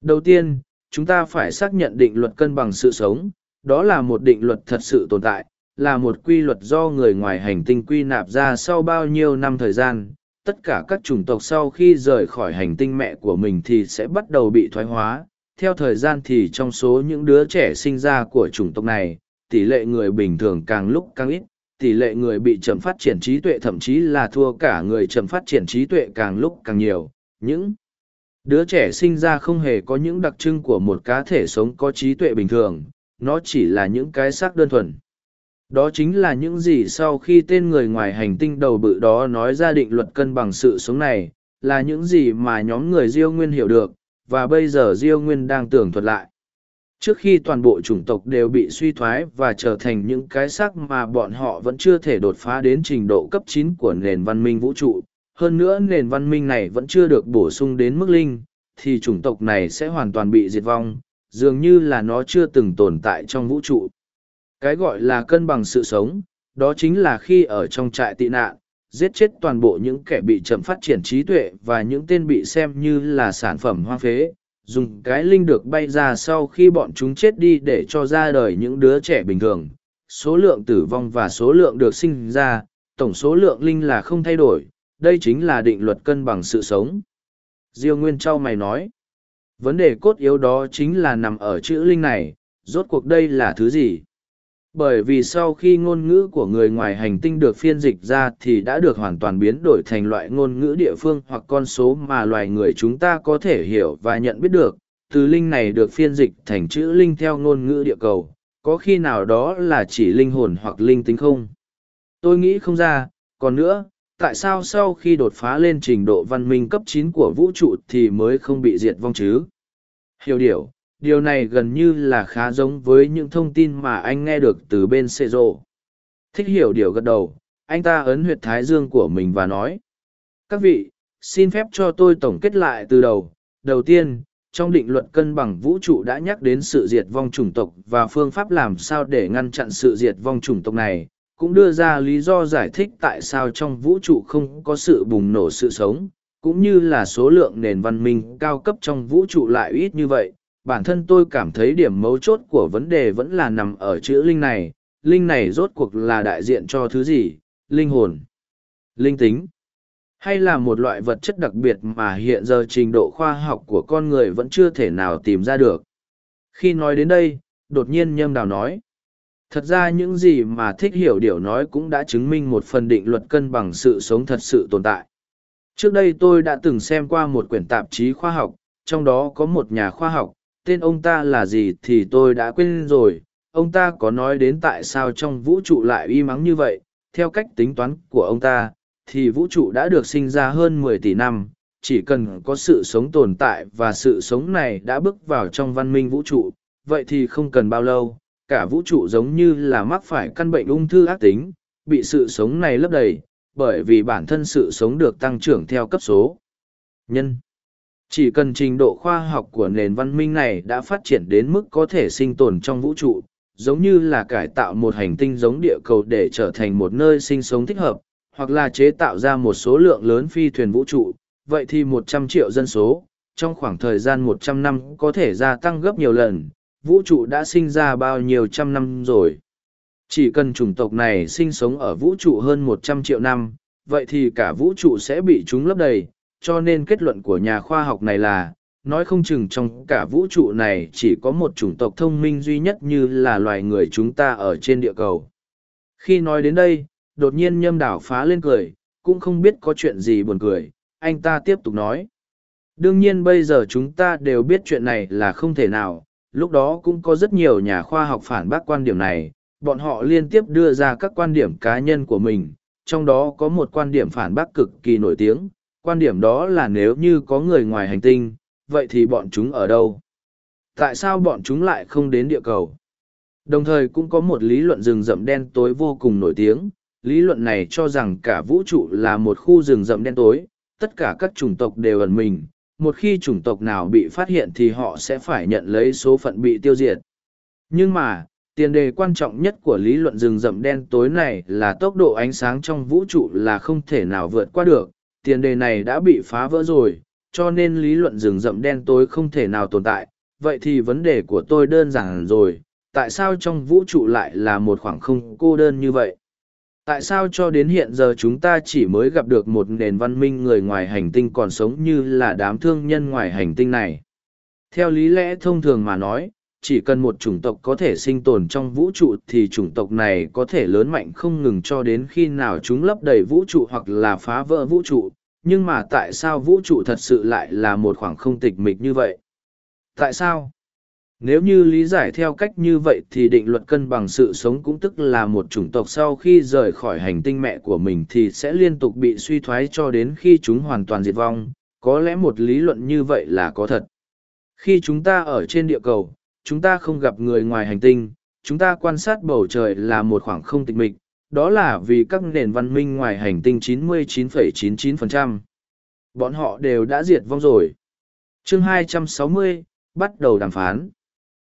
Đầu tiên, chúng ta phải xác nhận định luật cân bằng sự sống, đó là một định luật thật sự tồn tại, là một quy luật do người ngoài hành tinh quy nạp ra sau bao nhiêu năm thời gian. Tất cả các chủng tộc sau khi rời khỏi hành tinh mẹ của mình thì sẽ bắt đầu bị thoái hóa. Theo thời gian thì trong số những đứa trẻ sinh ra của chủng tộc này, tỷ lệ người bình thường càng lúc càng ít, tỷ lệ người bị chậm phát triển trí tuệ thậm chí là thua cả người chậm phát triển trí tuệ càng lúc càng nhiều. Những đứa trẻ sinh ra không hề có những đặc trưng của một cá thể sống có trí tuệ bình thường, nó chỉ là những cái xác đơn thuần. Đó chính là những gì sau khi tên người ngoài hành tinh đầu bự đó nói ra định luật cân bằng sự sống này, là những gì mà nhóm người Diêu Nguyên hiểu được, và bây giờ Diêu Nguyên đang tưởng thuật lại. Trước khi toàn bộ chủng tộc đều bị suy thoái và trở thành những cái xác mà bọn họ vẫn chưa thể đột phá đến trình độ cấp chín của nền văn minh vũ trụ, hơn nữa nền văn minh này vẫn chưa được bổ sung đến mức linh, thì chủng tộc này sẽ hoàn toàn bị diệt vong, dường như là nó chưa từng tồn tại trong vũ trụ. Cái gọi là cân bằng sự sống, đó chính là khi ở trong trại tị nạn, giết chết toàn bộ những kẻ bị chậm phát triển trí tuệ và những tên bị xem như là sản phẩm hoang phế, dùng cái linh được bay ra sau khi bọn chúng chết đi để cho ra đời những đứa trẻ bình thường. Số lượng tử vong và số lượng được sinh ra, tổng số lượng linh là không thay đổi, đây chính là định luật cân bằng sự sống. Diêu Nguyên Châu mày nói, vấn đề cốt yếu đó chính là nằm ở chữ linh này, rốt cuộc đây là thứ gì? Bởi vì sau khi ngôn ngữ của người ngoài hành tinh được phiên dịch ra thì đã được hoàn toàn biến đổi thành loại ngôn ngữ địa phương hoặc con số mà loài người chúng ta có thể hiểu và nhận biết được. Từ linh này được phiên dịch thành chữ linh theo ngôn ngữ địa cầu, có khi nào đó là chỉ linh hồn hoặc linh tính không? Tôi nghĩ không ra. Còn nữa, tại sao sau khi đột phá lên trình độ văn minh cấp chín của vũ trụ thì mới không bị diệt vong chứ? Hiểu điều điều này gần như là khá giống với những thông tin mà anh nghe được từ bên xê rộ thích hiểu điều gật đầu, anh ta ấn huyệt thái dương của mình và nói, các vị, xin phép cho tôi tổng kết lại từ đầu. Đầu tiên, trong định luật cân bằng vũ trụ đã nhắc đến sự diệt vong chủng tộc và phương pháp làm sao để ngăn chặn sự diệt vong chủng tộc này, cũng đưa ra lý do giải thích tại sao trong vũ trụ không có sự bùng nổ sự sống, cũng như là số lượng nền văn minh cao cấp trong vũ trụ lại ít như vậy bản thân tôi cảm thấy điểm mấu chốt của vấn đề vẫn là nằm ở chữ linh này. Linh này rốt cuộc là đại diện cho thứ gì? Linh hồn. Linh tính. Hay là một loại vật chất đặc biệt mà hiện giờ trình độ khoa học của con người vẫn chưa thể nào tìm ra được? Khi nói đến đây, đột nhiên nhâm đào nói. Thật ra những gì mà thích hiểu điều nói cũng đã chứng minh một phần định luật cân bằng sự sống thật sự tồn tại. Trước đây tôi đã từng xem qua một quyển tạp chí khoa học, trong đó có một nhà khoa học tên ông ta là gì thì tôi đã quên rồi. Ông ta có nói đến tại sao trong vũ trụ lại y mắng như vậy. Theo cách tính toán của ông ta, thì vũ trụ đã được sinh ra hơn mười tỷ năm. Chỉ cần có sự sống tồn tại và sự sống này đã bước vào trong văn minh vũ trụ, vậy thì không cần bao lâu. Cả vũ trụ giống như là mắc phải căn bệnh ung thư ác tính, bị sự sống này lấp đầy, bởi vì bản thân sự sống được tăng trưởng theo cấp số. Nhân chỉ cần trình độ khoa học của nền văn minh này đã phát triển đến mức có thể sinh tồn trong vũ trụ, giống như là cải tạo một hành tinh giống địa cầu để trở thành một nơi sinh sống thích hợp, hoặc là chế tạo ra một số lượng lớn phi thuyền vũ trụ, vậy thì một trăm triệu dân số, trong khoảng thời gian một trăm năm có thể gia tăng gấp nhiều lần, vũ trụ đã sinh ra bao nhiêu trăm năm rồi. Chỉ cần chủng tộc này sinh sống ở vũ trụ hơn một trăm triệu năm, vậy thì cả vũ trụ sẽ bị chúng lấp đầy, cho nên kết luận của nhà khoa học này là, nói không chừng trong cả vũ trụ này chỉ có một chủng tộc thông minh duy nhất như là loài người chúng ta ở trên địa cầu. Khi nói đến đây, đột nhiên nhâm đảo phá lên cười, cũng không biết có chuyện gì buồn cười, anh ta tiếp tục nói. Đương nhiên bây giờ chúng ta đều biết chuyện này là không thể nào, lúc đó cũng có rất nhiều nhà khoa học phản bác quan điểm này, bọn họ liên tiếp đưa ra các quan điểm cá nhân của mình, trong đó có một quan điểm phản bác cực kỳ nổi tiếng quan điểm đó là nếu như có người ngoài hành tinh, vậy thì bọn chúng ở đâu? Tại sao bọn chúng lại không đến địa cầu? Đồng thời cũng có một lý luận rừng rậm đen tối vô cùng nổi tiếng, lý luận này cho rằng cả vũ trụ là một khu rừng rậm đen tối, tất cả các chủng tộc đều ẩn mình, một khi chủng tộc nào bị phát hiện thì họ sẽ phải nhận lấy số phận bị tiêu diệt. Nhưng mà, tiền đề quan trọng nhất của lý luận rừng rậm đen tối này là tốc độ ánh sáng trong vũ trụ là không thể nào vượt qua được, tiền đề này đã bị phá vỡ rồi, cho nên lý luận rừng rậm đen tối không thể nào tồn tại. Vậy thì vấn đề của tôi đơn giản rồi, tại sao trong vũ trụ lại là một khoảng không cô đơn như vậy? Tại sao cho đến hiện giờ chúng ta chỉ mới gặp được một nền văn minh người ngoài hành tinh còn sống như là đám thương nhân ngoài hành tinh này? Theo lý lẽ thông thường mà nói, chỉ cần một chủng tộc có thể sinh tồn trong vũ trụ thì chủng tộc này có thể lớn mạnh không ngừng cho đến khi nào chúng lấp đầy vũ trụ hoặc là phá vỡ vũ trụ. Nhưng mà tại sao vũ trụ thật sự lại là một khoảng không tịch mịch như vậy? Tại sao? Nếu như lý giải theo cách như vậy thì định luật cân bằng sự sống cũng tức là một chủng tộc sau khi rời khỏi hành tinh mẹ của mình thì sẽ liên tục bị suy thoái cho đến khi chúng hoàn toàn diệt vong. Có lẽ một lý luận như vậy là có thật. Khi chúng ta ở trên địa cầu chúng ta không gặp người ngoài hành tinh, chúng ta quan sát bầu trời là một khoảng không tịch mịch, đó là vì các nền văn minh ngoài hành tinh 99,99%. Bọn họ đều đã diệt vong rồi. chương 260, bắt đầu đàm phán.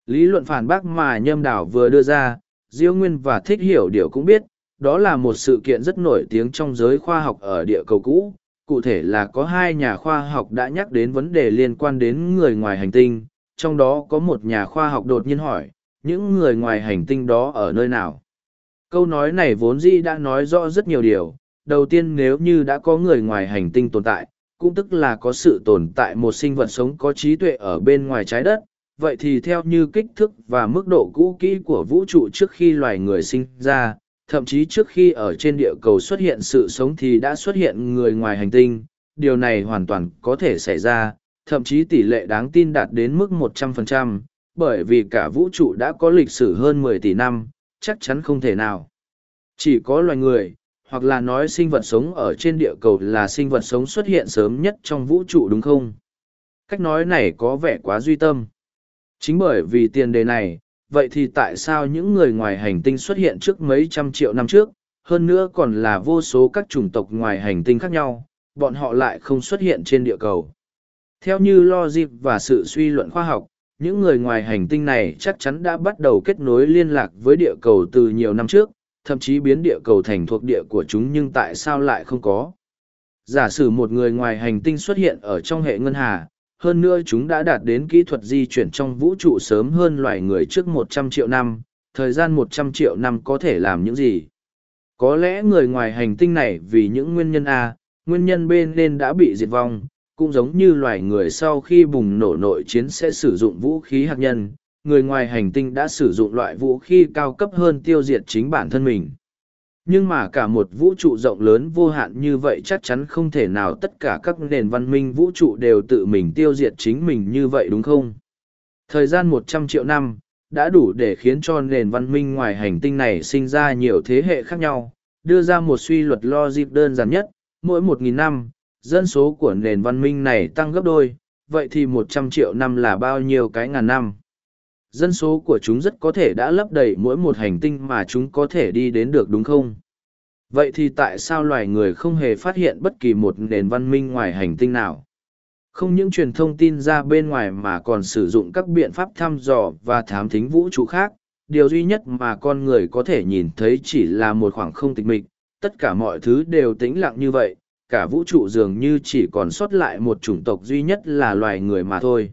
Lý luận phản bác mà Nhâm Đảo vừa đưa ra, Diêu Nguyên và Thích Hiểu Điều cũng biết, đó là một sự kiện rất nổi tiếng trong giới khoa học ở địa cầu cũ. Cụ thể là có hai nhà khoa học đã nhắc đến vấn đề liên quan đến người ngoài hành tinh, trong đó có một nhà khoa học đột nhiên hỏi, những người ngoài hành tinh đó ở nơi nào? Câu nói này vốn dĩ đã nói rõ rất nhiều điều. Đầu tiên nếu như đã có người ngoài hành tinh tồn tại, cũng tức là có sự tồn tại một sinh vật sống có trí tuệ ở bên ngoài trái đất. Vậy thì theo như kích thước và mức độ cũ kỹ của vũ trụ trước khi loài người sinh ra, thậm chí trước khi ở trên địa cầu xuất hiện sự sống thì đã xuất hiện người ngoài hành tinh, điều này hoàn toàn có thể xảy ra, thậm chí tỷ lệ đáng tin đạt đến mức 100%, bởi vì cả vũ trụ đã có lịch sử hơn 10 tỷ năm, chắc chắn không thể nào. Chỉ có loài người, hoặc là nói sinh vật sống ở trên địa cầu là sinh vật sống xuất hiện sớm nhất trong vũ trụ đúng không? Cách nói này có vẻ quá duy tâm. Chính bởi vì tiền đề này, vậy thì tại sao những người ngoài hành tinh xuất hiện trước mấy trăm triệu năm trước, hơn nữa còn là vô số các chủng tộc ngoài hành tinh khác nhau, bọn họ lại không xuất hiện trên địa cầu? Theo như logic và sự suy luận khoa học, những người ngoài hành tinh này chắc chắn đã bắt đầu kết nối liên lạc với địa cầu từ nhiều năm trước, thậm chí biến địa cầu thành thuộc địa của chúng nhưng tại sao lại không có. Giả sử một người ngoài hành tinh xuất hiện ở trong hệ ngân hà, hơn nữa chúng đã đạt đến kỹ thuật di chuyển trong vũ trụ sớm hơn loài người trước 100 triệu năm, thời gian 100 triệu năm có thể làm những gì? Có lẽ người ngoài hành tinh này vì những nguyên nhân A, nguyên nhân B nên đã bị diệt vong, cũng giống như loài người sau khi bùng nổ nội chiến sẽ sử dụng vũ khí hạt nhân, người ngoài hành tinh đã sử dụng loại vũ khí cao cấp hơn tiêu diệt chính bản thân mình. Nhưng mà cả một vũ trụ rộng lớn vô hạn như vậy chắc chắn không thể nào tất cả các nền văn minh vũ trụ đều tự mình tiêu diệt chính mình như vậy đúng không? Thời gian một trăm triệu năm, đã đủ để khiến cho nền văn minh ngoài hành tinh này sinh ra nhiều thế hệ khác nhau, đưa ra một suy luật logic đơn giản nhất, mỗi một nghìn năm, dân số của nền văn minh này tăng gấp đôi, vậy thì một trăm triệu năm là bao nhiêu cái ngàn năm? Dân số của chúng rất có thể đã lấp đầy mỗi một hành tinh mà chúng có thể đi đến được đúng không? Vậy thì tại sao loài người không hề phát hiện bất kỳ một nền văn minh ngoài hành tinh nào? Không những truyền thông tin ra bên ngoài mà còn sử dụng các biện pháp thăm dò và thám thính vũ trụ khác, điều duy nhất mà con người có thể nhìn thấy chỉ là một khoảng không tịch mịch, tất cả mọi thứ đều tĩnh lặng như vậy, cả vũ trụ dường như chỉ còn sót lại một chủng tộc duy nhất là loài người mà thôi.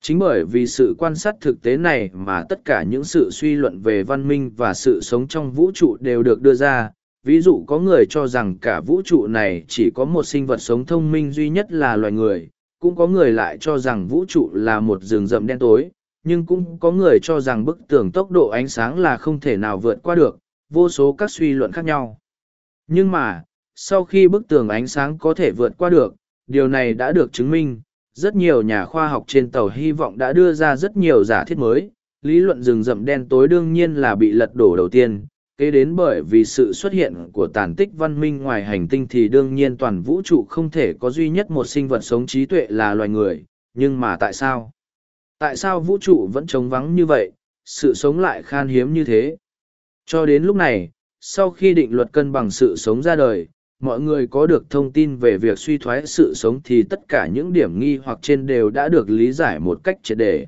Chính bởi vì sự quan sát thực tế này mà tất cả những sự suy luận về văn minh và sự sống trong vũ trụ đều được đưa ra. Ví dụ có người cho rằng cả vũ trụ này chỉ có một sinh vật sống thông minh duy nhất là loài người, cũng có người lại cho rằng vũ trụ là một rừng rậm đen tối, nhưng cũng có người cho rằng bức tường tốc độ ánh sáng là không thể nào vượt qua được, vô số các suy luận khác nhau. Nhưng mà, sau khi bức tường ánh sáng có thể vượt qua được, điều này đã được chứng minh. Rất nhiều nhà khoa học trên tàu hy vọng đã đưa ra rất nhiều giả thiết mới. Lý luận rừng rậm đen tối đương nhiên là bị lật đổ đầu tiên. Kế đến bởi vì sự xuất hiện của tàn tích văn minh ngoài hành tinh thì đương nhiên toàn vũ trụ không thể có duy nhất một sinh vật sống trí tuệ là loài người. Nhưng mà tại sao? Tại sao vũ trụ vẫn trống vắng như vậy? Sự sống lại khan hiếm như thế. Cho đến lúc này, sau khi định luật cân bằng sự sống ra đời mọi người có được thông tin về việc suy thoái sự sống thì tất cả những điểm nghi hoặc trên đều đã được lý giải một cách triệt đề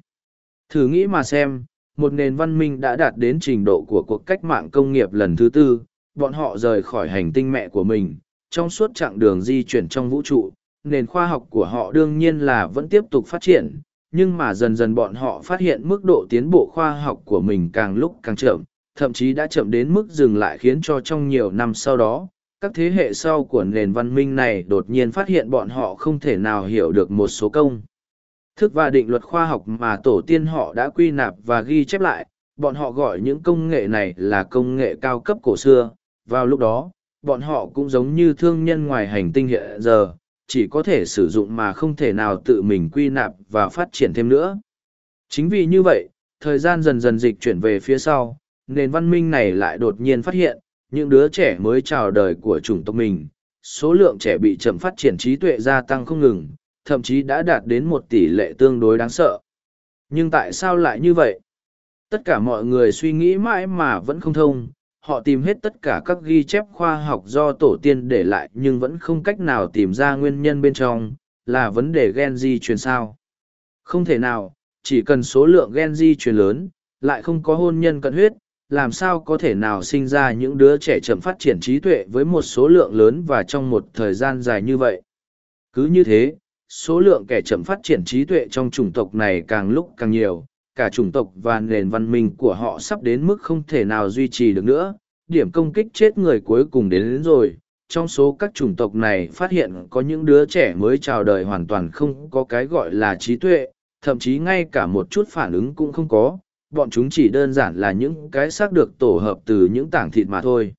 thử nghĩ mà xem, một nền văn minh đã đạt đến trình độ của cuộc cách mạng công nghiệp lần thứ tư, bọn họ rời khỏi hành tinh mẹ của mình, trong suốt chặng đường di chuyển trong vũ trụ, nền khoa học của họ đương nhiên là vẫn tiếp tục phát triển, nhưng mà dần dần bọn họ phát hiện mức độ tiến bộ khoa học của mình càng lúc càng chậm, thậm chí đã chậm đến mức dừng lại khiến cho trong nhiều năm sau đó các thế hệ sau của nền văn minh này đột nhiên phát hiện bọn họ không thể nào hiểu được một số công. Thức và định luật khoa học mà tổ tiên họ đã quy nạp và ghi chép lại, bọn họ gọi những công nghệ này là công nghệ cao cấp cổ xưa. Vào lúc đó, bọn họ cũng giống như thương nhân ngoài hành tinh hiện giờ, chỉ có thể sử dụng mà không thể nào tự mình quy nạp và phát triển thêm nữa. Chính vì như vậy, thời gian dần dần dịch chuyển về phía sau, nền văn minh này lại đột nhiên phát hiện những đứa trẻ mới chào đời của chủng tộc mình, số lượng trẻ bị chậm phát triển trí tuệ gia tăng không ngừng, thậm chí đã đạt đến một tỷ lệ tương đối đáng sợ. Nhưng tại sao lại như vậy? Tất cả mọi người suy nghĩ mãi mà vẫn không thông, họ tìm hết tất cả các ghi chép khoa học do tổ tiên để lại nhưng vẫn không cách nào tìm ra nguyên nhân bên trong, là vấn đề gen di truyền sao? Không thể nào, chỉ cần số lượng gen di truyền lớn, lại không có hôn nhân cận huyết làm sao có thể nào sinh ra những đứa trẻ chậm phát triển trí tuệ với một số lượng lớn và trong một thời gian dài như vậy? Cứ như thế số lượng kẻ chậm phát triển trí tuệ trong chủng tộc này càng lúc càng nhiều cả chủng tộc và nền văn minh của họ sắp đến mức không thể nào duy trì được nữa. Điểm công kích chết người cuối cùng đến, đến rồi. Trong số các chủng tộc này phát hiện có những đứa trẻ mới chào đời hoàn toàn không có cái gọi là trí tuệ thậm chí ngay cả một chút phản ứng cũng không có bọn chúng chỉ đơn giản là những cái xác được tổ hợp từ những tảng thịt mà thôi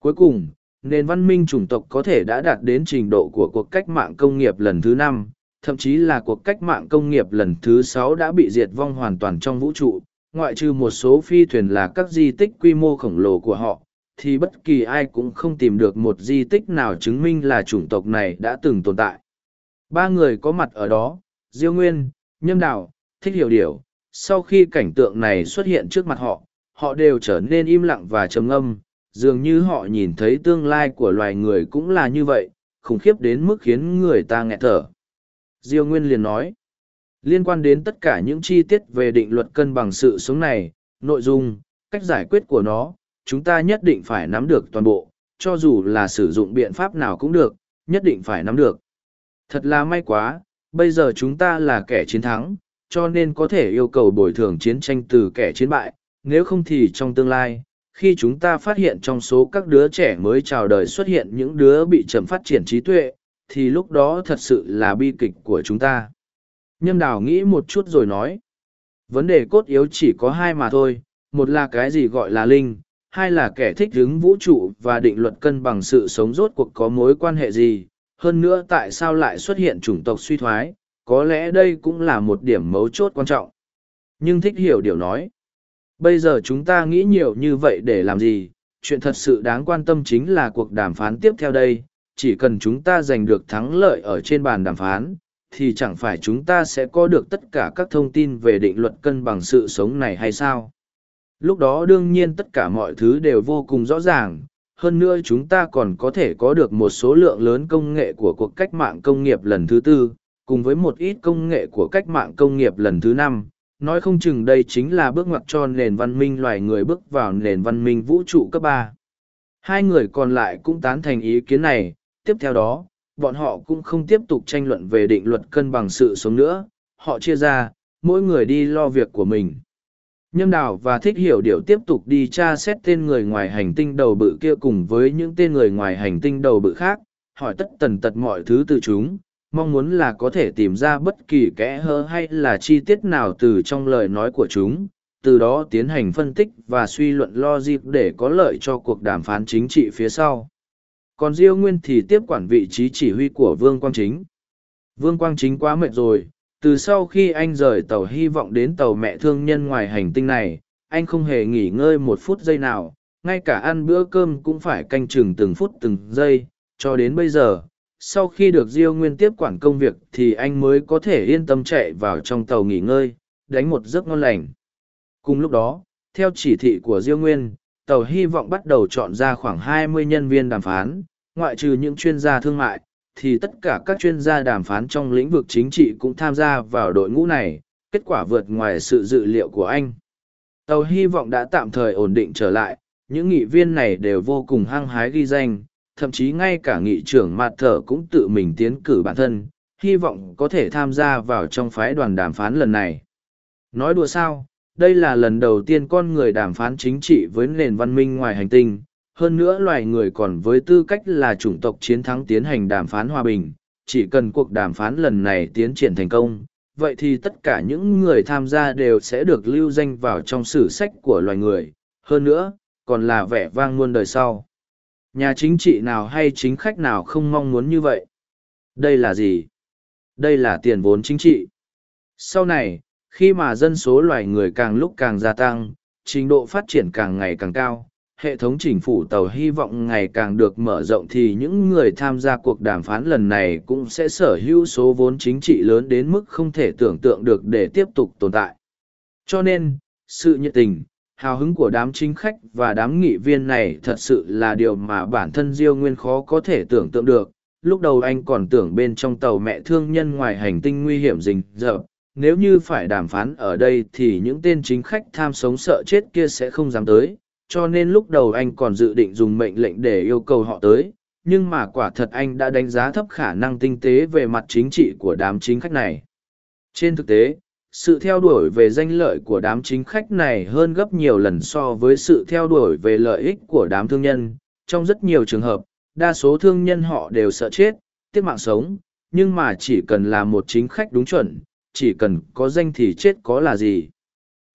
cuối cùng nền văn minh chủng tộc có thể đã đạt đến trình độ của cuộc cách mạng công nghiệp lần thứ năm thậm chí là cuộc cách mạng công nghiệp lần thứ sáu đã bị diệt vong hoàn toàn trong vũ trụ, ngoại trừ một số phi thuyền là các di tích quy mô khổng lồ của họ, thì bất kỳ ai cũng không tìm được một di tích nào chứng minh là chủng tộc này đã từng tồn tại. Ba người có mặt ở đó, Diêu Nguyên, Nhâm Đạo, Thích Hiểu Điểu, sau khi cảnh tượng này xuất hiện trước mặt họ, họ đều trở nên im lặng và trầm ngâm, dường như họ nhìn thấy tương lai của loài người cũng là như vậy, khủng khiếp đến mức khiến người ta nghẹt thở. Diêu Nguyên liền nói, liên quan đến tất cả những chi tiết về định luật cân bằng sự sống này, nội dung, cách giải quyết của nó, chúng ta nhất định phải nắm được toàn bộ, cho dù là sử dụng biện pháp nào cũng được, nhất định phải nắm được. Thật là may quá, bây giờ chúng ta là kẻ chiến thắng, cho nên có thể yêu cầu bồi thường chiến tranh từ kẻ chiến bại, nếu không thì trong tương lai, khi chúng ta phát hiện trong số các đứa trẻ mới chào đời xuất hiện những đứa bị chậm phát triển trí tuệ, thì lúc đó thật sự là bi kịch của chúng ta. Nhâm đào nghĩ một chút rồi nói. Vấn đề cốt yếu chỉ có hai mà thôi, một là cái gì gọi là linh, hai là kẻ thích hứng vũ trụ và định luật cân bằng sự sống rốt cuộc có mối quan hệ gì. Hơn nữa tại sao lại xuất hiện chủng tộc suy thoái, có lẽ đây cũng là một điểm mấu chốt quan trọng. Nhưng thích hiểu điều nói. Bây giờ chúng ta nghĩ nhiều như vậy để làm gì, chuyện thật sự đáng quan tâm chính là cuộc đàm phán tiếp theo đây, chỉ cần chúng ta giành được thắng lợi ở trên bàn đàm phán, thì chẳng phải chúng ta sẽ có được tất cả các thông tin về định luật cân bằng sự sống này hay sao? Lúc đó đương nhiên tất cả mọi thứ đều vô cùng rõ ràng, hơn nữa chúng ta còn có thể có được một số lượng lớn công nghệ của cuộc cách mạng công nghiệp lần thứ tư, cùng với một ít công nghệ của cách mạng công nghiệp lần thứ năm. Nói không chừng đây chính là bước ngoặt cho nền văn minh loài người bước vào nền văn minh vũ trụ cấp ba. Hai người còn lại cũng tán thành ý kiến này, tiếp theo đó, bọn họ cũng không tiếp tục tranh luận về định luật cân bằng sự sống nữa, họ chia ra, mỗi người đi lo việc của mình. Nhâm đào và thích hiểu điều tiếp tục đi tra xét tên người ngoài hành tinh đầu bự kia cùng với những tên người ngoài hành tinh đầu bự khác, hỏi tất tần tật mọi thứ từ chúng, mong muốn là có thể tìm ra bất kỳ kẽ hơ hay là chi tiết nào từ trong lời nói của chúng, từ đó tiến hành phân tích và suy luận logic để có lợi cho cuộc đàm phán chính trị phía sau. Còn Diêu Nguyên thì tiếp quản vị trí chỉ huy của Vương Quang Chính. Vương Quang Chính quá mệt rồi, từ sau khi anh rời tàu hy vọng đến tàu mẹ thương nhân ngoài hành tinh này, anh không hề nghỉ ngơi một phút giây nào, ngay cả ăn bữa cơm cũng phải canh chừng từng phút từng giây, cho đến bây giờ. Sau khi được Diêu Nguyên tiếp quản công việc thì anh mới có thể yên tâm chạy vào trong tàu nghỉ ngơi, đánh một giấc ngon lành. Cùng lúc đó, theo chỉ thị của Diêu Nguyên, tàu hy vọng bắt đầu chọn ra khoảng 20 nhân viên đàm phán, ngoại trừ những chuyên gia thương mại, thì tất cả các chuyên gia đàm phán trong lĩnh vực chính trị cũng tham gia vào đội ngũ này, kết quả vượt ngoài sự dự liệu của anh. Tàu hy vọng đã tạm thời ổn định trở lại, những nghị viên này đều vô cùng hăng hái ghi danh, thậm chí ngay cả nghị trưởng Mạt Thở cũng tự mình tiến cử bản thân, hy vọng có thể tham gia vào trong phái đoàn đàm phán lần này. Nói đùa sao, đây là lần đầu tiên con người đàm phán chính trị với nền văn minh ngoài hành tinh, hơn nữa loài người còn với tư cách là chủng tộc chiến thắng tiến hành đàm phán hòa bình, chỉ cần cuộc đàm phán lần này tiến triển thành công, vậy thì tất cả những người tham gia đều sẽ được lưu danh vào trong sử sách của loài người, hơn nữa, còn là vẻ vang muôn đời sau. Nhà chính trị nào hay chính khách nào không mong muốn như vậy? Đây là gì? Đây là tiền vốn chính trị. Sau này, khi mà dân số loài người càng lúc càng gia tăng, trình độ phát triển càng ngày càng cao, hệ thống chính phủ tàu hy vọng ngày càng được mở rộng thì những người tham gia cuộc đàm phán lần này cũng sẽ sở hữu số vốn chính trị lớn đến mức không thể tưởng tượng được để tiếp tục tồn tại. Cho nên, sự nhiệt tình, hào hứng của đám chính khách và đám nghị viên này thật sự là điều mà bản thân diêu nguyên khó có thể tưởng tượng được. Lúc đầu anh còn tưởng bên trong tàu mẹ thương nhân ngoài hành tinh nguy hiểm rình rợp nếu như phải đàm phán ở đây thì những tên chính khách tham sống sợ chết kia sẽ không dám tới. Cho nên lúc đầu anh còn dự định dùng mệnh lệnh để yêu cầu họ tới. Nhưng mà quả thật anh đã đánh giá thấp khả năng tinh tế về mặt chính trị của đám chính khách này. Trên thực tế sự theo đuổi về danh lợi của đám chính khách này hơn gấp nhiều lần so với sự theo đuổi về lợi ích của đám thương nhân. Trong rất nhiều trường hợp, đa số thương nhân họ đều sợ chết, tiếc mạng sống, nhưng mà chỉ cần là một chính khách đúng chuẩn, chỉ cần có danh thì chết có là gì?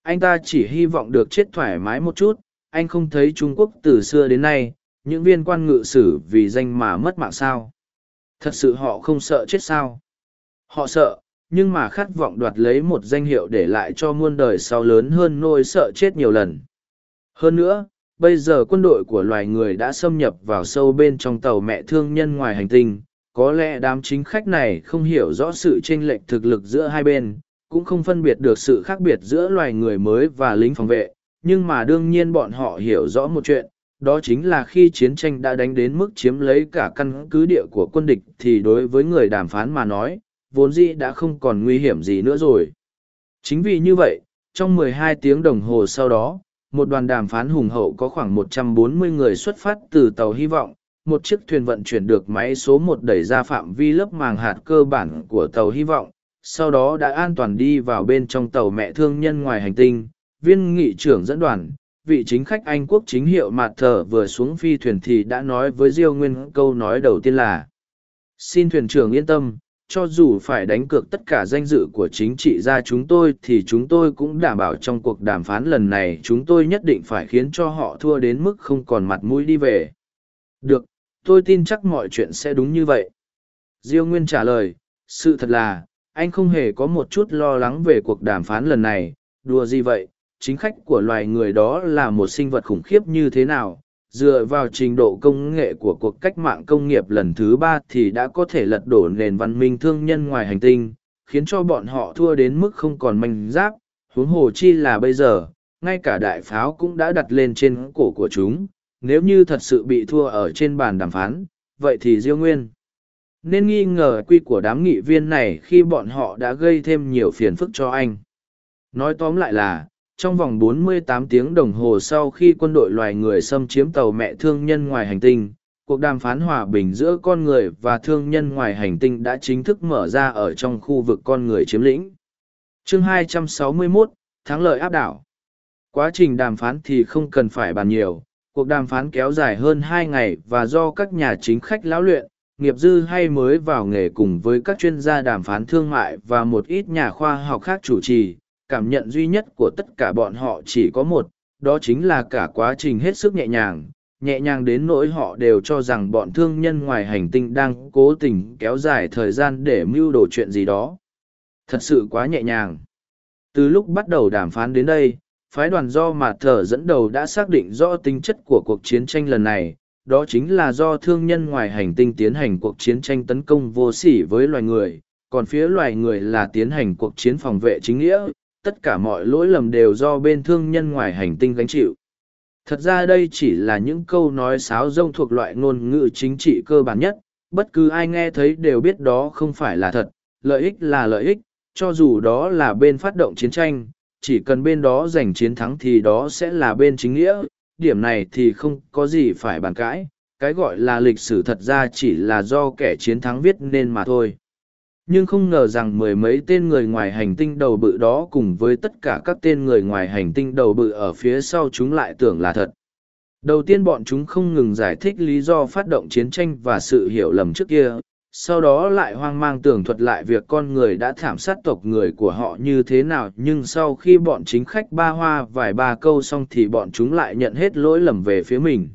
Anh ta chỉ hy vọng được chết thoải mái một chút, anh không thấy trung quốc từ xưa đến nay, những viên quan ngự sử vì danh mà mất mạng sao? Thật sự họ không sợ chết sao? Họ sợ nhưng mà khát vọng đoạt lấy một danh hiệu để lại cho muôn đời sau lớn hơn nôi sợ chết nhiều lần. Hơn nữa, bây giờ quân đội của loài người đã xâm nhập vào sâu bên trong tàu mẹ thương nhân ngoài hành tinh, có lẽ đám chính khách này không hiểu rõ sự chênh lệch thực lực giữa hai bên, cũng không phân biệt được sự khác biệt giữa loài người mới và lính phòng vệ, nhưng mà đương nhiên bọn họ hiểu rõ một chuyện, đó chính là khi chiến tranh đã đánh đến mức chiếm lấy cả căn cứ địa của quân địch thì đối với người đàm phán mà nói, vốn dĩ đã không còn nguy hiểm gì nữa rồi. Chính vì như vậy, trong 12 tiếng đồng hồ sau đó, một đoàn đàm phán hùng hậu có khoảng 140 người xuất phát từ tàu hy vọng, một chiếc thuyền vận chuyển được máy số một đẩy ra phạm vi lớp màng hạt cơ bản của tàu hy vọng, sau đó đã an toàn đi vào bên trong tàu mẹ thương nhân ngoài hành tinh. Viên nghị trưởng dẫn đoàn, vị chính khách Anh quốc chính hiệu Mạt Thờ vừa xuống phi thuyền thì đã nói với Diêu Nguyên câu nói đầu tiên là Xin thuyền trưởng yên tâm, cho dù phải đánh cược tất cả danh dự của chính trị gia chúng tôi thì chúng tôi cũng đảm bảo trong cuộc đàm phán lần này chúng tôi nhất định phải khiến cho họ thua đến mức không còn mặt mũi đi về. Được, tôi tin chắc mọi chuyện sẽ đúng như vậy. Diêu nguyên trả lời, sự thật là, anh không hề có một chút lo lắng về cuộc đàm phán lần này. Đùa gì vậy, chính khách của loài người đó là một sinh vật khủng khiếp như thế nào? Dựa vào trình độ công nghệ của cuộc cách mạng công nghiệp lần thứ ba thì đã có thể lật đổ nền văn minh thương nhân ngoài hành tinh, khiến cho bọn họ thua đến mức không còn manh giáp. Huống hồ chi là bây giờ, ngay cả đại pháo cũng đã đặt lên trên cổ của chúng. Nếu như thật sự bị thua ở trên bàn đàm phán, vậy thì diêu nguyên. Nên nghi ngờ quy của đám nghị viên này khi bọn họ đã gây thêm nhiều phiền phức cho anh. Nói tóm lại là trong vòng 48 tiếng đồng hồ sau khi quân đội loài người xâm chiếm tàu mẹ thương nhân ngoài hành tinh, cuộc đàm phán hòa bình giữa con người và thương nhân ngoài hành tinh đã chính thức mở ra ở trong khu vực con người chiếm lĩnh. Chương 261, Thắng lợi áp đảo Quá trình đàm phán thì không cần phải bàn nhiều, cuộc đàm phán kéo dài hơn 2 ngày và do các nhà chính khách lão luyện, nghiệp dư hay mới vào nghề cùng với các chuyên gia đàm phán thương mại và một ít nhà khoa học khác chủ trì, cảm nhận duy nhất của tất cả bọn họ chỉ có một, đó chính là cả quá trình hết sức nhẹ nhàng, nhẹ nhàng đến nỗi họ đều cho rằng bọn thương nhân ngoài hành tinh đang cố tình kéo dài thời gian để mưu đồ chuyện gì đó. Thật sự quá nhẹ nhàng. Từ lúc bắt đầu đàm phán đến đây, phái đoàn do mà Thở dẫn đầu đã xác định rõ tính chất của cuộc chiến tranh lần này, đó chính là do thương nhân ngoài hành tinh tiến hành cuộc chiến tranh tấn công vô sỉ với loài người, còn phía loài người là tiến hành cuộc chiến phòng vệ chính nghĩa, tất cả mọi lỗi lầm đều do bên thương nhân ngoài hành tinh gánh chịu. Thật ra đây chỉ là những câu nói sáo rông thuộc loại ngôn ngữ chính trị cơ bản nhất, bất cứ ai nghe thấy đều biết đó không phải là thật, lợi ích là lợi ích, cho dù đó là bên phát động chiến tranh, chỉ cần bên đó giành chiến thắng thì đó sẽ là bên chính nghĩa, điểm này thì không có gì phải bàn cãi, cái gọi là lịch sử thật ra chỉ là do kẻ chiến thắng viết nên mà thôi. Nhưng không ngờ rằng mười mấy tên người ngoài hành tinh đầu bự đó cùng với tất cả các tên người ngoài hành tinh đầu bự ở phía sau chúng lại tưởng là thật. Đầu tiên bọn chúng không ngừng giải thích lý do phát động chiến tranh và sự hiểu lầm trước kia, sau đó lại hoang mang tưởng thuật lại việc con người đã thảm sát tộc người của họ như thế nào nhưng sau khi bọn chính khách ba hoa vài ba câu xong thì bọn chúng lại nhận hết lỗi lầm về phía mình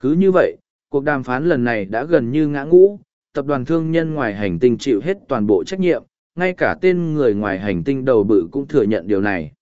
cứ như vậy cuộc đàm phán lần này đã gần như ngã ngũ tập đoàn thương nhân ngoài hành tinh chịu hết toàn bộ trách nhiệm, ngay cả tên người ngoài hành tinh đầu bự cũng thừa nhận điều này.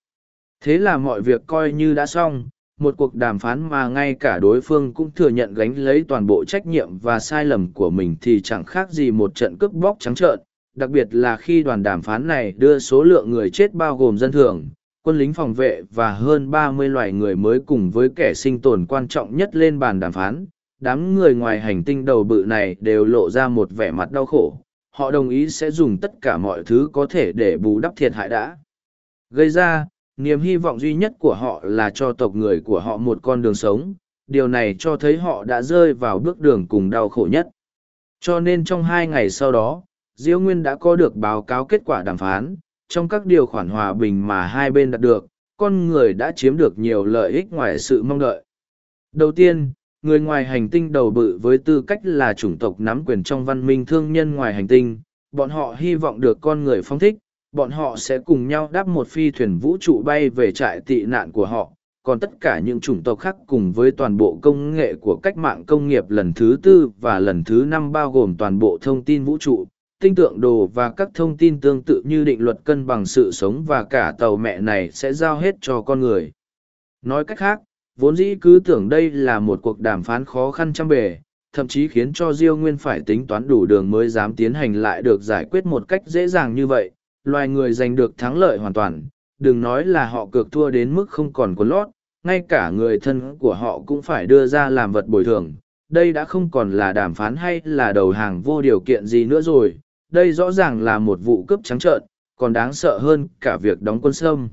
Thế là mọi việc coi như đã xong, một cuộc đàm phán mà ngay cả đối phương cũng thừa nhận gánh lấy toàn bộ trách nhiệm và sai lầm của mình thì chẳng khác gì một trận cướp bóc trắng trợn, đặc biệt là khi đoàn đàm phán này đưa số lượng người chết bao gồm dân thường, quân lính phòng vệ và hơn ba mươi loài người mới cùng với kẻ sinh tồn quan trọng nhất lên bàn đàm phán đám người ngoài hành tinh đầu bự này đều lộ ra một vẻ mặt đau khổ. Họ đồng ý sẽ dùng tất cả mọi thứ có thể để bù đắp thiệt hại đã. Gây ra, niềm hy vọng duy nhất của họ là cho tộc người của họ một con đường sống. Điều này cho thấy họ đã rơi vào bước đường cùng đau khổ nhất. Cho nên trong hai ngày sau đó diễu nguyên đã có được báo cáo kết quả đàm phán. Trong các điều khoản hòa bình mà hai bên đạt được, con người đã chiếm được nhiều lợi ích ngoài sự mong đợi. Đầu tiên người ngoài hành tinh đầu bự với tư cách là chủng tộc nắm quyền trong văn minh thương nhân ngoài hành tinh, bọn họ hy vọng được con người phong thích, bọn họ sẽ cùng nhau đáp một phi thuyền vũ trụ bay về trại tị nạn của họ. Còn tất cả những chủng tộc khác cùng với toàn bộ công nghệ của cách mạng công nghiệp lần thứ tư và lần thứ năm bao gồm toàn bộ thông tin vũ trụ, tinh tượng đồ và các thông tin tương tự như định luật cân bằng sự sống và cả tàu mẹ này sẽ giao hết cho con người. Nói cách khác vốn dĩ cứ tưởng đây là một cuộc đàm phán khó khăn trăm bề thậm chí khiến cho diêu nguyên phải tính toán đủ đường mới dám tiến hành lại được giải quyết một cách dễ dàng như vậy loài người giành được thắng lợi hoàn toàn, đừng nói là họ cược thua đến mức không còn có lót, ngay cả người thân của họ cũng phải đưa ra làm vật bồi thường. Đây đã không còn là đàm phán hay là đầu hàng vô điều kiện gì nữa rồi, đây rõ ràng là một vụ cướp trắng trợn, còn đáng sợ hơn cả việc đóng quân sâm.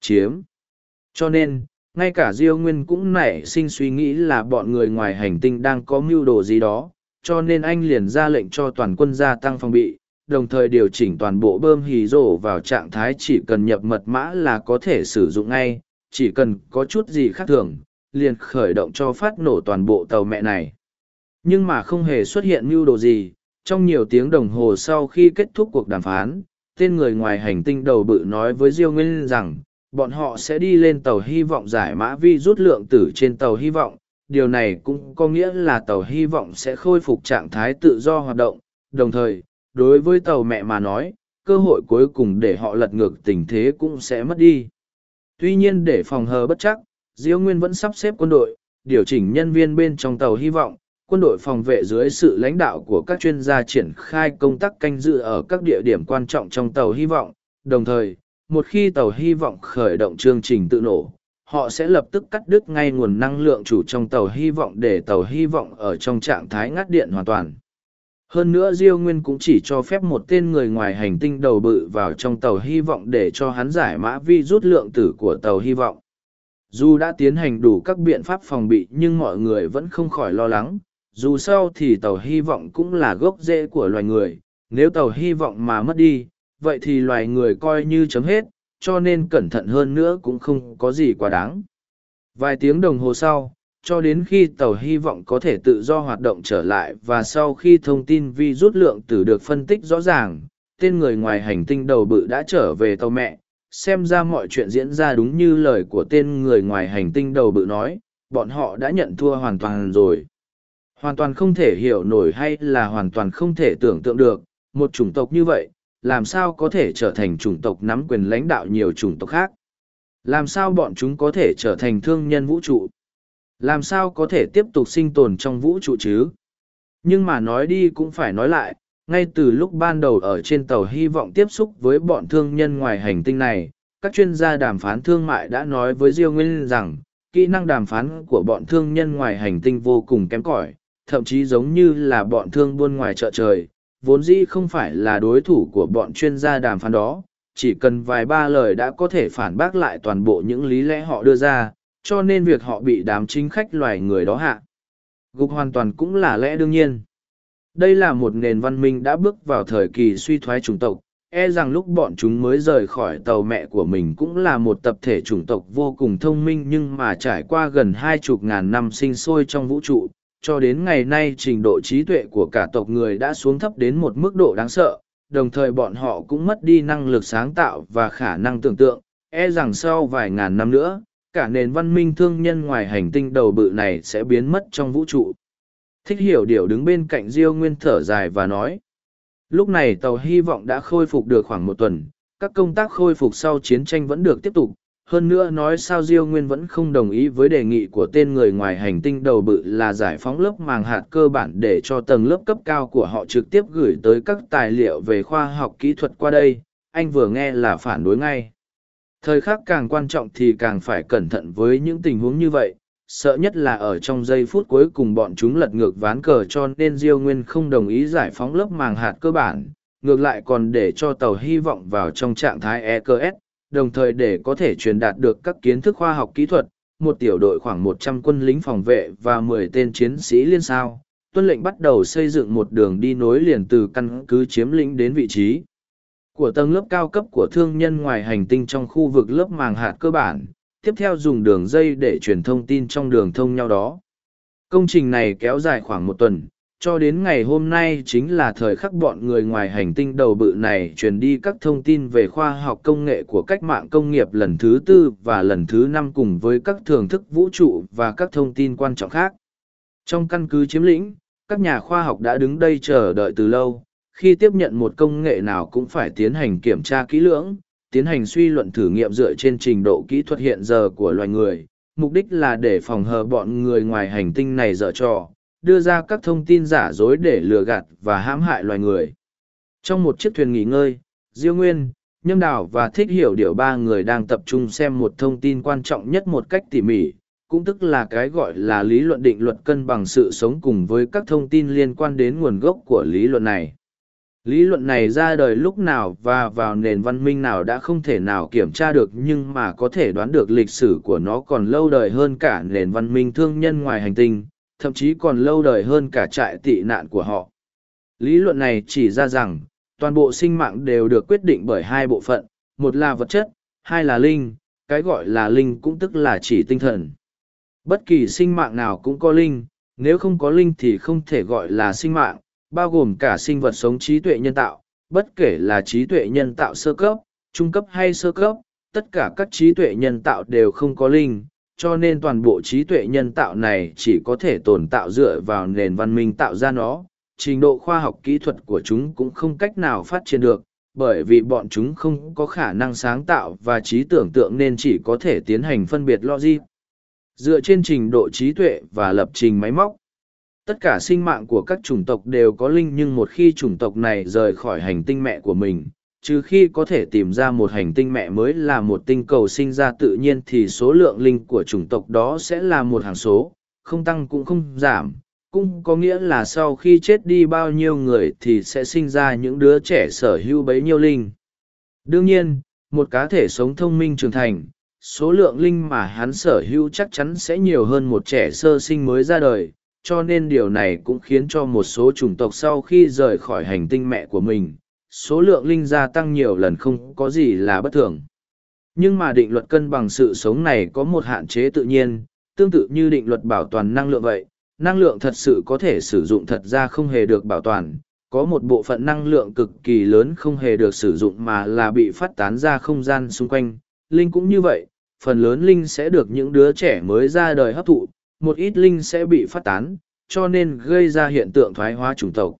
Chiếm. Cho nên, ngay cả Diêu Nguyên cũng nảy sinh suy nghĩ là bọn người ngoài hành tinh đang có mưu đồ gì đó, cho nên anh liền ra lệnh cho toàn quân gia tăng phòng bị, đồng thời điều chỉnh toàn bộ bơm hì rổ vào trạng thái chỉ cần nhập mật mã là có thể sử dụng ngay, chỉ cần có chút gì khác thường, liền khởi động cho phát nổ toàn bộ tàu mẹ này. Nhưng mà không hề xuất hiện mưu đồ gì, trong nhiều tiếng đồng hồ sau khi kết thúc cuộc đàm phán, tên người ngoài hành tinh đầu bự nói với Diêu Nguyên rằng, bọn họ sẽ đi lên tàu hy vọng giải mã vi rút lượng tử trên tàu hy vọng. Điều này cũng có nghĩa là tàu hy vọng sẽ khôi phục trạng thái tự do hoạt động, đồng thời, đối với tàu mẹ mà nói, cơ hội cuối cùng để họ lật ngược tình thế cũng sẽ mất đi. Tuy nhiên để phòng hờ bất chắc, diễu Nguyên vẫn sắp xếp quân đội, điều chỉnh nhân viên bên trong tàu hy vọng, quân đội phòng vệ dưới sự lãnh đạo của các chuyên gia triển khai công tác canh dự ở các địa điểm quan trọng trong tàu hy vọng, đồng thời, một khi tàu hy vọng khởi động chương trình tự nổ, họ sẽ lập tức cắt đứt ngay nguồn năng lượng chủ trong tàu hy vọng để tàu hy vọng ở trong trạng thái ngắt điện hoàn toàn. Hơn nữa Diêu Nguyên cũng chỉ cho phép một tên người ngoài hành tinh đầu bự vào trong tàu hy vọng để cho hắn giải mã vi rút lượng tử của tàu hy vọng. Dù đã tiến hành đủ các biện pháp phòng bị nhưng mọi người vẫn không khỏi lo lắng. Dù sao thì tàu hy vọng cũng là gốc rễ của loài người. Nếu tàu hy vọng mà mất đi, vậy thì loài người coi như chấm hết, cho nên cẩn thận hơn nữa cũng không có gì quá đáng. Vài tiếng đồng hồ sau, cho đến khi tàu hy vọng có thể tự do hoạt động trở lại và sau khi thông tin vi rút lượng tử được phân tích rõ ràng tên người ngoài hành tinh đầu bự đã trở về tàu mẹ xem ra mọi chuyện diễn ra đúng như lời của tên người ngoài hành tinh đầu bự nói bọn họ đã nhận thua hoàn toàn rồi hoàn toàn không thể hiểu nổi hay là hoàn toàn không thể tưởng tượng được một chủng tộc như vậy làm sao có thể trở thành chủng tộc nắm quyền lãnh đạo nhiều chủng tộc khác làm sao bọn chúng có thể trở thành thương nhân vũ trụ làm sao có thể tiếp tục sinh tồn trong vũ trụ chứ? Nhưng mà nói đi cũng phải nói lại, ngay từ lúc ban đầu ở trên tàu hy vọng tiếp xúc với bọn thương nhân ngoài hành tinh này, các chuyên gia đàm phán thương mại đã nói với Diêu Nguyên rằng, kỹ năng đàm phán của bọn thương nhân ngoài hành tinh vô cùng kém cỏi thậm chí giống như là bọn thương buôn ngoài chợ trời vốn dĩ không phải là đối thủ của bọn chuyên gia đàm phán đó, chỉ cần vài ba lời đã có thể phản bác lại toàn bộ những lý lẽ họ đưa ra, cho nên việc họ bị đám chính khách loài người đó hạ. Gục hoàn toàn cũng là lẽ đương nhiên. Đây là một nền văn minh đã bước vào thời kỳ suy thoái chủng tộc e rằng lúc bọn chúng mới rời khỏi tàu mẹ của mình cũng là một tập thể chủng tộc vô cùng thông minh nhưng mà trải qua gần hai chục ngàn năm sinh sôi trong vũ trụ cho đến ngày nay trình độ trí tuệ của cả tộc người đã xuống thấp đến một mức độ đáng sợ, đồng thời bọn họ cũng mất đi năng lực sáng tạo và khả năng tưởng tượng. E rằng sau vài ngàn năm nữa, cả nền văn minh thương nhân ngoài hành tinh đầu bự này sẽ biến mất trong vũ trụ. Thích hiểu điều đứng bên cạnh diêu nguyên thở dài và nói, lúc này tàu hy vọng đã khôi phục được khoảng một tuần, các công tác khôi phục sau chiến tranh vẫn được tiếp tục hơn nữa nói sao diêu nguyên vẫn không đồng ý với đề nghị của tên người ngoài hành tinh đầu bự là giải phóng lớp màng hạt cơ bản để cho tầng lớp cấp cao của họ trực tiếp gửi tới các tài liệu về khoa học kỹ thuật qua đây. Anh vừa nghe là phản đối ngay. Thời khắc càng quan trọng thì càng phải cẩn thận với những tình huống như vậy. Sợ nhất là ở trong giây phút cuối cùng bọn chúng lật ngược ván cờ cho nên diêu nguyên không đồng ý giải phóng lớp màng hạt cơ bản. Ngược lại còn để cho tàu hy vọng vào trong trạng thái eks đồng thời để có thể truyền đạt được các kiến thức khoa học kỹ thuật một tiểu đội khoảng một trăm quân lính phòng vệ và mười tên chiến sĩ liên sao tuân lệnh bắt đầu xây dựng một đường đi nối liền từ căn cứ chiếm lĩnh đến vị trí của tầng lớp cao cấp của thương nhân ngoài hành tinh trong khu vực lớp màng hạt cơ bản tiếp theo dùng đường dây để truyền thông tin trong đường thông nhau đó. Công trình này kéo dài khoảng một tuần, cho đến ngày hôm nay chính là thời khắc bọn người ngoài hành tinh đầu bự này truyền đi các thông tin về khoa học công nghệ của cách mạng công nghiệp lần thứ tư và lần thứ năm cùng với các thưởng thức vũ trụ và các thông tin quan trọng khác. Trong căn cứ chiếm lĩnh, các nhà khoa học đã đứng đây chờ đợi từ lâu, khi tiếp nhận một công nghệ nào cũng phải tiến hành kiểm tra kỹ lưỡng, tiến hành suy luận thử nghiệm dựa trên trình độ kỹ thuật hiện giờ của loài người, mục đích là để phòng hờ bọn người ngoài hành tinh này dở trò, đưa ra các thông tin giả dối để lừa gạt và hãm hại loài người. Trong một chiếc thuyền nghỉ ngơi, Diêu Nguyên, Nhâm Đào và Thích Hiểu Điều ba người đang tập trung xem một thông tin quan trọng nhất một cách tỉ mỉ, cũng tức là cái gọi là lý luận định luật cân bằng sự sống cùng với các thông tin liên quan đến nguồn gốc của lý luận này lý luận này ra đời lúc nào và vào nền văn minh nào đã không thể nào kiểm tra được nhưng mà có thể đoán được lịch sử của nó còn lâu đời hơn cả nền văn minh thương nhân ngoài hành tinh thậm chí còn lâu đời hơn cả trại tị nạn của họ. Lý luận này chỉ ra rằng toàn bộ sinh mạng đều được quyết định bởi hai bộ phận một là vật chất hai là linh cái gọi là linh cũng tức là chỉ tinh thần. Bất kỳ sinh mạng nào cũng có linh nếu không có linh thì không thể gọi là sinh mạng bao gồm cả sinh vật sống trí tuệ nhân tạo, bất kể là trí tuệ nhân tạo sơ cấp, trung cấp hay sơ cấp, tất cả các trí tuệ nhân tạo đều không có linh, cho nên toàn bộ trí tuệ nhân tạo này chỉ có thể tồn tạo dựa vào nền văn minh tạo ra nó. Trình độ khoa học kỹ thuật của chúng cũng không cách nào phát triển được, bởi vì bọn chúng không có khả năng sáng tạo và trí tưởng tượng nên chỉ có thể tiến hành phân biệt logic. Dựa trên trình độ trí tuệ và lập trình máy móc, tất cả sinh mạng của các chủng tộc đều có linh nhưng một khi chủng tộc này rời khỏi hành tinh mẹ của mình trừ khi có thể tìm ra một hành tinh mẹ mới là một tinh cầu sinh ra tự nhiên thì số lượng linh của chủng tộc đó sẽ là một hàng số, không tăng cũng không giảm. Cũng có nghĩa là sau khi chết đi bao nhiêu người thì sẽ sinh ra những đứa trẻ sở hữu bấy nhiêu linh. Đương nhiên, một cá thể sống thông minh trưởng thành, số lượng linh mà hắn sở hữu chắc chắn sẽ nhiều hơn một trẻ sơ sinh mới ra đời, cho nên điều này cũng khiến cho một số chủng tộc sau khi rời khỏi hành tinh mẹ của mình số lượng linh gia tăng nhiều lần không có gì là bất thường nhưng mà định luật cân bằng sự sống này có một hạn chế tự nhiên tương tự như định luật bảo toàn năng lượng vậy năng lượng thật sự có thể sử dụng thật ra không hề được bảo toàn có một bộ phận năng lượng cực kỳ lớn không hề được sử dụng mà là bị phát tán ra không gian xung quanh linh cũng như vậy phần lớn linh sẽ được những đứa trẻ mới ra đời hấp thụ một ít linh sẽ bị phát tán, cho nên gây ra hiện tượng thoái hóa chủng tộc.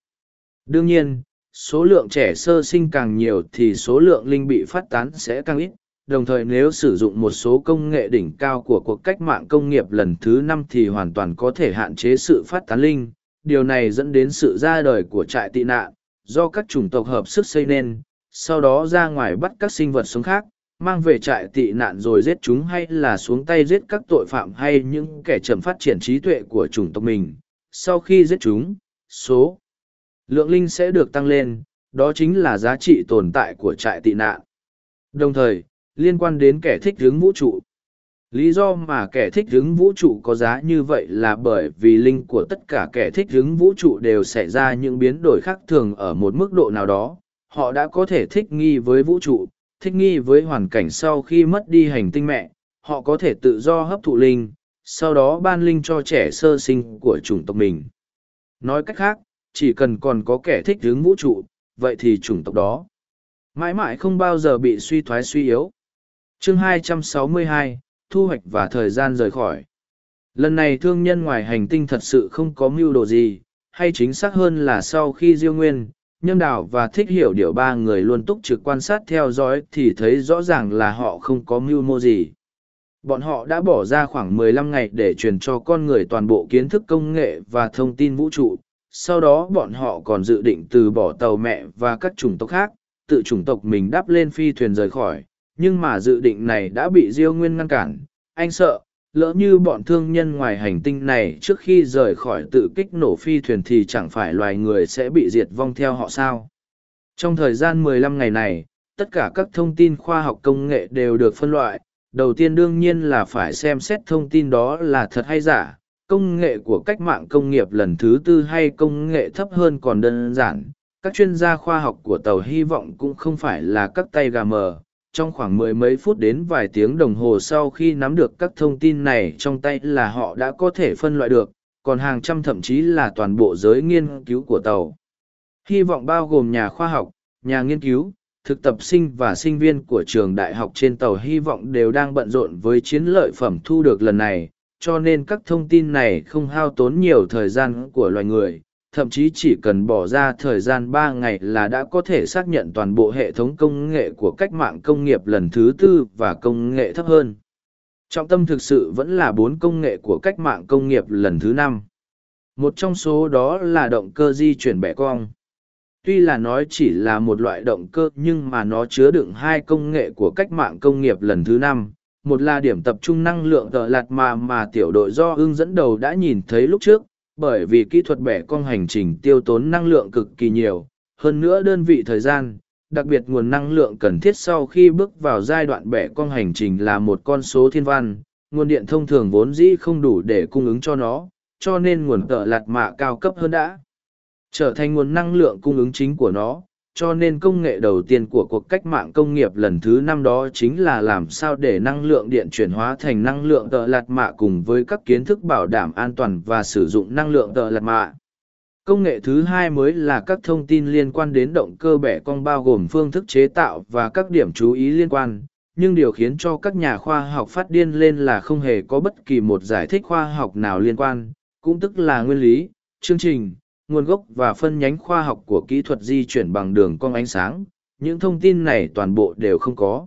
Đương nhiên, số lượng trẻ sơ sinh càng nhiều thì số lượng linh bị phát tán sẽ càng ít. Đồng thời nếu sử dụng một số công nghệ đỉnh cao của cuộc cách mạng công nghiệp lần thứ năm thì hoàn toàn có thể hạn chế sự phát tán linh. Điều này dẫn đến sự ra đời của trại tị nạn, do các chủng tộc hợp sức xây nên, sau đó ra ngoài bắt các sinh vật sống khác, mang về trại tị nạn rồi giết chúng hay là xuống tay giết các tội phạm hay những kẻ chậm phát triển trí tuệ của chủng tộc mình. Sau khi giết chúng, số lượng linh sẽ được tăng lên, đó chính là giá trị tồn tại của trại tị nạn. Đồng thời, liên quan đến kẻ thích hướng vũ trụ. Lý do mà kẻ thích hướng vũ trụ có giá như vậy là bởi vì linh của tất cả kẻ thích hướng vũ trụ đều xảy ra những biến đổi khác thường ở một mức độ nào đó. Họ đã có thể thích nghi với vũ trụ, thích nghi với hoàn cảnh sau khi mất đi hành tinh mẹ. Họ có thể tự do hấp thụ linh, sau đó ban linh cho trẻ sơ sinh của chủng tộc mình. Nói cách khác, chỉ cần còn có kẻ thích hướng vũ trụ, vậy thì chủng tộc đó mãi mãi không bao giờ bị suy thoái suy yếu. Chương 262, Thu hoạch và thời gian rời khỏi. Lần này thương nhân ngoài hành tinh thật sự không có mưu đồ gì, hay chính xác hơn là sau khi Diêu Nguyên, Nhâm Đào và Thích Hiểu điều ba người luôn túc trực quan sát theo dõi thì thấy rõ ràng là họ không có mưu mô gì. Bọn họ đã bỏ ra khoảng 15 ngày để truyền cho con người toàn bộ kiến thức công nghệ và thông tin vũ trụ, sau đó bọn họ còn dự định từ bỏ tàu mẹ và các chủng tộc khác, tự chủng tộc mình đắp lên phi thuyền rời khỏi, nhưng mà dự định này đã bị Diêu Nguyên ngăn cản. Anh sợ, lỡ như bọn thương nhân ngoài hành tinh này trước khi rời khỏi tự kích nổ phi thuyền thì chẳng phải loài người sẽ bị diệt vong theo họ sao. Trong thời gian 15 ngày này, tất cả các thông tin khoa học công nghệ đều được phân loại. Đầu tiên đương nhiên là phải xem xét thông tin đó là thật hay giả, công nghệ của cách mạng công nghiệp lần thứ tư hay công nghệ thấp hơn còn đơn giản, các chuyên gia khoa học của tàu hy vọng cũng không phải là các tay gà mờ. Trong khoảng mười mấy phút đến vài tiếng đồng hồ sau khi nắm được các thông tin này trong tay là họ đã có thể phân loại được còn hàng trăm thậm chí là toàn bộ giới nghiên cứu của tàu. Hy vọng bao gồm nhà khoa học nhà nghiên cứu thực tập sinh và sinh viên của trường đại học trên tàu hy vọng đều đang bận rộn với chiến lợi phẩm thu được lần này cho nên các thông tin này không hao tốn nhiều thời gian của loài người, thậm chí chỉ cần bỏ ra thời gian ba ngày là đã có thể xác nhận toàn bộ hệ thống công nghệ của cách mạng công nghiệp lần thứ tư và công nghệ thấp hơn. Trọng tâm thực sự vẫn là bốn công nghệ của cách mạng công nghiệp lần thứ năm. Một trong số đó là động cơ di chuyển bẻ cong. Tuy là nói chỉ là một loại động cơ, nhưng mà nó chứa đựng hai công nghệ của cách mạng công nghiệp lần thứ năm. Một là điểm tập trung năng lượng tợ lạt mà mà tiểu đội do ưng dẫn đầu đã nhìn thấy lúc trước, bởi vì kỹ thuật bẻ cong hành trình tiêu tốn năng lượng cực kỳ nhiều, hơn nữa đơn vị thời gian, đặc biệt nguồn năng lượng cần thiết sau khi bước vào giai đoạn bẻ cong hành trình là một con số thiên văn, nguồn điện thông thường vốn dĩ không đủ để cung ứng cho nó, cho nên nguồn tợ lạt mạ cao cấp hơn đã trở thành nguồn năng lượng cung ứng chính của nó, cho nên công nghệ đầu tiên của cuộc cách mạng công nghiệp lần thứ năm đó chính là làm sao để năng lượng điện chuyển hóa thành năng lượng tợ lạt mạ cùng với các kiến thức bảo đảm an toàn và sử dụng năng lượng tợ lạt mạ. Công nghệ thứ hai mới là các thông tin liên quan đến động cơ bẻ cong bao gồm phương thức chế tạo và các điểm chú ý liên quan, nhưng điều khiến cho các nhà khoa học phát điên lên là không hề có bất kỳ một giải thích khoa học nào liên quan, cũng tức là nguyên lý, chương trình, nguồn gốc và phân nhánh khoa học của kỹ thuật di chuyển bằng đường cong ánh sáng, những thông tin này toàn bộ đều không có.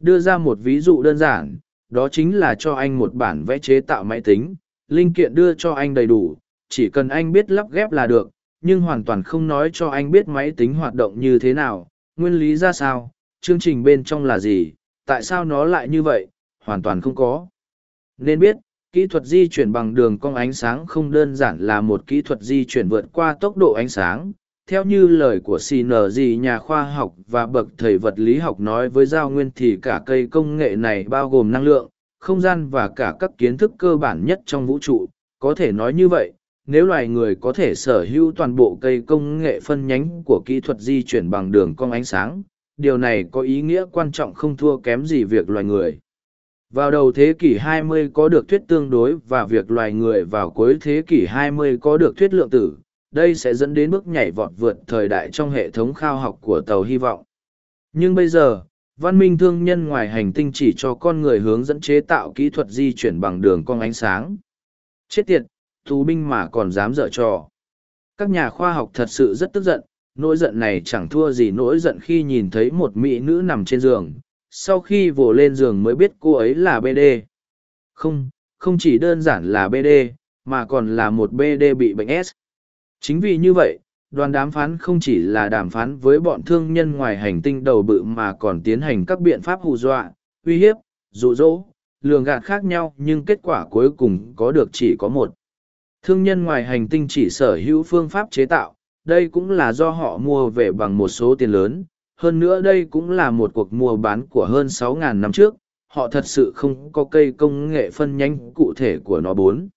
Đưa ra một ví dụ đơn giản, đó chính là cho anh một bản vẽ chế tạo máy tính, linh kiện đưa cho anh đầy đủ, chỉ cần anh biết lắp ghép là được, nhưng hoàn toàn không nói cho anh biết máy tính hoạt động như thế nào, nguyên lý ra sao, chương trình bên trong là gì, tại sao nó lại như vậy, hoàn toàn không có. Nên biết, kỹ thuật di chuyển bằng đường cong ánh sáng không đơn giản là một kỹ thuật di chuyển vượt qua tốc độ ánh sáng. Theo như lời của cng nhà khoa học và bậc thầy vật lý học nói với giao nguyên thì cả cây công nghệ này bao gồm năng lượng, không gian và cả các kiến thức cơ bản nhất trong vũ trụ. Có thể nói như vậy, nếu loài người có thể sở hữu toàn bộ cây công nghệ phân nhánh của kỹ thuật di chuyển bằng đường cong ánh sáng, điều này có ý nghĩa quan trọng không thua kém gì việc loài người vào đầu thế kỷ 20 có được thuyết tương đối và việc loài người vào cuối thế kỷ 20 có được thuyết lượng tử, đây sẽ dẫn đến bước nhảy vọt vượt thời đại trong hệ thống khao học của tàu hy vọng. Nhưng bây giờ, văn minh thương nhân ngoài hành tinh chỉ cho con người hướng dẫn chế tạo kỹ thuật di chuyển bằng đường cong ánh sáng. Chết tiệt, tù binh mà còn dám dở trò. Các nhà khoa học thật sự rất tức giận, nỗi giận này chẳng thua gì nỗi giận khi nhìn thấy một mỹ nữ nằm trên giường, sau khi vồ lên giường mới biết cô ấy là bd không không chỉ đơn giản là bd mà còn là một bd bị bệnh s chính vì như vậy đoàn đàm phán không chỉ là đàm phán với bọn thương nhân ngoài hành tinh đầu bự mà còn tiến hành các biện pháp hù dọa, uy hiếp, dụ dỗ, lường gạt khác nhau nhưng kết quả cuối cùng có được chỉ có một. Thương nhân ngoài hành tinh chỉ sở hữu phương pháp chế tạo, đây cũng là do họ mua về bằng một số tiền lớn, hơn nữa đây cũng là một cuộc mua bán của hơn 6.000 năm trước, họ thật sự không có cây công nghệ phân nhanh cụ thể của nó bốn.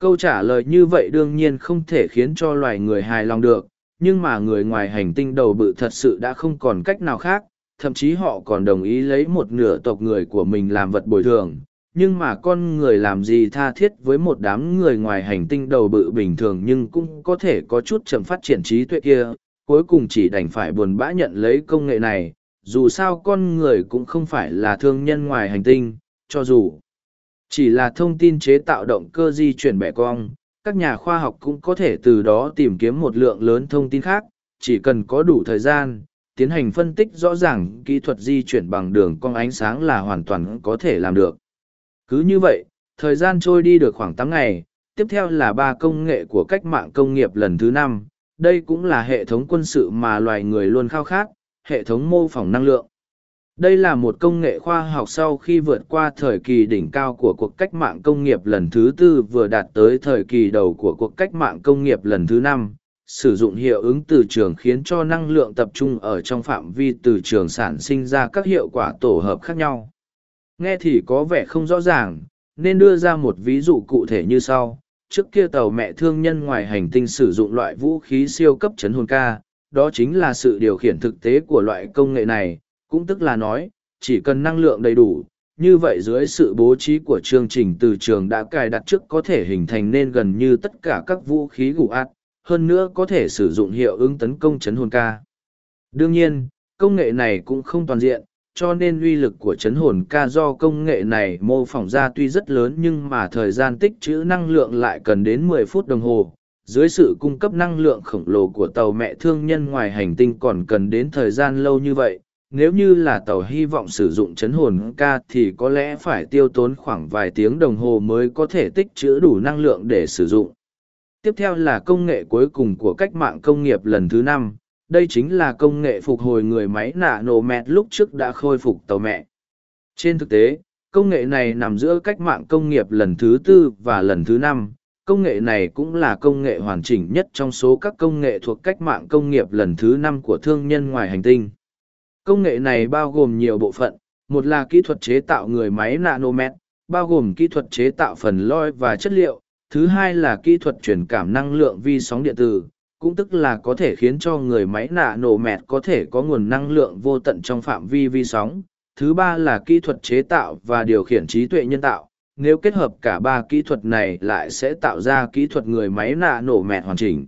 Câu trả lời như vậy đương nhiên không thể khiến cho loài người hài lòng được, nhưng mà người ngoài hành tinh đầu bự thật sự đã không còn cách nào khác, thậm chí họ còn đồng ý lấy một nửa tộc người của mình làm vật bồi thường. Nhưng mà con người làm gì tha thiết với một đám người ngoài hành tinh đầu bự bình thường nhưng cũng có thể có chút chậm phát triển trí tuệ kia, cuối cùng chỉ đành phải buồn bã nhận lấy công nghệ này, dù sao con người cũng không phải là thương nhân ngoài hành tinh, cho dù chỉ là thông tin chế tạo động cơ di chuyển bẻ cong, các nhà khoa học cũng có thể từ đó tìm kiếm một lượng lớn thông tin khác, chỉ cần có đủ thời gian, tiến hành phân tích rõ ràng kỹ thuật di chuyển bằng đường cong ánh sáng là hoàn toàn có thể làm được. Cứ như vậy, thời gian trôi đi được khoảng tám ngày, tiếp theo là ba công nghệ của cách mạng công nghiệp lần thứ năm đây cũng là hệ thống quân sự mà loài người luôn khao khát, hệ thống mô phỏng năng lượng. Đây là một công nghệ khoa học sau khi vượt qua thời kỳ đỉnh cao của cuộc cách mạng công nghiệp lần thứ tư vừa đạt tới thời kỳ đầu của cuộc cách mạng công nghiệp lần thứ năm. Sử dụng hiệu ứng từ trường khiến cho năng lượng tập trung ở trong phạm vi từ trường sản sinh ra các hiệu quả tổ hợp khác nhau. Nghe thì có vẻ không rõ ràng, nên đưa ra một ví dụ cụ thể như sau. Trước kia tàu mẹ thương nhân ngoài hành tinh sử dụng loại vũ khí siêu cấp chấn hồn ca, đó chính là sự điều khiển thực tế của loại công nghệ này, cũng tức là nói, chỉ cần năng lượng đầy đủ, như vậy dưới sự bố trí của chương trình từ trường đã cài đặt trước có thể hình thành nên gần như tất cả các vũ khí gù ạt, hơn nữa có thể sử dụng hiệu ứng tấn công chấn hồn ca. Đương nhiên, công nghệ này cũng không toàn diện, cho nên uy lực của chấn hồn ca do công nghệ này mô phỏng ra tuy rất lớn nhưng mà thời gian tích trữ năng lượng lại cần đến 10 phút đồng hồ. Dưới sự cung cấp năng lượng khổng lồ của tàu mẹ thương nhân ngoài hành tinh còn cần đến thời gian lâu như vậy, nếu như là tàu hy vọng sử dụng chấn hồn ca thì có lẽ phải tiêu tốn khoảng vài tiếng đồng hồ mới có thể tích trữ đủ năng lượng để sử dụng. Tiếp theo là công nghệ cuối cùng của cách mạng công nghiệp lần thứ năm đây chính là công nghệ phục hồi người máy nạ nổ mẹt lúc trước đã khôi phục tàu mẹ. Trên thực tế, công nghệ này nằm giữa cách mạng công nghiệp lần thứ tư và lần thứ năm. Công nghệ này cũng là công nghệ hoàn chỉnh nhất trong số các công nghệ thuộc cách mạng công nghiệp lần thứ năm của thương nhân ngoài hành tinh Công nghệ này bao gồm nhiều bộ phận, một là kỹ thuật chế tạo người máy nanomet, bao gồm kỹ thuật chế tạo phần loi và chất liệu, thứ hai là kỹ thuật truyền cảm năng lượng vi sóng điện tử, cũng tức là có thể khiến cho người máy nạ nổ mẹt có thể có nguồn năng lượng vô tận trong phạm vi vi sóng, thứ ba là kỹ thuật chế tạo và điều khiển trí tuệ nhân tạo. Nếu kết hợp cả ba kỹ thuật này lại sẽ tạo ra kỹ thuật người máy nạ nổ mẹt hoàn chỉnh.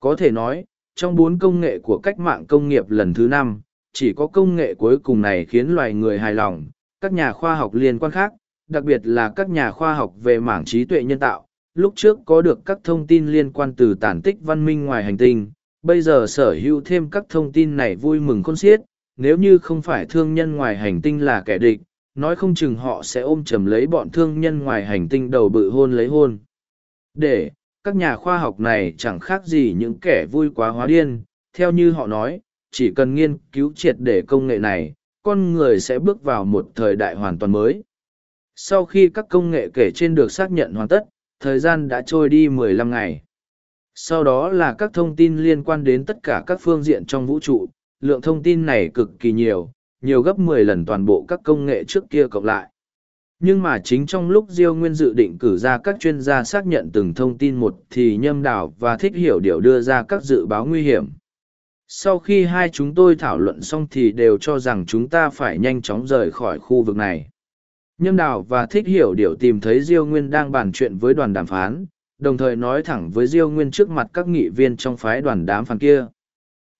Có thể nói, trong bốn công nghệ của cách mạng công nghiệp lần thứ năm, chỉ có công nghệ cuối cùng này khiến loài người hài lòng, các nhà khoa học liên quan khác, đặc biệt là các nhà khoa học về mảng trí tuệ nhân tạo, lúc trước có được các thông tin liên quan từ tản tích văn minh ngoài hành tinh, bây giờ sở hữu thêm các thông tin này vui mừng khôn xiết, nếu như không phải thương nhân ngoài hành tinh là kẻ địch, nói không chừng họ sẽ ôm chầm lấy bọn thương nhân ngoài hành tinh đầu bự hôn lấy hôn. Để, các nhà khoa học này chẳng khác gì những kẻ vui quá hóa điên, theo như họ nói, chỉ cần nghiên cứu triệt để công nghệ này, con người sẽ bước vào một thời đại hoàn toàn mới. Sau khi các công nghệ kể trên được xác nhận hoàn tất, thời gian đã trôi đi 15 ngày. Sau đó là các thông tin liên quan đến tất cả các phương diện trong vũ trụ, lượng thông tin này cực kỳ nhiều, nhiều gấp 10 lần toàn bộ các công nghệ trước kia cộng lại. Nhưng mà chính trong lúc Diêu Nguyên dự định cử ra các chuyên gia xác nhận từng thông tin một thì nhâm đảo và thích hiểu điều đưa ra các dự báo nguy hiểm sau khi hai chúng tôi thảo luận xong thì đều cho rằng chúng ta phải nhanh chóng rời khỏi khu vực này nhâm đào và thích hiểu điều tìm thấy diêu nguyên đang bàn chuyện với đoàn đàm phán, đồng thời nói thẳng với diêu nguyên trước mặt các nghị viên trong phái đoàn đàm phán kia.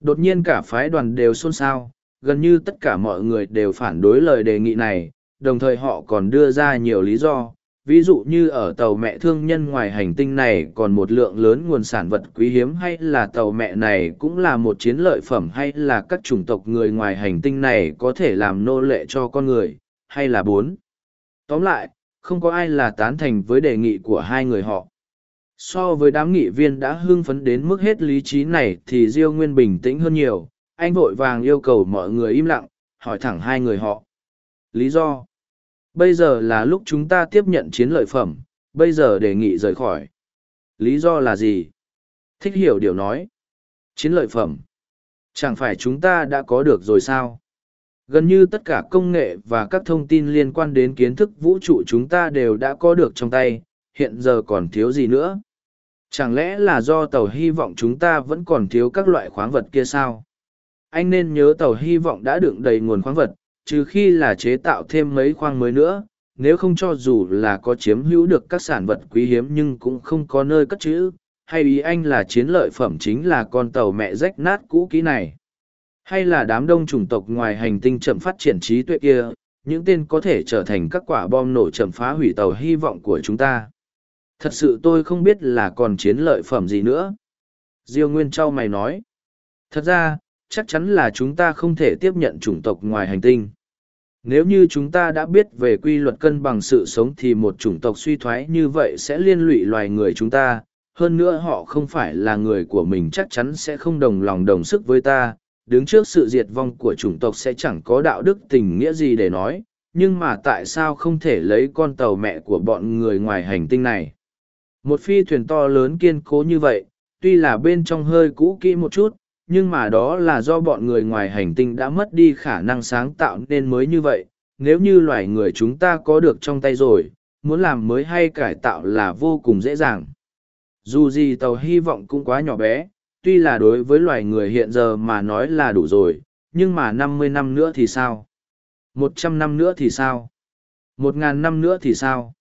Đột nhiên cả phái đoàn đều xôn xao, gần như tất cả mọi người đều phản đối lời đề nghị này, đồng thời họ còn đưa ra nhiều lý do. Ví dụ như ở tàu mẹ thương nhân ngoài hành tinh này còn một lượng lớn nguồn sản vật quý hiếm hay là tàu mẹ này cũng là một chiến lợi phẩm hay là các chủng tộc người ngoài hành tinh này có thể làm nô lệ cho con người, hay là bốn tóm lại không có ai là tán thành với đề nghị của hai người họ So với đám nghị viên đã hưng phấn đến mức hết lý trí này thì Diêu Nguyên bình tĩnh hơn nhiều, anh vội vàng yêu cầu mọi người im lặng, hỏi thẳng hai người họ. Lý do? Bây giờ là lúc chúng ta tiếp nhận chiến lợi phẩm, bây giờ đề nghị rời khỏi. Lý do là gì? Thích hiểu điều nói. Chiến lợi phẩm. Chẳng phải chúng ta đã có được rồi sao? Gần như tất cả công nghệ và các thông tin liên quan đến kiến thức vũ trụ chúng ta đều đã có được trong tay, hiện giờ còn thiếu gì nữa? Chẳng lẽ là do tàu hy vọng chúng ta vẫn còn thiếu các loại khoáng vật kia sao? Anh nên nhớ tàu hy vọng đã đựng đầy nguồn khoáng vật, trừ khi là chế tạo thêm mấy khoang mới nữa, nếu không cho dù là có chiếm hữu được các sản vật quý hiếm nhưng cũng không có nơi cất trữ, hay ý anh là chiến lợi phẩm chính là con tàu mẹ rách nát cũ kỹ này? Hay là đám đông chủng tộc ngoài hành tinh chậm phát triển trí tuệ kia, những tên có thể trở thành các quả bom nổ chậm phá hủy tàu hy vọng của chúng ta? Thật sự tôi không biết là còn chiến lợi phẩm gì nữa. Diêu Nguyên Châu mày nói. Thật ra, chắc chắn là chúng ta không thể tiếp nhận chủng tộc ngoài hành tinh. Nếu như chúng ta đã biết về quy luật cân bằng sự sống thì một chủng tộc suy thoái như vậy sẽ liên lụy loài người chúng ta. Hơn nữa họ không phải là người của mình chắc chắn sẽ không đồng lòng đồng sức với ta. Đứng trước sự diệt vong của chủng tộc sẽ chẳng có đạo đức tình nghĩa gì để nói. Nhưng mà tại sao không thể lấy con tàu mẹ của bọn người ngoài hành tinh này? Một phi thuyền to lớn kiên cố như vậy, tuy là bên trong hơi cũ kỹ một chút, nhưng mà đó là do bọn người ngoài hành tinh đã mất đi khả năng sáng tạo nên mới như vậy. Nếu như loài người chúng ta có được trong tay rồi, muốn làm mới hay cải tạo là vô cùng dễ dàng. Dù gì tàu hy vọng cũng quá nhỏ bé, tuy là đối với loài người hiện giờ mà nói là đủ rồi, nhưng mà năm mươi năm nữa thì sao? một trăm năm nữa thì sao? một ngàn năm nữa thì sao?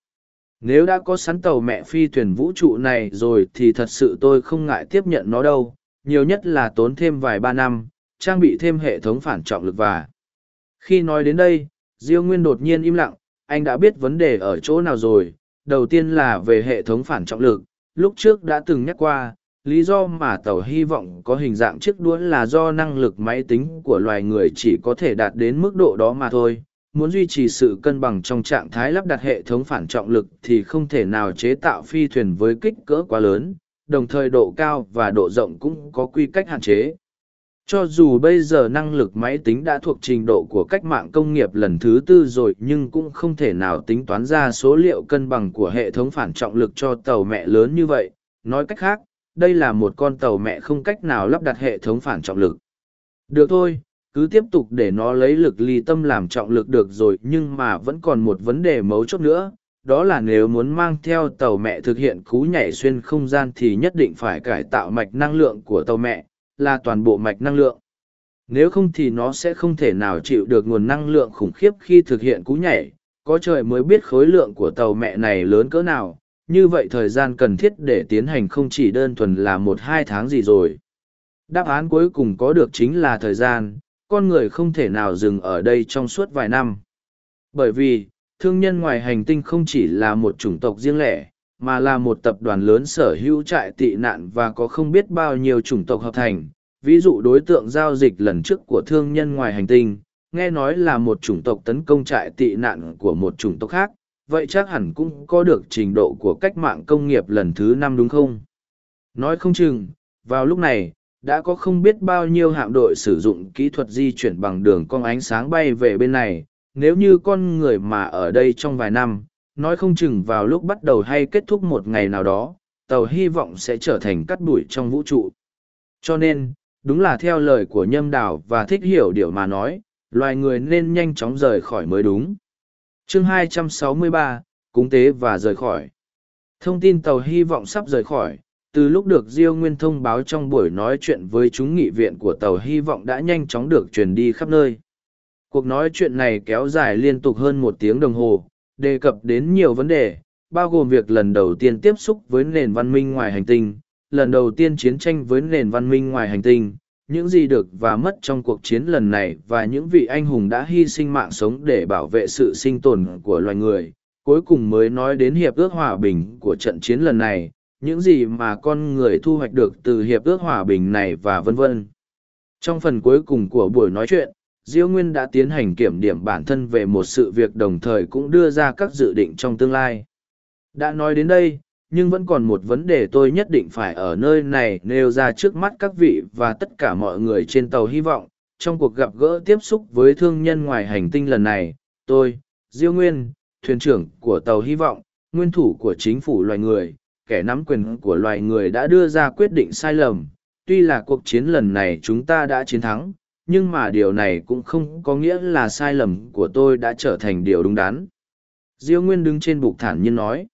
Nếu đã có sắn tàu mẹ phi thuyền vũ trụ này rồi thì thật sự tôi không ngại tiếp nhận nó đâu, nhiều nhất là tốn thêm vài ba năm, trang bị thêm hệ thống phản trọng lực và. Khi nói đến đây, Diêu Nguyên đột nhiên im lặng, anh đã biết vấn đề ở chỗ nào rồi, đầu tiên là về hệ thống phản trọng lực, lúc trước đã từng nhắc qua, lý do mà tàu hy vọng có hình dạng chiếc đuôi là do năng lực máy tính của loài người chỉ có thể đạt đến mức độ đó mà thôi muốn duy trì sự cân bằng trong trạng thái lắp đặt hệ thống phản trọng lực thì không thể nào chế tạo phi thuyền với kích cỡ quá lớn, đồng thời độ cao và độ rộng cũng có quy cách hạn chế. Cho dù bây giờ năng lực máy tính đã thuộc trình độ của cách mạng công nghiệp lần thứ tư rồi nhưng cũng không thể nào tính toán ra số liệu cân bằng của hệ thống phản trọng lực cho tàu mẹ lớn như vậy. Nói cách khác, đây là một con tàu mẹ không cách nào lắp đặt hệ thống phản trọng lực. Được thôi, cứ tiếp tục để nó lấy lực ly tâm làm trọng lực được rồi nhưng mà vẫn còn một vấn đề mấu chốt nữa đó là nếu muốn mang theo tàu mẹ thực hiện cú nhảy xuyên không gian thì nhất định phải cải tạo mạch năng lượng của tàu mẹ là toàn bộ mạch năng lượng nếu không thì nó sẽ không thể nào chịu được nguồn năng lượng khủng khiếp khi thực hiện cú nhảy có trời mới biết khối lượng của tàu mẹ này lớn cỡ nào như vậy thời gian cần thiết để tiến hành không chỉ đơn thuần là một hai tháng gì rồi đáp án cuối cùng có được chính là thời gian con người không thể nào dừng ở đây trong suốt vài năm. Bởi vì, thương nhân ngoài hành tinh không chỉ là một chủng tộc riêng lẻ, mà là một tập đoàn lớn sở hữu trại tị nạn và có không biết bao nhiêu chủng tộc hợp thành. Ví dụ đối tượng giao dịch lần trước của thương nhân ngoài hành tinh, nghe nói là một chủng tộc tấn công trại tị nạn của một chủng tộc khác, vậy chắc hẳn cũng có được trình độ của cách mạng công nghiệp lần thứ năm đúng không? Nói không chừng, vào lúc này, đã có không biết bao nhiêu hạm đội sử dụng kỹ thuật di chuyển bằng đường cong ánh sáng bay về bên này. Nếu như con người mà ở đây trong vài năm nói không chừng vào lúc bắt đầu hay kết thúc một ngày nào đó tàu hy vọng sẽ trở thành cắt bụi trong vũ trụ. Cho nên đúng là theo lời của nhâm đảo và thích hiểu điều mà nói loài người nên nhanh chóng rời khỏi mới đúng chương 263, cúng tế và rời khỏi. Thông tin tàu hy vọng sắp rời khỏi. Từ lúc được diêu nguyên thông báo trong buổi nói chuyện với chúng nghị viện của tàu hy vọng đã nhanh chóng được truyền đi khắp nơi. Cuộc nói chuyện này kéo dài liên tục hơn một tiếng đồng hồ đề cập đến nhiều vấn đề bao gồm việc lần đầu tiên tiếp xúc với nền văn minh ngoài hành tinh lần đầu tiên chiến tranh với nền văn minh ngoài hành tinh những gì được và mất trong cuộc chiến lần này và những vị anh hùng đã hy sinh mạng sống để bảo vệ sự sinh tồn của loài người cuối cùng mới nói đến hiệp ước hòa bình của trận chiến lần này những gì mà con người thu hoạch được từ hiệp ước hòa bình này và vân vân. Trong phần cuối cùng của buổi nói chuyện, Diêu Nguyên đã tiến hành kiểm điểm bản thân về một sự việc đồng thời cũng đưa ra các dự định trong tương lai. Đã nói đến đây, nhưng vẫn còn một vấn đề tôi nhất định phải ở nơi này nêu ra trước mắt các vị và tất cả mọi người trên tàu hy vọng. Trong cuộc gặp gỡ tiếp xúc với thương nhân ngoài hành tinh lần này, tôi, diêu nguyên, thuyền trưởng của tàu hy vọng, nguyên thủ của chính phủ loài người, kẻ nắm quyền của loài người đã đưa ra quyết định sai lầm. Tuy là cuộc chiến lần này chúng ta đã chiến thắng, nhưng mà điều này cũng không có nghĩa là sai lầm của tôi đã trở thành điều đúng đắn. Diêu nguyên đứng trên bục thản nhiên nói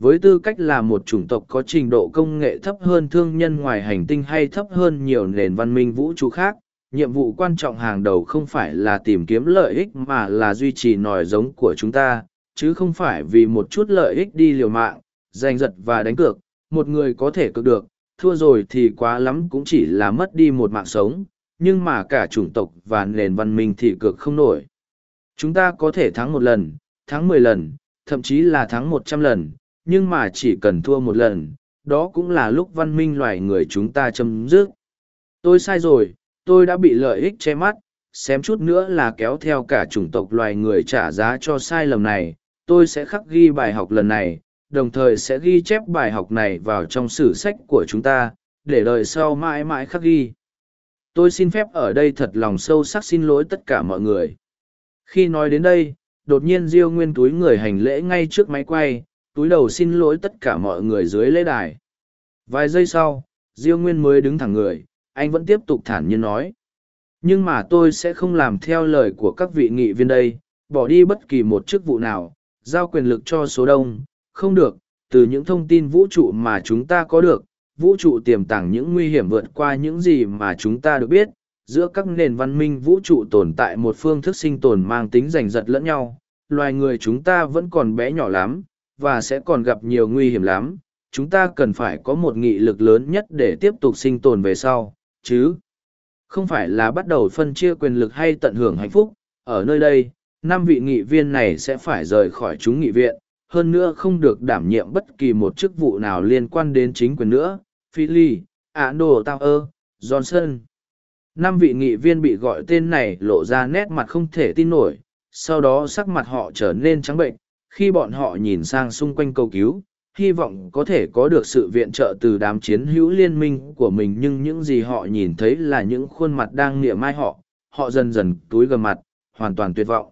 với tư cách là một chủng tộc có trình độ công nghệ thấp hơn thương nhân ngoài hành tinh hay thấp hơn nhiều nền văn minh vũ trụ khác, nhiệm vụ quan trọng hàng đầu không phải là tìm kiếm lợi ích mà là duy trì nòi giống của chúng ta, chứ không phải vì một chút lợi ích đi liều mạng, giành giật và đánh cược. Một người có thể cược được, thua rồi thì quá lắm cũng chỉ là mất đi một mạng sống, nhưng mà cả chủng tộc và nền văn minh thì cược không nổi. Chúng ta có thể thắng một lần, thắng mười lần, thậm chí là thắng một trăm lần nhưng mà chỉ cần thua một lần, đó cũng là lúc văn minh loài người chúng ta chấm dứt. Tôi sai rồi, tôi đã bị lợi ích che mắt, xém chút nữa là kéo theo cả chủng tộc loài người trả giá cho sai lầm này. Tôi sẽ khắc ghi bài học lần này, đồng thời sẽ ghi chép bài học này vào trong sử sách của chúng ta, để đời sau mãi mãi khắc ghi. Tôi xin phép ở đây thật lòng sâu sắc xin lỗi tất cả mọi người. Khi nói đến đây, đột nhiên diêu nguyên túi người hành lễ ngay trước máy quay túi đầu xin lỗi tất cả mọi người dưới lễ đài. Vài giây sau, diêu nguyên mới đứng thẳng người, anh vẫn tiếp tục thản nhiên nói. Nhưng mà tôi sẽ không làm theo lời của các vị nghị viên đây, bỏ đi bất kỳ một chức vụ nào, giao quyền lực cho số đông, không được, từ những thông tin vũ trụ mà chúng ta có được, vũ trụ tiềm tàng những nguy hiểm vượt qua những gì mà chúng ta được biết, giữa các nền văn minh vũ trụ tồn tại một phương thức sinh tồn mang tính giành giật lẫn nhau, loài người chúng ta vẫn còn bé nhỏ lắm và sẽ còn gặp nhiều nguy hiểm lắm. Chúng ta cần phải có một nghị lực lớn nhất để tiếp tục sinh tồn về sau, chứ? Không phải là bắt đầu phân chia quyền lực hay tận hưởng hạnh phúc. Ở nơi đây, năm vị nghị viên này sẽ phải rời khỏi chúng nghị viện. Hơn nữa không được đảm nhiệm bất kỳ một chức vụ nào liên quan đến chính quyền nữa. Philly, ando tower, johnson. Năm vị nghị viên bị gọi tên này lộ ra nét mặt không thể tin nổi, sau đó sắc mặt họ trở nên trắng bệnh khi bọn họ nhìn sang xung quanh cầu cứu, hy vọng có thể có được sự viện trợ từ đám chiến hữu liên minh của mình, nhưng những gì họ nhìn thấy là những khuôn mặt đang nịa mai họ họ dần dần túi gầm mặt, hoàn toàn tuyệt vọng.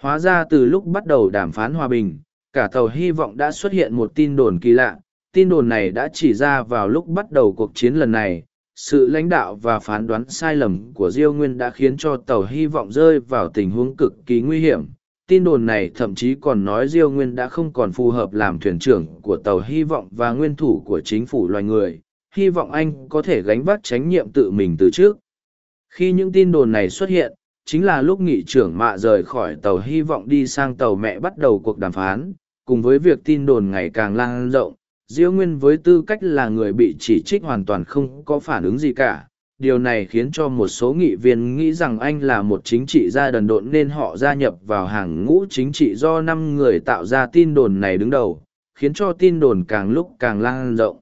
Hóa ra từ lúc bắt đầu đàm phán hòa bình, cả tàu hy vọng đã xuất hiện một tin đồn kỳ lạ. Tin đồn này đã chỉ ra vào lúc bắt đầu cuộc chiến lần này. Sự lãnh đạo và phán đoán sai lầm của diêu nguyên đã khiến cho tàu hy vọng rơi vào tình huống cực kỳ nguy hiểm tin đồn này thậm chí còn nói diêu nguyên đã không còn phù hợp làm thuyền trưởng của tàu hy vọng và nguyên thủ của chính phủ loài người, hy vọng anh có thể gánh vác trách nhiệm tự mình từ trước. Khi những tin đồn này xuất hiện, chính là lúc nghị trưởng mạ rời khỏi tàu hy vọng đi sang tàu mẹ bắt đầu cuộc đàm phán. Cùng với việc tin đồn ngày càng lan rộng, diêu nguyên với tư cách là người bị chỉ trích hoàn toàn không có phản ứng gì cả điều này khiến cho một số nghị viên nghĩ rằng anh là một chính trị gia đần độn nên họ gia nhập vào hàng ngũ chính trị do năm người tạo ra tin đồn này đứng đầu, khiến cho tin đồn càng lúc càng lan rộng.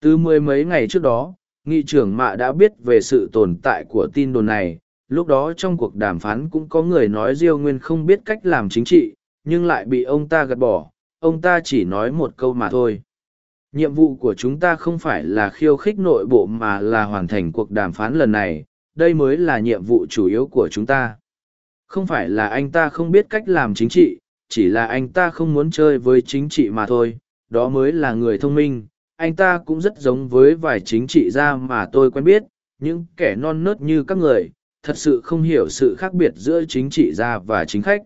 Từ mười mấy ngày trước đó, nghị trưởng mạ đã biết về sự tồn tại của tin đồn này. Lúc đó trong cuộc đàm phán cũng có người nói diêu nguyên không biết cách làm chính trị, nhưng lại bị ông ta gạt bỏ. Ông ta chỉ nói một câu mà thôi nhiệm vụ của chúng ta không phải là khiêu khích nội bộ mà là hoàn thành cuộc đàm phán lần này, đây mới là nhiệm vụ chủ yếu của chúng ta. Không phải là anh ta không biết cách làm chính trị, chỉ là anh ta không muốn chơi với chính trị mà thôi, đó mới là người thông minh. Anh ta cũng rất giống với vài chính trị gia mà tôi quen biết, những kẻ non nớt như các người, thật sự không hiểu sự khác biệt giữa chính trị gia và chính khách.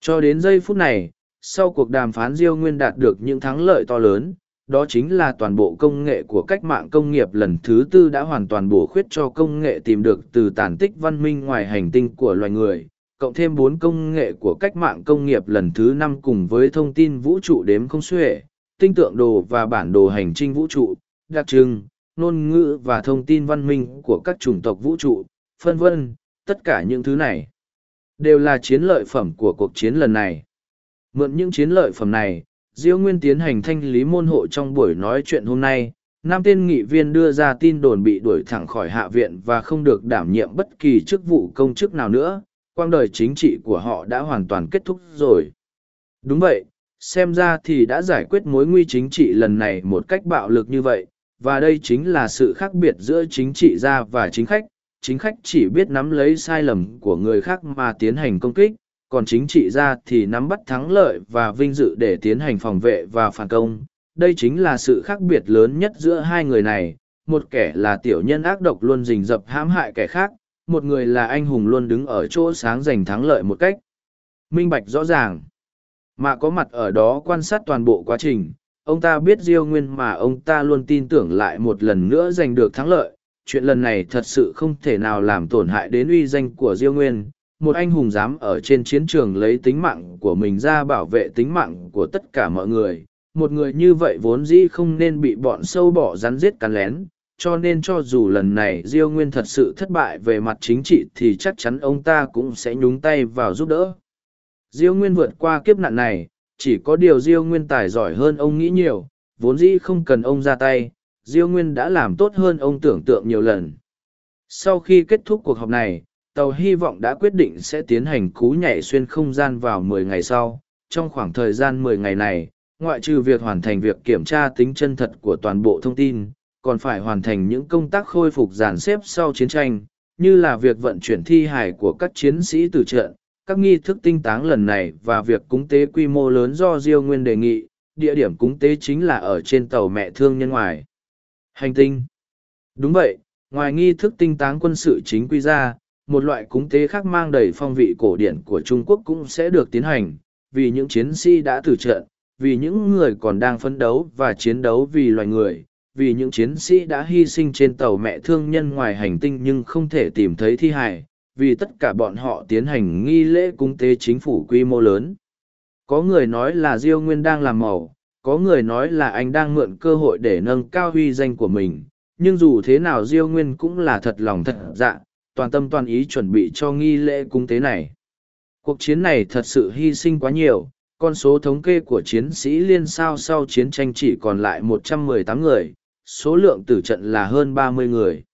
Cho đến giây phút này, sau cuộc đàm phán diêu nguyên đạt được những thắng lợi to lớn đó chính là toàn bộ công nghệ của cách mạng công nghiệp lần thứ tư đã hoàn toàn bổ khuyết cho công nghệ tìm được từ tàn tích văn minh ngoài hành tinh của loài người, cộng thêm bốn công nghệ của cách mạng công nghiệp lần thứ năm cùng với thông tin vũ trụ đếm không xuể, tinh tượng đồ và bản đồ hành trình vũ trụ, đặc trưng, ngôn ngữ và thông tin văn minh của các chủng tộc vũ trụ, phân vân, tất cả những thứ này đều là chiến lợi phẩm của cuộc chiến lần này. Mượn những chiến lợi phẩm này Diêu Nguyên tiến hành thanh lý môn hộ trong buổi nói chuyện hôm nay, Nam tên nghị viên đưa ra tin đồn bị đuổi thẳng khỏi hạ viện và không được đảm nhiệm bất kỳ chức vụ công chức nào nữa, quang đời chính trị của họ đã hoàn toàn kết thúc rồi. Đúng vậy, xem ra thì đã giải quyết mối nguy chính trị lần này một cách bạo lực như vậy và đây chính là sự khác biệt giữa chính trị gia và chính khách chính khách chỉ biết nắm lấy sai lầm của người khác mà tiến hành công kích còn chính trị gia thì nắm bắt thắng lợi và vinh dự để tiến hành phòng vệ và phản công. Đây chính là sự khác biệt lớn nhất giữa hai người này. Một kẻ là tiểu nhân ác độc luôn rình rập hãm hại kẻ khác, một người là anh hùng luôn đứng ở chỗ sáng giành thắng lợi một cách. Minh bạch rõ ràng. Mà có mặt ở đó quan sát toàn bộ quá trình, ông ta biết diêu nguyên mà ông ta luôn tin tưởng lại một lần nữa giành được thắng lợi. Chuyện lần này thật sự không thể nào làm tổn hại đến uy danh của diêu nguyên một anh hùng dám ở trên chiến trường lấy tính mạng của mình ra bảo vệ tính mạng của tất cả mọi người. Một người như vậy vốn dĩ không nên bị bọn sâu bỏ rắn giết cắn lén, cho nên cho dù lần này diêu nguyên thật sự thất bại về mặt chính trị thì chắc chắn ông ta cũng sẽ nhúng tay vào giúp đỡ. Diêu nguyên vượt qua kiếp nạn này, chỉ có điều diêu nguyên tài giỏi hơn ông nghĩ nhiều, vốn dĩ không cần ông ra tay, diêu nguyên đã làm tốt hơn ông tưởng tượng nhiều lần. Sau khi kết thúc cuộc họp này tàu hy vọng đã quyết định sẽ tiến hành cú nhảy xuyên không gian vào 10 ngày sau. Trong khoảng thời gian 10 ngày này, ngoại trừ việc hoàn thành việc kiểm tra tính chân thật của toàn bộ thông tin, còn phải hoàn thành những công tác khôi phục dàn xếp sau chiến tranh, như là việc vận chuyển thi hài của các chiến sĩ từ trận, các nghi thức tinh táng lần này và việc cúng tế quy mô lớn do diêu nguyên đề nghị. Địa điểm cúng tế chính là ở trên tàu mẹ thương nhân ngoài. Hành tinh. Đúng vậy, ngoài nghi thức tinh táng quân sự chính quy ra một loại cúng tế khác mang đầy phong vị cổ điển của trung quốc cũng sẽ được tiến hành vì những chiến sĩ đã tử trận vì những người còn đang phấn đấu và chiến đấu vì loài người vì những chiến sĩ đã hy sinh trên tàu mẹ thương nhân ngoài hành tinh nhưng không thể tìm thấy thi hài vì tất cả bọn họ tiến hành nghi lễ cúng tế chính phủ quy mô lớn. Có người nói là Diêu Nguyên đang làm màu, có người nói là anh đang mượn cơ hội để nâng cao huy danh của mình, nhưng dù thế nào Diêu Nguyên cũng là thật lòng thật dạ, toàn tâm toàn ý chuẩn bị cho nghi lễ cung tế này. Cuộc chiến này thật sự hy sinh quá nhiều, con số thống kê của chiến sĩ liên sao sau chiến tranh chỉ còn lại 118 người, số lượng tử trận là hơn 30 người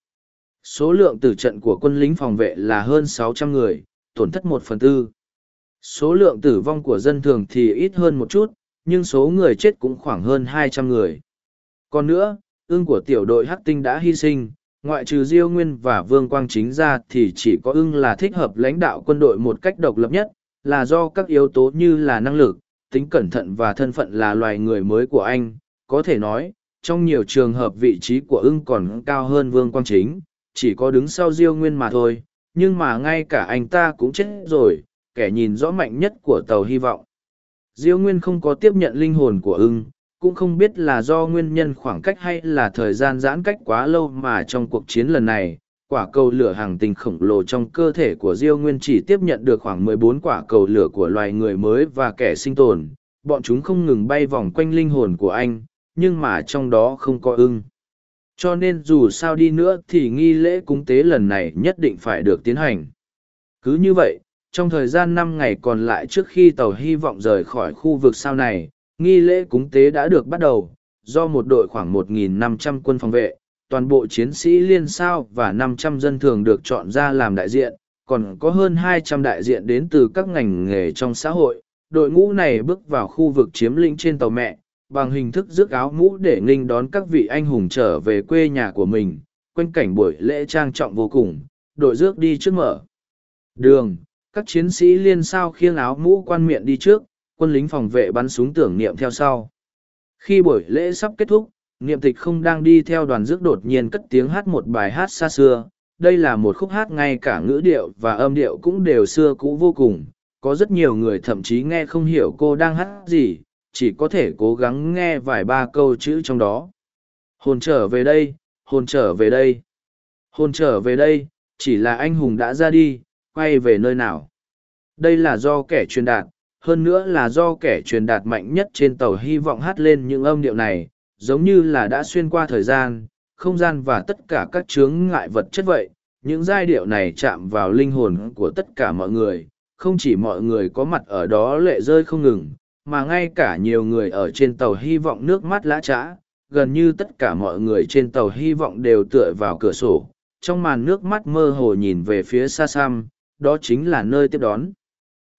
số lượng tử trận của quân lính phòng vệ là hơn 600 người, tổn thất một phần tư. Số lượng tử vong của dân thường thì ít hơn một chút, nhưng số người chết cũng khoảng hơn 200 người. Còn nữa, ương của tiểu đội Hắc Tinh đã hy sinh, ngoại trừ Diêu Nguyên và Vương Quang Chính ra thì chỉ có ưng là thích hợp lãnh đạo quân đội một cách độc lập nhất, là do các yếu tố như là năng lực, tính cẩn thận và thân phận là loài người mới của anh. Có thể nói, trong nhiều trường hợp vị trí của ưng còn cao hơn Vương Quang Chính, chỉ có đứng sau diêu nguyên mà thôi nhưng mà ngay cả anh ta cũng chết rồi kẻ nhìn rõ mạnh nhất của tàu hy vọng diêu nguyên không có tiếp nhận linh hồn của ưng cũng không biết là do nguyên nhân khoảng cách hay là thời gian giãn cách quá lâu mà trong cuộc chiến lần này quả cầu lửa hàng tinh khổng lồ trong cơ thể của diêu nguyên chỉ tiếp nhận được khoảng 14 quả cầu lửa của loài người mới và kẻ sinh tồn bọn chúng không ngừng bay vòng quanh linh hồn của anh nhưng mà trong đó không có ưng cho nên dù sao đi nữa thì nghi lễ cúng tế lần này nhất định phải được tiến hành. Cứ như vậy, trong thời gian năm ngày còn lại trước khi tàu hy vọng rời khỏi khu vực sau này, nghi lễ cúng tế đã được bắt đầu, do một đội khoảng 1.500 quân phòng vệ, toàn bộ chiến sĩ liên sao và 500 dân thường được chọn ra làm đại diện, còn có hơn 200 đại diện đến từ các ngành nghề trong xã hội. Đội ngũ này bước vào khu vực chiếm lĩnh trên tàu mẹ, bằng hình thức rước áo mũ để nghênh đón các vị anh hùng trở về quê nhà của mình quanh cảnh buổi lễ trang trọng vô cùng đội rước đi trước mở đường các chiến sĩ liên sao khiêng áo mũ quan miệng đi trước quân lính phòng vệ bắn súng tưởng niệm theo sau khi buổi lễ sắp kết thúc niệm tịch không đang đi theo đoàn rước đột nhiên cất tiếng hát một bài hát xa xưa đây là một khúc hát ngay cả ngữ điệu và âm điệu cũng đều xưa cũ vô cùng có rất nhiều người thậm chí nghe không hiểu cô đang hát gì chỉ có thể cố gắng nghe vài ba câu chữ trong đó. Hồn trở về đây, hồn trở về đây. Hồn trở về đây, chỉ là anh hùng đã ra đi, quay về nơi nào. Đây là do kẻ truyền đạt, hơn nữa là do kẻ truyền đạt mạnh nhất trên tàu hy vọng hát lên những âm điệu này, giống như là đã xuyên qua thời gian, không gian và tất cả các chướng ngại vật chất vậy. Những giai điệu này chạm vào linh hồn của tất cả mọi người, không chỉ mọi người có mặt ở đó lệ rơi không ngừng, mà ngay cả nhiều người ở trên tàu hy vọng nước mắt lã trã gần như tất cả mọi người trên tàu hy vọng đều tựa vào cửa sổ trong màn nước mắt mơ hồ nhìn về phía xa xăm đó chính là nơi tiếp đón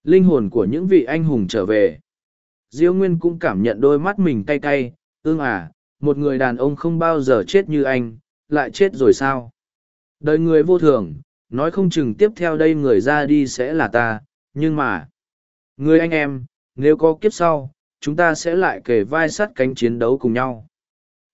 linh hồn của những vị anh hùng trở về Diêu Nguyên cũng cảm nhận đôi mắt mình cay cay, ương à, một người đàn ông không bao giờ chết như anh, lại chết rồi sao? Đời người vô thường, nói không chừng tiếp theo đây người ra đi sẽ là ta, nhưng mà... Người anh em, nếu có kiếp sau, chúng ta sẽ lại kề vai sắt cánh chiến đấu cùng nhau.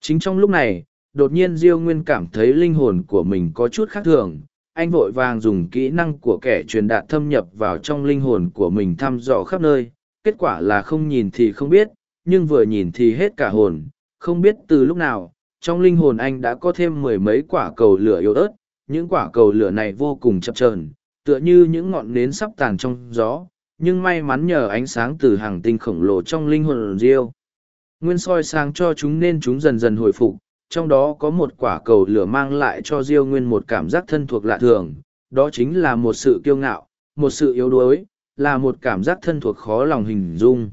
Chính trong lúc này, đột nhiên Diêu Nguyên cảm thấy linh hồn của mình có chút khác thường. Anh vội vàng dùng kỹ năng của kẻ truyền đạt thâm nhập vào trong linh hồn của mình thăm dò khắp nơi. Kết quả là không nhìn thì không biết, nhưng vừa nhìn thì hết cả hồn. Không biết từ lúc nào, trong linh hồn anh đã có thêm mười mấy quả cầu lửa yếu ớt. Những quả cầu lửa này vô cùng chập trờn tựa như những ngọn nến sắp tàn trong gió. Nhưng may mắn nhờ ánh sáng từ hàng tinh khổng lồ trong linh hồn riêu nguyên soi sáng cho chúng nên chúng dần dần hồi phục trong đó có một quả cầu lửa mang lại cho diêu nguyên một cảm giác thân thuộc lạ thường, đó chính là một sự kiêu ngạo, một sự yếu đuối, là một cảm giác thân thuộc khó lòng hình dung.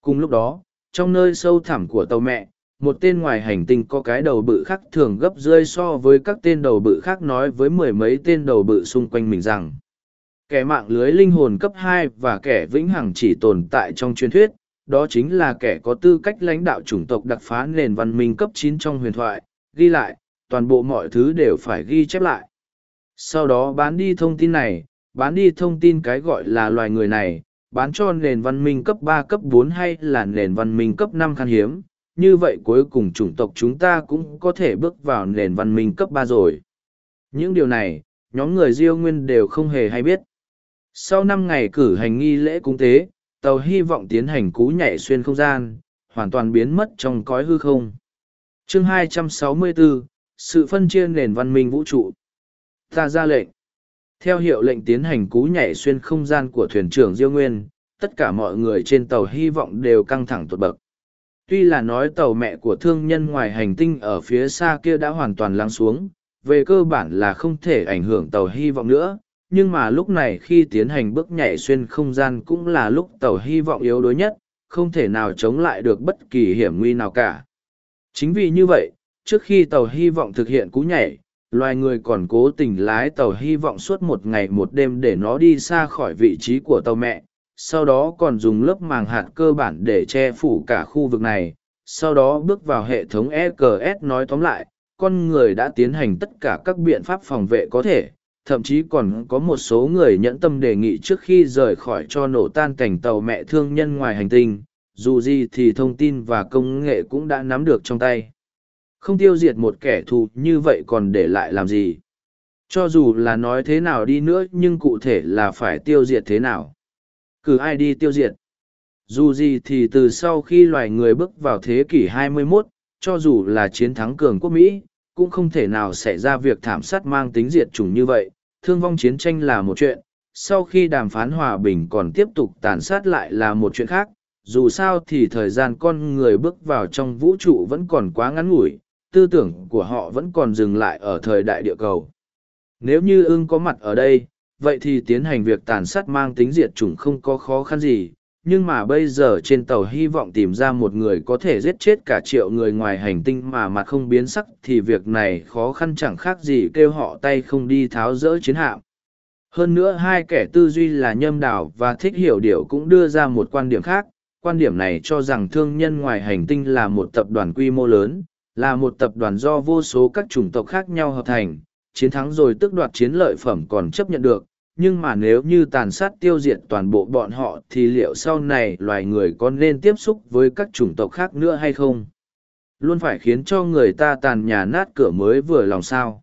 Cùng lúc đó, trong nơi sâu thẳm của tàu mẹ, một tên ngoài hành tinh có cái đầu bự khác thường gấp rơi so với các tên đầu bự khác nói với mười mấy tên đầu bự xung quanh mình rằng, kẻ mạng lưới linh hồn cấp hai và kẻ vĩnh hằng chỉ tồn tại trong truyền thuyết đó chính là kẻ có tư cách lãnh đạo chủng tộc đặc phá nền văn minh cấp chín trong huyền thoại, ghi lại, toàn bộ mọi thứ đều phải ghi chép lại. Sau đó bán đi thông tin này, bán đi thông tin cái gọi là loài người này, bán cho nền văn minh cấp ba cấp bốn hay là nền văn minh cấp năm khan hiếm, như vậy cuối cùng chủng tộc chúng ta cũng có thể bước vào nền văn minh cấp ba rồi. Những điều này, nhóm người Diêu Nguyên đều không hề hay biết. Sau năm ngày cử hành nghi lễ cúng tế, tàu hy vọng tiến hành cú nhảy xuyên không gian, hoàn toàn biến mất trong cõi hư không. chương 264, sự phân chia nền văn minh vũ trụ. Ta ra lệnh. Theo hiệu lệnh tiến hành cú nhảy xuyên không gian của thuyền trưởng Diêu Nguyên, tất cả mọi người trên tàu hy vọng đều căng thẳng tột bậc. Tuy là nói tàu mẹ của thương nhân ngoài hành tinh ở phía xa kia đã hoàn toàn lắng xuống, về cơ bản là không thể ảnh hưởng tàu hy vọng nữa, nhưng mà lúc này khi tiến hành bước nhảy xuyên không gian cũng là lúc tàu hy vọng yếu đuối nhất, không thể nào chống lại được bất kỳ hiểm nguy nào cả. Chính vì như vậy, trước khi tàu hy vọng thực hiện cú nhảy, loài người còn cố tình lái tàu hy vọng suốt một ngày một đêm để nó đi xa khỏi vị trí của tàu mẹ, sau đó còn dùng lớp màng hạt cơ bản để che phủ cả khu vực này, sau đó bước vào hệ thống EQS nói tóm lại, con người đã tiến hành tất cả các biện pháp phòng vệ có thể, thậm chí còn có một số người nhẫn tâm đề nghị trước khi rời khỏi cho nổ tan cảnh tàu mẹ thương nhân ngoài hành tinh dù gì thì thông tin và công nghệ cũng đã nắm được trong tay. Không tiêu diệt một kẻ thù như vậy còn để lại làm gì? Cho dù là nói thế nào đi nữa nhưng cụ thể là phải tiêu diệt thế nào? Cử ai đi tiêu diệt? Dù gì thì từ sau khi loài người bước vào thế kỷ 21, cho dù là chiến thắng cường quốc mỹ cũng không thể nào xảy ra việc thảm sát mang tính diệt chủng như vậy thương vong chiến tranh là một chuyện, sau khi đàm phán hòa bình còn tiếp tục tàn sát lại là một chuyện khác, dù sao thì thời gian con người bước vào trong vũ trụ vẫn còn quá ngắn ngủi, tư tưởng của họ vẫn còn dừng lại ở thời đại địa cầu. Nếu như ưng có mặt ở đây, vậy thì tiến hành việc tàn sát mang tính diệt chủng không có khó khăn gì, nhưng mà bây giờ trên tàu hy vọng tìm ra một người có thể giết chết cả triệu người ngoài hành tinh mà mặt không biến sắc thì việc này khó khăn chẳng khác gì kêu họ tay không đi tháo rỡ chiến hạm. Hơn nữa hai kẻ tư duy là nhâm đảo và thích hiểu điều cũng đưa ra một quan điểm khác, quan điểm này cho rằng thương nhân ngoài hành tinh là một tập đoàn quy mô lớn, là một tập đoàn do vô số các chủng tộc khác nhau hợp thành, chiến thắng rồi tước đoạt chiến lợi phẩm còn chấp nhận được nhưng mà nếu như tàn sát tiêu diệt toàn bộ bọn họ thì liệu sau này loài người có nên tiếp xúc với các chủng tộc khác nữa hay không? Luôn phải khiến cho người ta tàn nhà nát cửa mới vừa lòng sao?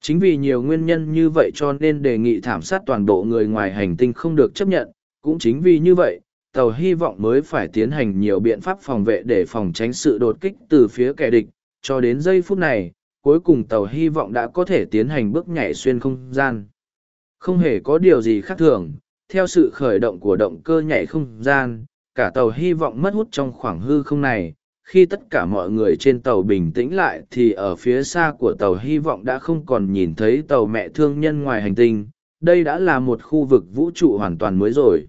Chính vì nhiều nguyên nhân như vậy cho nên đề nghị thảm sát toàn bộ người ngoài hành tinh không được chấp nhận. Cũng chính vì như vậy, tàu hy vọng mới phải tiến hành nhiều biện pháp phòng vệ để phòng tránh sự đột kích từ phía kẻ địch. Cho đến giây phút này, cuối cùng tàu hy vọng đã có thể tiến hành bước nhảy xuyên không gian không hề có điều gì khác thường, theo sự khởi động của động cơ nhảy không gian, cả tàu hy vọng mất hút trong khoảng hư không này. Khi tất cả mọi người trên tàu bình tĩnh lại thì ở phía xa của tàu hy vọng đã không còn nhìn thấy tàu mẹ thương nhân ngoài hành tinh. Đây đã là một khu vực vũ trụ hoàn toàn mới rồi.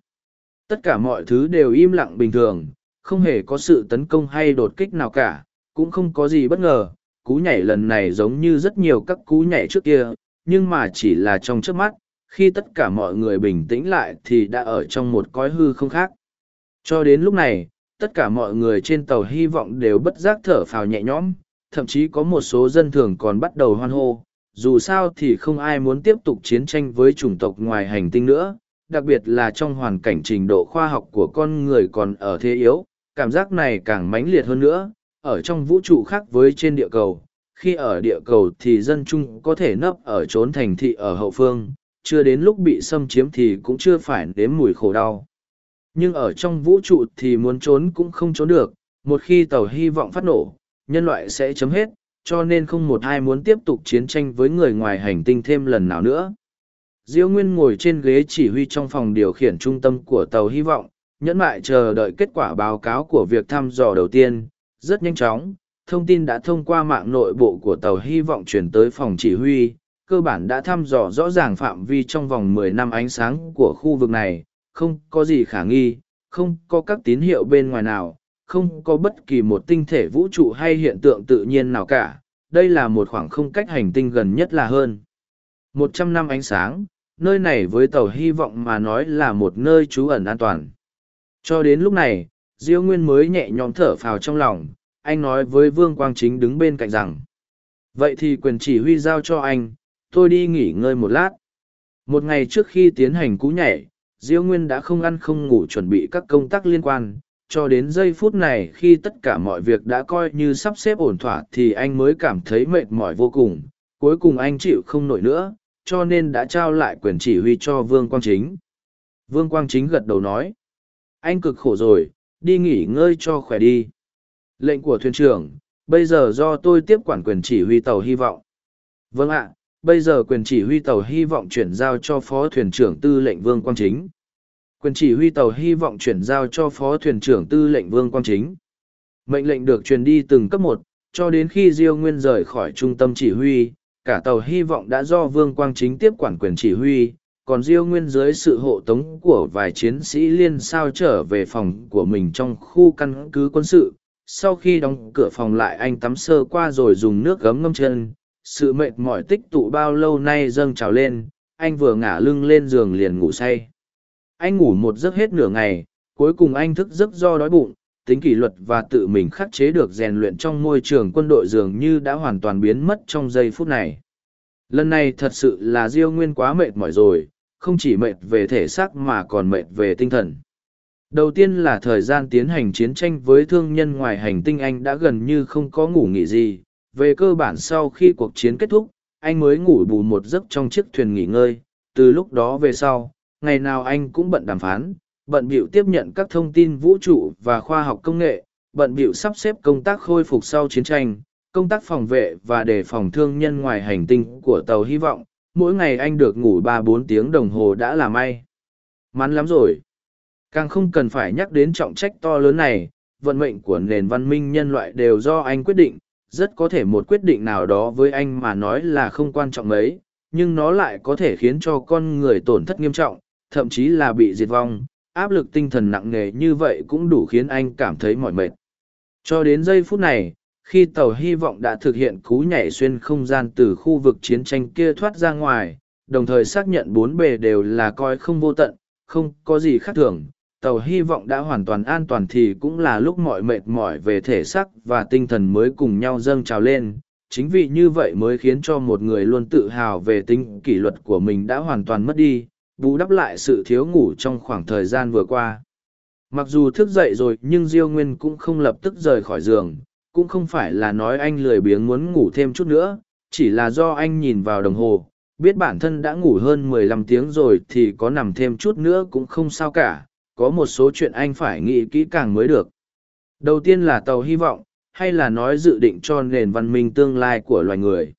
Tất cả mọi thứ đều im lặng bình thường, không hề có sự tấn công hay đột kích nào cả, cũng không có gì bất ngờ. Cú nhảy lần này giống như rất nhiều các cú nhảy trước kia, nhưng mà chỉ là trong trước mắt, khi tất cả mọi người bình tĩnh lại thì đã ở trong một cõi hư không khác. Cho đến lúc này, tất cả mọi người trên tàu hy vọng đều bất giác thở phào nhẹ nhõm, thậm chí có một số dân thường còn bắt đầu hoan hô. Dù sao thì không ai muốn tiếp tục chiến tranh với chủng tộc ngoài hành tinh nữa, đặc biệt là trong hoàn cảnh trình độ khoa học của con người còn ở thế yếu, cảm giác này càng mãnh liệt hơn nữa, ở trong vũ trụ khác với trên địa cầu. Khi ở địa cầu thì dân chung có thể nấp ở trốn thành thị ở hậu phương, chưa đến lúc bị xâm chiếm thì cũng chưa phải đếm mùi khổ đau. Nhưng ở trong vũ trụ thì muốn trốn cũng không trốn được, một khi tàu hy vọng phát nổ, nhân loại sẽ chấm hết, cho nên không một ai muốn tiếp tục chiến tranh với người ngoài hành tinh thêm lần nào nữa. Diêu Nguyên ngồi trên ghế chỉ huy trong phòng điều khiển trung tâm của tàu hy vọng, nhẫn mại chờ đợi kết quả báo cáo của việc thăm dò đầu tiên, rất nhanh chóng, thông tin đã thông qua mạng nội bộ của tàu hy vọng chuyển tới phòng chỉ huy, cơ bản đã thăm dò rõ ràng phạm vi trong vòng 10 năm ánh sáng của khu vực này, không có gì khả nghi, không có các tín hiệu bên ngoài nào, không có bất kỳ một tinh thể vũ trụ hay hiện tượng tự nhiên nào cả. Đây là một khoảng không cách hành tinh gần nhất là hơn. 100 năm ánh sáng, nơi này với tàu hy vọng mà nói là một nơi trú ẩn an toàn. Cho đến lúc này, Diêu Nguyên mới nhẹ nhõm thở phào trong lòng, anh nói với Vương Quang Chính đứng bên cạnh rằng. Vậy thì quyền chỉ huy giao cho anh, tôi đi nghỉ ngơi một lát. Một ngày trước khi tiến hành cú nhảy, Diêu Nguyên đã không ăn không ngủ chuẩn bị các công tác liên quan, cho đến giây phút này khi tất cả mọi việc đã coi như sắp xếp ổn thỏa thì anh mới cảm thấy mệt mỏi vô cùng, cuối cùng anh chịu không nổi nữa, cho nên đã trao lại quyền chỉ huy cho Vương Quang Chính. Vương Quang Chính gật đầu nói, anh cực khổ rồi, đi nghỉ ngơi cho khỏe đi. Lệnh của thuyền trưởng, bây giờ do tôi tiếp quản quyền chỉ huy tàu hy vọng. Vâng ạ, bây giờ quyền chỉ huy tàu hy vọng chuyển giao cho phó thuyền trưởng tư lệnh Vương Quang Chính. Quyền chỉ huy tàu hy vọng chuyển giao cho phó thuyền trưởng tư lệnh Vương Quang Chính. Mệnh lệnh được truyền đi từng cấp một, cho đến khi Diêu Nguyên rời khỏi trung tâm chỉ huy, cả tàu hy vọng đã do Vương Quang Chính tiếp quản quyền chỉ huy, còn Diêu Nguyên dưới sự hộ tống của vài chiến sĩ liên sao trở về phòng của mình trong khu căn cứ quân sự. Sau khi đóng cửa phòng lại anh tắm sơ qua rồi dùng nước gấm ngâm chân, sự mệt mỏi tích tụ bao lâu nay dâng trào lên, anh vừa ngả lưng lên giường liền ngủ say. Anh ngủ một giấc hết nửa ngày, cuối cùng anh thức giấc do đói bụng, tính kỷ luật và tự mình khắc chế được rèn luyện trong môi trường quân đội dường như đã hoàn toàn biến mất trong giây phút này. Lần này thật sự là Diêu Nguyên quá mệt mỏi rồi, không chỉ mệt về thể xác mà còn mệt về tinh thần. Đầu tiên là thời gian tiến hành chiến tranh với thương nhân ngoài hành tinh Anh đã gần như không có ngủ nghỉ gì. Về cơ bản sau khi cuộc chiến kết thúc, anh mới ngủ bù một giấc trong chiếc thuyền nghỉ ngơi. Từ lúc đó về sau, ngày nào anh cũng bận đàm phán, bận bịu tiếp nhận các thông tin vũ trụ và khoa học công nghệ, bận bịu sắp xếp công tác khôi phục sau chiến tranh, công tác phòng vệ và đề phòng thương nhân ngoài hành tinh của tàu hy vọng, mỗi ngày anh được ngủ ba bốn tiếng đồng hồ đã là may. Mắn lắm rồi. Càng không cần phải nhắc đến trọng trách to lớn này, vận mệnh của nền văn minh nhân loại đều do anh quyết định, rất có thể một quyết định nào đó với anh mà nói là không quan trọng mấy, nhưng nó lại có thể khiến cho con người tổn thất nghiêm trọng, thậm chí là bị diệt vong. Áp lực tinh thần nặng nề như vậy cũng đủ khiến anh cảm thấy mỏi mệt. Cho đến giây phút này, khi tàu hy vọng đã thực hiện cú nhảy xuyên không gian từ khu vực chiến tranh kia thoát ra ngoài, đồng thời xác nhận bốn bề đều là coi không vô tận, không có gì khác thường. Tàu hy vọng đã hoàn toàn an toàn thì cũng là lúc mọi mệt mỏi về thể xác và tinh thần mới cùng nhau dâng trào lên. Chính vì như vậy mới khiến cho một người luôn tự hào về tính kỷ luật của mình đã hoàn toàn mất đi, bù đắp lại sự thiếu ngủ trong khoảng thời gian vừa qua. Mặc dù thức dậy rồi nhưng Diêu Nguyên cũng không lập tức rời khỏi giường, cũng không phải là nói anh lười biếng muốn ngủ thêm chút nữa, chỉ là do anh nhìn vào đồng hồ, biết bản thân đã ngủ hơn mười lăm tiếng rồi thì có nằm thêm chút nữa cũng không sao cả, có một số chuyện anh phải nghĩ kỹ càng mới được. Đầu tiên là tàu hy vọng, hay là nói dự định cho nền văn minh tương lai của loài người.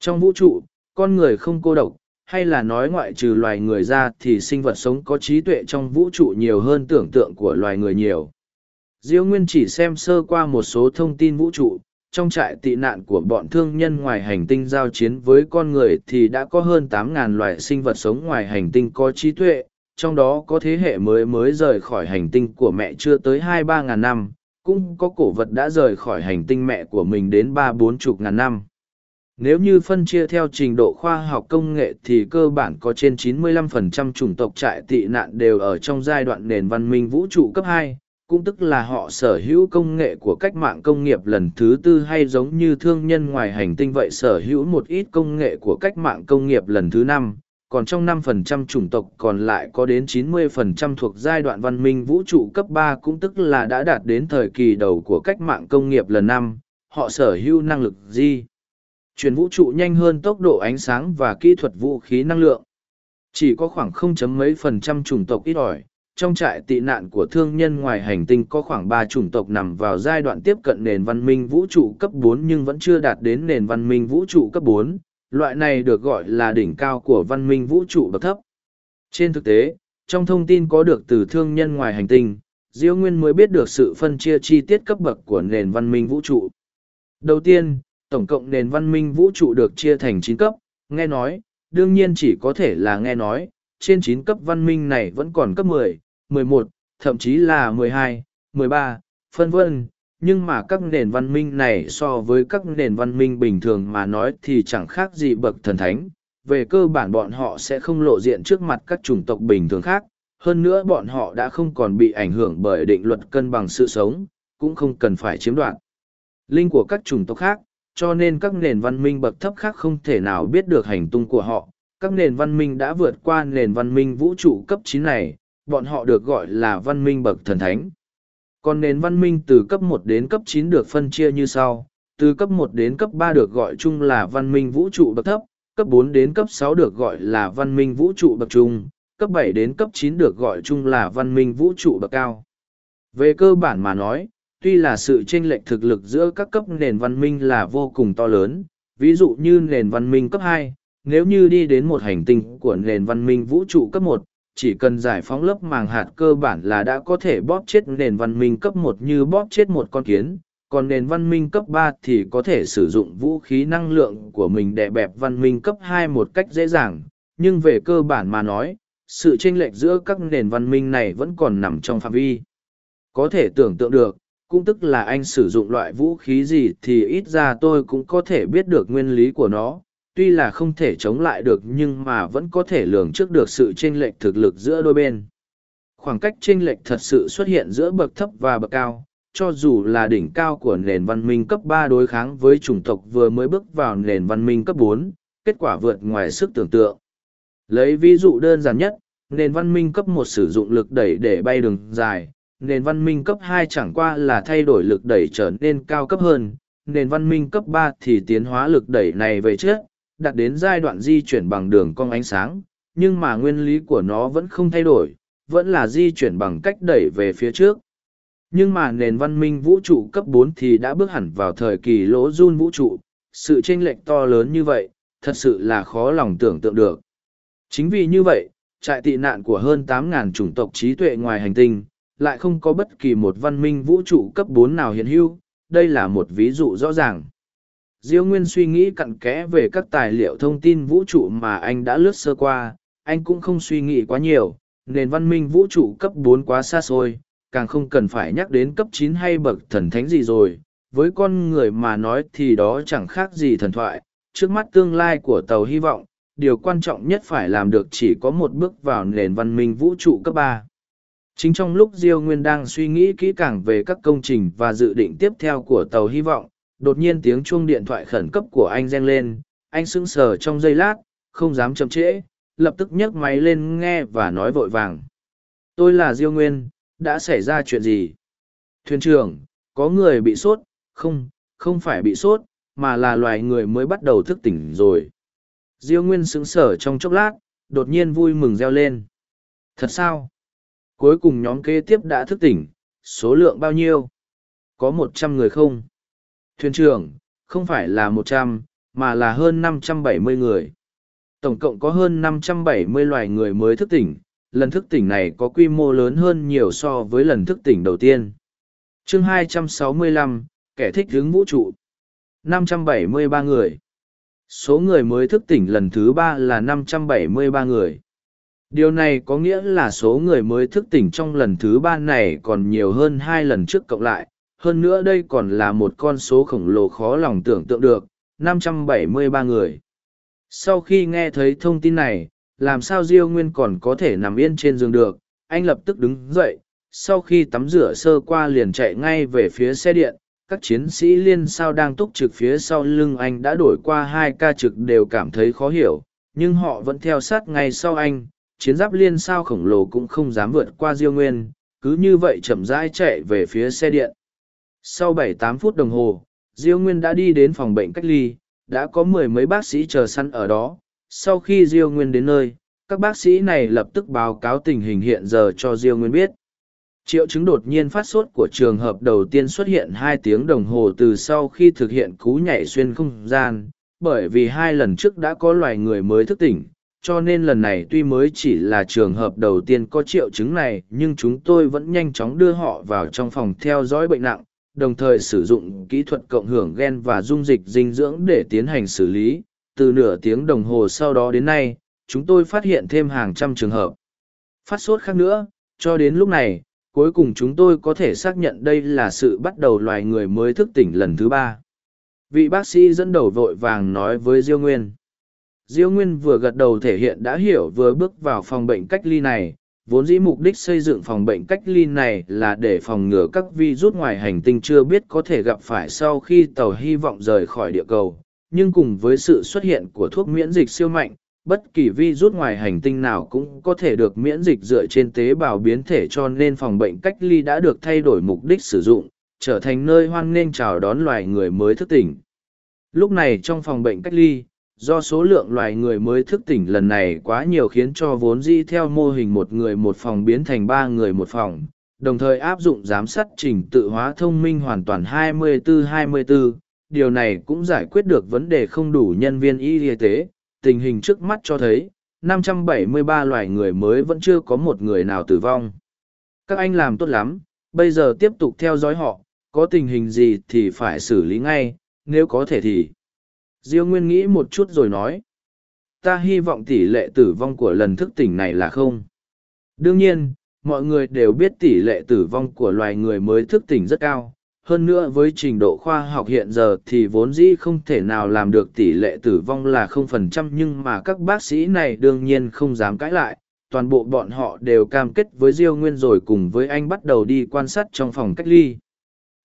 Trong vũ trụ, con người không cô độc, hay là nói ngoại trừ loài người ra thì sinh vật sống có trí tuệ trong vũ trụ nhiều hơn tưởng tượng của loài người nhiều. Diêu Nguyên chỉ xem sơ qua một số thông tin vũ trụ, trong trại tị nạn của bọn thương nhân ngoài hành tinh giao chiến với con người thì đã có hơn 8.000 loài sinh vật sống ngoài hành tinh có trí tuệ, trong đó có thế hệ mới mới rời khỏi hành tinh của mẹ chưa tới 2-3 ngàn năm, cũng có cổ vật đã rời khỏi hành tinh mẹ của mình đến 3-4 chục ngàn năm. Nếu như phân chia theo trình độ khoa học công nghệ thì cơ bản có trên 95% chủng tộc trại tị nạn đều ở trong giai đoạn nền văn minh vũ trụ cấp 2, cũng tức là họ sở hữu công nghệ của cách mạng công nghiệp lần thứ tư hay giống như thương nhân ngoài hành tinh vậy sở hữu một ít công nghệ của cách mạng công nghiệp lần thứ năm còn trong 5% chủng tộc còn lại có đến 90% thuộc giai đoạn văn minh vũ trụ cấp 3 cũng tức là đã đạt đến thời kỳ đầu của cách mạng công nghiệp lần năm, họ sở hữu năng lực gì? Chuyển vũ trụ nhanh hơn tốc độ ánh sáng và kỹ thuật vũ khí năng lượng. Chỉ có khoảng 0, mấy phần trăm chủng tộc ít ỏi, trong trại tị nạn của thương nhân ngoài hành tinh có khoảng ba chủng tộc nằm vào giai đoạn tiếp cận nền văn minh vũ trụ cấp bốn nhưng vẫn chưa đạt đến nền văn minh vũ trụ cấp bốn loại này được gọi là đỉnh cao của văn minh vũ trụ bậc thấp trên thực tế trong thông tin có được từ thương nhân ngoài hành tinh diêu nguyên mới biết được sự phân chia chi tiết cấp bậc của nền văn minh vũ trụ đầu tiên tổng cộng nền văn minh vũ trụ được chia thành chín cấp nghe nói đương nhiên chỉ có thể là nghe nói trên chín cấp văn minh này vẫn còn cấp mười 11, thậm chí là 12, 13, phân vân. Nhưng mà các nền văn minh này so với các nền văn minh bình thường mà nói thì chẳng khác gì bậc thần thánh. Về cơ bản bọn họ sẽ không lộ diện trước mặt các chủng tộc bình thường khác. Hơn nữa bọn họ đã không còn bị ảnh hưởng bởi định luật cân bằng sự sống, cũng không cần phải chiếm đoạt. Linh của các chủng tộc khác, cho nên các nền văn minh bậc thấp khác không thể nào biết được hành tung của họ. Các nền văn minh đã vượt qua nền văn minh vũ trụ cấp chín này, bọn họ được gọi là văn minh bậc thần thánh. Còn nền văn minh từ cấp một đến cấp chín được phân chia như sau, từ cấp một đến cấp ba được gọi chung là văn minh vũ trụ bậc thấp, cấp bốn đến cấp sáu được gọi là văn minh vũ trụ bậc trung, cấp bảy đến cấp chín được gọi chung là văn minh vũ trụ bậc cao. Về cơ bản mà nói, tuy là sự chênh lệch thực lực giữa các cấp nền văn minh là vô cùng to lớn, ví dụ như nền văn minh cấp hai, nếu như đi đến một hành tinh của nền văn minh vũ trụ cấp một, chỉ cần giải phóng lớp màng hạt cơ bản là đã có thể bóp chết nền văn minh cấp một như bóp chết một con kiến, còn nền văn minh cấp ba thì có thể sử dụng vũ khí năng lượng của mình để bẹp văn minh cấp hai một cách dễ dàng. Nhưng về cơ bản mà nói, sự chênh lệch giữa các nền văn minh này vẫn còn nằm trong phạm vi. Có thể tưởng tượng được, cũng tức là anh sử dụng loại vũ khí gì thì ít ra tôi cũng có thể biết được nguyên lý của nó tuy là không thể chống lại được nhưng mà vẫn có thể lường trước được sự chênh lệch thực lực giữa đôi bên. Khoảng cách chênh lệch thật sự xuất hiện giữa bậc thấp và bậc cao, cho dù là đỉnh cao của nền văn minh cấp ba đối kháng với chủng tộc vừa mới bước vào nền văn minh cấp bốn, kết quả vượt ngoài sức tưởng tượng. Lấy ví dụ đơn giản nhất, nền văn minh cấp một sử dụng lực đẩy để bay đường dài, nền văn minh cấp hai chẳng qua là thay đổi lực đẩy trở nên cao cấp hơn, nền văn minh cấp ba thì tiến hóa lực đẩy này về trước, đạt đến giai đoạn di chuyển bằng đường cong ánh sáng, nhưng mà nguyên lý của nó vẫn không thay đổi, vẫn là di chuyển bằng cách đẩy về phía trước. Nhưng mà nền văn minh vũ trụ cấp bốn thì đã bước hẳn vào thời kỳ lỗ run vũ trụ, sự chênh lệch to lớn như vậy, thật sự là khó lòng tưởng tượng được. Chính vì như vậy, trại tị nạn của hơn 8.000 chủng tộc trí tuệ ngoài hành tinh, lại không có bất kỳ một văn minh vũ trụ cấp bốn nào hiện hữu, đây là một ví dụ rõ ràng. Diêu Nguyên suy nghĩ cặn kẽ về các tài liệu thông tin vũ trụ mà anh đã lướt sơ qua, anh cũng không suy nghĩ quá nhiều, nền văn minh vũ trụ cấp bốn quá xa xôi, càng không cần phải nhắc đến cấp chín hay bậc thần thánh gì rồi. Với con người mà nói thì đó chẳng khác gì thần thoại, trước mắt tương lai của tàu hy vọng, điều quan trọng nhất phải làm được chỉ có một bước vào nền văn minh vũ trụ cấp ba. Chính trong lúc Diêu Nguyên đang suy nghĩ kỹ càng về các công trình và dự định tiếp theo của tàu hy vọng, đột nhiên tiếng chuông điện thoại khẩn cấp của anh reng lên, anh sững sờ trong giây lát, không dám chậm trễ, lập tức nhấc máy lên nghe và nói vội vàng. Tôi là diêu nguyên, đã xảy ra chuyện gì? Thuyền trưởng, có người bị sốt? Không không phải bị sốt, mà là loài người mới bắt đầu thức tỉnh rồi. Diêu nguyên sững sờ trong chốc lát, đột nhiên vui mừng reo lên. Thật sao? Cuối cùng nhóm kế tiếp đã thức tỉnh, số lượng bao nhiêu? Có một trăm người không? Thuyền trưởng, không phải là một trăm mà là hơn năm trăm bảy mươi người. Tổng cộng có hơn năm trăm bảy mươi loài người mới thức tỉnh, lần thức tỉnh này có quy mô lớn hơn nhiều so với lần thức tỉnh đầu tiên. chương hai trăm sáu mươi lăm kẻ thích hướng vũ trụ. năm trăm bảy mươi ba người. Số người mới thức tỉnh lần thứ ba là năm trăm bảy mươi ba người. Điều này có nghĩa là số người mới thức tỉnh trong lần thứ ba này còn nhiều hơn hai lần trước cộng lại, hơn nữa đây còn là một con số khổng lồ khó lòng tưởng tượng được 573 người. Sau khi nghe thấy thông tin này, làm sao diêu nguyên còn có thể nằm yên trên giường được? Anh lập tức đứng dậy, sau khi tắm rửa sơ qua liền chạy ngay về phía xe điện. Các chiến sĩ liên sao đang túc trực phía sau lưng anh đã đổi qua hai ca trực đều cảm thấy khó hiểu, nhưng họ vẫn theo sát ngay sau anh. Chiến giáp liên sao khổng lồ cũng không dám vượt qua diêu nguyên, cứ như vậy chậm rãi chạy về phía xe điện sau bảy tám phút đồng hồ, diêu nguyên đã đi đến phòng bệnh cách ly, đã có mười mấy bác sĩ chờ săn ở đó. Sau khi diêu nguyên đến nơi, các bác sĩ này lập tức báo cáo tình hình hiện giờ cho diêu nguyên biết. Triệu chứng đột nhiên phát sốt của trường hợp đầu tiên xuất hiện hai tiếng đồng hồ từ sau khi thực hiện cú nhảy xuyên không gian, bởi vì hai lần trước đã có loài người mới thức tỉnh, cho nên lần này tuy mới chỉ là trường hợp đầu tiên có triệu chứng này, nhưng chúng tôi vẫn nhanh chóng đưa họ vào trong phòng theo dõi bệnh nặng đồng thời sử dụng kỹ thuật cộng hưởng gen và dung dịch dinh dưỡng để tiến hành xử lý. Từ nửa tiếng đồng hồ sau đó đến nay, chúng tôi phát hiện thêm hàng trăm trường hợp. Phát sốt khác nữa, cho đến lúc này, cuối cùng chúng tôi có thể xác nhận đây là sự bắt đầu loài người mới thức tỉnh lần thứ ba. Vị bác sĩ dẫn đầu vội vàng nói với diêu nguyên. Diêu nguyên vừa gật đầu thể hiện đã hiểu vừa bước vào phòng bệnh cách ly này vốn dĩ mục đích xây dựng phòng bệnh cách ly này là để phòng ngừa các vi rút ngoài hành tinh chưa biết có thể gặp phải sau khi tàu hy vọng rời khỏi địa cầu. Nhưng cùng với sự xuất hiện của thuốc miễn dịch siêu mạnh, bất kỳ vi rút ngoài hành tinh nào cũng có thể được miễn dịch dựa trên tế bào biến thể cho nên phòng bệnh cách ly đã được thay đổi mục đích sử dụng, trở thành nơi hoan nghênh chào đón loài người mới thức tỉnh. Lúc này trong phòng bệnh cách ly do số lượng loài người mới thức tỉnh lần này quá nhiều khiến cho vốn dĩ theo mô hình một người một phòng biến thành ba người một phòng đồng thời áp dụng giám sát trình tự hóa thông minh hoàn toàn 24-24, điều này cũng giải quyết được vấn đề không đủ nhân viên y tế. Tình hình trước mắt cho thấy 573 loài người mới vẫn chưa có một người nào tử vong. Các anh làm tốt lắm bây giờ tiếp tục theo dõi họ có tình hình gì thì phải xử lý ngay nếu có thể thì diêu nguyên nghĩ một chút rồi nói. Ta hy vọng tỷ lệ tử vong của lần thức tỉnh này là không. Đương nhiên, mọi người đều biết tỷ lệ tử vong của loài người mới thức tỉnh rất cao. Hơn nữa với trình độ khoa học hiện giờ thì vốn dĩ không thể nào làm được tỷ lệ tử vong là không phần trăm, nhưng mà các bác sĩ này đương nhiên không dám cãi lại. Toàn bộ bọn họ đều cam kết với diêu nguyên rồi cùng với anh bắt đầu đi quan sát trong phòng cách ly.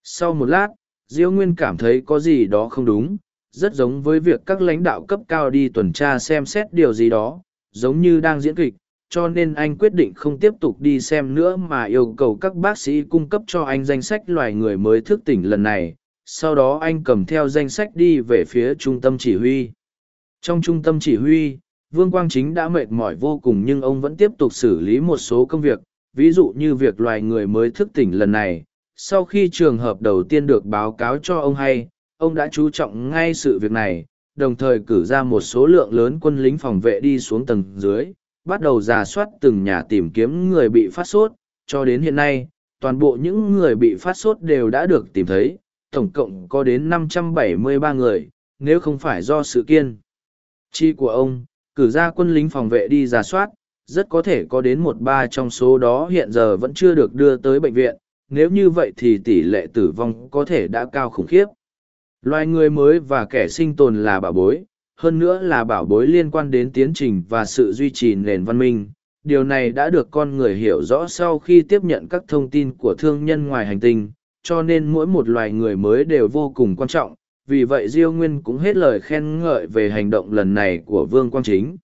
Sau một lát, diêu nguyên cảm thấy có gì đó không đúng rất giống với việc các lãnh đạo cấp cao đi tuần tra xem xét điều gì đó, giống như đang diễn kịch, cho nên anh quyết định không tiếp tục đi xem nữa mà yêu cầu các bác sĩ cung cấp cho anh danh sách loài người mới thức tỉnh lần này. Sau đó anh cầm theo danh sách đi về phía trung tâm chỉ huy. Trong trung tâm chỉ huy, vương quang chính đã mệt mỏi vô cùng nhưng ông vẫn tiếp tục xử lý một số công việc, ví dụ như việc loài người mới thức tỉnh lần này. Sau khi trường hợp đầu tiên được báo cáo cho ông hay ông đã chú trọng ngay sự việc này, đồng thời cử ra một số lượng lớn quân lính phòng vệ đi xuống tầng dưới, bắt đầu giả soát từng nhà tìm kiếm người bị phát sốt. Cho đến hiện nay, toàn bộ những người bị phát sốt đều đã được tìm thấy, tổng cộng có đến 573 người, nếu không phải do sự kiên chi của ông, cử ra quân lính phòng vệ đi giả soát, rất có thể có đến một ba trong số đó hiện giờ vẫn chưa được đưa tới bệnh viện, nếu như vậy thì tỷ lệ tử vong có thể đã cao khủng khiếp loài người mới và kẻ sinh tồn là bảo bối, hơn nữa là bảo bối liên quan đến tiến trình và sự duy trì nền văn minh. Điều này đã được con người hiểu rõ sau khi tiếp nhận các thông tin của thương nhân ngoài hành tinh, cho nên mỗi một loài người mới đều vô cùng quan trọng. Vì vậy diêu nguyên cũng hết lời khen ngợi về hành động lần này của vương quang chính.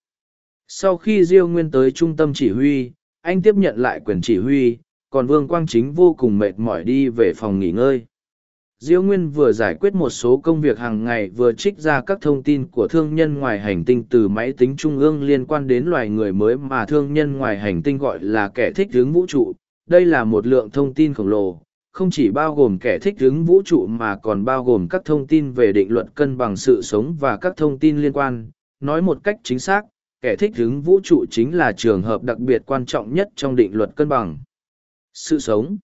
Sau khi diêu nguyên tới trung tâm chỉ huy, anh tiếp nhận lại quyền chỉ huy, còn vương quang chính vô cùng mệt mỏi đi về phòng nghỉ ngơi. Diêu Nguyên vừa giải quyết một số công việc hàng ngày vừa trích ra các thông tin của thương nhân ngoài hành tinh từ máy tính trung ương liên quan đến loài người mới mà thương nhân ngoài hành tinh gọi là kẻ thích hướng vũ trụ. Đây là một lượng thông tin khổng lồ, không chỉ bao gồm kẻ thích hướng vũ trụ mà còn bao gồm các thông tin về định luật cân bằng sự sống và các thông tin liên quan. Nói một cách chính xác, kẻ thích hướng vũ trụ chính là trường hợp đặc biệt quan trọng nhất trong định luật cân bằng. Sự sống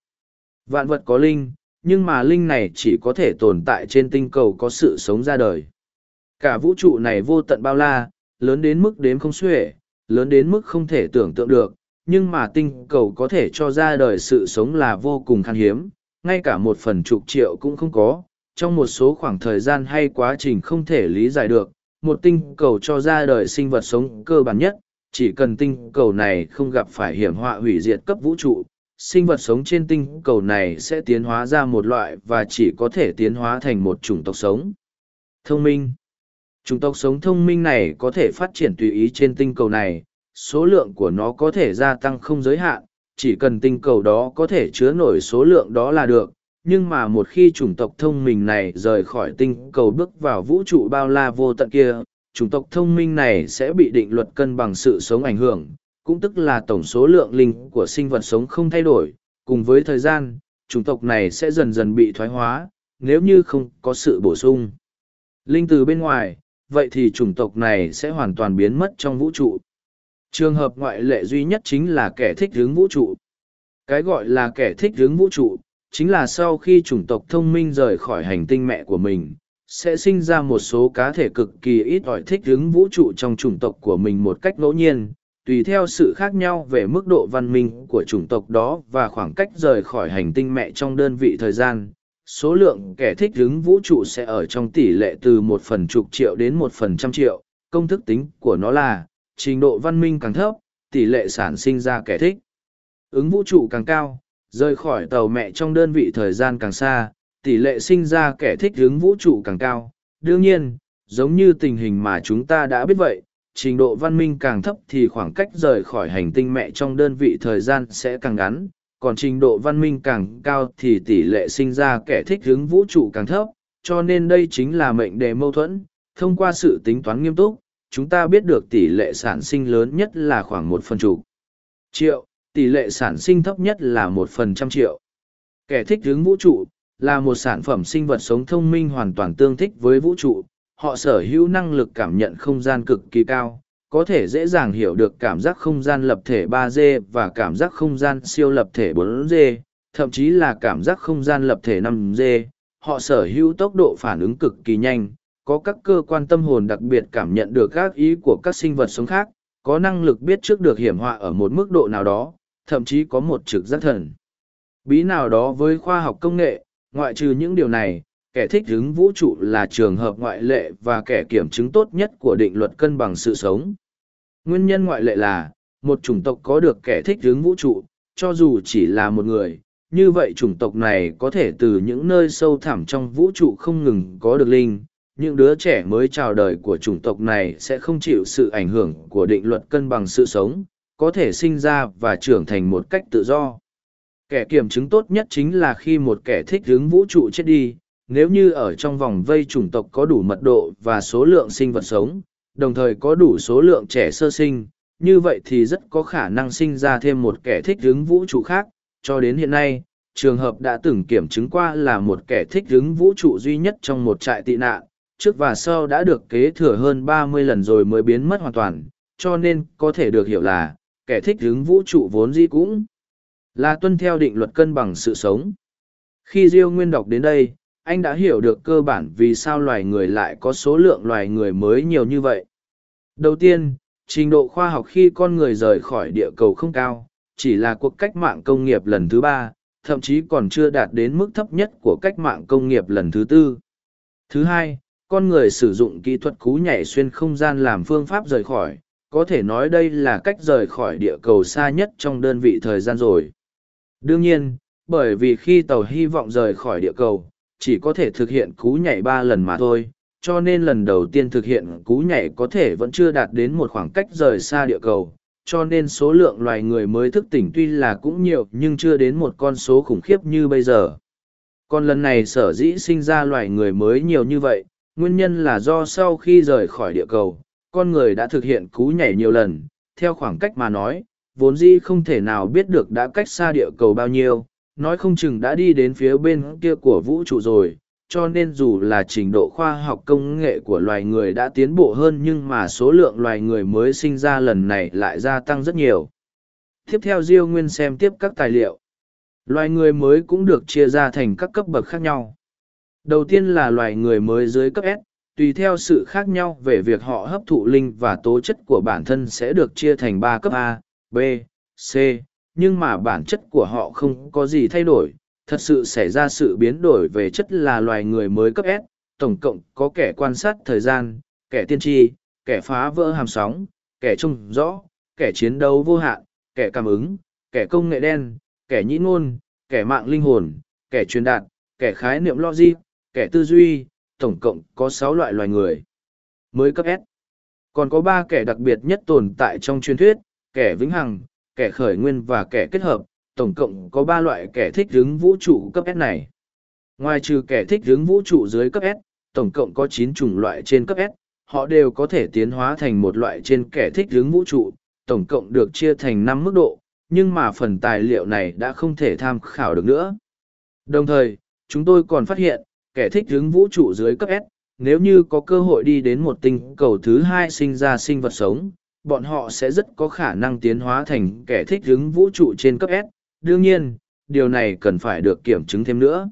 Vạn vật có linh, nhưng mà linh này chỉ có thể tồn tại trên tinh cầu có sự sống ra đời. Cả vũ trụ này vô tận bao la, lớn đến mức đếm không xuể, lớn đến mức không thể tưởng tượng được, nhưng mà tinh cầu có thể cho ra đời sự sống là vô cùng khan hiếm, ngay cả một phần chục triệu cũng không có, trong một số khoảng thời gian hay quá trình không thể lý giải được, một tinh cầu cho ra đời sinh vật sống cơ bản nhất, chỉ cần tinh cầu này không gặp phải hiểm họa hủy diệt cấp vũ trụ, sinh vật sống trên tinh cầu này sẽ tiến hóa ra một loại và chỉ có thể tiến hóa thành một chủng tộc sống. Thông minh Chủng tộc sống thông minh này có thể phát triển tùy ý trên tinh cầu này, số lượng của nó có thể gia tăng không giới hạn, chỉ cần tinh cầu đó có thể chứa nổi số lượng đó là được. Nhưng mà một khi chủng tộc thông minh này rời khỏi tinh cầu bước vào vũ trụ bao la vô tận kia, chủng tộc thông minh này sẽ bị định luật cân bằng sự sống ảnh hưởng, cũng tức là tổng số lượng linh của sinh vật sống không thay đổi, cùng với thời gian, chủng tộc này sẽ dần dần bị thoái hóa, nếu như không có sự bổ sung. Linh từ bên ngoài, vậy thì chủng tộc này sẽ hoàn toàn biến mất trong vũ trụ. Trường hợp ngoại lệ duy nhất chính là kẻ thích hướng vũ trụ. Cái gọi là kẻ thích hướng vũ trụ, chính là sau khi chủng tộc thông minh rời khỏi hành tinh mẹ của mình, sẽ sinh ra một số cá thể cực kỳ ít ỏi thích hướng vũ trụ trong chủng tộc của mình một cách ngẫu nhiên, tùy theo sự khác nhau về mức độ văn minh của chủng tộc đó và khoảng cách rời khỏi hành tinh mẹ trong đơn vị thời gian. Số lượng kẻ thích đứng vũ trụ sẽ ở trong tỷ lệ từ một phần chục triệu đến một phần trăm triệu, công thức tính của nó là trình độ văn minh càng thấp, tỷ lệ sản sinh ra kẻ thích. Ứng vũ trụ càng cao, rời khỏi tàu mẹ trong đơn vị thời gian càng xa, tỷ lệ sinh ra kẻ thích đứng vũ trụ càng cao. Đương nhiên, giống như tình hình mà chúng ta đã biết vậy, trình độ văn minh càng thấp thì khoảng cách rời khỏi hành tinh mẹ trong đơn vị thời gian sẽ càng ngắn, còn trình độ văn minh càng cao thì tỷ lệ sinh ra kẻ thích hướng vũ trụ càng thấp, cho nên đây chính là mệnh đề mâu thuẫn. Thông qua sự tính toán nghiêm túc, chúng ta biết được tỷ lệ sản sinh lớn nhất là khoảng một phần chục triệu, tỷ lệ sản sinh thấp nhất là một phần trăm triệu. Kẻ thích hướng vũ trụ, là một sản phẩm sinh vật sống thông minh hoàn toàn tương thích với vũ trụ, họ sở hữu năng lực cảm nhận không gian cực kỳ cao, có thể dễ dàng hiểu được cảm giác không gian lập thể 3D và cảm giác không gian siêu lập thể 4D, thậm chí là cảm giác không gian lập thể 5D. Họ sở hữu tốc độ phản ứng cực kỳ nhanh, có các cơ quan tâm hồn đặc biệt cảm nhận được các ý của các sinh vật sống khác, có năng lực biết trước được hiểm họa ở một mức độ nào đó, thậm chí có một trực giác thần. Bí nào đó với khoa học công nghệ, ngoại trừ những điều này, kẻ thích ứng vũ trụ là trường hợp ngoại lệ và kẻ kiểm chứng tốt nhất của định luật cân bằng sự sống. Nguyên nhân ngoại lệ là, một chủng tộc có được kẻ thích ứng vũ trụ, cho dù chỉ là một người, như vậy chủng tộc này có thể từ những nơi sâu thẳm trong vũ trụ không ngừng có được linh. Những đứa trẻ mới chào đời của chủng tộc này sẽ không chịu sự ảnh hưởng của định luật cân bằng sự sống, có thể sinh ra và trưởng thành một cách tự do. Kẻ kiểm chứng tốt nhất chính là khi một kẻ thích hứng vũ trụ chết đi, nếu như ở trong vòng vây chủng tộc có đủ mật độ và số lượng sinh vật sống, đồng thời có đủ số lượng trẻ sơ sinh, như vậy thì rất có khả năng sinh ra thêm một kẻ thích hứng vũ trụ khác. Cho đến hiện nay, trường hợp đã từng kiểm chứng qua là một kẻ thích hứng vũ trụ duy nhất trong một trại tị nạn, trước và sau đã được kế thừa hơn 30 lần rồi mới biến mất hoàn toàn, cho nên có thể được hiểu là, kẻ thích hứng vũ trụ vốn dĩ cũng là tuân theo định luật cân bằng sự sống. Khi Diêu Nguyên đọc đến đây, anh đã hiểu được cơ bản vì sao loài người lại có số lượng loài người mới nhiều như vậy. Đầu tiên, trình độ khoa học khi con người rời khỏi địa cầu không cao, chỉ là cuộc cách mạng công nghiệp lần thứ ba, thậm chí còn chưa đạt đến mức thấp nhất của cách mạng công nghiệp lần thứ tư. Thứ hai, con người sử dụng kỹ thuật cú nhảy xuyên không gian làm phương pháp rời khỏi, có thể nói đây là cách rời khỏi địa cầu xa nhất trong đơn vị thời gian rồi. Đương nhiên, bởi vì khi tàu hy vọng rời khỏi địa cầu, chỉ có thể thực hiện cú nhảy ba lần mà thôi, cho nên lần đầu tiên thực hiện cú nhảy có thể vẫn chưa đạt đến một khoảng cách rời xa địa cầu, cho nên số lượng loài người mới thức tỉnh tuy là cũng nhiều nhưng chưa đến một con số khủng khiếp như bây giờ. Còn lần này sở dĩ sinh ra loài người mới nhiều như vậy, nguyên nhân là do sau khi rời khỏi địa cầu, con người đã thực hiện cú nhảy nhiều lần, theo khoảng cách mà nói, vốn dĩ không thể nào biết được đã cách xa địa cầu bao nhiêu, nói không chừng đã đi đến phía bên kia của vũ trụ rồi, cho nên dù là trình độ khoa học công nghệ của loài người đã tiến bộ hơn nhưng mà số lượng loài người mới sinh ra lần này lại gia tăng rất nhiều. Tiếp theo diêu nguyên xem tiếp các tài liệu. Loài người mới cũng được chia ra thành các cấp bậc khác nhau. Đầu tiên là loài người mới dưới cấp s, tùy theo sự khác nhau về việc họ hấp thụ linh và tố chất của bản thân sẽ được chia thành ba cấp a, b, c nhưng mà bản chất của họ không có gì thay đổi, thật sự xảy ra sự biến đổi về chất là loài người mới cấp S, tổng cộng có kẻ quan sát thời gian, kẻ tiên tri, kẻ phá vỡ hàm sóng, kẻ trông rõ, kẻ chiến đấu vô hạn, kẻ cảm ứng, kẻ công nghệ đen, kẻ nhĩ ngôn, kẻ mạng linh hồn, kẻ truyền đạt, kẻ khái niệm logic, kẻ tư duy, tổng cộng có sáu loại loài người. Mới cấp S. Còn có ba kẻ đặc biệt nhất tồn tại trong truyền thuyết, kẻ vĩnh hằng, kẻ khởi nguyên và kẻ kết hợp, tổng cộng có ba loại kẻ thích ứng vũ trụ cấp S này. Ngoài trừ kẻ thích ứng vũ trụ dưới cấp S, tổng cộng có chín chủng loại trên cấp S, họ đều có thể tiến hóa thành một loại trên kẻ thích ứng vũ trụ, tổng cộng được chia thành năm mức độ, nhưng mà phần tài liệu này đã không thể tham khảo được nữa. Đồng thời, chúng tôi còn phát hiện, kẻ thích ứng vũ trụ dưới cấp S, nếu như có cơ hội đi đến một tinh cầu thứ hai sinh ra sinh vật sống, bọn họ sẽ rất có khả năng tiến hóa thành kẻ thích ứng vũ trụ trên cấp S. Đương nhiên, điều này cần phải được kiểm chứng thêm nữa.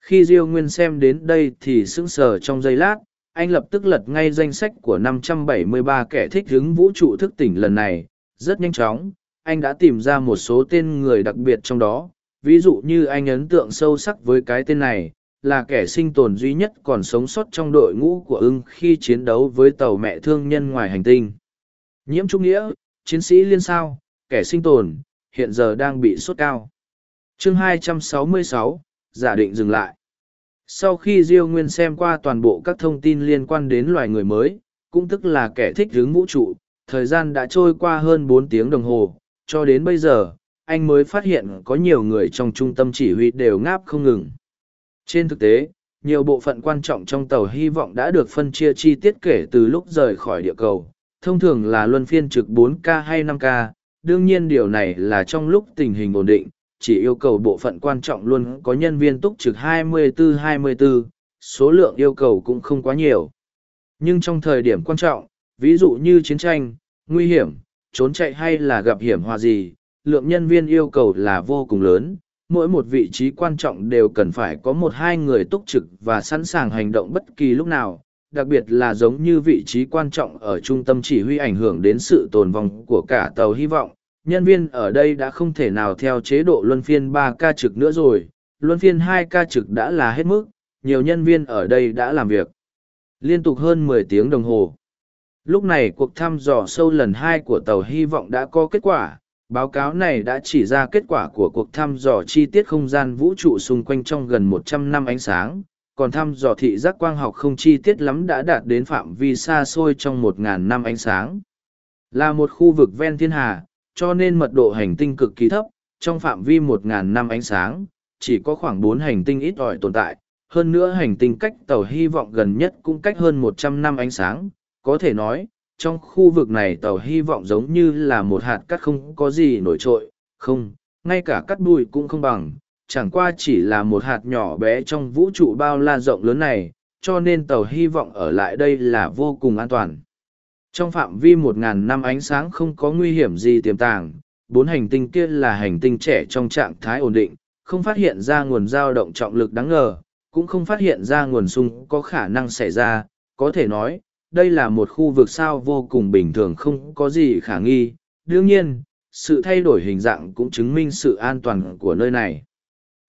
Khi Diêu Nguyên xem đến đây thì sững sờ trong giây lát, anh lập tức lật ngay danh sách của 573 kẻ thích ứng vũ trụ thức tỉnh lần này. Rất nhanh chóng, anh đã tìm ra một số tên người đặc biệt trong đó. Ví dụ như anh ấn tượng sâu sắc với cái tên này, là kẻ sinh tồn duy nhất còn sống sót trong đội ngũ của ưng khi chiến đấu với tàu mẹ thương nhân ngoài hành tinh. Nhiễm Trung Nghĩa, chiến sĩ liên sao, kẻ sinh tồn, hiện giờ đang bị sốt cao. chương 266, giả định dừng lại. Sau khi Diêu Nguyên xem qua toàn bộ các thông tin liên quan đến loài người mới, cũng tức là kẻ thích hướng vũ trụ, thời gian đã trôi qua hơn bốn tiếng đồng hồ, cho đến bây giờ, anh mới phát hiện có nhiều người trong trung tâm chỉ huy đều ngáp không ngừng. Trên thực tế, nhiều bộ phận quan trọng trong tàu hy vọng đã được phân chia chi tiết kể từ lúc rời khỏi địa cầu, thông thường là luân phiên trực 4K hay 5K, đương nhiên điều này là trong lúc tình hình ổn định, chỉ yêu cầu bộ phận quan trọng luôn có nhân viên túc trực 24-24, số lượng yêu cầu cũng không quá nhiều. Nhưng trong thời điểm quan trọng, ví dụ như chiến tranh, nguy hiểm, trốn chạy hay là gặp hiểm họa gì, lượng nhân viên yêu cầu là vô cùng lớn, mỗi một vị trí quan trọng đều cần phải có một hai người túc trực và sẵn sàng hành động bất kỳ lúc nào, đặc biệt là giống như vị trí quan trọng ở trung tâm chỉ huy ảnh hưởng đến sự tồn vong của cả tàu hy vọng. Nhân viên ở đây đã không thể nào theo chế độ luân phiên ba ca trực nữa rồi, luân phiên hai ca trực đã là hết mức, nhiều nhân viên ở đây đã làm việc. Liên tục hơn mười tiếng đồng hồ. Lúc này cuộc thăm dò sâu lần hai của tàu hy vọng đã có kết quả, báo cáo này đã chỉ ra kết quả của cuộc thăm dò chi tiết không gian vũ trụ xung quanh trong gần 100 năm ánh sáng, còn thăm dò thị giác quang học không chi tiết lắm đã đạt đến phạm vi xa xôi trong 1.000 năm ánh sáng. Là một khu vực ven thiên hà, cho nên mật độ hành tinh cực kỳ thấp, trong phạm vi 1.000 năm ánh sáng, chỉ có khoảng 4 hành tinh ít ỏi tồn tại. Hơn nữa hành tinh cách tàu hy vọng gần nhất cũng cách hơn 100 năm ánh sáng, có thể nói, trong khu vực này tàu hy vọng giống như là một hạt cát không có gì nổi trội, không, ngay cả cát bụi cũng không bằng, chẳng qua chỉ là một hạt nhỏ bé trong vũ trụ bao la rộng lớn này, cho nên tàu hy vọng ở lại đây là vô cùng an toàn. Trong phạm vi một ngàn năm ánh sáng không có nguy hiểm gì tiềm tàng, bốn hành tinh kia là hành tinh trẻ trong trạng thái ổn định, không phát hiện ra nguồn dao động trọng lực đáng ngờ, cũng không phát hiện ra nguồn sung có khả năng xảy ra, có thể nói, đây là một khu vực sao vô cùng bình thường không có gì khả nghi. Đương nhiên, sự thay đổi hình dạng cũng chứng minh sự an toàn của nơi này.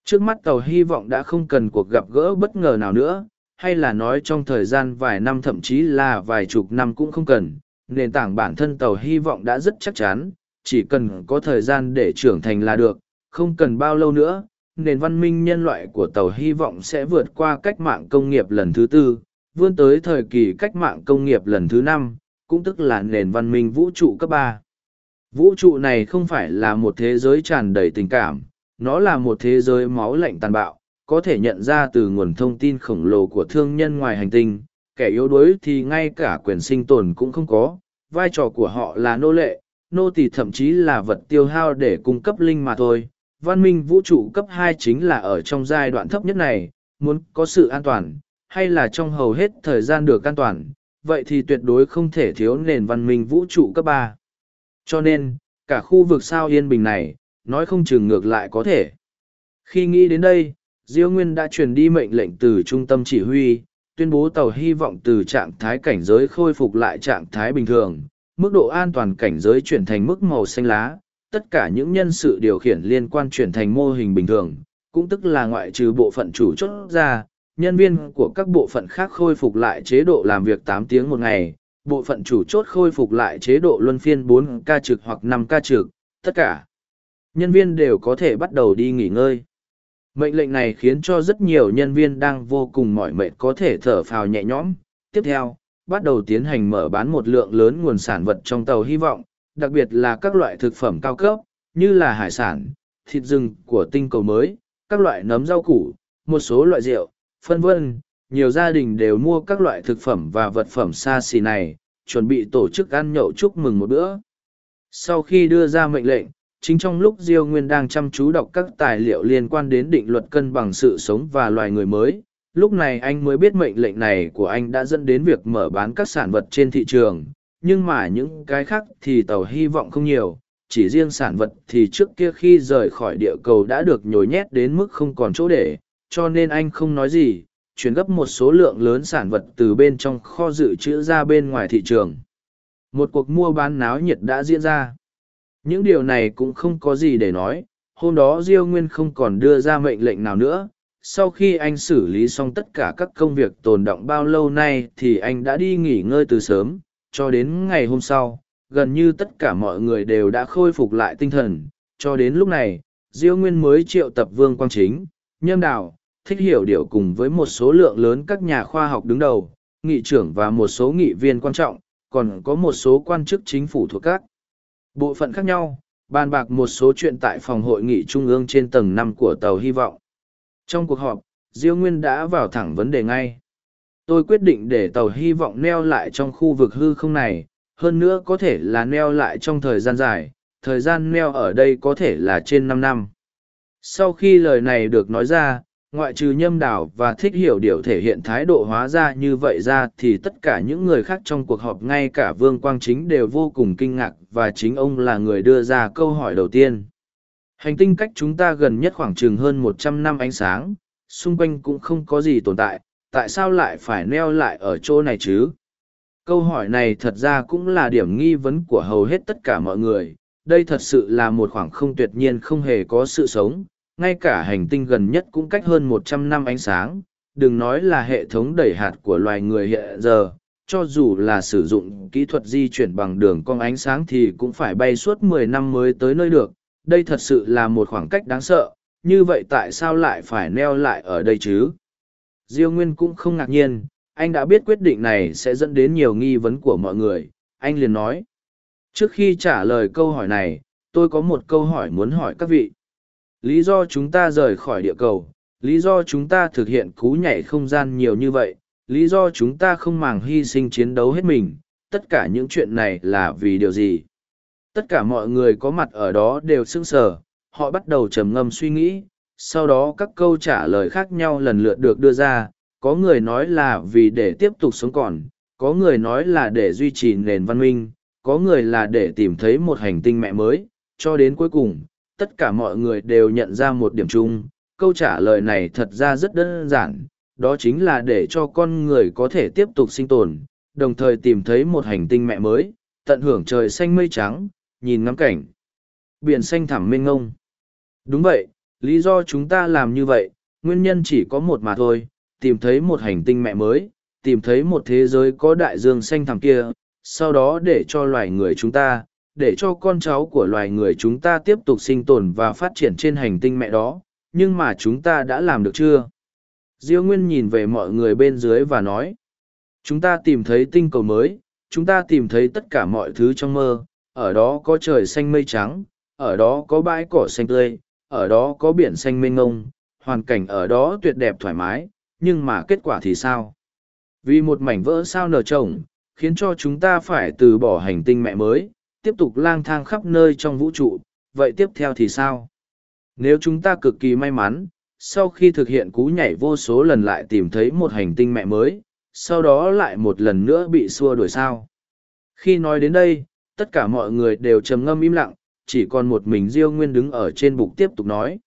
Trước mắt tàu hy vọng đã không cần cuộc gặp gỡ bất ngờ nào nữa, hay là nói trong thời gian vài năm thậm chí là vài chục năm cũng không cần. Nền tảng bản thân tàu hy vọng đã rất chắc chắn, chỉ cần có thời gian để trưởng thành là được, không cần bao lâu nữa, nền văn minh nhân loại của tàu hy vọng sẽ vượt qua cách mạng công nghiệp lần thứ tư, vươn tới thời kỳ cách mạng công nghiệp lần thứ năm, cũng tức là nền văn minh vũ trụ cấp ba. Vũ trụ này không phải là một thế giới tràn đầy tình cảm, nó là một thế giới máu lạnh tàn bạo, có thể nhận ra từ nguồn thông tin khổng lồ của thương nhân ngoài hành tinh, kẻ yếu đuối thì ngay cả quyền sinh tồn cũng không có, vai trò của họ là nô lệ, nô tỳ thậm chí là vật tiêu hao để cung cấp linh mà thôi. Văn minh vũ trụ cấp hai chính là ở trong giai đoạn thấp nhất này, muốn có sự an toàn, hay là trong hầu hết thời gian được an toàn, vậy thì tuyệt đối không thể thiếu nền văn minh vũ trụ cấp ba. Cho nên, cả khu vực sao yên bình này, nói không chừng ngược lại có thể. Khi nghĩ đến đây, Diêu Nguyên đã truyền đi mệnh lệnh từ trung tâm chỉ huy, tuyên bố tàu hy vọng từ trạng thái cảnh giới khôi phục lại trạng thái bình thường, mức độ an toàn cảnh giới chuyển thành mức màu xanh lá, tất cả những nhân sự điều khiển liên quan chuyển thành mô hình bình thường, cũng tức là ngoại trừ bộ phận chủ chốt ra, nhân viên của các bộ phận khác khôi phục lại chế độ làm việc 8 tiếng một ngày, bộ phận chủ chốt khôi phục lại chế độ luân phiên 4 ca trực hoặc 5 ca trực, tất cả nhân viên đều có thể bắt đầu đi nghỉ ngơi. Mệnh lệnh này khiến cho rất nhiều nhân viên đang vô cùng mỏi mệt có thể thở phào nhẹ nhõm. Tiếp theo, bắt đầu tiến hành mở bán một lượng lớn nguồn sản vật trong tàu hy vọng, đặc biệt là các loại thực phẩm cao cấp, như là hải sản, thịt rừng của tinh cầu mới, các loại nấm rau củ, một số loại rượu, phân vân. Nhiều gia đình đều mua các loại thực phẩm và vật phẩm xa xỉ này, chuẩn bị tổ chức ăn nhậu chúc mừng một bữa. Sau khi đưa ra mệnh lệnh, chính trong lúc Diêu Nguyên đang chăm chú đọc các tài liệu liên quan đến định luật cân bằng sự sống và loài người mới, lúc này anh mới biết mệnh lệnh này của anh đã dẫn đến việc mở bán các sản vật trên thị trường, nhưng mà những cái khác thì tàu hy vọng không nhiều, chỉ riêng sản vật thì trước kia khi rời khỏi địa cầu đã được nhồi nhét đến mức không còn chỗ để, cho nên anh không nói gì, chuyển gấp một số lượng lớn sản vật từ bên trong kho dự trữ ra bên ngoài thị trường. Một cuộc mua bán náo nhiệt đã diễn ra. Những điều này cũng không có gì để nói, hôm đó Diêu Nguyên không còn đưa ra mệnh lệnh nào nữa. Sau khi anh xử lý xong tất cả các công việc tồn động bao lâu nay thì anh đã đi nghỉ ngơi từ sớm, cho đến ngày hôm sau, gần như tất cả mọi người đều đã khôi phục lại tinh thần. Cho đến lúc này, Diêu Nguyên mới triệu tập Vương Quang Chính, Nhâm Đào, Thích Hiểu Điều cùng với một số lượng lớn các nhà khoa học đứng đầu, nghị trưởng và một số nghị viên quan trọng, còn có một số quan chức chính phủ thuộc các bộ phận khác nhau, bàn bạc một số chuyện tại phòng hội nghị trung ương trên tầng năm của tàu hy vọng. Trong cuộc họp, Diêu Nguyên đã vào thẳng vấn đề ngay. Tôi quyết định để tàu hy vọng neo lại trong khu vực hư không này, hơn nữa có thể là neo lại trong thời gian dài, thời gian neo ở đây có thể là trên năm năm. Sau khi lời này được nói ra, ngoại trừ nhâm đảo và thích hiểu điều thể hiện thái độ hóa ra như vậy ra thì tất cả những người khác trong cuộc họp, ngay cả vương quang chính đều vô cùng kinh ngạc và chính ông là người đưa ra câu hỏi đầu tiên. Hành tinh cách chúng ta gần nhất khoảng chừng hơn một trăm năm ánh sáng, xung quanh cũng không có gì tồn tại tại sao lại phải neo lại ở chỗ này chứ? Câu hỏi này thật ra cũng là điểm nghi vấn của hầu hết tất cả mọi người, đây thật sự là một khoảng không tuyệt nhiên không hề có sự sống ngay cả hành tinh gần nhất cũng cách hơn một trăm năm ánh sáng, đừng nói là hệ thống đẩy hạt của loài người hiện giờ, cho dù là sử dụng kỹ thuật di chuyển bằng đường cong ánh sáng thì cũng phải bay suốt mười năm mới tới nơi được, đây thật sự là một khoảng cách đáng sợ, như vậy tại sao lại phải neo lại ở đây chứ? Diêu Nguyên cũng không ngạc nhiên, anh đã biết quyết định này sẽ dẫn đến nhiều nghi vấn của mọi người, anh liền nói. Trước khi trả lời câu hỏi này, tôi có một câu hỏi muốn hỏi các vị. Lý do chúng ta rời khỏi địa cầu, lý do chúng ta thực hiện cú nhảy không gian nhiều như vậy, lý do chúng ta không màng hy sinh chiến đấu hết mình, tất cả những chuyện này là vì điều gì? Tất cả mọi người có mặt ở đó đều sững sờ, họ bắt đầu trầm ngâm suy nghĩ, sau đó các câu trả lời khác nhau lần lượt được đưa ra, có người nói là vì để tiếp tục sống còn, có người nói là để duy trì nền văn minh, có người là để tìm thấy một hành tinh mẹ mới, cho đến cuối cùng, tất cả mọi người đều nhận ra một điểm chung. Câu trả lời này thật ra rất đơn giản, đó chính là để cho con người có thể tiếp tục sinh tồn, đồng thời tìm thấy một hành tinh mẹ mới, tận hưởng trời xanh mây trắng, nhìn ngắm cảnh. Biển xanh thẳm mênh ngông đúng vậy, lý do chúng ta làm như vậy, nguyên nhân chỉ có một mà thôi, tìm thấy một hành tinh mẹ mới, tìm thấy một thế giới có đại dương xanh thẳm kia, sau đó để cho loài người chúng ta để cho con cháu của loài người chúng ta tiếp tục sinh tồn và phát triển trên hành tinh mẹ đó, nhưng mà chúng ta đã làm được chưa? Diêu nguyên nhìn về mọi người bên dưới và nói, chúng ta tìm thấy tinh cầu mới, chúng ta tìm thấy tất cả mọi thứ trong mơ, ở đó có trời xanh mây trắng, ở đó có bãi cỏ xanh tươi, ở đó có biển xanh mênh ngông hoàn cảnh ở đó tuyệt đẹp thoải mái, nhưng mà kết quả thì sao? Vì một mảnh vỡ sao nở trồng khiến cho chúng ta phải từ bỏ hành tinh mẹ mới tiếp tục lang thang khắp nơi trong vũ trụ, vậy tiếp theo thì sao? Nếu chúng ta cực kỳ may mắn, sau khi thực hiện cú nhảy vô số lần lại tìm thấy một hành tinh mẹ mới, sau đó lại một lần nữa bị xua đuổi sao. Khi nói đến đây, tất cả mọi người đều trầm ngâm im lặng, chỉ còn một mình Diêu Nguyên đứng ở trên bục tiếp tục nói.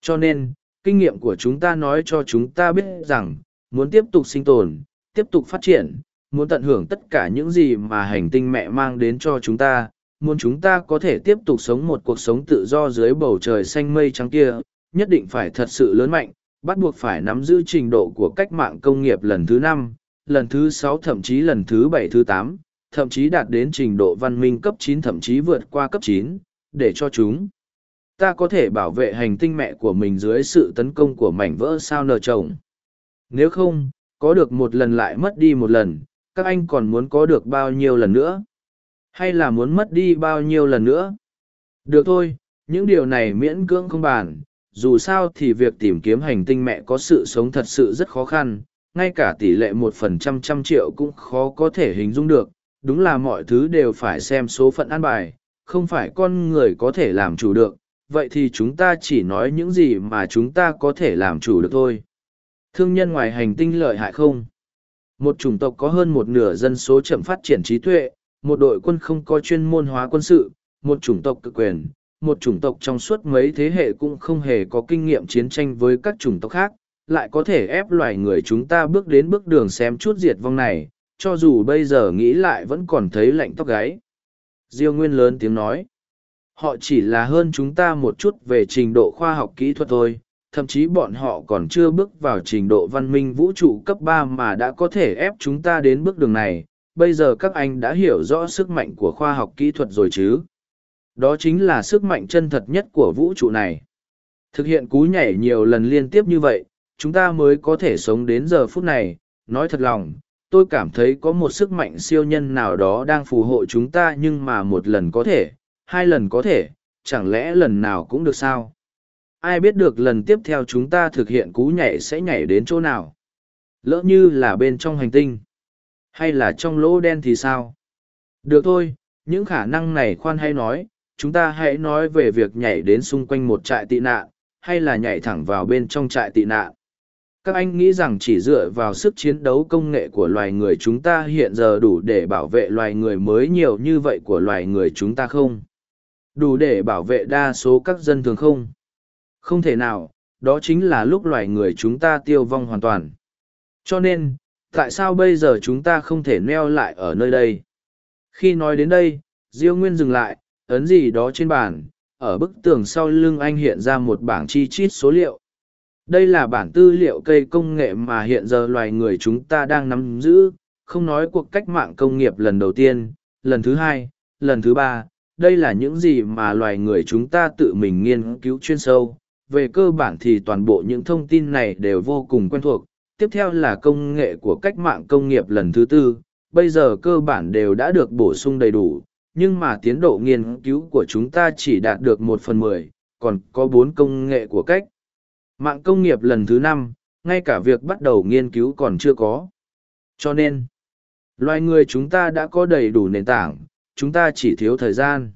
Cho nên, kinh nghiệm của chúng ta nói cho chúng ta biết rằng, muốn tiếp tục sinh tồn, tiếp tục phát triển, muốn tận hưởng tất cả những gì mà hành tinh mẹ mang đến cho chúng ta, muốn chúng ta có thể tiếp tục sống một cuộc sống tự do dưới bầu trời xanh mây trắng kia, nhất định phải thật sự lớn mạnh, bắt buộc phải nắm giữ trình độ của cách mạng công nghiệp lần thứ năm, lần thứ sáu thậm chí lần thứ bảy thứ tám, thậm chí đạt đến trình độ văn minh cấp chín thậm chí vượt qua cấp chín, để cho chúng ta có thể bảo vệ hành tinh mẹ của mình dưới sự tấn công của mảnh vỡ sao nở trồng. Nếu không, có được một lần lại mất đi một lần, các anh còn muốn có được bao nhiêu lần nữa? Hay là muốn mất đi bao nhiêu lần nữa? Được thôi, những điều này miễn cưỡng không bàn. Dù sao thì việc tìm kiếm hành tinh mẹ có sự sống thật sự rất khó khăn, ngay cả tỷ lệ một phần trăm trăm triệu cũng khó có thể hình dung được. Đúng là mọi thứ đều phải xem số phận an bài, không phải con người có thể làm chủ được. Vậy thì chúng ta chỉ nói những gì mà chúng ta có thể làm chủ được thôi. Thương nhân ngoài hành tinh lợi hại không? Một chủng tộc có hơn một nửa dân số chậm phát triển trí tuệ, một đội quân không có chuyên môn hóa quân sự, một chủng tộc cực quyền, một chủng tộc trong suốt mấy thế hệ cũng không hề có kinh nghiệm chiến tranh với các chủng tộc khác, lại có thể ép loài người chúng ta bước đến bước đường xem chút diệt vong này, cho dù bây giờ nghĩ lại vẫn còn thấy lạnh tóc gáy. Diêu Nguyên lớn tiếng nói, họ chỉ là hơn chúng ta một chút về trình độ khoa học kỹ thuật thôi, thậm chí bọn họ còn chưa bước vào trình độ văn minh vũ trụ cấp ba mà đã có thể ép chúng ta đến bước đường này. Bây giờ các anh đã hiểu rõ sức mạnh của khoa học kỹ thuật rồi chứ? Đó chính là sức mạnh chân thật nhất của vũ trụ này. Thực hiện cú nhảy nhiều lần liên tiếp như vậy, chúng ta mới có thể sống đến giờ phút này. Nói thật lòng, tôi cảm thấy có một sức mạnh siêu nhân nào đó đang phù hộ chúng ta nhưng mà một lần có thể, hai lần có thể, chẳng lẽ lần nào cũng được sao? Ai biết được lần tiếp theo chúng ta thực hiện cú nhảy sẽ nhảy đến chỗ nào. Lỡ như là bên trong hành tinh. Hay là trong lỗ đen thì sao? Được thôi, những khả năng này khoan hay nói, chúng ta hãy nói về việc nhảy đến xung quanh một trại tị nạn, hay là nhảy thẳng vào bên trong trại tị nạn. Các anh nghĩ rằng chỉ dựa vào sức chiến đấu công nghệ của loài người chúng ta hiện giờ đủ để bảo vệ loài người mới nhiều như vậy của loài người chúng ta không? Đủ để bảo vệ đa số các dân thường không? Không thể nào, đó chính là lúc loài người chúng ta tiêu vong hoàn toàn. Cho nên, tại sao bây giờ chúng ta không thể neo lại ở nơi đây? Khi nói đến đây, Diêu Nguyên dừng lại, ấn gì đó trên bàn, ở bức tường sau lưng anh hiện ra một bảng chi chít số liệu. Đây là bản tư liệu cây công nghệ mà hiện giờ loài người chúng ta đang nắm giữ, không nói cuộc cách mạng công nghiệp lần đầu tiên, lần thứ hai, lần thứ ba, đây là những gì mà loài người chúng ta tự mình nghiên cứu chuyên sâu, về cơ bản thì toàn bộ những thông tin này đều vô cùng quen thuộc. Tiếp theo là công nghệ của cách mạng công nghiệp lần thứ tư, bây giờ cơ bản đều đã được bổ sung đầy đủ, nhưng mà tiến độ nghiên cứu của chúng ta chỉ đạt được một phần mười, còn có bốn công nghệ của cách. Mạng công nghiệp lần thứ năm, ngay cả việc bắt đầu nghiên cứu còn chưa có. Cho nên, loài người chúng ta đã có đầy đủ nền tảng, chúng ta chỉ thiếu thời gian.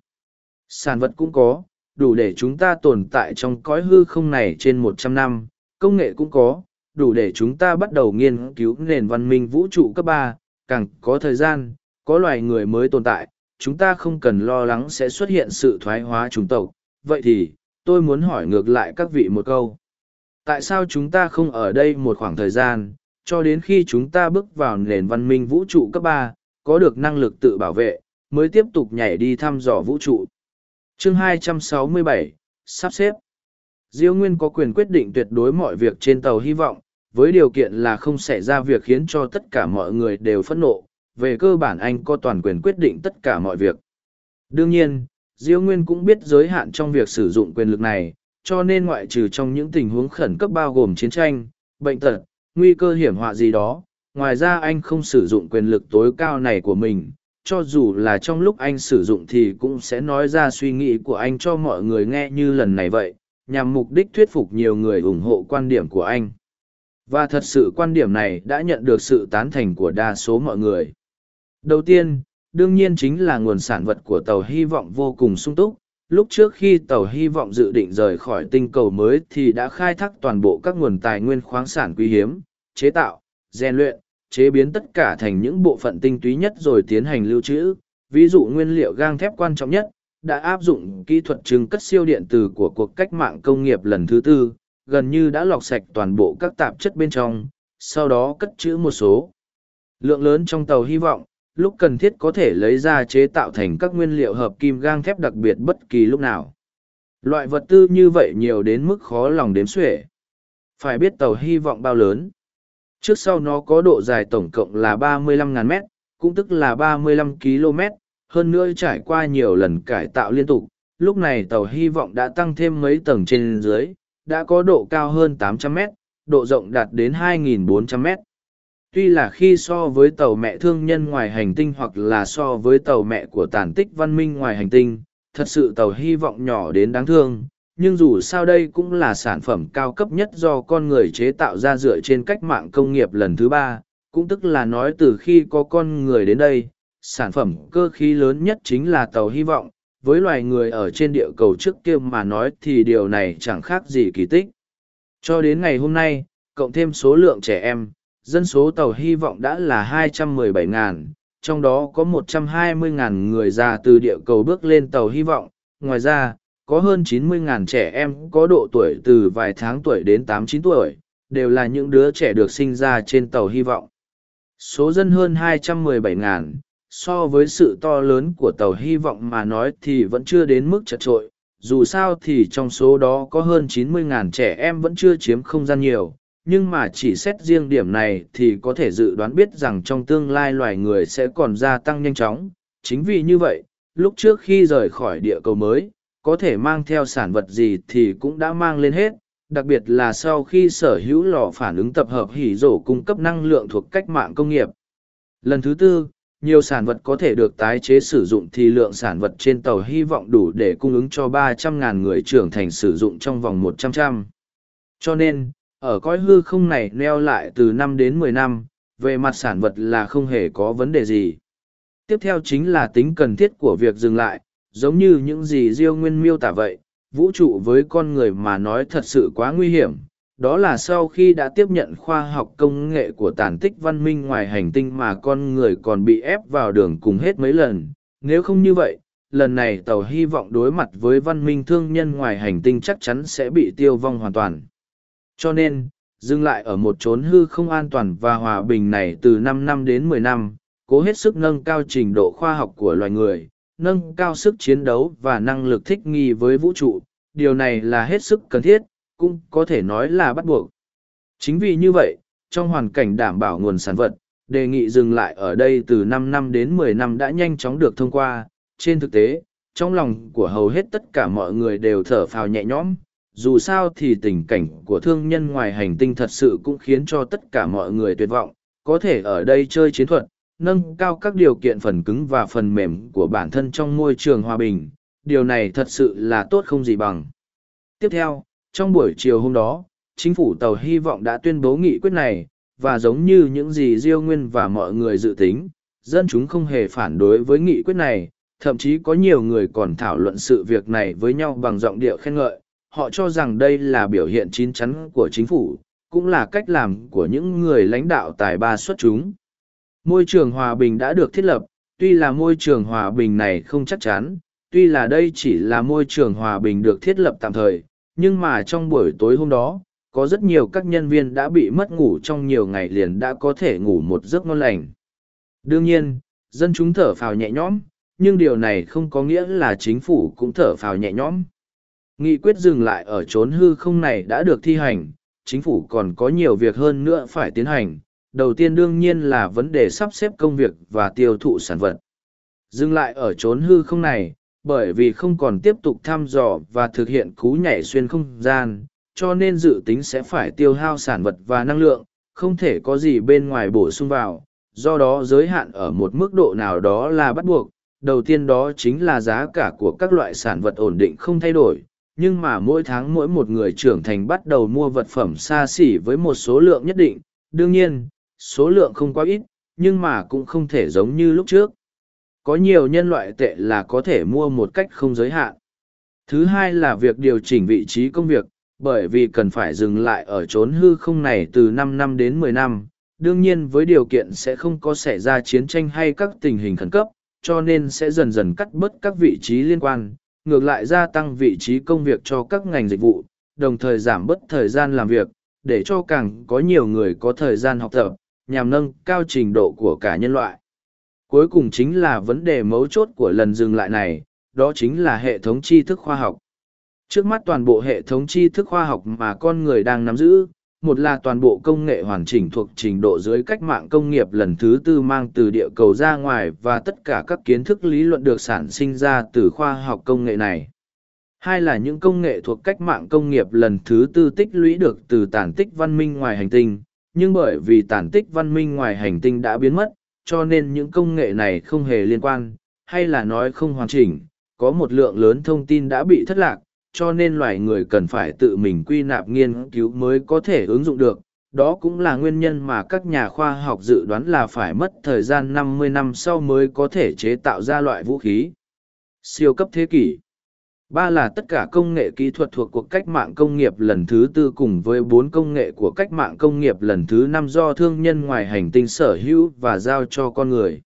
Sản vật cũng có, đủ để chúng ta tồn tại trong cõi hư không này trên một trăm năm, công nghệ cũng có, đủ để chúng ta bắt đầu nghiên cứu nền văn minh vũ trụ cấp ba, càng có thời gian, có loài người mới tồn tại, chúng ta không cần lo lắng sẽ xuất hiện sự thoái hóa chủng tộc. Vậy thì, tôi muốn hỏi ngược lại các vị một câu. Tại sao chúng ta không ở đây một khoảng thời gian, cho đến khi chúng ta bước vào nền văn minh vũ trụ cấp ba, có được năng lực tự bảo vệ, mới tiếp tục nhảy đi thăm dò vũ trụ? Chương 267, sắp xếp. Diêu nguyên có quyền quyết định tuyệt đối mọi việc trên tàu hy vọng với điều kiện là không xảy ra việc khiến cho tất cả mọi người đều phẫn nộ về cơ bản anh có toàn quyền quyết định tất cả mọi việc. Đương nhiên diêu nguyên cũng biết giới hạn trong việc sử dụng quyền lực này cho nên ngoại trừ trong những tình huống khẩn cấp bao gồm chiến tranh bệnh tật nguy cơ hiểm họa gì đó ngoài ra anh không sử dụng quyền lực tối cao này của mình cho dù là trong lúc anh sử dụng thì cũng sẽ nói ra suy nghĩ của anh cho mọi người nghe như lần này vậy, nhằm mục đích thuyết phục nhiều người ủng hộ quan điểm của anh. Và thật sự quan điểm này đã nhận được sự tán thành của đa số mọi người. Đầu tiên, đương nhiên chính là nguồn sản vật của tàu hy vọng vô cùng sung túc. Lúc trước khi tàu hy vọng dự định rời khỏi tinh cầu mới thì đã khai thác toàn bộ các nguồn tài nguyên khoáng sản quý hiếm, chế tạo, rèn luyện chế biến tất cả thành những bộ phận tinh túy nhất rồi tiến hành lưu trữ. Ví dụ nguyên liệu gang thép quan trọng nhất, đã áp dụng kỹ thuật trưng cất siêu điện tử của cuộc cách mạng công nghiệp lần thứ tư, gần như đã lọc sạch toàn bộ các tạp chất bên trong, sau đó cất trữ một số. Lượng lớn trong tàu hy vọng, lúc cần thiết có thể lấy ra chế tạo thành các nguyên liệu hợp kim gang thép đặc biệt bất kỳ lúc nào. Loại vật tư như vậy nhiều đến mức khó lòng đếm xuể. Phải biết tàu hy vọng bao lớn. Trước sau nó có độ dài tổng cộng là 35.000 mét, cũng tức là 35 km, hơn nữa trải qua nhiều lần cải tạo liên tục, lúc này tàu hy vọng đã tăng thêm mấy tầng trên dưới, đã có độ cao hơn 800 mét, độ rộng đạt đến 2.400 mét. Tuy là khi so với tàu mẹ thương nhân ngoài hành tinh hoặc là so với tàu mẹ của tàn tích văn minh ngoài hành tinh, thật sự tàu hy vọng nhỏ đến đáng thương, nhưng dù sao đây cũng là sản phẩm cao cấp nhất do con người chế tạo ra dựa trên cách mạng công nghiệp lần thứ ba, cũng tức là nói từ khi có con người đến đây, sản phẩm cơ khí lớn nhất chính là tàu hy vọng, với loài người ở trên địa cầu trước kia mà nói thì điều này chẳng khác gì kỳ tích. Cho đến ngày hôm nay, cộng thêm số lượng trẻ em, dân số tàu hy vọng đã là 217.000, trong đó có 120.000 người già từ địa cầu bước lên tàu hy vọng. Ngoài ra, có hơn 90.000 trẻ em có độ tuổi từ vài tháng tuổi đến 8-9 tuổi, đều là những đứa trẻ được sinh ra trên tàu hy vọng. Số dân hơn 217.000, so với sự to lớn của tàu hy vọng mà nói thì vẫn chưa đến mức chật trội. Dù sao thì trong số đó có hơn 90.000 trẻ em vẫn chưa chiếm không gian nhiều, nhưng mà chỉ xét riêng điểm này thì có thể dự đoán biết rằng trong tương lai loài người sẽ còn gia tăng nhanh chóng. Chính vì như vậy, lúc trước khi rời khỏi địa cầu mới, có thể mang theo sản vật gì thì cũng đã mang lên hết, đặc biệt là sau khi sở hữu lò phản ứng tập hợp hỉ rổ cung cấp năng lượng thuộc cách mạng công nghiệp. Lần thứ tư, nhiều sản vật có thể được tái chế sử dụng thì lượng sản vật trên tàu hy vọng đủ để cung ứng cho 300.000 người trưởng thành sử dụng trong vòng 100 trăm. Cho nên, ở cõi hư không này neo lại từ năm đến mười năm, về mặt sản vật là không hề có vấn đề gì. Tiếp theo chính là tính cần thiết của việc dừng lại, giống như những gì Diêu Nguyên miêu tả vậy, vũ trụ với con người mà nói thật sự quá nguy hiểm. Đó là sau khi đã tiếp nhận khoa học công nghệ của tàn tích văn minh ngoài hành tinh mà con người còn bị ép vào đường cùng hết mấy lần. Nếu không như vậy, lần này tàu hy vọng đối mặt với văn minh thương nhân ngoài hành tinh chắc chắn sẽ bị tiêu vong hoàn toàn. Cho nên, dừng lại ở một chốn hư không an toàn và hòa bình này từ năm năm đến mười năm, cố hết sức nâng cao trình độ khoa học của loài người, nâng cao sức chiến đấu và năng lực thích nghi với vũ trụ. Điều này là hết sức cần thiết, cũng có thể nói là bắt buộc. Chính vì như vậy, trong hoàn cảnh đảm bảo nguồn sản vật, đề nghị dừng lại ở đây từ năm năm đến mười năm đã nhanh chóng được thông qua. Trên thực tế, trong lòng của hầu hết tất cả mọi người đều thở phào nhẹ nhõm, dù sao thì tình cảnh của thương nhân ngoài hành tinh thật sự cũng khiến cho tất cả mọi người tuyệt vọng, có thể ở đây chơi chiến thuật, nâng cao các điều kiện phần cứng và phần mềm của bản thân trong môi trường hòa bình, điều này thật sự là tốt không gì bằng. Tiếp theo, trong buổi chiều hôm đó, chính phủ tàu hy vọng đã tuyên bố nghị quyết này, và giống như những gì Diêu Nguyên và mọi người dự tính, dân chúng không hề phản đối với nghị quyết này, thậm chí có nhiều người còn thảo luận sự việc này với nhau bằng giọng điệu khen ngợi, họ cho rằng đây là biểu hiện chín chắn của chính phủ, cũng là cách làm của những người lãnh đạo tài ba xuất chúng. Môi trường hòa bình đã được thiết lập, tuy là môi trường hòa bình này không chắc chắn, tuy là đây chỉ là môi trường hòa bình được thiết lập tạm thời, nhưng mà trong buổi tối hôm đó, có rất nhiều các nhân viên đã bị mất ngủ trong nhiều ngày liền đã có thể ngủ một giấc ngon lành. Đương nhiên, dân chúng thở phào nhẹ nhõm, nhưng điều này không có nghĩa là chính phủ cũng thở phào nhẹ nhõm. Nghị quyết dừng lại ở chốn hư không này đã được thi hành, chính phủ còn có nhiều việc hơn nữa phải tiến hành. Đầu tiên đương nhiên là vấn đề sắp xếp công việc và tiêu thụ sản vật. Dừng lại ở chốn hư không này, bởi vì không còn tiếp tục thăm dò và thực hiện cú nhảy xuyên không gian, cho nên dự tính sẽ phải tiêu hao sản vật và năng lượng, không thể có gì bên ngoài bổ sung vào, do đó giới hạn ở một mức độ nào đó là bắt buộc. Đầu tiên đó chính là giá cả của các loại sản vật ổn định không thay đổi, nhưng mà mỗi tháng mỗi một người trưởng thành bắt đầu mua vật phẩm xa xỉ với một số lượng nhất định đương nhiên số lượng không quá ít nhưng mà cũng không thể giống như lúc trước. Có nhiều nhân loại tệ là có thể mua một cách không giới hạn. Thứ hai là việc điều chỉnh vị trí công việc bởi vì cần phải dừng lại ở chốn hư không này từ năm năm đến mười năm. Đương nhiên với điều kiện sẽ không có xảy ra chiến tranh hay các tình hình khẩn cấp cho nên sẽ dần dần cắt bớt các vị trí liên quan ngược lại gia tăng vị trí công việc cho các ngành dịch vụ, đồng thời giảm bớt thời gian làm việc, để cho càng có nhiều người có thời gian học tập, nhằm nâng cao trình độ của cả nhân loại. Cuối cùng chính là vấn đề mấu chốt của lần dừng lại này, đó chính là hệ thống tri thức khoa học. Trước mắt toàn bộ hệ thống tri thức khoa học mà con người đang nắm giữ, một là toàn bộ công nghệ hoàn chỉnh thuộc trình độ dưới cách mạng công nghiệp lần thứ tư mang từ địa cầu ra ngoài và tất cả các kiến thức lý luận được sản sinh ra từ khoa học công nghệ này. hai là những công nghệ thuộc cách mạng công nghiệp lần thứ tư tích lũy được từ tản tích văn minh ngoài hành tinh, nhưng bởi vì tản tích văn minh ngoài hành tinh đã biến mất, cho nên những công nghệ này không hề liên quan, hay là nói không hoàn chỉnh, có một lượng lớn thông tin đã bị thất lạc, cho nên loài người cần phải tự mình quy nạp nghiên cứu mới có thể ứng dụng được. Đó cũng là nguyên nhân mà các nhà khoa học dự đoán là phải mất thời gian 50 năm sau mới có thể chế tạo ra loại vũ khí siêu cấp thế kỷ. Ba là tất cả công nghệ kỹ thuật thuộc cuộc cách mạng công nghiệp lần thứ tư cùng với bốn công nghệ của cách mạng công nghiệp lần thứ năm do thương nhân ngoài hành tinh sở hữu và giao cho con người.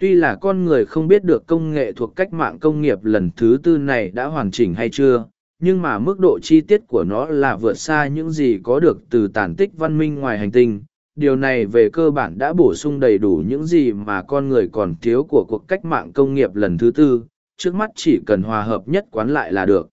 Tuy là con người không biết được công nghệ thuộc cách mạng công nghiệp lần thứ tư này đã hoàn chỉnh hay chưa, nhưng mà mức độ chi tiết của nó là vượt xa những gì có được từ tàn tích văn minh ngoài hành tinh. Điều này về cơ bản đã bổ sung đầy đủ những gì mà con người còn thiếu của cuộc cách mạng công nghiệp lần thứ tư, trước mắt chỉ cần hòa hợp nhất quán lại là được.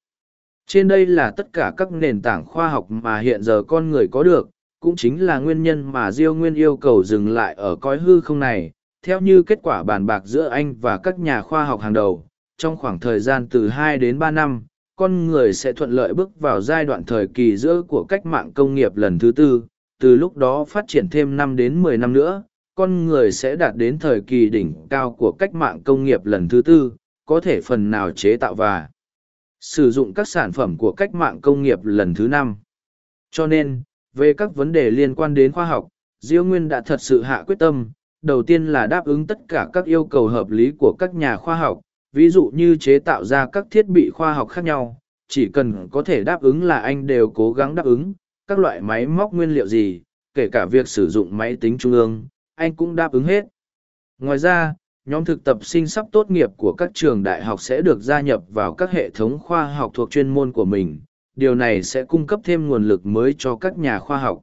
Trên đây là tất cả các nền tảng khoa học mà hiện giờ con người có được, cũng chính là nguyên nhân mà Diêu Nguyên yêu cầu dừng lại ở cõi hư không này, theo như kết quả bàn bạc giữa anh và các nhà khoa học hàng đầu, trong khoảng thời gian từ hai đến ba năm, con người sẽ thuận lợi bước vào giai đoạn thời kỳ giữa của cách mạng công nghiệp lần thứ tư, từ lúc đó phát triển thêm năm đến mười năm nữa, con người sẽ đạt đến thời kỳ đỉnh cao của cách mạng công nghiệp lần thứ tư, có thể phần nào chế tạo và sử dụng các sản phẩm của cách mạng công nghiệp lần thứ năm. Cho nên, về các vấn đề liên quan đến khoa học, Diêu Nguyên đã thật sự hạ quyết tâm, đầu tiên là đáp ứng tất cả các yêu cầu hợp lý của các nhà khoa học, ví dụ như chế tạo ra các thiết bị khoa học khác nhau, chỉ cần có thể đáp ứng là anh đều cố gắng đáp ứng, các loại máy móc nguyên liệu gì, kể cả việc sử dụng máy tính trung ương, anh cũng đáp ứng hết. Ngoài ra, nhóm thực tập sinh sắp tốt nghiệp của các trường đại học sẽ được gia nhập vào các hệ thống khoa học thuộc chuyên môn của mình. Điều này sẽ cung cấp thêm nguồn lực mới cho các nhà khoa học.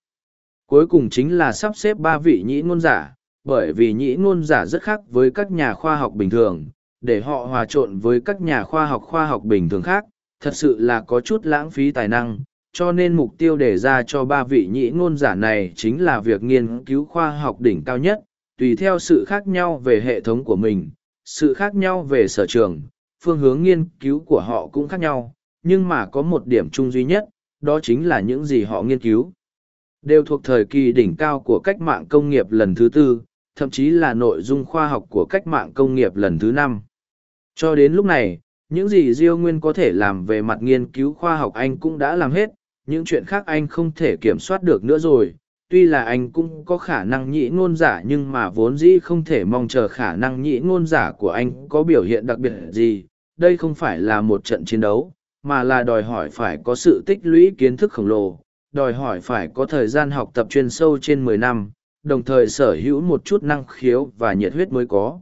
Cuối cùng chính là sắp xếp ba vị nhĩ ngôn giả, bởi vì nhĩ ngôn giả rất khác với các nhà khoa học bình thường, để họ hòa trộn với các nhà khoa học khoa học bình thường khác, thật sự là có chút lãng phí tài năng. Cho nên mục tiêu đề ra cho ba vị nhĩ ngôn giả này chính là việc nghiên cứu khoa học đỉnh cao nhất tùy theo sự khác nhau về hệ thống của mình, sự khác nhau về sở trường, phương hướng nghiên cứu của họ cũng khác nhau, nhưng mà có một điểm chung duy nhất, đó chính là những gì họ nghiên cứu. Đều thuộc thời kỳ đỉnh cao của cách mạng công nghiệp lần thứ tư, thậm chí là nội dung khoa học của cách mạng công nghiệp lần thứ năm. Cho đến lúc này, những gì Diêu Nguyên có thể làm về mặt nghiên cứu khoa học anh cũng đã làm hết, những chuyện khác anh không thể kiểm soát được nữa rồi, tuy là anh cũng có khả năng nhĩ ngôn giả nhưng mà vốn dĩ không thể mong chờ khả năng nhĩ ngôn giả của anh có biểu hiện đặc biệt gì. Đây không phải là một trận chiến đấu, mà là đòi hỏi phải có sự tích lũy kiến thức khổng lồ, đòi hỏi phải có thời gian học tập chuyên sâu trên mười năm, đồng thời sở hữu một chút năng khiếu và nhiệt huyết mới có.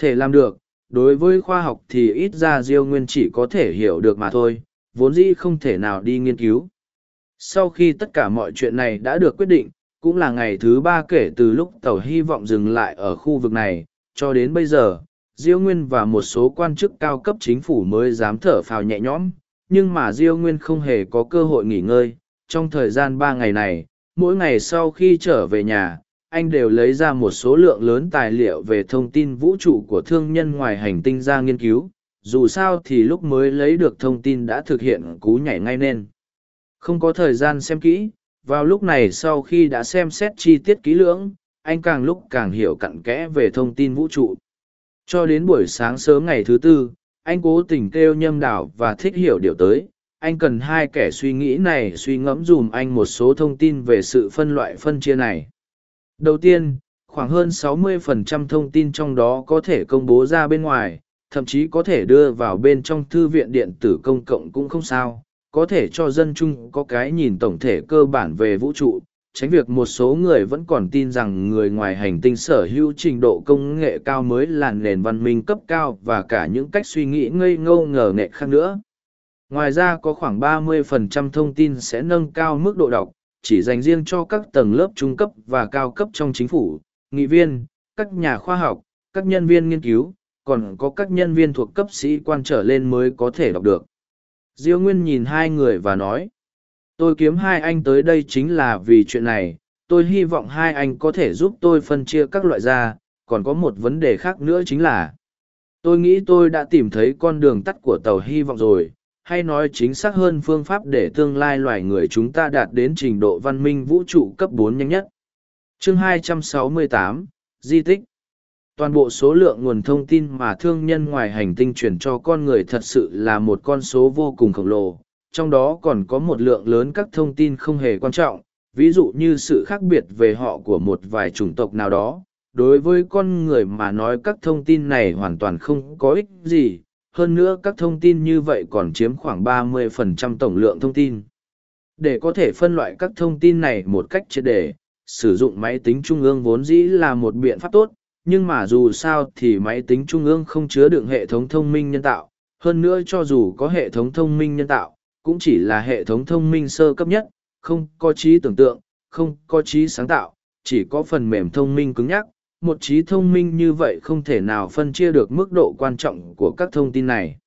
Thể làm được, đối với khoa học thì ít ra diêu nguyên chỉ có thể hiểu được mà thôi, vốn dĩ không thể nào đi nghiên cứu sau khi tất cả mọi chuyện này đã được quyết định, cũng là ngày thứ ba kể từ lúc tàu hy vọng dừng lại ở khu vực này, cho đến bây giờ, Diêu Nguyên và một số quan chức cao cấp chính phủ mới dám thở phào nhẹ nhõm, nhưng mà Diêu Nguyên không hề có cơ hội nghỉ ngơi. Trong thời gian ba ngày này, mỗi ngày sau khi trở về nhà, anh đều lấy ra một số lượng lớn tài liệu về thông tin vũ trụ của thương nhân ngoài hành tinh ra nghiên cứu. Dù sao thì lúc mới lấy được thông tin đã thực hiện cú nhảy ngay nên. Không có thời gian xem kỹ, vào lúc này sau khi đã xem xét chi tiết kỹ lưỡng, anh càng lúc càng hiểu cặn kẽ về thông tin vũ trụ. Cho đến buổi sáng sớm ngày thứ tư, anh cố tình kêu nhâm đảo và thích hiểu điều tới. Anh cần hai kẻ suy nghĩ này suy ngẫm dùm anh một số thông tin về sự phân loại phân chia này. Đầu tiên, khoảng hơn 60% thông tin trong đó có thể công bố ra bên ngoài, thậm chí có thể đưa vào bên trong thư viện điện tử công cộng cũng không sao, có thể cho dân chung có cái nhìn tổng thể cơ bản về vũ trụ, tránh việc một số người vẫn còn tin rằng người ngoài hành tinh sở hữu trình độ công nghệ cao mới là nền văn minh cấp cao và cả những cách suy nghĩ ngây ngô ngờ nghệ khác nữa. Ngoài ra có khoảng 30% thông tin sẽ nâng cao mức độ đọc, chỉ dành riêng cho các tầng lớp trung cấp và cao cấp trong chính phủ, nghị viên, các nhà khoa học, các nhân viên nghiên cứu, còn có các nhân viên thuộc cấp sĩ quan trở lên mới có thể đọc được. Diêu Nguyên nhìn hai người và nói, tôi kiếm hai anh tới đây chính là vì chuyện này, tôi hy vọng hai anh có thể giúp tôi phân chia các loại ra. còn có một vấn đề khác nữa chính là, tôi nghĩ tôi đã tìm thấy con đường tắt của tàu hy vọng rồi, hay nói chính xác hơn phương pháp để tương lai loài người chúng ta đạt đến trình độ văn minh vũ trụ cấp bốn nhanh nhất. Chương 268, Di tích Toàn bộ số lượng nguồn thông tin mà thương nhân ngoài hành tinh chuyển cho con người thật sự là một con số vô cùng khổng lồ, trong đó còn có một lượng lớn các thông tin không hề quan trọng, ví dụ như sự khác biệt về họ của một vài chủng tộc nào đó. Đối với con người mà nói các thông tin này hoàn toàn không có ích gì, hơn nữa các thông tin như vậy còn chiếm khoảng 30% tổng lượng thông tin. Để có thể phân loại các thông tin này một cách triệt để, sử dụng máy tính trung ương vốn dĩ là một biện pháp tốt, nhưng mà dù sao thì máy tính trung ương không chứa đựng hệ thống thông minh nhân tạo. Hơn nữa cho dù có hệ thống thông minh nhân tạo, cũng chỉ là hệ thống thông minh sơ cấp nhất, không có trí tưởng tượng, không có trí sáng tạo, chỉ có phần mềm thông minh cứng nhắc. Một trí thông minh như vậy không thể nào phân chia được mức độ quan trọng của các thông tin này.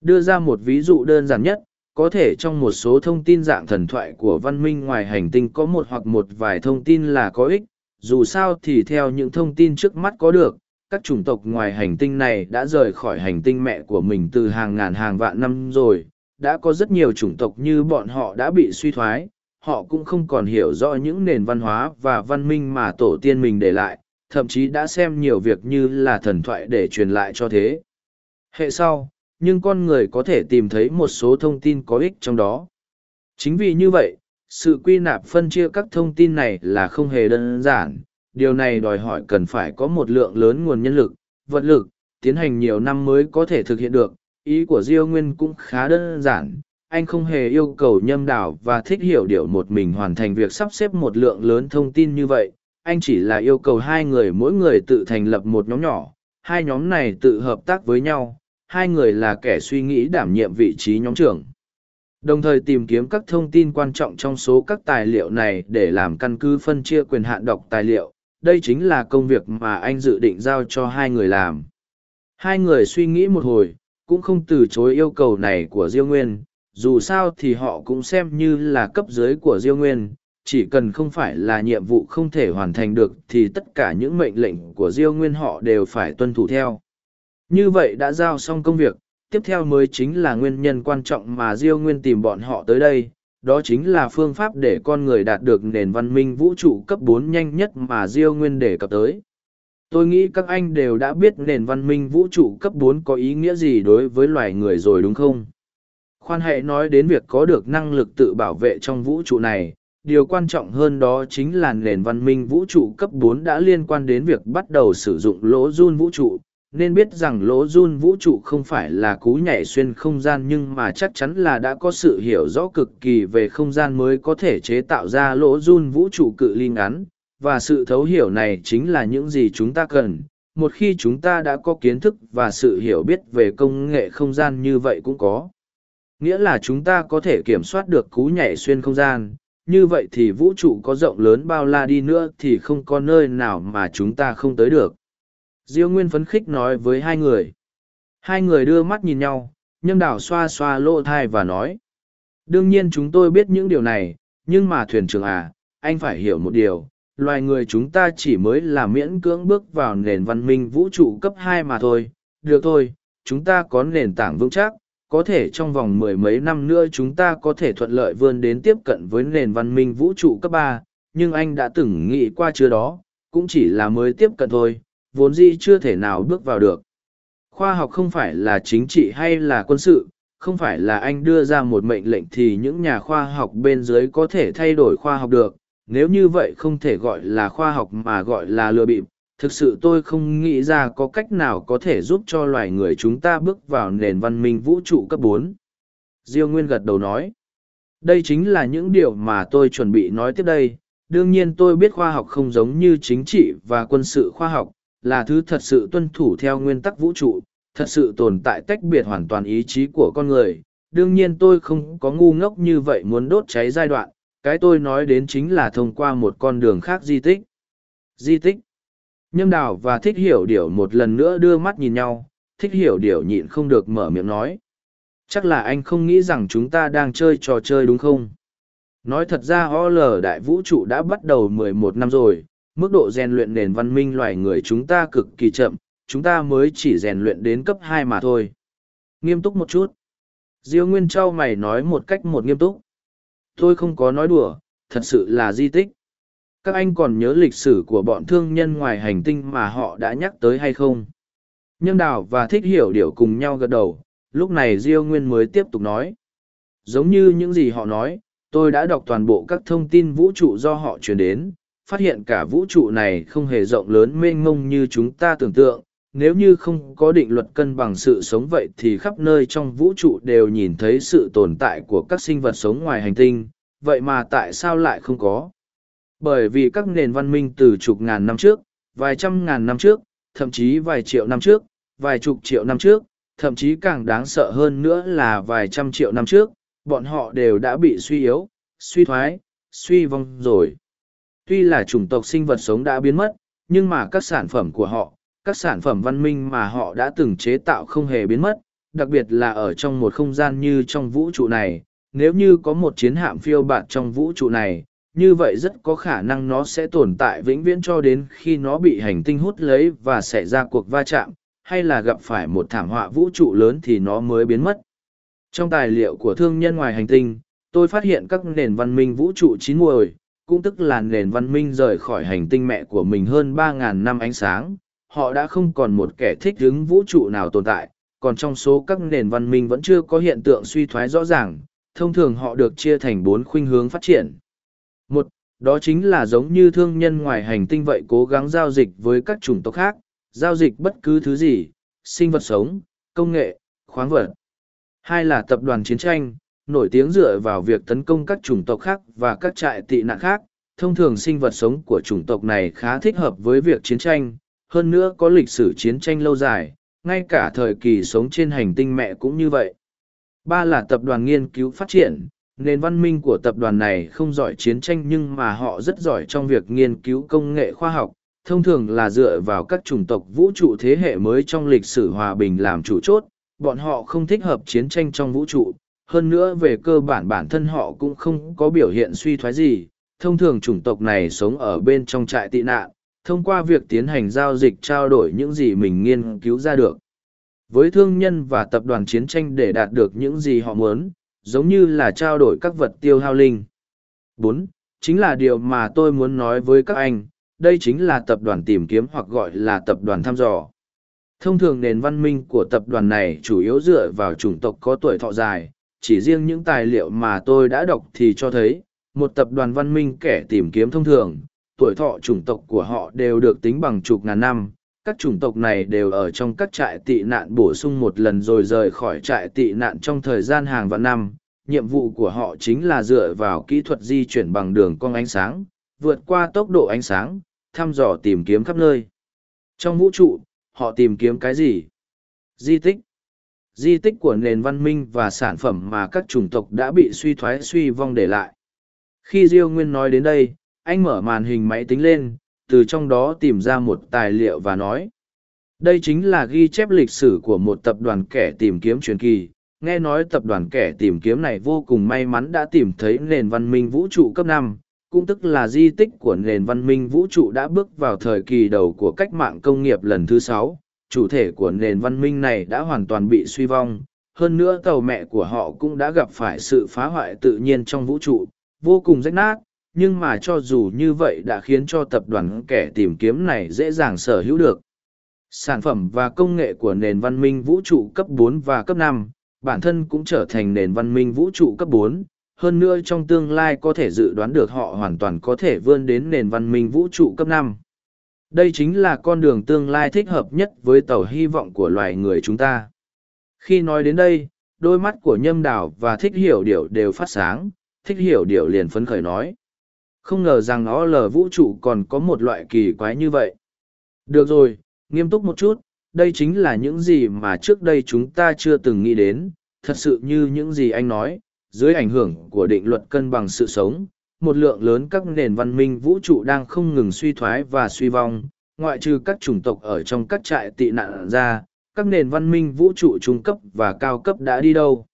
Đưa ra một ví dụ đơn giản nhất, có thể trong một số thông tin dạng thần thoại của văn minh ngoài hành tinh có một hoặc một vài thông tin là có ích, dù sao thì theo những thông tin trước mắt có được, các chủng tộc ngoài hành tinh này đã rời khỏi hành tinh mẹ của mình từ hàng ngàn hàng vạn năm rồi, đã có rất nhiều chủng tộc như bọn họ đã bị suy thoái, họ cũng không còn hiểu rõ những nền văn hóa và văn minh mà tổ tiên mình để lại, thậm chí đã xem nhiều việc như là thần thoại để truyền lại cho thế. Hệ sau, nhưng con người có thể tìm thấy một số thông tin có ích trong đó. Chính vì như vậy, sự quy nạp phân chia các thông tin này là không hề đơn giản, điều này đòi hỏi cần phải có một lượng lớn nguồn nhân lực, vật lực, tiến hành nhiều năm mới có thể thực hiện được. Ý của Diêu Nguyên cũng khá đơn giản, anh không hề yêu cầu nhâm đảo và thích hiểu điều một mình hoàn thành việc sắp xếp một lượng lớn thông tin như vậy, anh chỉ là yêu cầu hai người mỗi người tự thành lập một nhóm nhỏ, hai nhóm này tự hợp tác với nhau, hai người là kẻ suy nghĩ đảm nhiệm vị trí nhóm trưởng. Đồng thời tìm kiếm các thông tin quan trọng trong số các tài liệu này để làm căn cứ phân chia quyền hạn đọc tài liệu, đây chính là công việc mà anh dự định giao cho hai người làm. Hai người suy nghĩ một hồi, cũng không từ chối yêu cầu này của Diêu Nguyên, dù sao thì họ cũng xem như là cấp dưới của Diêu Nguyên, chỉ cần không phải là nhiệm vụ không thể hoàn thành được thì tất cả những mệnh lệnh của Diêu Nguyên họ đều phải tuân thủ theo. Như vậy đã giao xong công việc, tiếp theo mới chính là nguyên nhân quan trọng mà Diêu Nguyên tìm bọn họ tới đây, đó chính là phương pháp để con người đạt được nền văn minh vũ trụ cấp bốn nhanh nhất mà Diêu Nguyên đề cập tới. Tôi nghĩ các anh đều đã biết nền văn minh vũ trụ cấp bốn có ý nghĩa gì đối với loài người rồi đúng không? Khoan hệ nói đến việc có được năng lực tự bảo vệ trong vũ trụ này, điều quan trọng hơn đó chính là nền văn minh vũ trụ cấp bốn đã liên quan đến việc bắt đầu sử dụng lỗ run vũ trụ, nên biết rằng lỗ run vũ trụ không phải là cú nhảy xuyên không gian nhưng mà chắc chắn là đã có sự hiểu rõ cực kỳ về không gian mới có thể chế tạo ra lỗ run vũ trụ cự ly ngắn. Và sự thấu hiểu này chính là những gì chúng ta cần. Một khi chúng ta đã có kiến thức và sự hiểu biết về công nghệ không gian như vậy cũng có. Nghĩa là chúng ta có thể kiểm soát được cú nhảy xuyên không gian. Như vậy thì vũ trụ có rộng lớn bao la đi nữa thì không có nơi nào mà chúng ta không tới được. Diêu Nguyên phấn khích nói với hai người. Hai người đưa mắt nhìn nhau, nhâm đảo xoa xoa lỗ thai và nói. Đương nhiên chúng tôi biết những điều này, nhưng mà thuyền trưởng à, anh phải hiểu một điều. Loài người chúng ta chỉ mới là miễn cưỡng bước vào nền văn minh vũ trụ cấp hai mà thôi. Được thôi, chúng ta có nền tảng vững chắc, có thể trong vòng mười mấy năm nữa chúng ta có thể thuận lợi vươn đến tiếp cận với nền văn minh vũ trụ cấp ba. nhưng anh đã từng nghĩ qua chưa đó, cũng chỉ là mới tiếp cận thôi, vốn dĩ chưa thể nào bước vào được. Khoa học không phải là chính trị hay là quân sự, không phải là anh đưa ra một mệnh lệnh thì những nhà khoa học bên dưới có thể thay đổi khoa học được. Nếu như vậy không thể gọi là khoa học mà gọi là lừa bịp, thực sự tôi không nghĩ ra có cách nào có thể giúp cho loài người chúng ta bước vào nền văn minh vũ trụ cấp bốn. Diêu Nguyên gật đầu nói. Đây chính là những điều mà tôi chuẩn bị nói tiếp đây. Đương nhiên tôi biết khoa học không giống như chính trị và quân sự khoa học, là thứ thật sự tuân thủ theo nguyên tắc vũ trụ, thật sự tồn tại tách biệt hoàn toàn ý chí của con người. Đương nhiên tôi không có ngu ngốc như vậy muốn đốt cháy giai đoạn, cái tôi nói đến chính là thông qua một con đường khác di tích. Di tích. Nhâm đào và thích hiểu điểu một lần nữa đưa mắt nhìn nhau, thích hiểu điểu nhịn không được mở miệng nói. Chắc là anh không nghĩ rằng chúng ta đang chơi trò chơi đúng không? Nói thật ra OL đại vũ trụ đã bắt đầu mười một năm rồi, mức độ rèn luyện nền văn minh loài người chúng ta cực kỳ chậm, chúng ta mới chỉ rèn luyện đến cấp hai mà thôi. Nghiêm túc một chút. diêu nguyên trao mày nói một cách một nghiêm túc tôi không có nói đùa thật sự là di tích các anh còn nhớ lịch sử của bọn thương nhân ngoài hành tinh mà họ đã nhắc tới hay không nhâm đào và thích hiểu điều cùng nhau gật đầu lúc này diêu nguyên mới tiếp tục nói giống như những gì họ nói tôi đã đọc toàn bộ các thông tin vũ trụ do họ truyền đến phát hiện cả vũ trụ này không hề rộng lớn mênh mông như chúng ta tưởng tượng. Nếu như không có định luật cân bằng sự sống vậy thì khắp nơi trong vũ trụ đều nhìn thấy sự tồn tại của các sinh vật sống ngoài hành tinh. Vậy mà tại sao lại không có? Bởi vì các nền văn minh từ chục ngàn năm trước, vài trăm ngàn năm trước, thậm chí vài triệu năm trước, vài chục triệu năm trước, thậm chí càng đáng sợ hơn nữa là vài trăm triệu năm trước, bọn họ đều đã bị suy yếu, suy thoái, suy vong rồi tuy là chủng tộc sinh vật sống đã biến mất, nhưng mà các sản phẩm của họ, các sản phẩm văn minh mà họ đã từng chế tạo không hề biến mất, đặc biệt là ở trong một không gian như trong vũ trụ này. Nếu như có một chiến hạm phiêu bạt trong vũ trụ này, như vậy rất có khả năng nó sẽ tồn tại vĩnh viễn cho đến khi nó bị hành tinh hút lấy và xảy ra cuộc va chạm, hay là gặp phải một thảm họa vũ trụ lớn thì nó mới biến mất. Trong tài liệu của thương nhân ngoài hành tinh, tôi phát hiện các nền văn minh vũ trụ chín muồi cũng tức là nền văn minh rời khỏi hành tinh mẹ của mình hơn 3.000 năm ánh sáng. Họ đã không còn một kẻ thích ứng vũ trụ nào tồn tại, còn trong số các nền văn minh vẫn chưa có hiện tượng suy thoái rõ ràng, thông thường họ được chia thành bốn khuynh hướng phát triển. Một, đó chính là giống như thương nhân ngoài hành tinh vậy cố gắng giao dịch với các chủng tộc khác, giao dịch bất cứ thứ gì, sinh vật sống, công nghệ, khoáng vật. Hai là tập đoàn chiến tranh, nổi tiếng dựa vào việc tấn công các chủng tộc khác và các trại tị nạn khác. Thông thường sinh vật sống của chủng tộc này khá thích hợp với việc chiến tranh, hơn nữa có lịch sử chiến tranh lâu dài, ngay cả thời kỳ sống trên hành tinh mẹ cũng như vậy. Ba là tập đoàn nghiên cứu phát triển, nền văn minh của tập đoàn này không giỏi chiến tranh nhưng mà họ rất giỏi trong việc nghiên cứu công nghệ khoa học, thông thường là dựa vào các chủng tộc vũ trụ thế hệ mới trong lịch sử hòa bình làm chủ chốt, bọn họ không thích hợp chiến tranh trong vũ trụ, hơn nữa về cơ bản bản thân họ cũng không có biểu hiện suy thoái gì. Thông thường chủng tộc này sống ở bên trong trại tị nạn, thông qua việc tiến hành giao dịch trao đổi những gì mình nghiên cứu ra được. Với thương nhân và tập đoàn chiến tranh để đạt được những gì họ muốn, giống như là trao đổi các vật tiêu hao linh. Bốn, Chính là điều mà tôi muốn nói với các anh, đây chính là tập đoàn tìm kiếm hoặc gọi là tập đoàn thăm dò. Thông thường nền văn minh của tập đoàn này chủ yếu dựa vào chủng tộc có tuổi thọ dài, chỉ riêng những tài liệu mà tôi đã đọc thì cho thấy, một tập đoàn văn minh kẻ tìm kiếm thông thường, tuổi thọ chủng tộc của họ đều được tính bằng chục ngàn năm. Các chủng tộc này đều ở trong các trại tị nạn bổ sung một lần rồi rời khỏi trại tị nạn trong thời gian hàng vạn năm. Nhiệm vụ của họ chính là dựa vào kỹ thuật di chuyển bằng đường cong ánh sáng, vượt qua tốc độ ánh sáng, thăm dò tìm kiếm khắp nơi. Trong vũ trụ, họ tìm kiếm cái gì? Di tích di tích của nền văn minh và sản phẩm mà các chủng tộc đã bị suy thoái suy vong để lại. Khi Diêu Nguyên nói đến đây, anh mở màn hình máy tính lên, từ trong đó tìm ra một tài liệu và nói. Đây chính là ghi chép lịch sử của một tập đoàn kẻ tìm kiếm truyền kỳ. Nghe nói tập đoàn kẻ tìm kiếm này vô cùng may mắn đã tìm thấy nền văn minh vũ trụ cấp năm, cũng tức là di tích của nền văn minh vũ trụ đã bước vào thời kỳ đầu của cách mạng công nghiệp lần thứ sáu chủ thể của nền văn minh này đã hoàn toàn bị suy vong, hơn nữa tàu mẹ của họ cũng đã gặp phải sự phá hoại tự nhiên trong vũ trụ, vô cùng rách nát, nhưng mà cho dù như vậy đã khiến cho tập đoàn kẻ tìm kiếm này dễ dàng sở hữu được. Sản phẩm và công nghệ của nền văn minh vũ trụ cấp 4 và cấp 5, bản thân cũng trở thành nền văn minh vũ trụ cấp 4, hơn nữa trong tương lai có thể dự đoán được họ hoàn toàn có thể vươn đến nền văn minh vũ trụ cấp 5. Đây chính là con đường tương lai thích hợp nhất với tàu hy vọng của loài người chúng ta. Khi nói đến đây, đôi mắt của nhâm Đảo và thích hiểu điệu đều phát sáng, thích hiểu điệu liền phấn khởi nói. Không ngờ rằng nó lờ vũ trụ còn có một loại kỳ quái như vậy. Được rồi, nghiêm túc một chút, đây chính là những gì mà trước đây chúng ta chưa từng nghĩ đến, thật sự như những gì anh nói, dưới ảnh hưởng của định luật cân bằng sự sống, một lượng lớn các nền văn minh vũ trụ đang không ngừng suy thoái và suy vong, ngoại trừ các chủng tộc ở trong các trại tị nạn ra, các nền văn minh vũ trụ trung cấp và cao cấp đã đi đâu.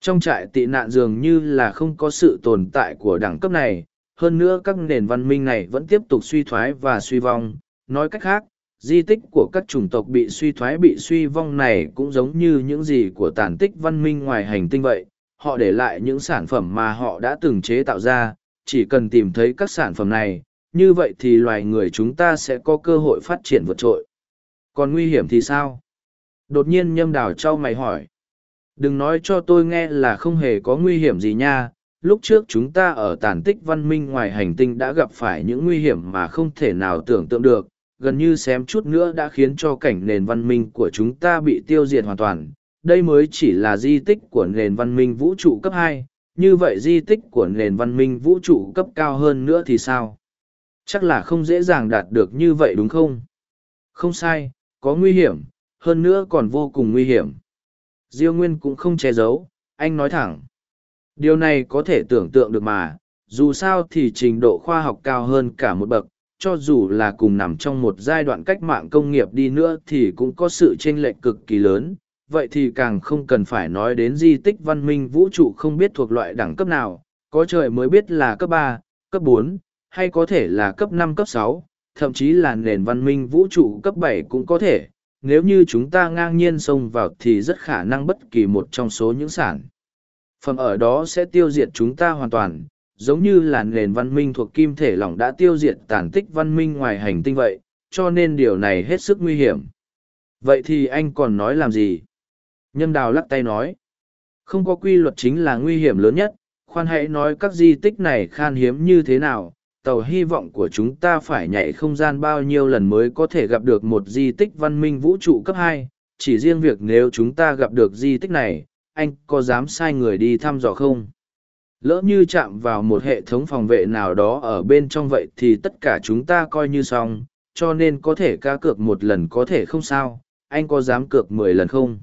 Trong trại tị nạn dường như là không có sự tồn tại của đẳng cấp này, hơn nữa các nền văn minh này vẫn tiếp tục suy thoái và suy vong. Nói cách khác, di tích của các chủng tộc bị suy thoái bị suy vong này cũng giống như những gì của tàn tích văn minh ngoài hành tinh vậy họ để lại những sản phẩm mà họ đã từng chế tạo ra chỉ cần tìm thấy các sản phẩm này, như vậy thì loài người chúng ta sẽ có cơ hội phát triển vượt trội. Còn nguy hiểm thì sao? Đột nhiên nhâm đào trao mày hỏi. Đừng nói cho tôi nghe là không hề có nguy hiểm gì nha, lúc trước chúng ta ở tàn tích văn minh ngoài hành tinh đã gặp phải những nguy hiểm mà không thể nào tưởng tượng được, gần như xém chút nữa đã khiến cho cảnh nền văn minh của chúng ta bị tiêu diệt hoàn toàn. Đây mới chỉ là di tích của nền văn minh vũ trụ cấp hai như vậy di tích của nền văn minh vũ trụ cấp cao hơn nữa thì sao? Chắc là không dễ dàng đạt được như vậy đúng không? Không sai, có nguy hiểm, hơn nữa còn vô cùng nguy hiểm. Diêu nguyên cũng không che giấu, anh nói thẳng. Điều này có thể tưởng tượng được mà, dù sao thì trình độ khoa học cao hơn cả một bậc, cho dù là cùng nằm trong một giai đoạn cách mạng công nghiệp đi nữa thì cũng có sự chênh lệch cực kỳ lớn vậy thì càng không cần phải nói đến di tích văn minh vũ trụ không biết thuộc loại đẳng cấp nào, có trời mới biết là cấp ba, cấp bốn, hay có thể là cấp năm, cấp sáu, thậm chí là nền văn minh vũ trụ cấp bảy cũng có thể. Nếu như chúng ta ngang nhiên xông vào thì rất khả năng bất kỳ một trong số những sản phẩm ở đó sẽ tiêu diệt chúng ta hoàn toàn, giống như là nền văn minh thuộc kim thể lỏng đã tiêu diệt tàn tích văn minh ngoài hành tinh vậy, cho nên điều này hết sức nguy hiểm. Vậy thì anh còn nói làm gì? Nhâm đào lắc tay nói, không có quy luật chính là nguy hiểm lớn nhất, khoan hãy nói các di tích này khan hiếm như thế nào, tàu hy vọng của chúng ta phải nhảy không gian bao nhiêu lần mới có thể gặp được một di tích văn minh vũ trụ cấp hai, chỉ riêng việc nếu chúng ta gặp được di tích này, anh có dám sai người đi thăm dò không? Lỡ như chạm vào một hệ thống phòng vệ nào đó ở bên trong vậy thì tất cả chúng ta coi như xong, cho nên có thể ca cược một lần có thể không sao, anh có dám cược mười lần không?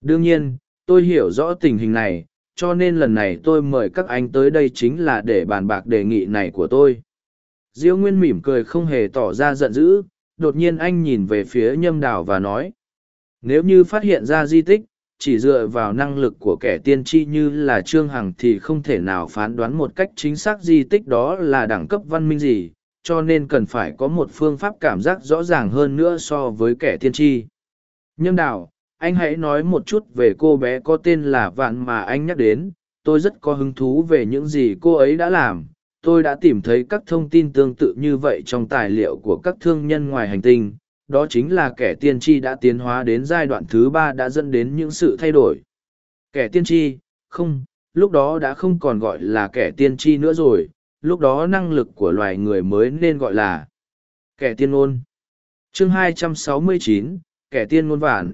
Đương nhiên, tôi hiểu rõ tình hình này, cho nên lần này tôi mời các anh tới đây chính là để bàn bạc đề nghị này của tôi. Diêu nguyên mỉm cười không hề tỏ ra giận dữ, đột nhiên anh nhìn về phía nhâm đào và nói, nếu như phát hiện ra di tích, chỉ dựa vào năng lực của kẻ tiên tri như là trương hằng thì không thể nào phán đoán một cách chính xác di tích đó là đẳng cấp văn minh gì, cho nên cần phải có một phương pháp cảm giác rõ ràng hơn nữa so với kẻ tiên tri. Nhâm đào anh hãy nói một chút về cô bé có tên là vạn mà anh nhắc đến. Tôi rất có hứng thú về những gì cô ấy đã làm. Tôi đã tìm thấy các thông tin tương tự như vậy trong tài liệu của các thương nhân ngoài hành tinh. Đó chính là kẻ tiên tri đã tiến hóa đến giai đoạn thứ ba đã dẫn đến những sự thay đổi. Kẻ tiên tri? Không lúc đó đã không còn gọi là kẻ tiên tri nữa rồi. Lúc đó năng lực của loài người mới nên gọi là kẻ tiên ngôn. Chương 269, kẻ tiên ngôn vản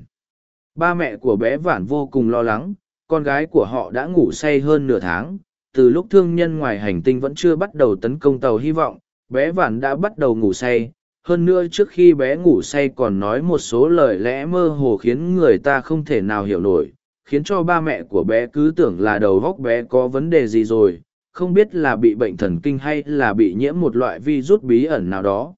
ba mẹ của bé vản vô cùng lo lắng, con gái của họ đã ngủ say hơn nửa tháng. Từ lúc thương nhân ngoài hành tinh vẫn chưa bắt đầu tấn công tàu hy vọng, bé vản đã bắt đầu ngủ say. Hơn nữa trước khi bé ngủ say còn nói một số lời lẽ mơ hồ khiến người ta không thể nào hiểu nổi, khiến cho ba mẹ của bé cứ tưởng là đầu góc bé có vấn đề gì rồi, không biết là bị bệnh thần kinh hay là bị nhiễm một loại virus bí ẩn nào đó.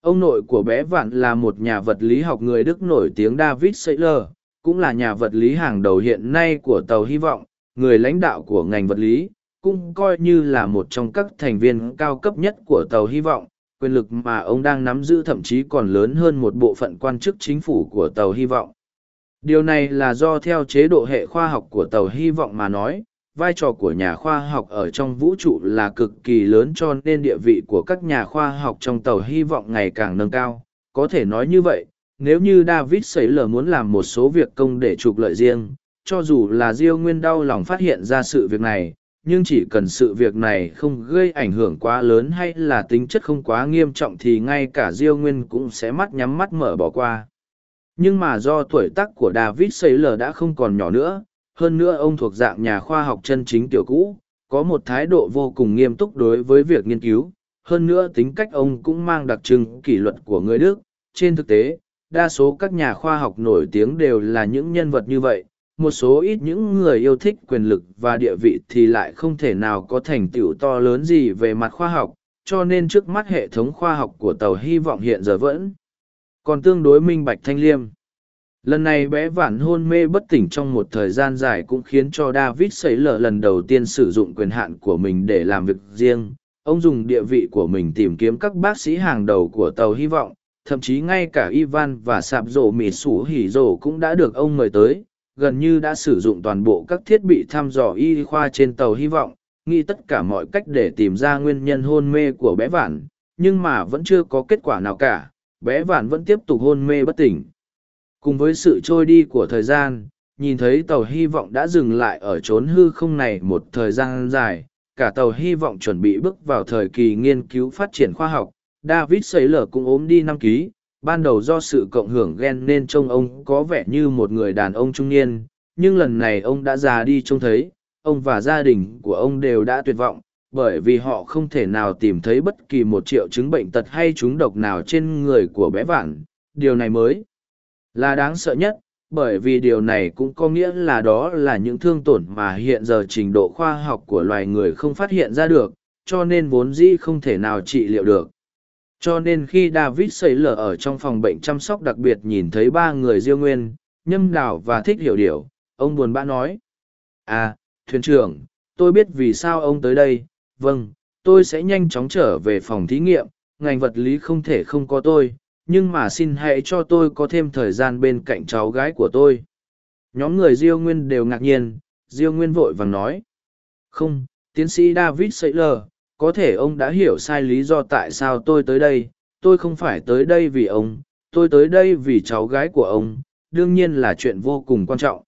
Ông nội của bé vạn là một nhà vật lý học người đức nổi tiếng david saylor cũng là nhà vật lý hàng đầu hiện nay của tàu hy vọng, người lãnh đạo của ngành vật lý, cũng coi như là một trong các thành viên cao cấp nhất của tàu hy vọng. Quyền lực mà ông đang nắm giữ thậm chí còn lớn hơn một bộ phận quan chức chính phủ của tàu hy vọng. Điều này là do theo chế độ hệ khoa học của tàu hy vọng mà nói, vai trò của nhà khoa học ở trong vũ trụ là cực kỳ lớn cho nên địa vị của các nhà khoa học trong tàu hy vọng ngày càng nâng cao. Có thể nói như vậy nếu như david xảy lở muốn làm một số việc công để trục lợi riêng, cho dù là diêu nguyên đau lòng phát hiện ra sự việc này, nhưng chỉ cần sự việc này không gây ảnh hưởng quá lớn hay là tính chất không quá nghiêm trọng thì ngay cả diêu nguyên cũng sẽ mắt nhắm mắt mở bỏ qua. Nhưng mà do tuổi tác của david saylor đã không còn nhỏ nữa, hơn nữa ông thuộc dạng nhà khoa học chân chính tiểu cũ, có một thái độ vô cùng nghiêm túc đối với việc nghiên cứu, hơn nữa tính cách ông cũng mang đặc trưng kỷ luật của người đức. Trên thực tế đa số các nhà khoa học nổi tiếng đều là những nhân vật như vậy, một số ít những người yêu thích quyền lực và địa vị thì lại không thể nào có thành tựu to lớn gì về mặt khoa học, cho nên trước mắt hệ thống khoa học của tàu hy vọng hiện giờ vẫn còn tương đối minh bạch thanh liêm. Lần này bé vản hôn mê bất tỉnh trong một thời gian dài cũng khiến cho david xảy lở lần đầu tiên sử dụng quyền hạn của mình để làm việc riêng. Ông dùng địa vị của mình tìm kiếm các bác sĩ hàng đầu của tàu hy vọng thậm chí ngay cả Ivan và sạp rổ mì sủ hỉ rổ cũng đã được ông mời tới, gần như đã sử dụng toàn bộ các thiết bị thăm dò y khoa trên tàu hy vọng, nghĩ tất cả mọi cách để tìm ra nguyên nhân hôn mê của bé Vạn, nhưng mà vẫn chưa có kết quả nào cả, bé Vạn vẫn tiếp tục hôn mê bất tỉnh. Cùng với sự trôi đi của thời gian, nhìn thấy tàu hy vọng đã dừng lại ở chốn hư không này một thời gian dài, cả tàu hy vọng chuẩn bị bước vào thời kỳ nghiên cứu phát triển khoa học, David Saylor cũng ốm đi năm ký, ban đầu do sự cộng hưởng ghen nên trông ông có vẻ như một người đàn ông trung niên, nhưng lần này ông đã già đi trông thấy, ông và gia đình của ông đều đã tuyệt vọng, bởi vì họ không thể nào tìm thấy bất kỳ một triệu chứng bệnh tật hay trúng độc nào trên người của bé vạn. Điều này mới là đáng sợ nhất, bởi vì điều này cũng có nghĩa là đó là những thương tổn mà hiện giờ trình độ khoa học của loài người không phát hiện ra được, cho nên vốn dĩ không thể nào trị liệu được. Cho nên khi David xây lở ở trong phòng bệnh chăm sóc đặc biệt nhìn thấy ba người diêu nguyên, nhâm đào và thích hiểu điều, ông buồn bã nói. À, thuyền trưởng, tôi biết vì sao ông tới đây, vâng, tôi sẽ nhanh chóng trở về phòng thí nghiệm, ngành vật lý không thể không có tôi, nhưng mà xin hãy cho tôi có thêm thời gian bên cạnh cháu gái của tôi. Nhóm người Diêu Nguyên đều ngạc nhiên, Diêu Nguyên vội vàng nói. Không, tiến sĩ David Saylor, có thể ông đã hiểu sai lý do tại sao tôi tới đây, tôi không phải tới đây vì ông, tôi tới đây vì cháu gái của ông, đương nhiên là chuyện vô cùng quan trọng.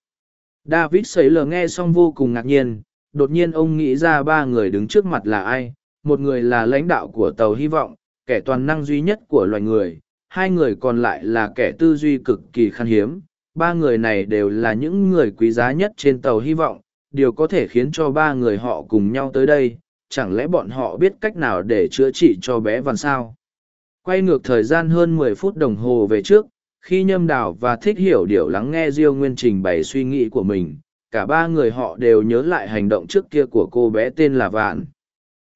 David sấy lờ nghe xong vô cùng ngạc nhiên, đột nhiên ông nghĩ ra ba người đứng trước mặt là ai, một người là lãnh đạo của tàu hy vọng, kẻ toàn năng duy nhất của loài người, hai người còn lại là kẻ tư duy cực kỳ khan hiếm, ba người này đều là những người quý giá nhất trên tàu hy vọng, điều có thể khiến cho ba người họ cùng nhau tới đây chẳng lẽ bọn họ biết cách nào để chữa trị cho bé văn sao? Quay ngược thời gian hơn mười phút đồng hồ về trước, khi nhâm đào và thích hiểu điều lắng nghe diêu nguyên trình bày suy nghĩ của mình, cả ba người họ đều nhớ lại hành động trước kia của cô bé tên là vạn.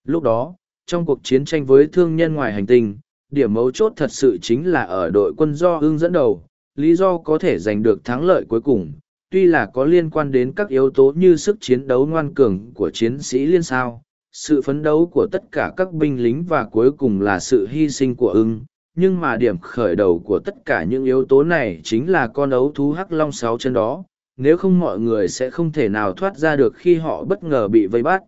Lúc đó, trong cuộc chiến tranh với thương nhân ngoài hành tinh, điểm mấu chốt thật sự chính là ở đội quân do ưng dẫn đầu, lý do có thể giành được thắng lợi cuối cùng, tuy là có liên quan đến các yếu tố như sức chiến đấu ngoan cường của chiến sĩ liên sao sự phấn đấu của tất cả các binh lính và cuối cùng là sự hy sinh của ưng. Nhưng mà điểm khởi đầu của tất cả những yếu tố này chính là con ấu thú hắc long sáu chân đó. Nếu không mọi người sẽ không thể nào thoát ra được khi họ bất ngờ bị vây bắt.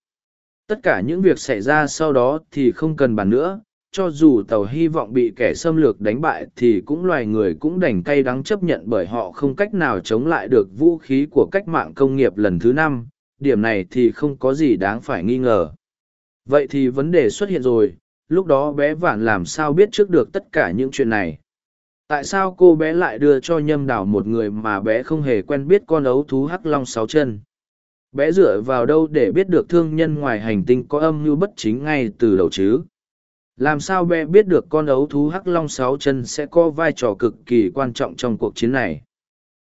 Tất cả những việc xảy ra sau đó thì không cần bàn nữa. Cho dù tàu hy vọng bị kẻ xâm lược đánh bại thì cũng loài người cũng đành cay đắng chấp nhận bởi họ không cách nào chống lại được vũ khí của cách mạng công nghiệp lần thứ năm. Điểm này thì không có gì đáng phải nghi ngờ. Vậy thì vấn đề xuất hiện rồi, lúc đó bé vạn làm sao biết trước được tất cả những chuyện này? Tại sao cô bé lại đưa cho nhâm đảo một người mà bé không hề quen biết con ấu thú hắc long sáu chân? Bé dựa vào đâu để biết được thương nhân ngoài hành tinh có âm mưu bất chính ngay từ đầu chứ? Làm sao bé biết được con ấu thú hắc long sáu chân sẽ có vai trò cực kỳ quan trọng trong cuộc chiến này?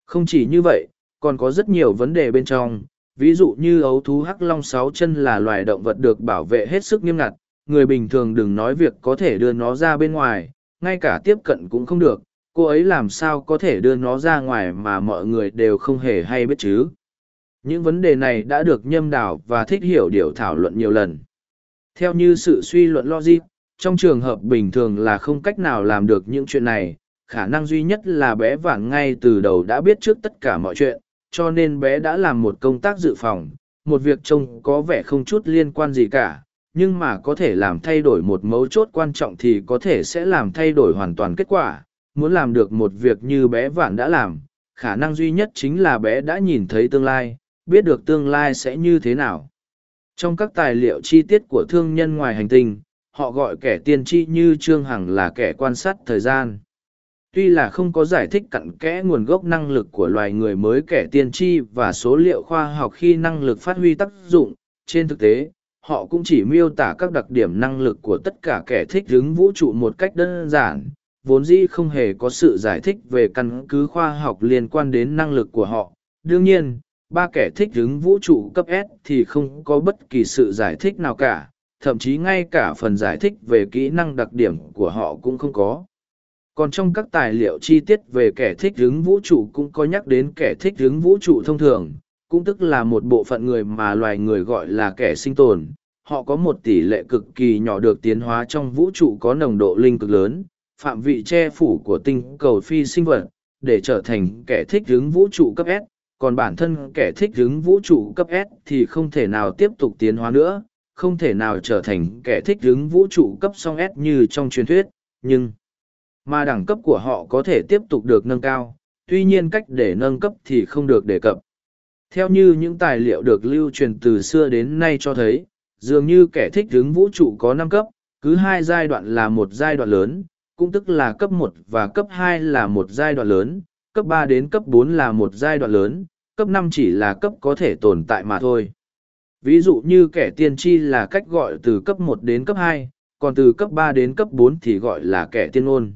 Không chỉ như vậy, còn có rất nhiều vấn đề bên trong, ví dụ như ấu thú hắc long sáu chân là loài động vật được bảo vệ hết sức nghiêm ngặt, người bình thường đừng nói việc có thể đưa nó ra bên ngoài, ngay cả tiếp cận cũng không được, cô ấy làm sao có thể đưa nó ra ngoài mà mọi người đều không hề hay biết chứ? Những vấn đề này đã được nhâm đảo và thích hiểu điều thảo luận nhiều lần. Theo như sự suy luận logic, trong trường hợp bình thường là không cách nào làm được những chuyện này, khả năng duy nhất là bé vàng ngay từ đầu đã biết trước tất cả mọi chuyện cho nên bé đã làm một công tác dự phòng, một việc trông có vẻ không chút liên quan gì cả, nhưng mà có thể làm thay đổi một mấu chốt quan trọng thì có thể sẽ làm thay đổi hoàn toàn kết quả. Muốn làm được một việc như bé Vạn đã làm, khả năng duy nhất chính là bé đã nhìn thấy tương lai, biết được tương lai sẽ như thế nào. Trong các tài liệu chi tiết của thương nhân ngoài hành tinh, họ gọi kẻ tiên tri như Trương Hằng là kẻ quan sát thời gian tuy là không có giải thích cặn kẽ nguồn gốc năng lực của loài người mới kẻ tiên tri và số liệu khoa học khi năng lực phát huy tác dụng, trên thực tế, họ cũng chỉ miêu tả các đặc điểm năng lực của tất cả kẻ thích ứng vũ trụ một cách đơn giản, vốn dĩ không hề có sự giải thích về căn cứ khoa học liên quan đến năng lực của họ. Đương nhiên, ba kẻ thích ứng vũ trụ cấp s thì không có bất kỳ sự giải thích nào cả, thậm chí ngay cả phần giải thích về kỹ năng đặc điểm của họ cũng không có còn trong các tài liệu chi tiết về kẻ thích ứng vũ trụ cũng có nhắc đến kẻ thích ứng vũ trụ thông thường cũng tức là một bộ phận người mà loài người gọi là kẻ sinh tồn. Họ có một tỷ lệ cực kỳ nhỏ được tiến hóa trong vũ trụ có nồng độ linh cực lớn phạm vị che phủ của tinh cầu phi sinh vật, để trở thành kẻ thích ứng vũ trụ cấp S, còn bản thân kẻ thích ứng vũ trụ cấp S thì không thể nào tiếp tục tiến hóa nữa, không thể nào trở thành kẻ thích ứng vũ trụ cấp song S như trong truyền thuyết, nhưng mà đẳng cấp của họ có thể tiếp tục được nâng cao, tuy nhiên cách để nâng cấp thì không được đề cập. Theo như những tài liệu được lưu truyền từ xưa đến nay cho thấy, dường như kẻ thích hướng vũ trụ có năm cấp, cứ hai giai đoạn là một giai đoạn lớn, cũng tức là cấp một và cấp hai là một giai đoạn lớn, cấp ba đến cấp bốn là một giai đoạn lớn, cấp năm chỉ là cấp có thể tồn tại mà thôi. Ví dụ như kẻ tiên tri là cách gọi từ cấp một đến cấp hai, còn từ cấp ba đến cấp bốn thì gọi là kẻ tiên ôn.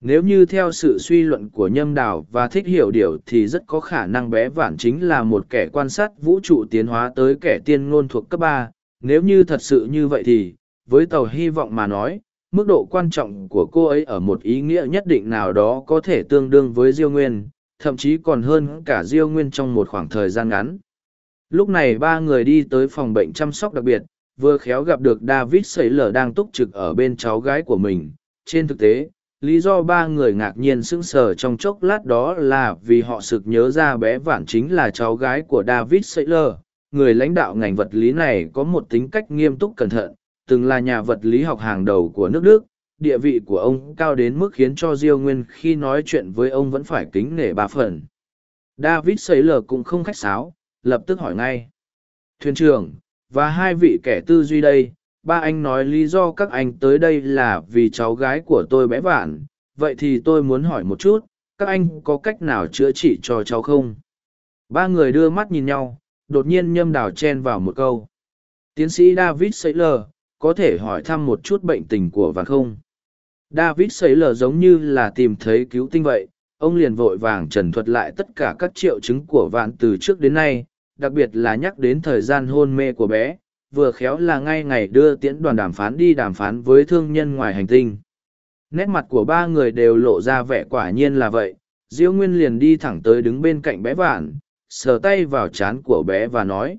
Nếu như theo sự suy luận của nhâm đào và thích hiểu điều thì rất có khả năng bé vạn chính là một kẻ quan sát vũ trụ tiến hóa tới kẻ tiên ngôn thuộc cấp ba. Nếu như thật sự như vậy thì, với tàu hy vọng mà nói, mức độ quan trọng của cô ấy ở một ý nghĩa nhất định nào đó có thể tương đương với diêu nguyên thậm chí còn hơn cả diêu nguyên trong một khoảng thời gian ngắn lúc này ba người đi tới phòng bệnh chăm sóc đặc biệt vừa khéo gặp được david sấy lở đang túc trực ở bên cháu gái của mình trên thực tế lý do ba người ngạc nhiên sững sờ trong chốc lát đó là vì họ sực nhớ ra bé vản chính là cháu gái của david sấy người lãnh đạo ngành vật lý này có một tính cách nghiêm túc cẩn thận từng là nhà vật lý học hàng đầu của nước Đức, địa vị của ông cao đến mức khiến cho Diêu Nguyên khi nói chuyện với ông vẫn phải kính nể ba phần. David Saylor cũng không khách sáo, lập tức hỏi ngay. Thuyền trưởng, và hai vị kẻ tư duy đây, ba anh nói lý do các anh tới đây là vì cháu gái của tôi bé vạn, vậy thì tôi muốn hỏi một chút, các anh có cách nào chữa trị cho cháu không? Ba người đưa mắt nhìn nhau, đột nhiên nhâm đào chen vào một câu. Tiến sĩ David Saylor, có thể hỏi thăm một chút bệnh tình của vạn không david Saylor giống như là tìm thấy cứu tinh vậy ông liền vội vàng trần thuật lại tất cả các triệu chứng của vạn từ trước đến nay đặc biệt là nhắc đến thời gian hôn mê của bé vừa khéo là ngay ngày đưa tiễn đoàn đàm phán đi đàm phán với thương nhân ngoài hành tinh nét mặt của ba người đều lộ ra vẻ quả nhiên là vậy diêu nguyên liền đi thẳng tới đứng bên cạnh bé vạn sờ tay vào chán của bé và nói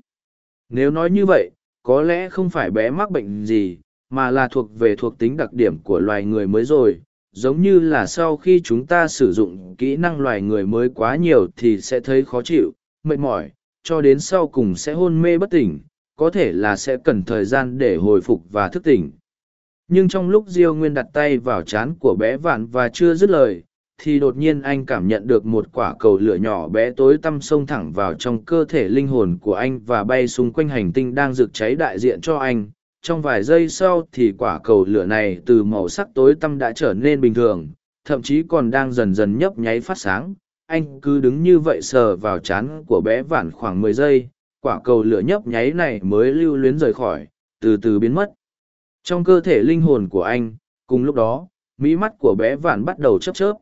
nếu nói như vậy có lẽ không phải bé mắc bệnh gì, mà là thuộc về thuộc tính đặc điểm của loài người mới rồi. Giống như là sau khi chúng ta sử dụng kỹ năng loài người mới quá nhiều thì sẽ thấy khó chịu, mệt mỏi, cho đến sau cùng sẽ hôn mê bất tỉnh, có thể là sẽ cần thời gian để hồi phục và thức tỉnh. Nhưng trong lúc Diêu Nguyên đặt tay vào trán của bé Vạn và chưa dứt lời, thì đột nhiên anh cảm nhận được một quả cầu lửa nhỏ bé tối tăm xông thẳng vào trong cơ thể linh hồn của anh và bay xung quanh hành tinh đang rực cháy đại diện cho anh trong vài giây sau thì quả cầu lửa này từ màu sắc tối tăm đã trở nên bình thường thậm chí còn đang dần dần nhấp nháy phát sáng anh cứ đứng như vậy sờ vào trán của bé vạn khoảng mười giây quả cầu lửa nhấp nháy này mới lưu luyến rời khỏi, từ từ biến mất. Trong cơ thể linh hồn của anh, cùng lúc đó mỹ mắt của bé vản bắt đầu chớp chớp.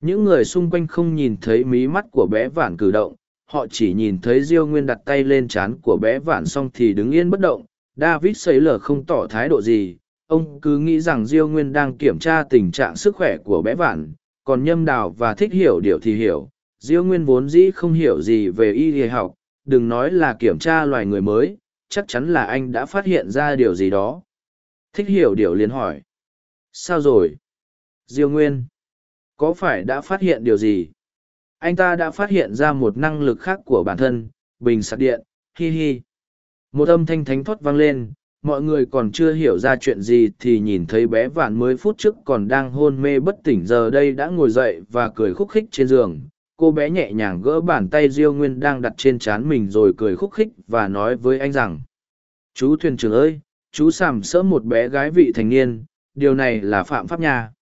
Những người xung quanh không nhìn thấy mí mắt của bé vản cử động, họ chỉ nhìn thấy diêu nguyên đặt tay lên trán của bé vản xong thì đứng yên bất động. David xây lở không tỏ thái độ gì, ông cứ nghĩ rằng diêu nguyên đang kiểm tra tình trạng sức khỏe của bé vản còn nhâm đào và thích hiểu điều thì hiểu. Diêu nguyên vốn dĩ không hiểu gì về y y học đừng nói là kiểm tra loài người mới chắc chắn là anh đã phát hiện ra điều gì đó thích hiểu điều liền hỏi sao rồi diêu nguyên có phải đã phát hiện điều gì? Anh ta đã phát hiện ra một năng lực khác của bản thân, bình sạc điện, hi hi. Một âm thanh thánh thoát vang lên, mọi người còn chưa hiểu ra chuyện gì thì nhìn thấy bé vạn mới phút trước còn đang hôn mê bất tỉnh giờ đây đã ngồi dậy và cười khúc khích trên giường. Cô bé nhẹ nhàng gỡ bàn tay Diêu Nguyên đang đặt trên trán mình rồi cười khúc khích và nói với anh rằng Chú thuyền trưởng ơi, chú sàm sỡ một bé gái vị thành niên, điều này là phạm pháp nha.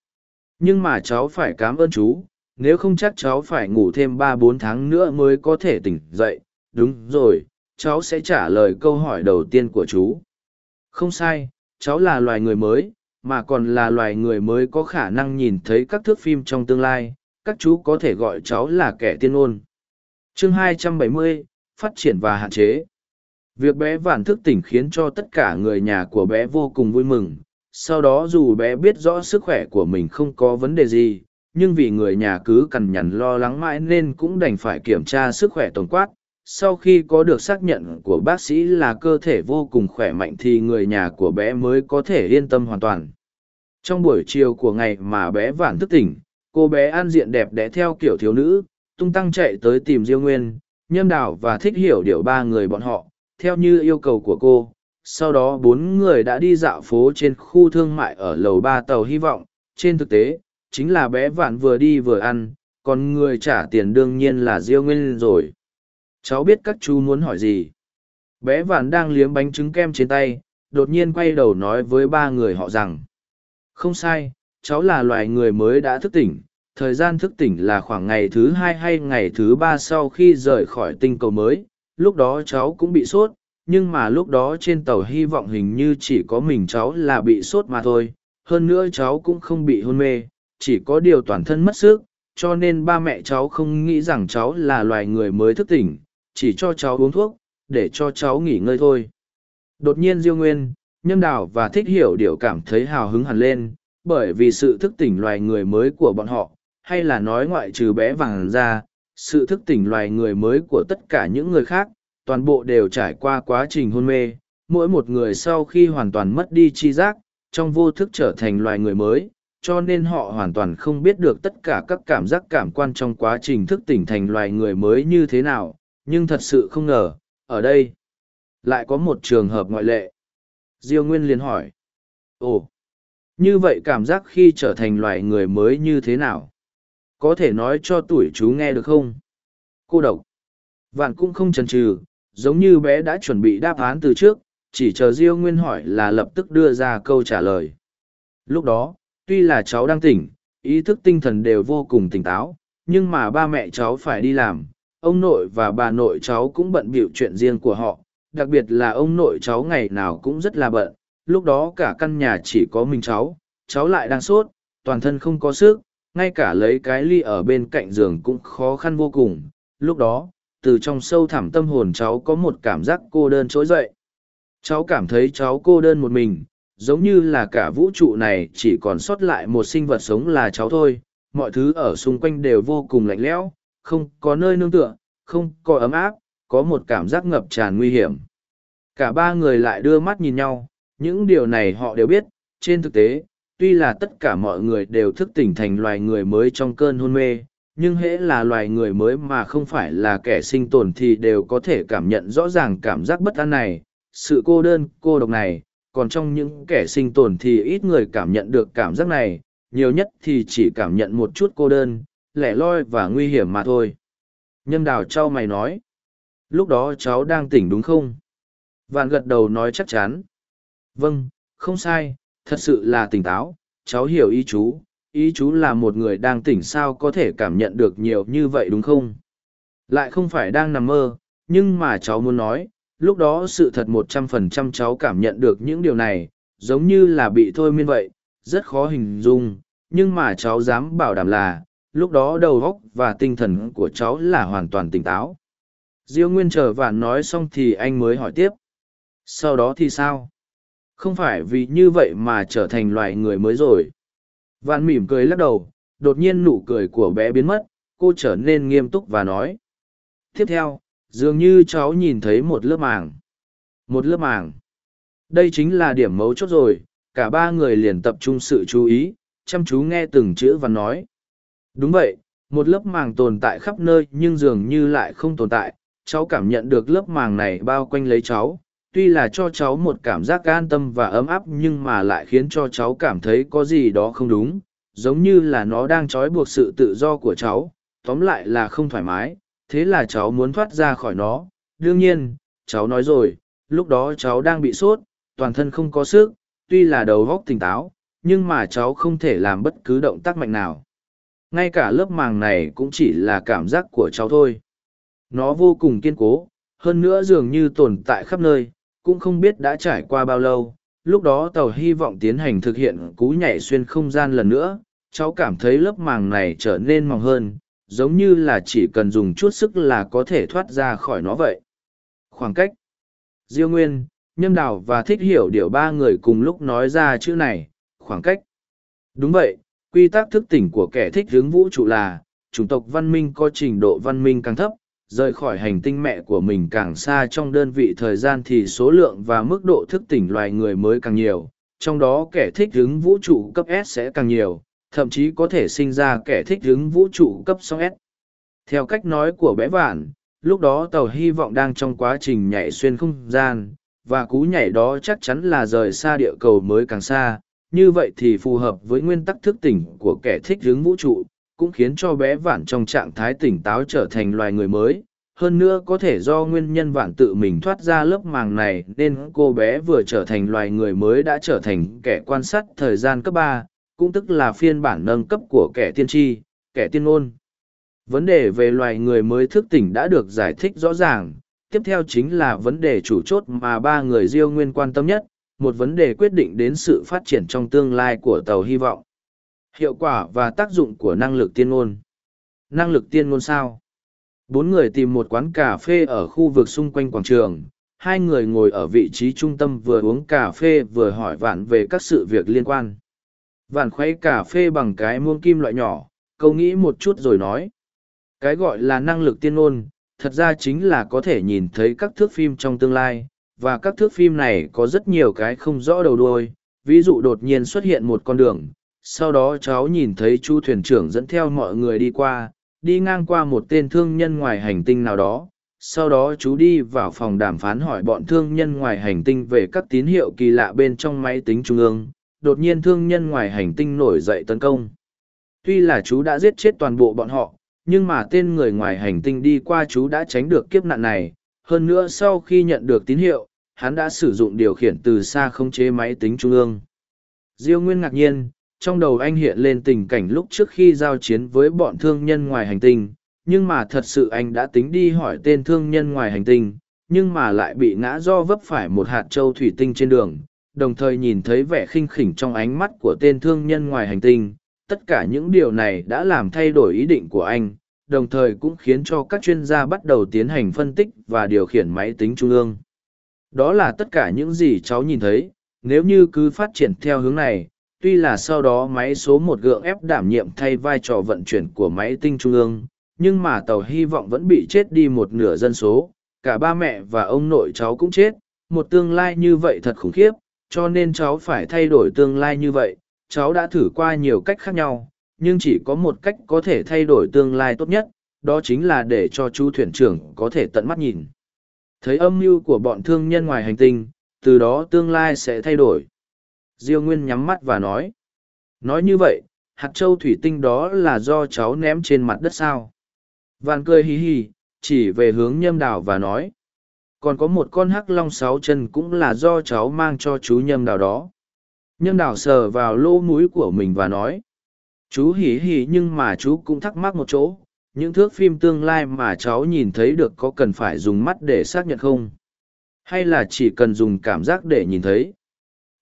nhưng mà cháu phải cảm ơn chú nếu không chắc cháu phải ngủ thêm ba bốn tháng nữa mới có thể tỉnh dậy đúng rồi cháu sẽ trả lời câu hỏi đầu tiên của chú không sai cháu là loài người mới mà còn là loài người mới có khả năng nhìn thấy các thước phim trong tương lai các chú có thể gọi cháu là kẻ tiên ôn. Chương 270, phát triển và hạn chế. Việc bé vản thức tỉnh khiến cho tất cả người nhà của bé vô cùng vui mừng. Sau đó dù bé biết rõ sức khỏe của mình không có vấn đề gì nhưng vì người nhà cứ cằn nhằn lo lắng mãi nên cũng đành phải kiểm tra sức khỏe tổng quát. Sau khi có được xác nhận của bác sĩ là cơ thể vô cùng khỏe mạnh thì người nhà của bé mới có thể yên tâm hoàn toàn. Trong buổi chiều của ngày mà bé vản thức tỉnh, cô bé an diện đẹp đẽ theo kiểu thiếu nữ, tung tăng chạy tới tìm Diêu Nguyên, nhâm đào và thích hiểu điều ba người bọn họ, theo như yêu cầu của cô. Sau đó bốn người đã đi dạo phố trên khu thương mại ở lầu ba tàu hy vọng, trên thực tế, chính là bé vạn vừa đi vừa ăn, còn người trả tiền đương nhiên là Diêu Nguyên rồi. Cháu biết các chú muốn hỏi gì. Bé vạn đang liếm bánh trứng kem trên tay, đột nhiên quay đầu nói với ba người họ rằng. Không sai, cháu là loài người mới đã thức tỉnh, thời gian thức tỉnh là khoảng ngày thứ hai hay ngày thứ ba sau khi rời khỏi tinh cầu mới, lúc đó cháu cũng bị sốt, nhưng mà lúc đó trên tàu hy vọng hình như chỉ có mình cháu là bị sốt mà thôi, hơn nữa cháu cũng không bị hôn mê, chỉ có điều toàn thân mất sức, cho nên ba mẹ cháu không nghĩ rằng cháu là loài người mới thức tỉnh, chỉ cho cháu uống thuốc, để cho cháu nghỉ ngơi thôi. Đột nhiên Diêu Nguyên, Nhâm Đào và Thích Hiểu Điều cảm thấy hào hứng hẳn lên, bởi vì sự thức tỉnh loài người mới của bọn họ, hay là nói ngoại trừ bé vàng ra, sự thức tỉnh loài người mới của tất cả những người khác, toàn bộ đều trải qua quá trình hôn mê, mỗi một người sau khi hoàn toàn mất đi chi giác, trong vô thức trở thành loài người mới, cho nên họ hoàn toàn không biết được tất cả các cảm giác cảm quan trong quá trình thức tỉnh thành loài người mới như thế nào, nhưng thật sự không ngờ, ở đây, lại có một trường hợp ngoại lệ. Diêu Nguyên liền hỏi, Ồ, như vậy cảm giác khi trở thành loài người mới như thế nào? Có thể nói cho tuổi chú nghe được không? Cô độc. Vạn cũng không chần chừ, giống như bé đã chuẩn bị đáp án từ trước, chỉ chờ Diêu Nguyên hỏi là lập tức đưa ra câu trả lời. Lúc đó, tuy là cháu đang tỉnh, ý thức tinh thần đều vô cùng tỉnh táo, nhưng mà ba mẹ cháu phải đi làm, ông nội và bà nội cháu cũng bận bịu chuyện riêng của họ, đặc biệt là ông nội cháu ngày nào cũng rất là bận, lúc đó cả căn nhà chỉ có mình cháu, cháu lại đang sốt, toàn thân không có sức, ngay cả lấy cái ly ở bên cạnh giường cũng khó khăn vô cùng, lúc đó, từ trong sâu thẳm tâm hồn cháu có một cảm giác cô đơn trỗi dậy. Cháu cảm thấy cháu cô đơn một mình, giống như là cả vũ trụ này chỉ còn sót lại một sinh vật sống là cháu thôi, mọi thứ ở xung quanh đều vô cùng lạnh lẽo, không có nơi nương tựa, không có ấm áp, có một cảm giác ngập tràn nguy hiểm. Cả ba người lại đưa mắt nhìn nhau, những điều này họ đều biết, trên thực tế, tuy là tất cả mọi người đều thức tỉnh thành loài người mới trong cơn hôn mê, nhưng hễ là loài người mới mà không phải là kẻ sinh tồn thì đều có thể cảm nhận rõ ràng cảm giác bất an này, sự cô đơn, cô độc này, còn trong những kẻ sinh tồn thì ít người cảm nhận được cảm giác này, nhiều nhất thì chỉ cảm nhận một chút cô đơn, lẻ loi và nguy hiểm mà thôi. Nhân đào trao mày nói, lúc đó cháu đang tỉnh đúng không? Vạn gật đầu nói chắc chắn. Vâng, không sai, thật sự là tỉnh táo, cháu hiểu ý chú, ý chú là một người đang tỉnh sao có thể cảm nhận được nhiều như vậy đúng không? Lại không phải đang nằm mơ, nhưng mà cháu muốn nói, lúc đó sự thật một trăm phần trăm cháu cảm nhận được những điều này, giống như là bị thôi miên vậy, rất khó hình dung, nhưng mà cháu dám bảo đảm là, lúc đó đầu óc và tinh thần của cháu là hoàn toàn tỉnh táo. Diêu Nguyên chờ và nói xong thì anh mới hỏi tiếp. Sau đó thì sao? Không phải vì như vậy mà trở thành loài người mới rồi. Vạn mỉm cười lắc đầu, đột nhiên nụ cười của bé biến mất, cô trở nên nghiêm túc và nói. Tiếp theo, dường như cháu nhìn thấy một lớp màng. Một lớp màng. Đây chính là điểm mấu chốt rồi, cả ba người liền tập trung sự chú ý, chăm chú nghe từng chữ và nói. Đúng vậy, một lớp màng tồn tại khắp nơi nhưng dường như lại không tồn tại, cháu cảm nhận được lớp màng này bao quanh lấy cháu, tuy là cho cháu một cảm giác an tâm và ấm áp nhưng mà lại khiến cho cháu cảm thấy có gì đó không đúng, giống như là nó đang trói buộc sự tự do của cháu, tóm lại là không thoải mái, thế là cháu muốn thoát ra khỏi nó. Đương nhiên, cháu nói rồi, lúc đó cháu đang bị sốt, toàn thân không có sức, tuy là đầu góc tỉnh táo, nhưng mà cháu không thể làm bất cứ động tác mạnh nào. Ngay cả lớp màng này cũng chỉ là cảm giác của cháu thôi. Nó vô cùng kiên cố, hơn nữa dường như tồn tại khắp nơi cũng không biết đã trải qua bao lâu, lúc đó tàu hy vọng tiến hành thực hiện cú nhảy xuyên không gian lần nữa, cháu cảm thấy lớp màng này trở nên mỏng hơn, giống như là chỉ cần dùng chút sức là có thể thoát ra khỏi nó vậy. Khoảng cách. Diêu nguyên, nhâm đào và thích hiểu điều ba người cùng lúc nói ra chữ này, khoảng cách. Đúng vậy, quy tắc thức tỉnh của kẻ thích hướng vũ trụ là, chủng tộc văn minh có trình độ văn minh càng thấp rời khỏi hành tinh mẹ của mình càng xa trong đơn vị thời gian thì số lượng và mức độ thức tỉnh loài người mới càng nhiều trong đó kẻ thích ứng vũ trụ cấp S sẽ càng nhiều, thậm chí có thể sinh ra kẻ thích ứng vũ trụ cấp song s. Theo cách nói của bé vạn, lúc đó tàu hy vọng đang trong quá trình nhảy xuyên không gian, và cú nhảy đó chắc chắn là rời xa địa cầu mới càng xa, như vậy thì phù hợp với nguyên tắc thức tỉnh của kẻ thích hướng vũ trụ, cũng khiến cho bé vạn trong trạng thái tỉnh táo trở thành loài người mới. Hơn nữa có thể do nguyên nhân vạn tự mình thoát ra lớp màng này nên cô bé vừa trở thành loài người mới đã trở thành kẻ quan sát thời gian cấp ba, cũng tức là phiên bản nâng cấp của kẻ tiên tri, kẻ tiên ngôn. Vấn đề về loài người mới thức tỉnh đã được giải thích rõ ràng, tiếp theo chính là vấn đề chủ chốt mà ba người diêu nguyên quan tâm nhất, một vấn đề quyết định đến sự phát triển trong tương lai của tàu hy vọng. Hiệu quả và tác dụng của năng lực tiên ngôn. Năng lực tiên ngôn sao? Bốn người tìm một quán cà phê ở khu vực xung quanh quảng trường. Hai người ngồi ở vị trí trung tâm vừa uống cà phê vừa hỏi vạn về các sự việc liên quan. Vạn khuấy cà phê bằng cái muông kim loại nhỏ, câu nghĩ một chút rồi nói. Cái gọi là năng lực tiên ngôn, thật ra chính là có thể nhìn thấy các thước phim trong tương lai, và các thước phim này có rất nhiều cái không rõ đầu đuôi. Ví dụ đột nhiên xuất hiện một con đường, sau đó cháu nhìn thấy chu thuyền trưởng dẫn theo mọi người đi qua, đi ngang qua một tên thương nhân ngoài hành tinh nào đó. Sau đó chú đi vào phòng đàm phán hỏi bọn thương nhân ngoài hành tinh về các tín hiệu kỳ lạ bên trong máy tính trung ương. Đột nhiên thương nhân ngoài hành tinh nổi dậy tấn công. Tuy là chú đã giết chết toàn bộ bọn họ, nhưng mà tên người ngoài hành tinh đi qua chú đã tránh được kiếp nạn này. Hơn nữa sau khi nhận được tín hiệu, hắn đã sử dụng điều khiển từ xa khống chế máy tính trung ương. Diêu Nguyên ngạc nhiên, trong đầu anh hiện lên tình cảnh lúc trước khi giao chiến với bọn thương nhân ngoài hành tinh, nhưng mà thật sự anh đã tính đi hỏi tên thương nhân ngoài hành tinh, nhưng mà lại bị ngã do vấp phải một hạt châu thủy tinh trên đường, đồng thời nhìn thấy vẻ khinh khỉnh trong ánh mắt của tên thương nhân ngoài hành tinh. Tất cả những điều này đã làm thay đổi ý định của anh, đồng thời cũng khiến cho các chuyên gia bắt đầu tiến hành phân tích và điều khiển máy tính trung ương. Đó là tất cả những gì cháu nhìn thấy, nếu như cứ phát triển theo hướng này, tuy là sau đó máy số một gượng ép đảm nhiệm thay vai trò vận chuyển của máy tinh trung ương, nhưng mà tàu hy vọng vẫn bị chết đi một nửa dân số, cả ba mẹ và ông nội cháu cũng chết, một tương lai như vậy thật khủng khiếp, cho nên cháu phải thay đổi tương lai như vậy, cháu đã thử qua nhiều cách khác nhau, nhưng chỉ có một cách có thể thay đổi tương lai tốt nhất, đó chính là để cho chú thuyền trưởng có thể tận mắt nhìn. Thấy âm mưu của bọn thương nhân ngoài hành tinh, từ đó tương lai sẽ thay đổi. Diêu Nguyên nhắm mắt và nói. Nói như vậy, hạt châu thủy tinh đó là do cháu ném trên mặt đất sao. Vạn cười hì hì, chỉ về hướng nhâm đào và nói. Còn có một con hắc long sáu chân cũng là do cháu mang cho chú nhâm đào đó. Nhâm đào sờ vào lỗ mũi của mình và nói. Chú hì hì nhưng mà chú cũng thắc mắc một chỗ, những thước phim tương lai mà cháu nhìn thấy được có cần phải dùng mắt để xác nhận không hay là chỉ cần dùng cảm giác để nhìn thấy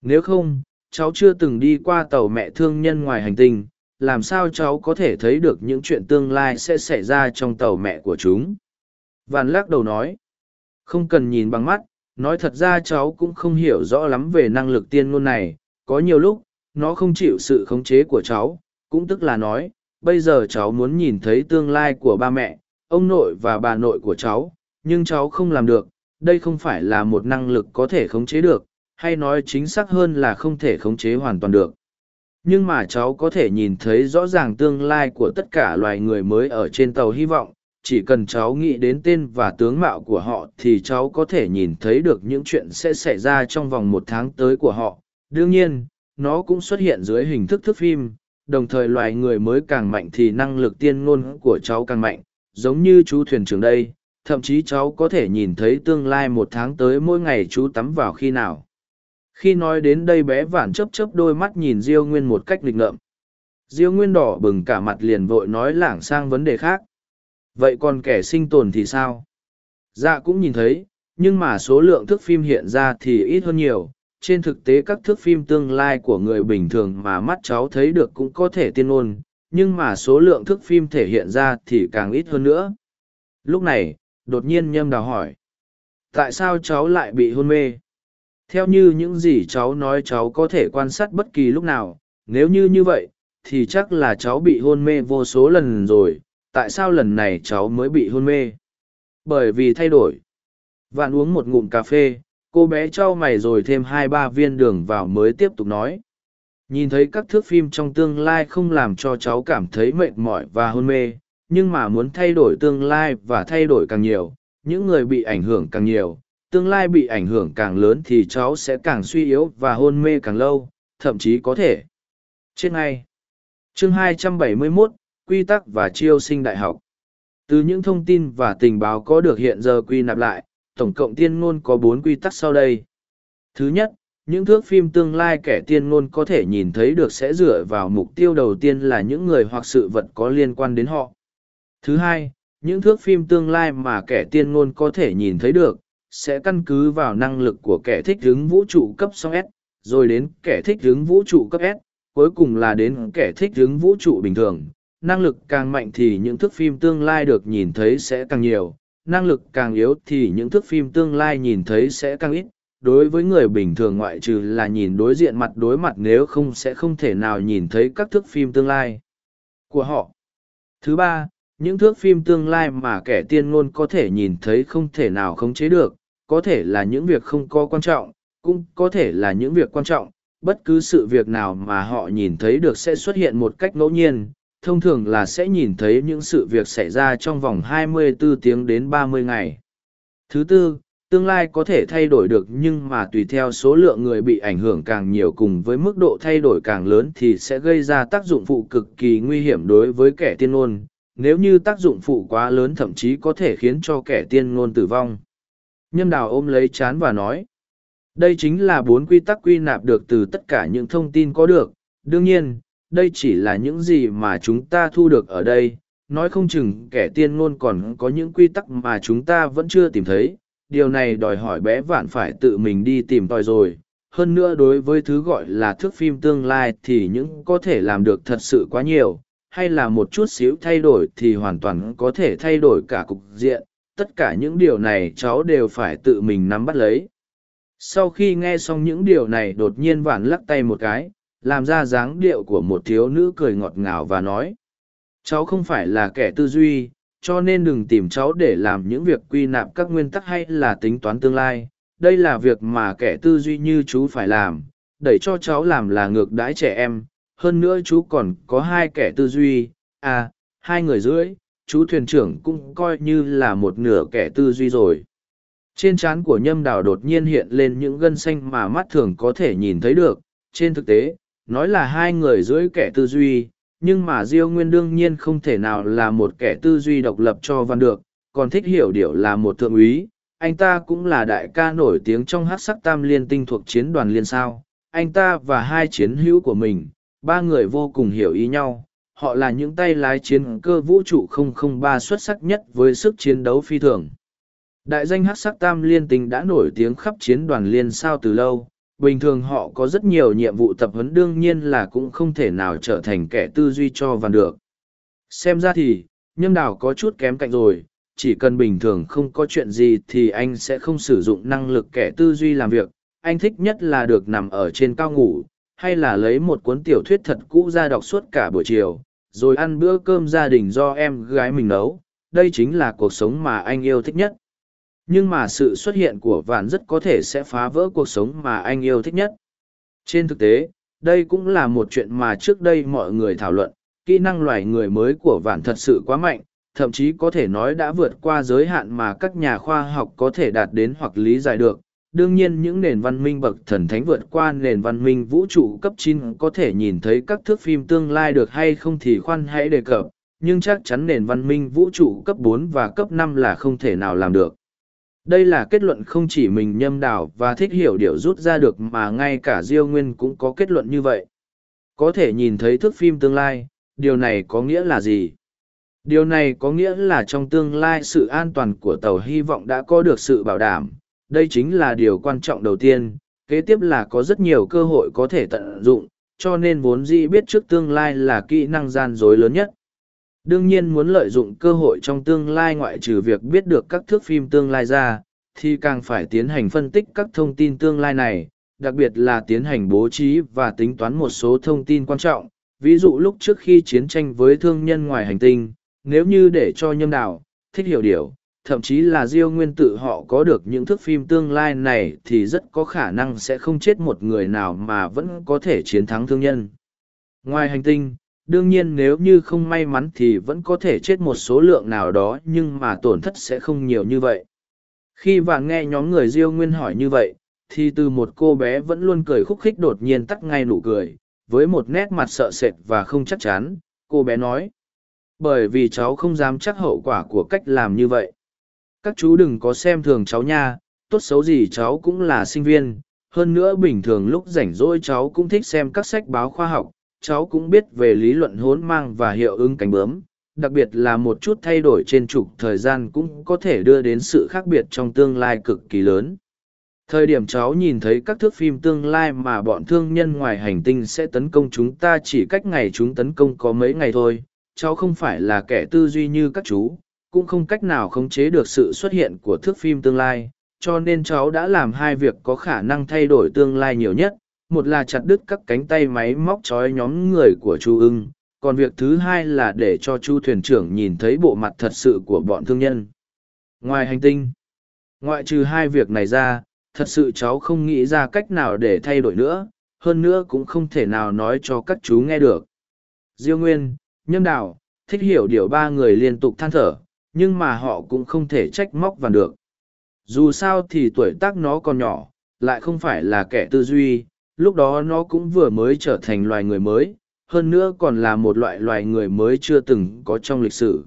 nếu không cháu chưa từng đi qua tàu mẹ thương nhân ngoài hành tinh làm sao cháu có thể thấy được những chuyện tương lai sẽ xảy ra trong tàu mẹ của chúng? Vàn lắc đầu nói. Không cần nhìn bằng mắt nói thật ra cháu cũng không hiểu rõ lắm về năng lực tiên ngôn này có nhiều lúc nó không chịu sự khống chế của cháu cũng tức là nói bây giờ cháu muốn nhìn thấy tương lai của ba mẹ, ông nội và bà nội của cháu, nhưng cháu không làm được, đây không phải là một năng lực có thể khống chế được, hay nói chính xác hơn là không thể khống chế hoàn toàn được. Nhưng mà cháu có thể nhìn thấy rõ ràng tương lai của tất cả loài người mới ở trên tàu hy vọng, chỉ cần cháu nghĩ đến tên và tướng mạo của họ thì cháu có thể nhìn thấy được những chuyện sẽ xảy ra trong vòng một tháng tới của họ. Đương nhiên, nó cũng xuất hiện dưới hình thức thức phim, đồng thời loài người mới càng mạnh thì năng lực tiên ngôn của cháu càng mạnh, giống như chú thuyền trưởng đây, thậm chí cháu có thể nhìn thấy tương lai một tháng tới mỗi ngày chú tắm vào khi nào. Khi nói đến đây bé vản chớp chớp đôi mắt nhìn Diêu Nguyên một cách lịch ngợm. Diêu Nguyên đỏ bừng cả mặt liền vội nói lảng sang vấn đề khác. Vậy còn kẻ sinh tồn thì sao? Dạ cũng nhìn thấy, nhưng mà số lượng thước phim hiện ra thì ít hơn nhiều, trên thực tế các thước phim tương lai của người bình thường mà mắt cháu thấy được cũng có thể tiên ôn, nhưng mà số lượng thước phim thể hiện ra thì càng ít hơn nữa. Lúc này, đột nhiên nhâm đào hỏi. Tại sao cháu lại bị hôn mê? Theo như những gì cháu nói cháu có thể quan sát bất kỳ lúc nào, nếu như như vậy, thì chắc là cháu bị hôn mê vô số lần rồi. Tại sao lần này cháu mới bị hôn mê? Bởi vì thay đổi. Vạn uống một ngụm cà phê, cô bé trao mày rồi thêm hai ba viên đường vào mới tiếp tục nói nhìn thấy các thước phim trong tương lai không làm cho cháu cảm thấy mệt mỏi và hôn mê nhưng mà muốn thay đổi tương lai và thay đổi càng nhiều những người bị ảnh hưởng càng nhiều tương lai bị ảnh hưởng càng lớn thì cháu sẽ càng suy yếu và hôn mê càng lâu thậm chí có thể. Chết ngay. Chương 271, quy tắc và chiêu sinh đại học. Từ những thông tin và tình báo có được hiện giờ quy nạp lại tổng cộng tiên ngôn có bốn quy tắc sau đây. Thứ nhất những thước phim tương lai kẻ tiên ngôn có thể nhìn thấy được sẽ dựa vào mục tiêu đầu tiên là những người hoặc sự vật có liên quan đến họ. Thứ hai những thước phim tương lai mà kẻ tiên ngôn có thể nhìn thấy được sẽ căn cứ vào năng lực của kẻ thích ứng vũ trụ cấp song S, rồi đến kẻ thích ứng vũ trụ cấp S, cuối cùng là đến kẻ thích ứng vũ trụ bình thường. Năng lực càng mạnh thì những thước phim tương lai được nhìn thấy sẽ càng nhiều, năng lực càng yếu thì những thước phim tương lai nhìn thấy sẽ càng ít. Đối với người bình thường ngoại trừ là nhìn đối diện mặt đối mặt nếu không sẽ không thể nào nhìn thấy các thước phim tương lai của họ. Thứ ba, những thước phim tương lai mà kẻ tiên ngôn có thể nhìn thấy không thể nào khống chế được, có thể là những việc không có quan trọng, cũng có thể là những việc quan trọng, bất cứ sự việc nào mà họ nhìn thấy được sẽ xuất hiện một cách ngẫu nhiên, thông thường là sẽ nhìn thấy những sự việc xảy ra trong vòng 24 tiếng đến 30 ngày. Thứ tư, tương lai có thể thay đổi được nhưng mà tùy theo số lượng người bị ảnh hưởng càng nhiều cùng với mức độ thay đổi càng lớn thì sẽ gây ra tác dụng phụ cực kỳ nguy hiểm đối với kẻ tiên ngôn. Nếu như tác dụng phụ quá lớn thậm chí có thể khiến cho kẻ tiên ngôn tử vong. Nhâm đào ôm lấy chán và nói. Đây chính là bốn quy tắc quy nạp được từ tất cả những thông tin có được. Đương nhiên, đây chỉ là những gì mà chúng ta thu được ở đây. Nói không chừng kẻ tiên ngôn còn có những quy tắc mà chúng ta vẫn chưa tìm thấy. Điều này đòi hỏi bé vạn phải tự mình đi tìm tòi rồi. Hơn nữa đối với thứ gọi là thước phim tương lai thì những có thể làm được thật sự quá nhiều. Hay là một chút xíu thay đổi thì hoàn toàn có thể thay đổi cả cục diện tất cả những điều này cháu đều phải tự mình nắm bắt lấy. Sau khi nghe xong những điều này đột nhiên vản lắc tay một cái, làm ra dáng điệu của một thiếu nữ cười ngọt ngào và nói, cháu không phải là kẻ tư duy, cho nên đừng tìm cháu để làm những việc quy nạp các nguyên tắc hay là tính toán tương lai. Đây là việc mà kẻ tư duy như chú phải làm, đẩy cho cháu làm là ngược đãi trẻ em. Hơn nữa chú còn có hai kẻ tư duy à hai người rưỡi chú thuyền trưởng cũng coi như là một nửa kẻ tư duy rồi. Trên trán của nhâm đào đột nhiên hiện lên những gân xanh mà mắt thường có thể nhìn thấy được. Trên thực tế, nói là hai người dưới kẻ tư duy, nhưng mà diêu nguyên đương nhiên không thể nào là một kẻ tư duy độc lập cho văn được, còn thích hiểu điệu là một thượng úy. Anh ta cũng là đại ca nổi tiếng trong hát sắc tam liên tinh thuộc chiến đoàn liên sao. Anh ta và hai chiến hữu của mình, ba người vô cùng hiểu ý nhau họ là những tay lái chiến cơ vũ trụ 003 xuất sắc nhất với sức chiến đấu phi thường. Đại danh Hắc sắc tam liên tình đã nổi tiếng khắp chiến đoàn liên sao từ lâu, bình thường họ có rất nhiều nhiệm vụ tập huấn đương nhiên là cũng không thể nào trở thành kẻ tư duy cho vàn được. Xem ra thì, nhâm đào có chút kém cạnh rồi, chỉ cần bình thường không có chuyện gì thì anh sẽ không sử dụng năng lực kẻ tư duy làm việc, anh thích nhất là được nằm ở trên cao ngủ, hay là lấy một cuốn tiểu thuyết thật cũ ra đọc suốt cả buổi chiều, rồi ăn bữa cơm gia đình do em gái mình nấu. Đây chính là cuộc sống mà anh yêu thích nhất. Nhưng mà sự xuất hiện của vạn rất có thể sẽ phá vỡ cuộc sống mà anh yêu thích nhất. Trên thực tế, đây cũng là một chuyện mà trước đây mọi người thảo luận. Kỹ năng loài người mới của vạn thật sự quá mạnh, thậm chí có thể nói đã vượt qua giới hạn mà các nhà khoa học có thể đạt đến hoặc lý giải được đương nhiên những nền văn minh bậc thần thánh vượt qua nền văn minh vũ trụ cấp chín có thể nhìn thấy các thước phim tương lai được hay không thì khoan hãy đề cập, nhưng chắc chắn nền văn minh vũ trụ cấp bốn và cấp năm là không thể nào làm được. Đây là kết luận không chỉ mình nhâm đảo và thích hiểu điều rút ra được mà ngay cả diêu nguyên cũng có kết luận như vậy. Có thể nhìn thấy thước phim tương lai, điều này có nghĩa là gì? Điều này có nghĩa là trong tương lai sự an toàn của tàu hy vọng đã có được sự bảo đảm đây chính là điều quan trọng đầu tiên, kế tiếp là có rất nhiều cơ hội có thể tận dụng, cho nên vốn dĩ biết trước tương lai là kỹ năng gian dối lớn nhất. Đương nhiên muốn lợi dụng cơ hội trong tương lai ngoại trừ việc biết được các thước phim tương lai ra, thì càng phải tiến hành phân tích các thông tin tương lai này, đặc biệt là tiến hành bố trí và tính toán một số thông tin quan trọng, ví dụ lúc trước khi chiến tranh với thương nhân ngoài hành tinh, nếu như để cho nhâm đạo, thích hiểu điều thậm chí là Diêu Nguyên tự họ có được những thước phim tương lai này thì rất có khả năng sẽ không chết một người nào mà vẫn có thể chiến thắng thương nhân. Ngoài hành tinh, đương nhiên nếu như không may mắn thì vẫn có thể chết một số lượng nào đó nhưng mà tổn thất sẽ không nhiều như vậy. Khi và nghe nhóm người Diêu Nguyên hỏi như vậy, thì từ một cô bé vẫn luôn cười khúc khích đột nhiên tắt ngay nụ cười, với một nét mặt sợ sệt và không chắc chắn, cô bé nói. Bởi vì cháu không dám chắc hậu quả của cách làm như vậy. Các chú đừng có xem thường cháu nha, tốt xấu gì cháu cũng là sinh viên, hơn nữa bình thường lúc rảnh rỗi cháu cũng thích xem các sách báo khoa học, cháu cũng biết về lý luận hốn mang và hiệu ứng cánh bướm, đặc biệt là một chút thay đổi trên trục thời gian cũng có thể đưa đến sự khác biệt trong tương lai cực kỳ lớn. Thời điểm cháu nhìn thấy các thước phim tương lai mà bọn thương nhân ngoài hành tinh sẽ tấn công chúng ta chỉ cách ngày chúng tấn công có mấy ngày thôi, cháu không phải là kẻ tư duy như các chú, cũng không cách nào khống chế được sự xuất hiện của thước phim tương lai, cho nên cháu đã làm hai việc có khả năng thay đổi tương lai nhiều nhất, một là chặt đứt các cánh tay máy móc trói nhóm người của chu ưng, còn việc thứ hai là để cho chu thuyền trưởng nhìn thấy bộ mặt thật sự của bọn thương nhân. Ngoài hành tinh, ngoại trừ hai việc này ra, thật sự cháu không nghĩ ra cách nào để thay đổi nữa, hơn nữa cũng không thể nào nói cho các chú nghe được. Diêu Nguyên, Nhâm Đào, thích hiểu điều ba người liên tục than thở, nhưng mà họ cũng không thể trách móc vào được. Dù sao thì tuổi tác nó còn nhỏ, lại không phải là kẻ tư duy, lúc đó nó cũng vừa mới trở thành loài người mới, hơn nữa còn là một loại loài người mới chưa từng có trong lịch sử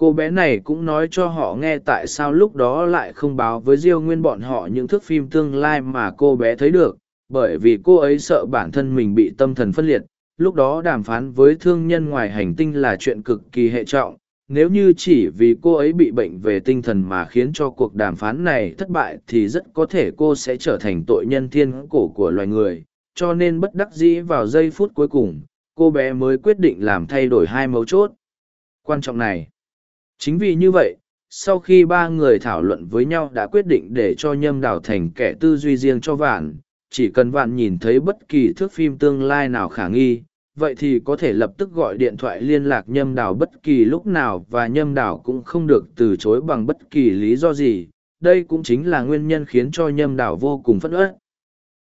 cô bé này cũng nói cho họ nghe tại sao lúc đó lại không báo với diêu nguyên bọn họ những thước phim tương lai mà cô bé thấy được bởi vì cô ấy sợ bản thân mình bị tâm thần phân liệt lúc đó đàm phán với thương nhân ngoài hành tinh là chuyện cực kỳ hệ trọng nếu như chỉ vì cô ấy bị bệnh về tinh thần mà khiến cho cuộc đàm phán này thất bại thì rất có thể cô sẽ trở thành tội nhân thiên cổ của loài người. Cho nên bất đắc dĩ vào giây phút cuối cùng cô bé mới quyết định làm thay đổi hai mấu chốt. Quan trọng này. Chính vì như vậy, sau khi ba người thảo luận với nhau đã quyết định để cho nhâm đào thành kẻ tư duy riêng cho vạn, chỉ cần vạn nhìn thấy bất kỳ thước phim tương lai nào khả nghi, vậy thì có thể lập tức gọi điện thoại liên lạc nhâm đảo bất kỳ lúc nào và nhâm đảo cũng không được từ chối bằng bất kỳ lý do gì. Đây cũng chính là nguyên nhân khiến cho nhâm đảo vô cùng phẫn ớt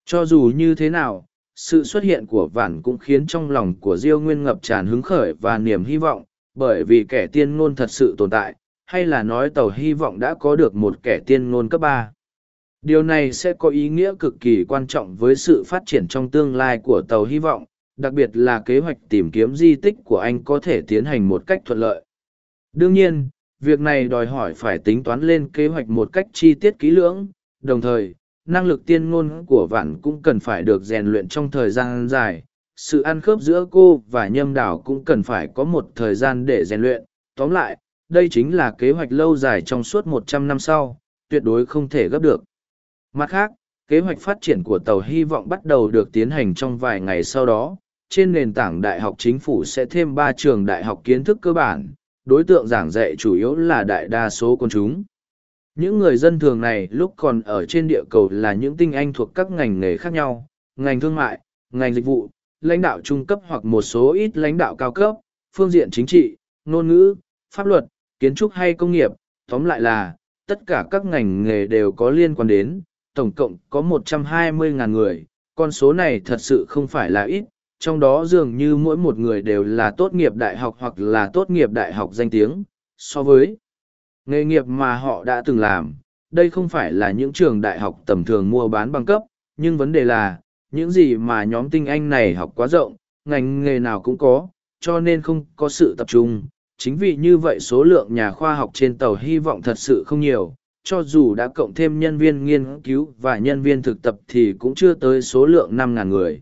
Cho dù như thế nào, sự xuất hiện của vản cũng khiến trong lòng của Diêu Nguyên ngập tràn hứng khởi và niềm hy vọng, bởi vì kẻ tiên ngôn thật sự tồn tại, hay là nói tàu hy vọng đã có được một kẻ tiên ngôn cấp ba. Điều này sẽ có ý nghĩa cực kỳ quan trọng với sự phát triển trong tương lai của tàu hy vọng, đặc biệt là kế hoạch tìm kiếm di tích của anh có thể tiến hành một cách thuận lợi. Đương nhiên, việc này đòi hỏi phải tính toán lên kế hoạch một cách chi tiết kỹ lưỡng, đồng thời, năng lực tiên ngôn của vạn cũng cần phải được rèn luyện trong thời gian dài, sự ăn khớp giữa cô và nhâm đảo cũng cần phải có một thời gian để rèn luyện. Tóm lại đây chính là kế hoạch lâu dài trong suốt một trăm năm sau tuyệt đối không thể gấp được. Mặt khác kế hoạch phát triển của tàu hy vọng bắt đầu được tiến hành trong vài ngày sau đó trên nền tảng đại học chính phủ sẽ thêm ba trường đại học kiến thức cơ bản đối tượng giảng dạy chủ yếu là đại đa số con chúng. Những người dân thường này lúc còn ở trên địa cầu là những tinh anh thuộc các ngành nghề khác nhau ngành thương mại ngành dịch vụ lãnh đạo trung cấp hoặc một số ít lãnh đạo cao cấp, phương diện chính trị, ngôn ngữ, pháp luật, kiến trúc hay công nghiệp, tóm lại là, tất cả các ngành nghề đều có liên quan đến, tổng cộng có 120.000 người, con số này thật sự không phải là ít, trong đó dường như mỗi một người đều là tốt nghiệp đại học hoặc là tốt nghiệp đại học danh tiếng, so với nghề nghiệp mà họ đã từng làm. Đây không phải là những trường đại học tầm thường mua bán bằng cấp, nhưng vấn đề là, những gì mà nhóm tinh anh này học quá rộng, ngành nghề nào cũng có, cho nên không có sự tập trung. Chính vì như vậy số lượng nhà khoa học trên tàu hy vọng thật sự không nhiều, cho dù đã cộng thêm nhân viên nghiên cứu và nhân viên thực tập thì cũng chưa tới số lượng 5.000 người.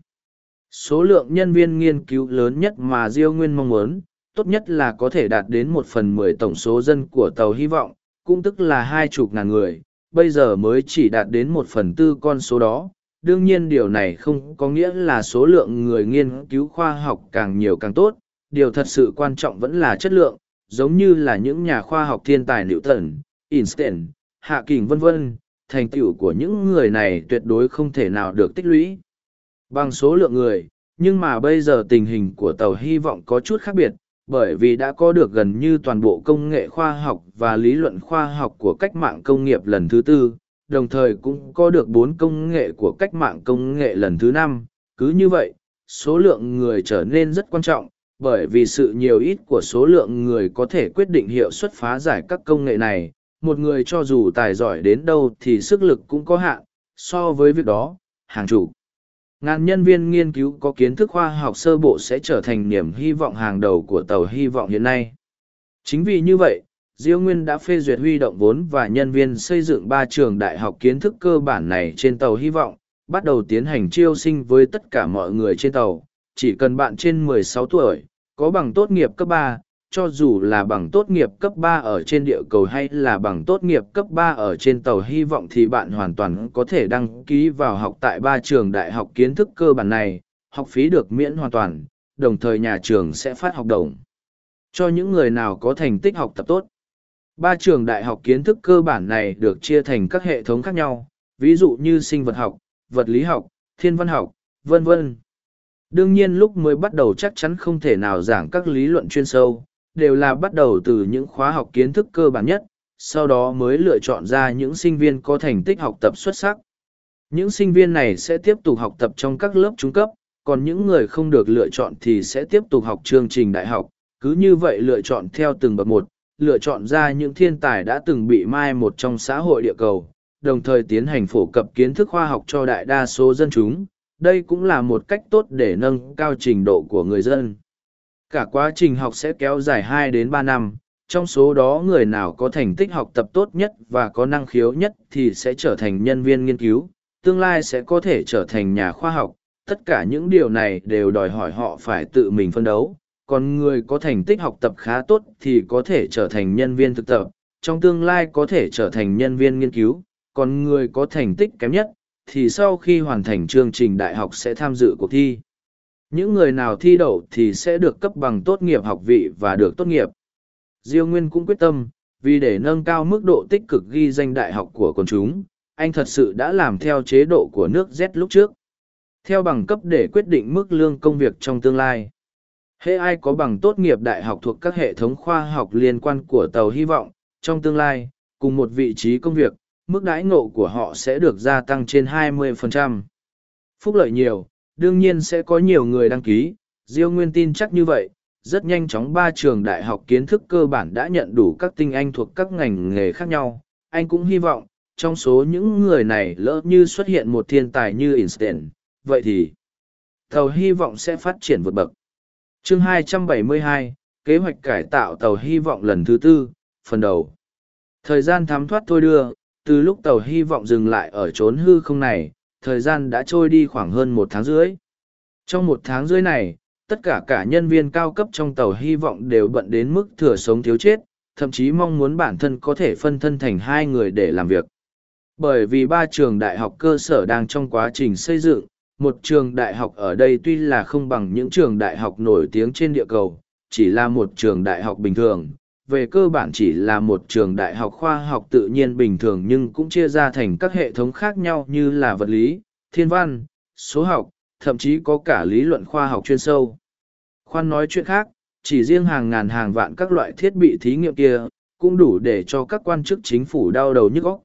Số lượng nhân viên nghiên cứu lớn nhất mà Diêu Nguyên mong muốn, tốt nhất là có thể đạt đến một phần mười tổng số dân của tàu hy vọng, cũng tức là hai chục ngàn người, bây giờ mới chỉ đạt đến một phần tư con số đó, đương nhiên điều này không có nghĩa là số lượng người nghiên cứu khoa học càng nhiều càng tốt điều thật sự quan trọng vẫn là chất lượng giống như là những nhà khoa học thiên tài nữ tần einstein hạ kình vân vân thành tựu của những người này tuyệt đối không thể nào được tích lũy bằng số lượng người nhưng mà bây giờ tình hình của tàu hy vọng có chút khác biệt bởi vì đã có được gần như toàn bộ công nghệ khoa học và lý luận khoa học của cách mạng công nghiệp lần thứ tư, đồng thời cũng có được bốn công nghệ của cách mạng công nghệ lần thứ năm. Cứ như vậy, số lượng người trở nên rất quan trọng, bởi vì sự nhiều ít của số lượng người có thể quyết định hiệu suất phá giải các công nghệ này. Một người cho dù tài giỏi đến đâu thì sức lực cũng có hạn, so với việc đó, hàng chủ. Ngàn nhân viên nghiên cứu có kiến thức khoa học sơ bộ sẽ trở thành niềm hy vọng hàng đầu của tàu hy vọng hiện nay. Chính vì như vậy, Diêu Nguyên đã phê duyệt huy động vốn và nhân viên xây dựng ba trường đại học kiến thức cơ bản này trên tàu hy vọng, bắt đầu tiến hành chiêu sinh với tất cả mọi người trên tàu. Chỉ cần bạn trên 16 tuổi, có bằng tốt nghiệp cấp 3, cho dù là bằng tốt nghiệp cấp ba ở trên địa cầu hay là bằng tốt nghiệp cấp ba ở trên tàu hy vọng thì bạn hoàn toàn có thể đăng ký vào học tại ba trường đại học kiến thức cơ bản này, học phí được miễn hoàn toàn, đồng thời nhà trường sẽ phát học đồng cho những người nào có thành tích học tập tốt. Ba trường đại học kiến thức cơ bản này được chia thành các hệ thống khác nhau, ví dụ như sinh vật học, vật lý học, thiên văn học, vân vân. Đương nhiên lúc mới bắt đầu chắc chắn không thể nào giảng các lý luận chuyên sâu, đều là bắt đầu từ những khóa học kiến thức cơ bản nhất, sau đó mới lựa chọn ra những sinh viên có thành tích học tập xuất sắc. Những sinh viên này sẽ tiếp tục học tập trong các lớp trung cấp, còn những người không được lựa chọn thì sẽ tiếp tục học chương trình đại học, cứ như vậy lựa chọn theo từng bậc một, lựa chọn ra những thiên tài đã từng bị mai một trong xã hội địa cầu, đồng thời tiến hành phổ cập kiến thức khoa học cho đại đa số dân chúng. Đây cũng là một cách tốt để nâng cao trình độ của người dân. Cả quá trình học sẽ kéo dài hai đến ba năm, trong số đó người nào có thành tích học tập tốt nhất và có năng khiếu nhất thì sẽ trở thành nhân viên nghiên cứu, tương lai sẽ có thể trở thành nhà khoa học. Tất cả những điều này đều đòi hỏi họ phải tự mình phân đấu, còn người có thành tích học tập khá tốt thì có thể trở thành nhân viên thực tập, trong tương lai có thể trở thành nhân viên nghiên cứu, còn người có thành tích kém nhất thì sau khi hoàn thành chương trình đại học sẽ tham dự cuộc thi. Những người nào thi đậu thì sẽ được cấp bằng tốt nghiệp học vị và được tốt nghiệp. Diêu Nguyên cũng quyết tâm, vì để nâng cao mức độ tích cực ghi danh đại học của quần chúng, anh thật sự đã làm theo chế độ của nước Z lúc trước. Theo bằng cấp để quyết định mức lương công việc trong tương lai. Hệ ai có bằng tốt nghiệp đại học thuộc các hệ thống khoa học liên quan của tàu hy vọng, trong tương lai, cùng một vị trí công việc, mức đãi ngộ của họ sẽ được gia tăng trên 20%. Phúc lợi nhiều, đương nhiên sẽ có nhiều người đăng ký, Diêu Nguyên tin chắc như vậy, rất nhanh chóng ba trường đại học kiến thức cơ bản đã nhận đủ các tinh anh thuộc các ngành nghề khác nhau. Anh cũng hy vọng, trong số những người này lỡ như xuất hiện một thiên tài như Einstein, vậy thì tàu hy vọng sẽ phát triển vượt bậc. Chương 272, Kế hoạch cải tạo tàu hy vọng lần thứ tư, phần đầu. Thời gian thám thoát thôi đưa, từ lúc tàu hy vọng dừng lại ở chốn hư không này, thời gian đã trôi đi khoảng hơn một tháng rưỡi. Trong một tháng rưỡi này, tất cả cả nhân viên cao cấp trong tàu hy vọng đều bận đến mức thừa sống thiếu chết, thậm chí mong muốn bản thân có thể phân thân thành hai người để làm việc. Bởi vì ba trường đại học cơ sở đang trong quá trình xây dựng, một trường đại học ở đây tuy là không bằng những trường đại học nổi tiếng trên địa cầu, chỉ là một trường đại học bình thường. Về cơ bản chỉ là một trường đại học khoa học tự nhiên bình thường nhưng cũng chia ra thành các hệ thống khác nhau như là vật lý, thiên văn, số học, thậm chí có cả lý luận khoa học chuyên sâu. Khoan nói chuyện khác, chỉ riêng hàng ngàn hàng vạn các loại thiết bị thí nghiệm kia, cũng đủ để cho các quan chức chính phủ đau đầu nhức óc.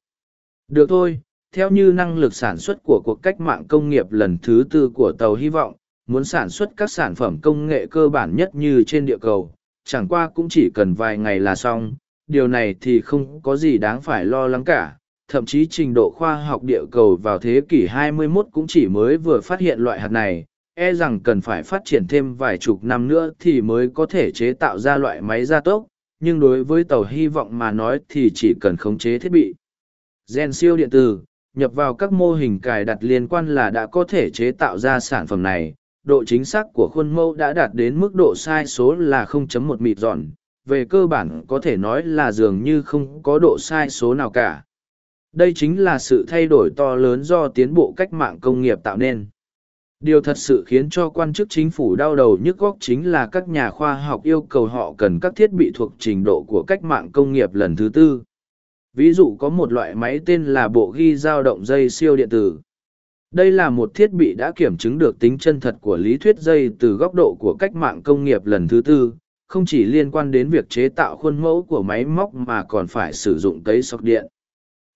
Được thôi, theo như năng lực sản xuất của cuộc cách mạng công nghiệp lần thứ tư của tàu hy vọng, muốn sản xuất các sản phẩm công nghệ cơ bản nhất như trên địa cầu, chẳng qua cũng chỉ cần vài ngày là xong, điều này thì không có gì đáng phải lo lắng cả. Thậm chí trình độ khoa học địa cầu vào thế kỷ 21 cũng chỉ mới vừa phát hiện loại hạt này, e rằng cần phải phát triển thêm vài chục năm nữa thì mới có thể chế tạo ra loại máy gia tốc, nhưng đối với tàu hy vọng mà nói thì chỉ cần khống chế thiết bị. Gen siêu điện tử, nhập vào các mô hình cài đặt liên quan là đã có thể chế tạo ra sản phẩm này. Độ chính xác của khuôn mẫu đã đạt đến mức độ sai số là 0.1 mịt giòn, về cơ bản có thể nói là dường như không có độ sai số nào cả. Đây chính là sự thay đổi to lớn do tiến bộ cách mạng công nghiệp tạo nên. Điều thật sự khiến cho quan chức chính phủ đau đầu nhức góc chính là các nhà khoa học yêu cầu họ cần các thiết bị thuộc trình độ của cách mạng công nghiệp lần thứ tư. Ví dụ có một loại máy tên là bộ ghi dao động dây siêu điện tử. Đây là một thiết bị đã kiểm chứng được tính chân thật của lý thuyết dây từ góc độ của cách mạng công nghiệp lần thứ tư, không chỉ liên quan đến việc chế tạo khuôn mẫu của máy móc mà còn phải sử dụng tấy sọc điện.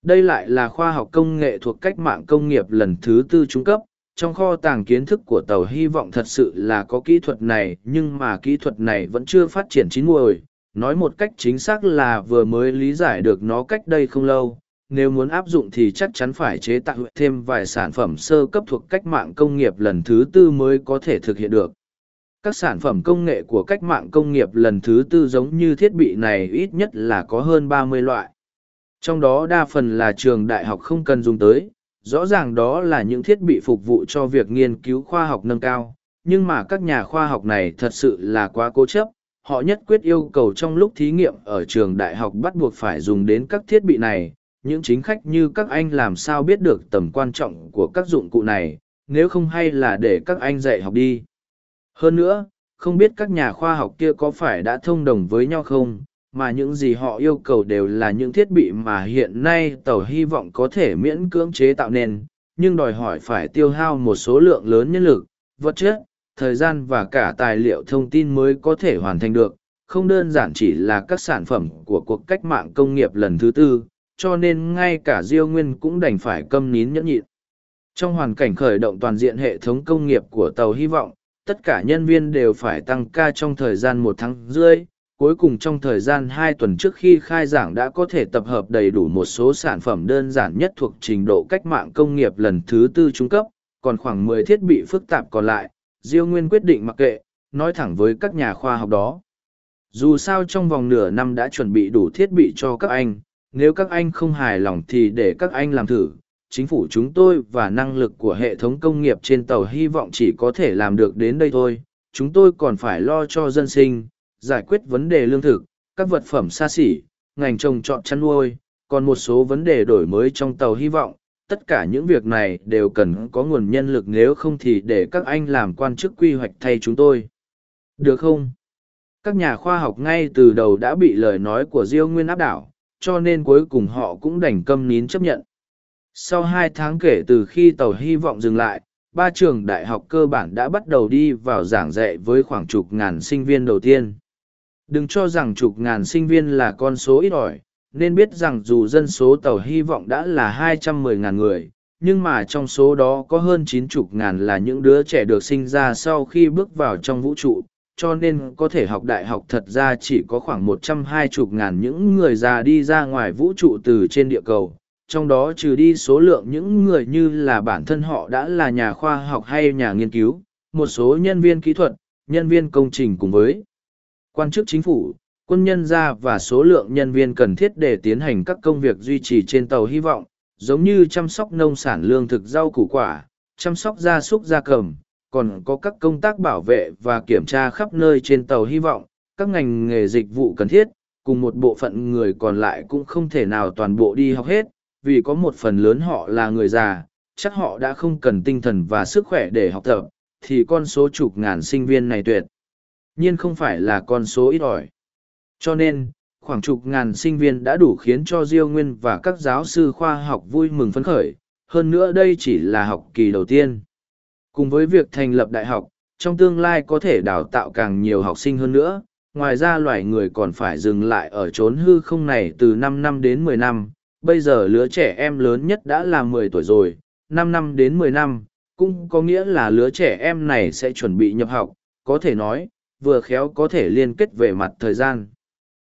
Đây lại là khoa học công nghệ thuộc cách mạng công nghiệp lần thứ tư trung cấp, trong kho tàng kiến thức của tàu hy vọng thật sự là có kỹ thuật này nhưng mà kỹ thuật này vẫn chưa phát triển chín muồi nói một cách chính xác là vừa mới lý giải được nó cách đây không lâu nếu muốn áp dụng thì chắc chắn phải chế tạo thêm vài sản phẩm sơ cấp thuộc cách mạng công nghiệp lần thứ tư mới có thể thực hiện được. Các sản phẩm công nghệ của cách mạng công nghiệp lần thứ tư giống như thiết bị này ít nhất là có hơn ba mươi loại. Trong đó đa phần là trường đại học không cần dùng tới, rõ ràng đó là những thiết bị phục vụ cho việc nghiên cứu khoa học nâng cao, nhưng mà các nhà khoa học này thật sự là quá cố chấp, họ nhất quyết yêu cầu trong lúc thí nghiệm ở trường đại học bắt buộc phải dùng đến các thiết bị này những chính khách như các anh làm sao biết được tầm quan trọng của các dụng cụ này, nếu không hay là để các anh dạy học đi. Hơn nữa, không biết các nhà khoa học kia có phải đã thông đồng với nhau không, mà những gì họ yêu cầu đều là những thiết bị mà hiện nay tàu hy vọng có thể miễn cưỡng chế tạo nên, nhưng đòi hỏi phải tiêu hao một số lượng lớn nhân lực, vật chất, thời gian và cả tài liệu thông tin mới có thể hoàn thành được. Không đơn giản chỉ là các sản phẩm của cuộc cách mạng công nghiệp lần thứ tư cho nên ngay cả diêu nguyên cũng đành phải câm nín nhẫn nhịn trong hoàn cảnh khởi động toàn diện hệ thống công nghiệp của tàu hy vọng tất cả nhân viên đều phải tăng ca trong thời gian một tháng rưỡi cuối cùng trong thời gian hai tuần trước khi khai giảng đã có thể tập hợp đầy đủ một số sản phẩm đơn giản nhất thuộc trình độ cách mạng công nghiệp lần thứ tư trung cấp, còn khoảng mười thiết bị phức tạp còn lại, Diêu Nguyên quyết định mặc kệ, nói thẳng với các nhà khoa học đó. Dù sao trong vòng nửa năm đã chuẩn bị đủ thiết bị cho các anh, nếu các anh không hài lòng thì để các anh làm thử. Chính phủ chúng tôi và năng lực của hệ thống công nghiệp trên tàu hy vọng chỉ có thể làm được đến đây thôi. Chúng tôi còn phải lo cho dân sinh, giải quyết vấn đề lương thực, các vật phẩm xa xỉ, ngành trồng trọt chăn nuôi, còn một số vấn đề đổi mới trong tàu hy vọng. Tất cả những việc này đều cần có nguồn nhân lực nếu không thì để các anh làm quan chức quy hoạch thay chúng tôi. Được không? Các nhà khoa học ngay từ đầu đã bị lời nói của Diêu Nguyên áp đảo, cho nên cuối cùng họ cũng đành câm nín chấp nhận. Sau hai tháng kể từ khi tàu hy vọng dừng lại, ba trường đại học cơ bản đã bắt đầu đi vào giảng dạy với khoảng chục ngàn sinh viên đầu tiên. Đừng cho rằng chục ngàn sinh viên là con số ít ỏi, nên biết rằng dù dân số tàu hy vọng đã là hai trăm mười ngàn người, nhưng mà trong số đó có hơn chín chục ngàn là những đứa trẻ được sinh ra sau khi bước vào trong vũ trụ, cho nên có thể học đại học thật ra chỉ có khoảng một trăm hai chục ngàn những người già đi ra ngoài vũ trụ từ trên địa cầu. Trong đó trừ đi số lượng những người như là bản thân họ đã là nhà khoa học hay nhà nghiên cứu, một số nhân viên kỹ thuật, nhân viên công trình cùng với quan chức chính phủ, quân nhân gia và số lượng nhân viên cần thiết để tiến hành các công việc duy trì trên tàu hy vọng, giống như chăm sóc nông sản lương thực rau củ quả, chăm sóc gia súc gia cầm, còn có các công tác bảo vệ và kiểm tra khắp nơi trên tàu hy vọng, các ngành nghề dịch vụ cần thiết, cùng một bộ phận người còn lại cũng không thể nào toàn bộ đi học hết, vì có một phần lớn họ là người già, chắc họ đã không cần tinh thần và sức khỏe để học tập, thì con số chục ngàn sinh viên này tuyệt nhiên không phải là con số ít ỏi. Cho nên, khoảng chục ngàn sinh viên đã đủ khiến cho Diêu Nguyên và các giáo sư khoa học vui mừng phấn khởi, hơn nữa đây chỉ là học kỳ đầu tiên. Cùng với việc thành lập đại học, trong tương lai có thể đào tạo càng nhiều học sinh hơn nữa, ngoài ra loài người còn phải dừng lại ở chốn hư không này từ năm năm đến mười năm, bây giờ lứa trẻ em lớn nhất đã là mười tuổi rồi, năm năm đến mười năm, cũng có nghĩa là lứa trẻ em này sẽ chuẩn bị nhập học, có thể nói, vừa khéo có thể liên kết về mặt thời gian.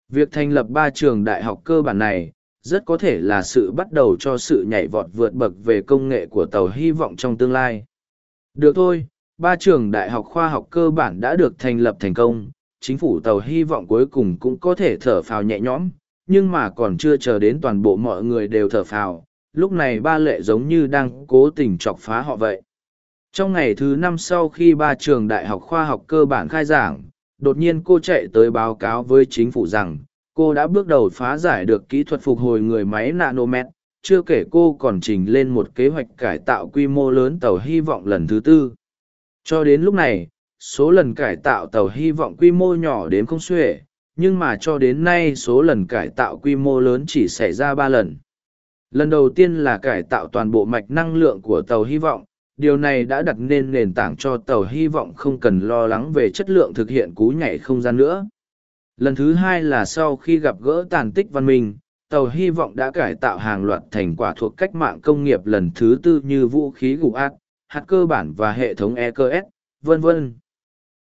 Việc thành lập ba trường đại học cơ bản này, rất có thể là sự bắt đầu cho sự nhảy vọt vượt bậc về công nghệ của tàu hy vọng trong tương lai. Được thôi, ba trường đại học khoa học cơ bản đã được thành lập thành công, chính phủ tàu hy vọng cuối cùng cũng có thể thở phào nhẹ nhõm, nhưng mà còn chưa chờ đến toàn bộ mọi người đều thở phào, lúc này ba lệ giống như đang cố tình chọc phá họ vậy. Trong ngày thứ năm sau khi ba trường đại học khoa học cơ bản khai giảng, đột nhiên cô chạy tới báo cáo với chính phủ rằng, cô đã bước đầu phá giải được kỹ thuật phục hồi người máy nanomet, chưa kể cô còn trình lên một kế hoạch cải tạo quy mô lớn tàu hy vọng lần thứ tư. Cho đến lúc này, số lần cải tạo tàu hy vọng quy mô nhỏ đến không xuể, nhưng mà cho đến nay số lần cải tạo quy mô lớn chỉ xảy ra ba lần. Lần đầu tiên là cải tạo toàn bộ mạch năng lượng của tàu hy vọng, điều này đã đặt nên nền tảng cho tàu hy vọng không cần lo lắng về chất lượng thực hiện cú nhảy không gian nữa Lần thứ hai là sau khi gặp gỡ tàn tích văn minh, tàu hy vọng đã cải tạo hàng loạt thành quả thuộc cách mạng công nghiệp lần thứ tư như vũ khí gục ác, hạt cơ bản và hệ thống ECS, vân vân.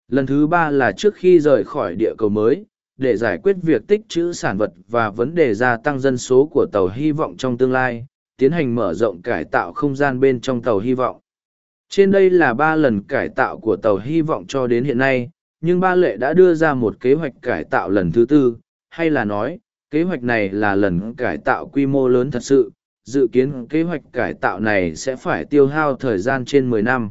Lần thứ ba là trước khi rời khỏi địa cầu mới, để giải quyết việc tích trữ sản vật và vấn đề gia tăng dân số của tàu hy vọng trong tương lai, tiến hành mở rộng cải tạo không gian bên trong tàu hy vọng. Trên đây là ba lần cải tạo của tàu hy vọng cho đến hiện nay, nhưng ba lệ đã đưa ra một kế hoạch cải tạo lần thứ tư, hay là nói, kế hoạch này là lần cải tạo quy mô lớn thật sự, dự kiến kế hoạch cải tạo này sẽ phải tiêu hao thời gian trên 10 năm.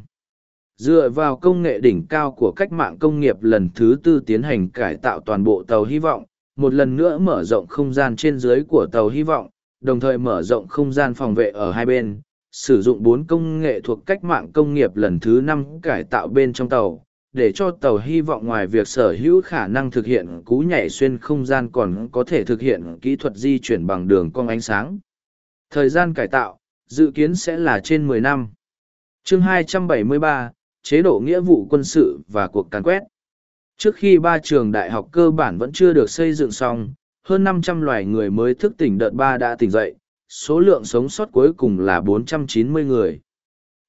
Dựa vào công nghệ đỉnh cao của cách mạng công nghiệp lần thứ tư tiến hành cải tạo toàn bộ tàu hy vọng, một lần nữa mở rộng không gian trên dưới của tàu hy vọng, đồng thời mở rộng không gian phòng vệ ở hai bên, sử dụng bốn công nghệ thuộc cách mạng công nghiệp lần thứ năm cải tạo bên trong tàu, để cho tàu hy vọng ngoài việc sở hữu khả năng thực hiện cú nhảy xuyên không gian còn có thể thực hiện kỹ thuật di chuyển bằng đường cong ánh sáng. Thời gian cải tạo, dự kiến sẽ là trên 10 năm. Chương 273, chế độ nghĩa vụ quân sự và cuộc càn quét. Trước khi ba trường đại học cơ bản vẫn chưa được xây dựng xong, hơn 500 loài người mới thức tỉnh đợt ba đã tỉnh dậy, số lượng sống sót cuối cùng là 490 người.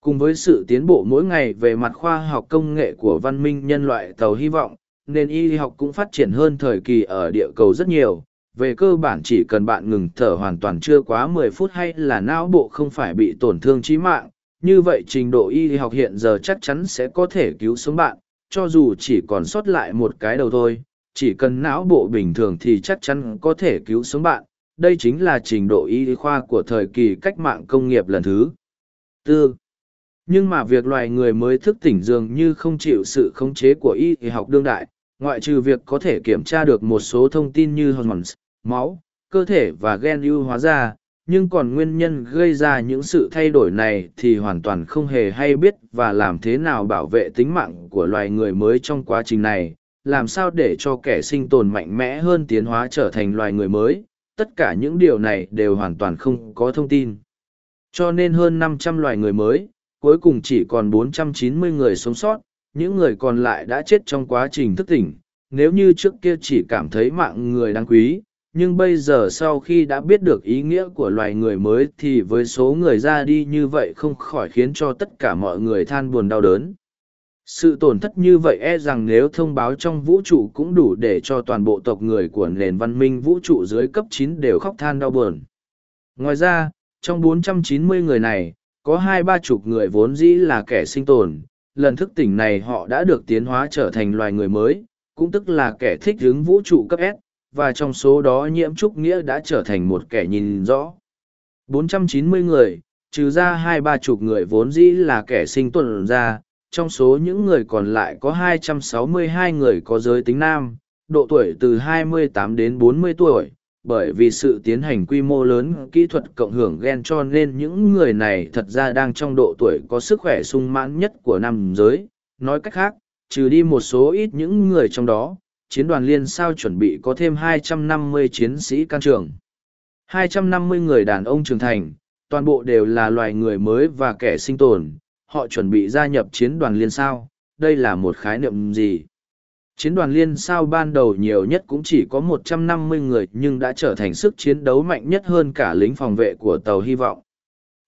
Cùng với sự tiến bộ mỗi ngày về mặt khoa học công nghệ của văn minh nhân loại tàu hy vọng, nên y học cũng phát triển hơn thời kỳ ở địa cầu rất nhiều. Về cơ bản chỉ cần bạn ngừng thở hoàn toàn chưa quá 10 phút hay là não bộ không phải bị tổn thương trí mạng, như vậy trình độ y học hiện giờ chắc chắn sẽ có thể cứu sống bạn, cho dù chỉ còn sót lại một cái đầu thôi, chỉ cần não bộ bình thường thì chắc chắn có thể cứu sống bạn. Đây chính là trình độ y khoa của thời kỳ cách mạng công nghiệp lần thứ tư nhưng mà việc loài người mới thức tỉnh dường như không chịu sự khống chế của y học đương đại, ngoại trừ việc có thể kiểm tra được một số thông tin như hormones, máu, cơ thể và gen ưu hóa ra, nhưng còn nguyên nhân gây ra những sự thay đổi này thì hoàn toàn không hề hay biết và làm thế nào bảo vệ tính mạng của loài người mới trong quá trình này, làm sao để cho kẻ sinh tồn mạnh mẽ hơn tiến hóa trở thành loài người mới, tất cả những điều này đều hoàn toàn không có thông tin. Cho nên hơn 500 loài người mới cuối cùng chỉ còn 490 người sống sót, những người còn lại đã chết trong quá trình thức tỉnh. Nếu như trước kia chỉ cảm thấy mạng người đáng quý, nhưng bây giờ sau khi đã biết được ý nghĩa của loài người mới thì với số người ra đi như vậy không khỏi khiến cho tất cả mọi người than buồn đau đớn. Sự tổn thất như vậy e rằng nếu thông báo trong vũ trụ cũng đủ để cho toàn bộ tộc người của nền văn minh vũ trụ dưới cấp 9 đều khóc than đau buồn. Ngoài ra, trong 490 người này, có hai ba chục người vốn dĩ là kẻ sinh tồn, lần thức tỉnh này họ đã được tiến hóa trở thành loài người mới, cũng tức là kẻ thích hướng vũ trụ cấp S, và trong số đó nhiễm trúc nghĩa đã trở thành một kẻ nhìn rõ. 490 người, trừ ra hai ba chục người vốn dĩ là kẻ sinh tồn ra, trong số những người còn lại có 262 người có giới tính nam, độ tuổi từ 28 đến 40 tuổi, bởi vì sự tiến hành quy mô lớn kỹ thuật cộng hưởng gen cho nên những người này thật ra đang trong độ tuổi có sức khỏe sung mãn nhất của nam giới. Nói cách khác, trừ đi một số ít những người trong đó, chiến đoàn liên sao chuẩn bị có thêm 250 chiến sĩ can trường. 250 người đàn ông trưởng thành, toàn bộ đều là loài người mới và kẻ sinh tồn, họ chuẩn bị gia nhập chiến đoàn liên sao. Đây là một khái niệm gì? Chiến đoàn liên sao ban đầu nhiều nhất cũng chỉ có 150 người nhưng đã trở thành sức chiến đấu mạnh nhất hơn cả lính phòng vệ của tàu hy vọng.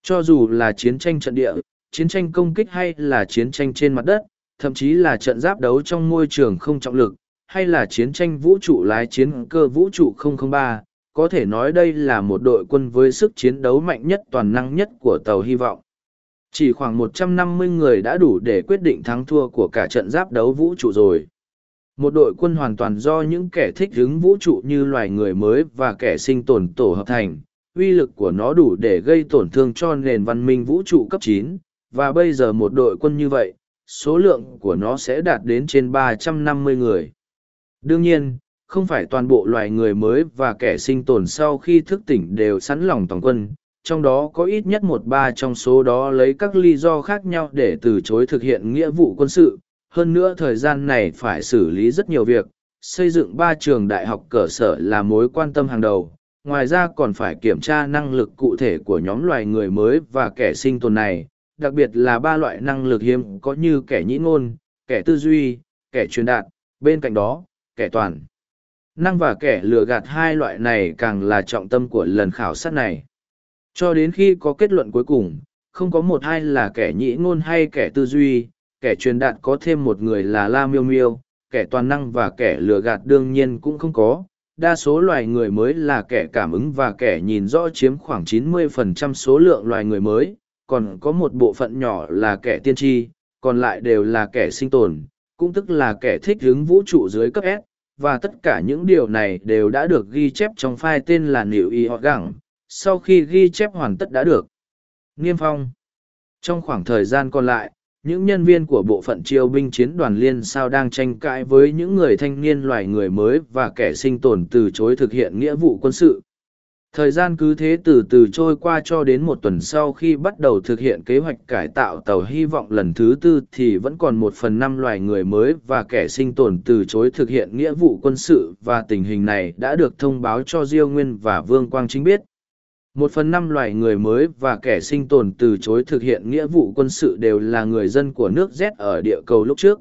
Cho dù là chiến tranh trận địa, chiến tranh công kích hay là chiến tranh trên mặt đất, thậm chí là trận giáp đấu trong môi trường không trọng lực, hay là chiến tranh vũ trụ lái chiến cơ vũ trụ 003, có thể nói đây là một đội quân với sức chiến đấu mạnh nhất toàn năng nhất của tàu hy vọng. Chỉ khoảng 150 người đã đủ để quyết định thắng thua của cả trận giáp đấu vũ trụ rồi. Một đội quân hoàn toàn do những kẻ thích ứng vũ trụ như loài người mới và kẻ sinh tồn tổ hợp thành, uy lực của nó đủ để gây tổn thương cho nền văn minh vũ trụ cấp chín. và bây giờ một đội quân như vậy, số lượng của nó sẽ đạt đến trên ba trăm năm mươi người. Đương nhiên, không phải toàn bộ loài người mới và kẻ sinh tồn sau khi thức tỉnh đều sẵn lòng toàn quân, trong đó có ít nhất một ba trong số đó lấy các lý do khác nhau để từ chối thực hiện nghĩa vụ quân sự, hơn nữa thời gian này phải xử lý rất nhiều việc xây dựng ba trường đại học cơ sở là mối quan tâm hàng đầu ngoài ra còn phải kiểm tra năng lực cụ thể của nhóm loài người mới và kẻ sinh tồn này đặc biệt là ba loại năng lực hiếm có như kẻ nhĩ ngôn kẻ tư duy kẻ truyền đạt bên cạnh đó kẻ toàn năng và kẻ lừa gạt hai loại này càng là trọng tâm của lần khảo sát này. Cho đến khi có kết luận cuối cùng, không có một hai là kẻ nhĩ ngôn hay kẻ tư duy, kẻ truyền đạt có thêm một người là La Miêu Miêu, kẻ toàn năng và kẻ lừa gạt đương nhiên cũng không có. Đa số loài người mới là kẻ cảm ứng và kẻ nhìn rõ chiếm khoảng 90% số lượng loài người mới, còn có một bộ phận nhỏ là kẻ tiên tri, còn lại đều là kẻ sinh tồn, cũng tức là kẻ thích hướng vũ trụ dưới cấp S, và tất cả những điều này đều đã được ghi chép trong file tên là nịu Y Họ Gẳng, sau khi ghi chép hoàn tất đã được. Nghiêm phong. Trong khoảng thời gian còn lại, những nhân viên của bộ phận triều binh chiến đoàn liên sao đang tranh cãi với những người thanh niên loài người mới và kẻ sinh tồn từ chối thực hiện nghĩa vụ quân sự. Thời gian cứ thế từ từ trôi qua cho đến một tuần sau khi bắt đầu thực hiện kế hoạch cải tạo tàu hy vọng lần thứ tư thì vẫn còn một phần năm loài người mới và kẻ sinh tồn từ chối thực hiện nghĩa vụ quân sự và tình hình này đã được thông báo cho Diêu Nguyên và Vương Quang Chính biết. Một phần năm loài người mới và kẻ sinh tồn từ chối thực hiện nghĩa vụ quân sự đều là người dân của nước Z ở địa cầu lúc trước.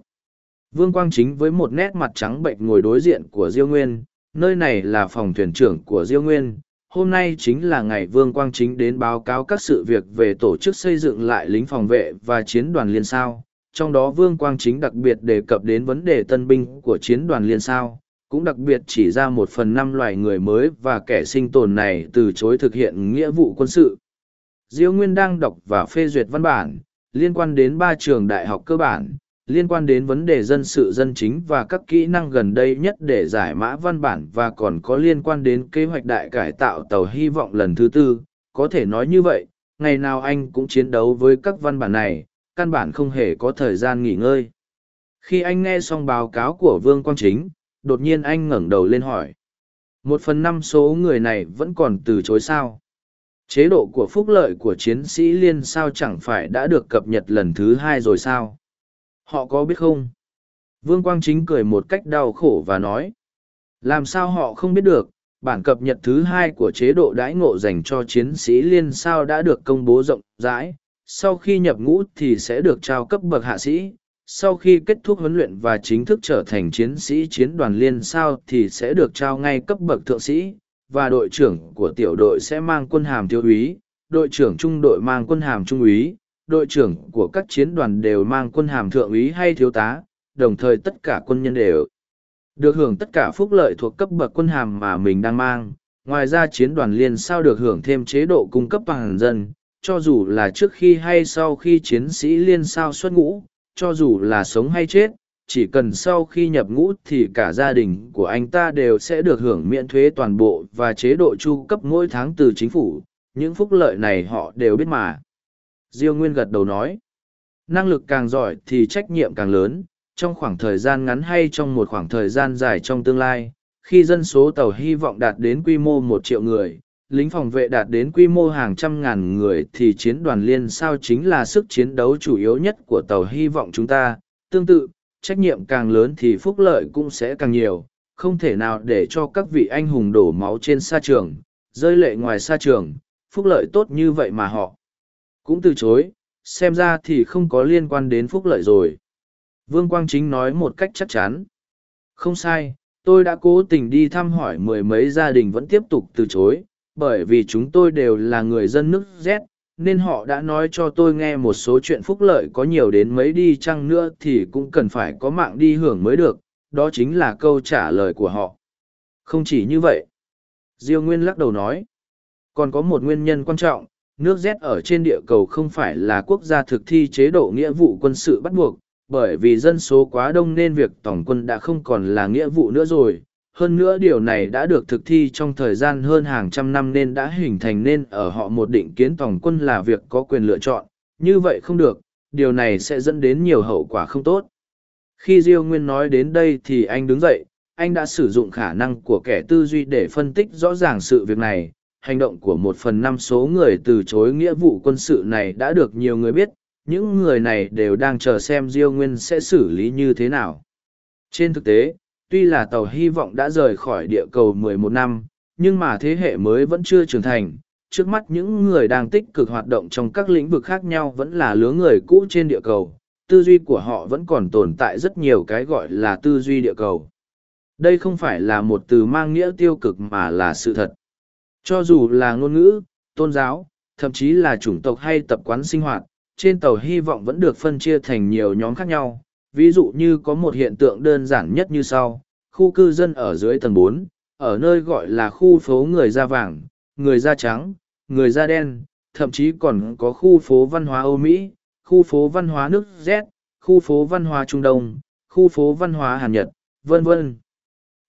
Vương Quang Chính với một nét mặt trắng bệnh ngồi đối diện của Diêu Nguyên, nơi này là phòng thuyền trưởng của Diêu Nguyên hôm nay chính là ngày Vương Quang Chính đến báo cáo các sự việc về tổ chức xây dựng lại lính phòng vệ và chiến đoàn liên sao. Trong đó Vương Quang Chính đặc biệt đề cập đến vấn đề tân binh của chiến đoàn liên sao, cũng đặc biệt chỉ ra một phần năm loài người mới và kẻ sinh tồn này từ chối thực hiện nghĩa vụ quân sự. Diêu Nguyên đang đọc và phê duyệt văn bản, liên quan đến ba trường đại học cơ bản, liên quan đến vấn đề dân sự dân chính và các kỹ năng gần đây nhất để giải mã văn bản và còn có liên quan đến kế hoạch đại cải tạo tàu hy vọng lần thứ tư có thể nói như vậy ngày nào anh cũng chiến đấu với các văn bản này căn bản không hề có thời gian nghỉ ngơi khi anh nghe xong báo cáo của vương quang chính đột nhiên anh ngẩng đầu lên hỏi một phần năm số người này vẫn còn từ chối sao chế độ của phúc lợi của chiến sĩ liên sao chẳng phải đã được cập nhật lần thứ hai rồi sao Họ có biết không? Vương Quang Chính cười một cách đau khổ và nói. Làm sao họ không biết được, bản cập nhật thứ hai của chế độ đãi ngộ dành cho chiến sĩ liên sao đã được công bố rộng rãi. Sau khi nhập ngũ thì sẽ được trao cấp bậc hạ sĩ. Sau khi kết thúc huấn luyện và chính thức trở thành chiến sĩ chiến đoàn liên sao thì sẽ được trao ngay cấp bậc thượng sĩ, và đội trưởng của tiểu đội sẽ mang quân hàm thiếu úy, đội trưởng trung đội mang quân hàm trung úy, đội trưởng của các chiến đoàn đều mang quân hàm thượng úy hay thiếu tá, đồng thời tất cả quân nhân đều được hưởng tất cả phúc lợi thuộc cấp bậc quân hàm mà mình đang mang. Ngoài ra chiến đoàn liên sao được hưởng thêm chế độ cung cấp bằng dân, cho dù là trước khi hay sau khi chiến sĩ liên sao xuất ngũ, cho dù là sống hay chết, chỉ cần sau khi nhập ngũ thì cả gia đình của anh ta đều sẽ được hưởng miễn thuế toàn bộ và chế độ chu cấp mỗi tháng từ chính phủ. Những phúc lợi này họ đều biết mà. Diêu Nguyên gật đầu nói. Năng lực càng giỏi thì trách nhiệm càng lớn, trong khoảng thời gian ngắn hay trong một khoảng thời gian dài trong tương lai, khi dân số tàu hy vọng đạt đến quy mô một triệu người, lính phòng vệ đạt đến quy mô hàng trăm ngàn người thì chiến đoàn liên sao chính là sức chiến đấu chủ yếu nhất của tàu hy vọng chúng ta. Tương tự, trách nhiệm càng lớn thì phúc lợi cũng sẽ càng nhiều, không thể nào để cho các vị anh hùng đổ máu trên sa trường, rơi lệ ngoài sa trường, phúc lợi tốt như vậy mà họ cũng từ chối, xem ra thì không có liên quan đến phúc lợi rồi. Vương Quang Chính nói một cách chắc chắn. Không sai, tôi đã cố tình đi thăm hỏi mười mấy gia đình vẫn tiếp tục từ chối, bởi vì chúng tôi đều là người dân nước Z, nên họ đã nói cho tôi nghe một số chuyện phúc lợi có nhiều đến mấy đi chăng nữa thì cũng cần phải có mạng đi hưởng mới được, đó chính là câu trả lời của họ. Không chỉ như vậy. Diêu Nguyên lắc đầu nói. Còn có một nguyên nhân quan trọng, nước Z ở trên địa cầu không phải là quốc gia thực thi chế độ nghĩa vụ quân sự bắt buộc, bởi vì dân số quá đông nên việc tổng quân đã không còn là nghĩa vụ nữa rồi. Hơn nữa điều này đã được thực thi trong thời gian hơn hàng trăm năm nên đã hình thành nên ở họ một định kiến tổng quân là việc có quyền lựa chọn. Như vậy không được, điều này sẽ dẫn đến nhiều hậu quả không tốt. Khi Diêu Nguyên nói đến đây thì anh đứng dậy, anh đã sử dụng khả năng của kẻ tư duy để phân tích rõ ràng sự việc này, hành động của một phần năm số người từ chối nghĩa vụ quân sự này đã được nhiều người biết, những người này đều đang chờ xem Diêu Nguyên sẽ xử lý như thế nào. Trên thực tế, tuy là tàu hy vọng đã rời khỏi địa cầu 11 năm, nhưng mà thế hệ mới vẫn chưa trưởng thành. Trước mắt những người đang tích cực hoạt động trong các lĩnh vực khác nhau vẫn là lứa người cũ trên địa cầu, tư duy của họ vẫn còn tồn tại rất nhiều cái gọi là tư duy địa cầu. đây không phải là một từ mang nghĩa tiêu cực mà là sự thật. Cho dù là ngôn ngữ, tôn giáo, thậm chí là chủng tộc hay tập quán sinh hoạt, trên tàu hy vọng vẫn được phân chia thành nhiều nhóm khác nhau. Ví dụ như có một hiện tượng đơn giản nhất như sau, khu cư dân ở dưới tầng bốn, ở nơi gọi là khu phố người da vàng, người da trắng, người da đen, thậm chí còn có khu phố văn hóa Âu Mỹ, khu phố văn hóa nước Z, khu phố văn hóa Trung Đông, khu phố văn hóa Hàn Nhật, vân vân.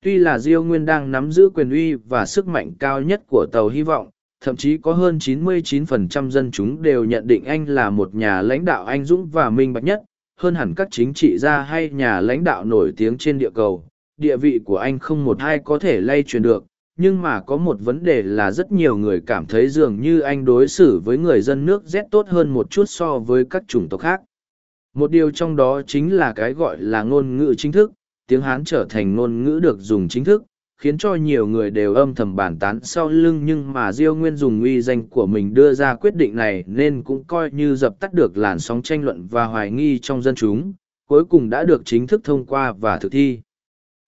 Tuy là Diêu Nguyên đang nắm giữ quyền uy và sức mạnh cao nhất của tàu hy vọng, thậm chí có hơn 99% dân chúng đều nhận định anh là một nhà lãnh đạo anh dũng và minh bạch nhất, hơn hẳn các chính trị gia hay nhà lãnh đạo nổi tiếng trên địa cầu. Địa vị của anh không một ai có thể lay truyền được, nhưng mà có một vấn đề là rất nhiều người cảm thấy dường như anh đối xử với người dân nước Z tốt hơn một chút so với các chủng tộc khác. Một điều trong đó chính là cái gọi là ngôn ngữ chính thức, tiếng Hán trở thành ngôn ngữ được dùng chính thức, khiến cho nhiều người đều âm thầm bàn tán sau lưng nhưng mà Diêu Nguyên dùng uy danh của mình đưa ra quyết định này nên cũng coi như dập tắt được làn sóng tranh luận và hoài nghi trong dân chúng, cuối cùng đã được chính thức thông qua và thực thi.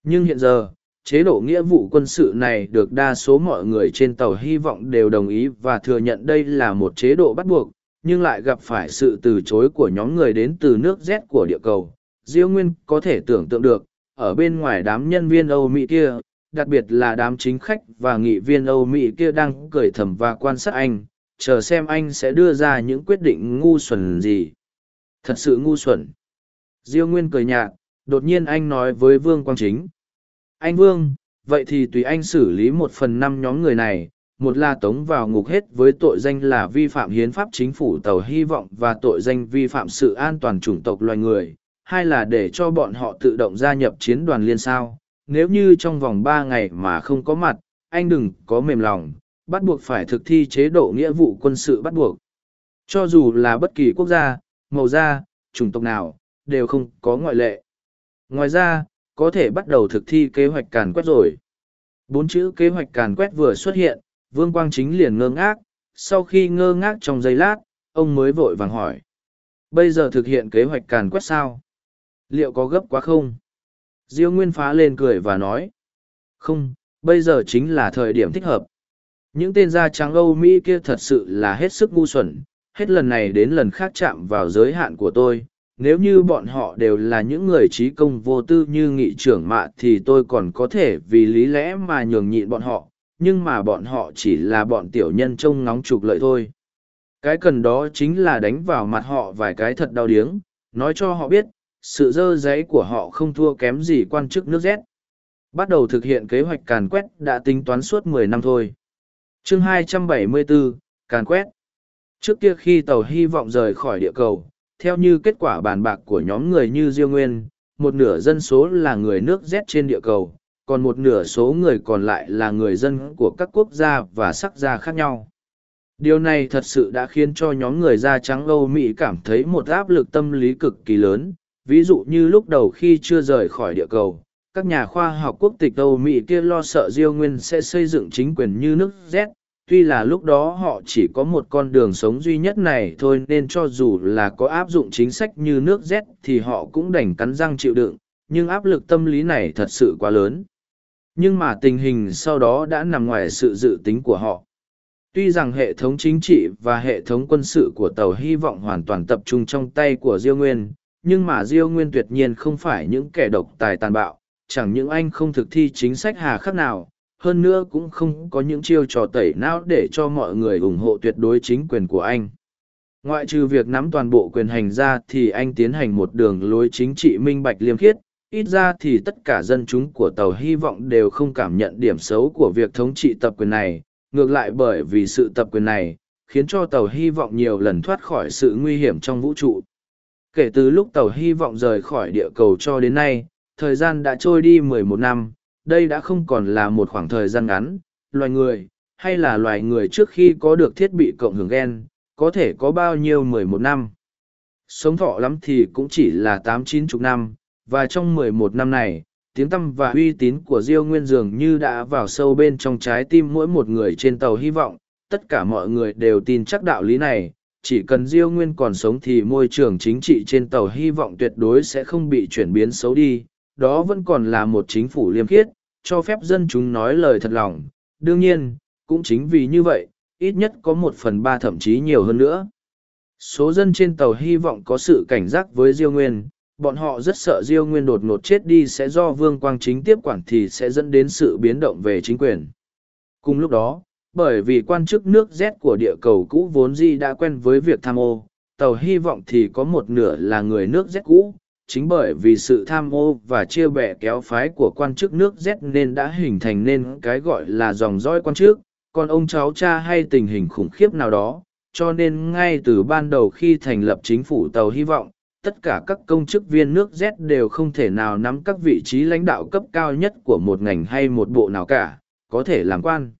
Nhưng hiện giờ, chế độ nghĩa vụ quân sự này được đa số mọi người trên tàu hy vọng đều đồng ý và thừa nhận đây là một chế độ bắt buộc, nhưng lại gặp phải sự từ chối của nhóm người đến từ nước Z của địa cầu. Diêu Nguyên có thể tưởng tượng được, ở bên ngoài đám nhân viên Âu Mỹ kia, đặc biệt là đám chính khách và nghị viên Âu Mỹ kia đang cười thầm và quan sát anh, chờ xem anh sẽ đưa ra những quyết định ngu xuẩn gì. Thật sự ngu xuẩn. Diêu Nguyên cười nhạt, đột nhiên anh nói với Vương Quang Chính. Anh Vương, vậy thì tùy anh xử lý một phần năm nhóm người này, một là tống vào ngục hết với tội danh là vi phạm hiến pháp chính phủ tàu hy vọng và tội danh vi phạm sự an toàn chủng tộc loài người, hai là để cho bọn họ tự động gia nhập chiến đoàn liên sao. Nếu như trong vòng ba ngày mà không có mặt, anh đừng có mềm lòng, bắt buộc phải thực thi chế độ nghĩa vụ quân sự bắt buộc. Cho dù là bất kỳ quốc gia, màu da, chủng tộc nào, đều không có ngoại lệ. Ngoài ra, có thể bắt đầu thực thi kế hoạch càn quét rồi. Bốn chữ kế hoạch càn quét vừa xuất hiện, Vương Quang Chính liền ngơ ngác, sau khi ngơ ngác trong giây lát, ông mới vội vàng hỏi. Bây giờ thực hiện kế hoạch càn quét sao? Liệu có gấp quá không? Diêu Nguyên phá lên cười và nói. Không, bây giờ chính là thời điểm thích hợp. Những tên da trắng Âu Mỹ kia thật sự là hết sức ngu xuẩn, hết lần này đến lần khác chạm vào giới hạn của tôi. Nếu như bọn họ đều là những người trí công vô tư như nghị trưởng mạ thì tôi còn có thể vì lý lẽ mà nhường nhịn bọn họ, nhưng mà bọn họ chỉ là bọn tiểu nhân trông ngóng trục lợi thôi. Cái cần đó chính là đánh vào mặt họ vài cái thật đau điếng, nói cho họ biết, sự dơ giấy của họ không thua kém gì quan chức nước Z. Bắt đầu thực hiện kế hoạch càn quét đã tính toán suốt 10 năm thôi. chương 274, càn quét. Trước kia khi tàu hy vọng rời khỏi địa cầu, theo như kết quả bàn bạc của nhóm người như Diêu Nguyên, một nửa dân số là người nước Z trên địa cầu, còn một nửa số người còn lại là người dân của các quốc gia và sắc gia khác nhau. Điều này thật sự đã khiến cho nhóm người da trắng Âu Mỹ cảm thấy một áp lực tâm lý cực kỳ lớn, ví dụ như lúc đầu khi chưa rời khỏi địa cầu, các nhà khoa học quốc tịch Âu Mỹ kia lo sợ Diêu Nguyên sẽ xây dựng chính quyền như nước Z, tuy là lúc đó họ chỉ có một con đường sống duy nhất này thôi nên cho dù là có áp dụng chính sách như nước Z thì họ cũng đành cắn răng chịu đựng, nhưng áp lực tâm lý này thật sự quá lớn. Nhưng mà tình hình sau đó đã nằm ngoài sự dự tính của họ. Tuy rằng hệ thống chính trị và hệ thống quân sự của tàu hy vọng hoàn toàn tập trung trong tay của Diêu Nguyên, nhưng mà Diêu Nguyên tuyệt nhiên không phải những kẻ độc tài tàn bạo, chẳng những anh không thực thi chính sách hà khắc nào, hơn nữa cũng không có những chiêu trò tẩy não để cho mọi người ủng hộ tuyệt đối chính quyền của anh. Ngoại trừ việc nắm toàn bộ quyền hành ra thì anh tiến hành một đường lối chính trị minh bạch liêm khiết, ít ra thì tất cả dân chúng của tàu hy vọng đều không cảm nhận điểm xấu của việc thống trị tập quyền này, ngược lại bởi vì sự tập quyền này, khiến cho tàu hy vọng nhiều lần thoát khỏi sự nguy hiểm trong vũ trụ kể từ lúc tàu hy vọng rời khỏi địa cầu cho đến nay, thời gian đã trôi đi mười một năm, đây đã không còn là một khoảng thời gian ngắn. Loài người, hay là loài người trước khi có được thiết bị cộng hưởng gen, có thể có bao nhiêu mười một năm? Sống thọ lắm thì cũng chỉ là tám, chín chục năm, và trong mười một năm này, tiếng tăm và uy tín của diêu nguyên dường như đã vào sâu bên trong trái tim mỗi một người trên tàu hy vọng. Tất cả mọi người đều tin chắc đạo lý này chỉ cần Diêu Nguyên còn sống thì môi trường chính trị trên tàu hy vọng tuyệt đối sẽ không bị chuyển biến xấu đi, đó vẫn còn là một chính phủ liêm khiết, cho phép dân chúng nói lời thật lòng. Đương nhiên, cũng chính vì như vậy, ít nhất có một phần ba thậm chí nhiều hơn nữa. Số dân trên tàu hy vọng có sự cảnh giác với Diêu Nguyên, bọn họ rất sợ Diêu Nguyên đột ngột chết đi sẽ do Vương Quang Chính tiếp quản thì sẽ dẫn đến sự biến động về chính quyền. Cùng lúc đó, bởi vì quan chức nước Z của địa cầu cũ vốn di đã quen với việc tham ô, tàu hy vọng thì có một nửa là người nước Z cũ, chính bởi vì sự tham ô và chia bẻ kéo phái của quan chức nước Z nên đã hình thành nên cái gọi là dòng dõi quan chức, còn ông cháu cha hay tình hình khủng khiếp nào đó, cho nên ngay từ ban đầu khi thành lập chính phủ tàu hy vọng, tất cả các công chức viên nước Z đều không thể nào nắm các vị trí lãnh đạo cấp cao nhất của một ngành hay một bộ nào cả, có thể làm quan.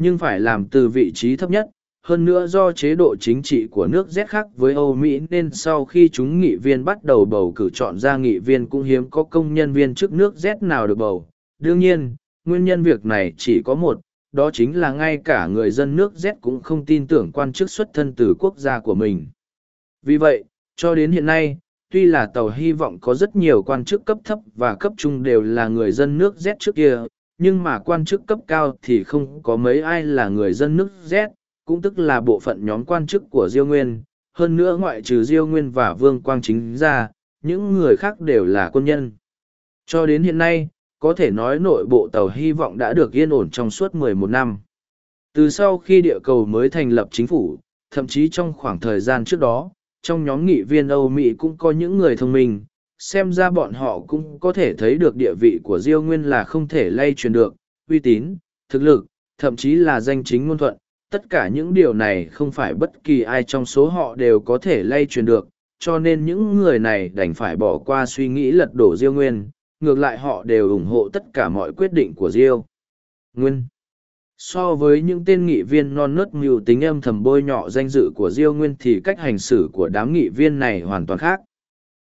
Nhưng phải làm từ vị trí thấp nhất, hơn nữa do chế độ chính trị của nước Z khác với Âu Mỹ nên sau khi chúng nghị viên bắt đầu bầu cử chọn ra nghị viên cũng hiếm có công nhân viên chức nước Z nào được bầu. Đương nhiên, nguyên nhân việc này chỉ có một, đó chính là ngay cả người dân nước Z cũng không tin tưởng quan chức xuất thân từ quốc gia của mình. Vì vậy, cho đến hiện nay, tuy là tàu hy vọng có rất nhiều quan chức cấp thấp và cấp trung đều là người dân nước Z trước kia, nhưng mà quan chức cấp cao thì không có mấy ai là người dân nước Z, cũng tức là bộ phận nhóm quan chức của Diêu Nguyên, hơn nữa ngoại trừ Diêu Nguyên và Vương Quang Chính ra, những người khác đều là quân nhân. Cho đến hiện nay, có thể nói nội bộ tàu hy vọng đã được yên ổn trong suốt 11 năm. Từ sau khi địa cầu mới thành lập chính phủ, thậm chí trong khoảng thời gian trước đó, trong nhóm nghị viên Âu Mỹ cũng có những người thông minh, xem ra bọn họ cũng có thể thấy được địa vị của Diêu Nguyên là không thể lay truyền được, uy tín, thực lực, thậm chí là danh chính ngôn thuận. Tất cả những điều này không phải bất kỳ ai trong số họ đều có thể lay truyền được, cho nên những người này đành phải bỏ qua suy nghĩ lật đổ Diêu Nguyên, ngược lại họ đều ủng hộ tất cả mọi quyết định của Diêu. Nguyên So với những tên nghị viên non nớt mưu tính âm thầm bôi nhọ danh dự của Diêu Nguyên thì cách hành xử của đám nghị viên này hoàn toàn khác.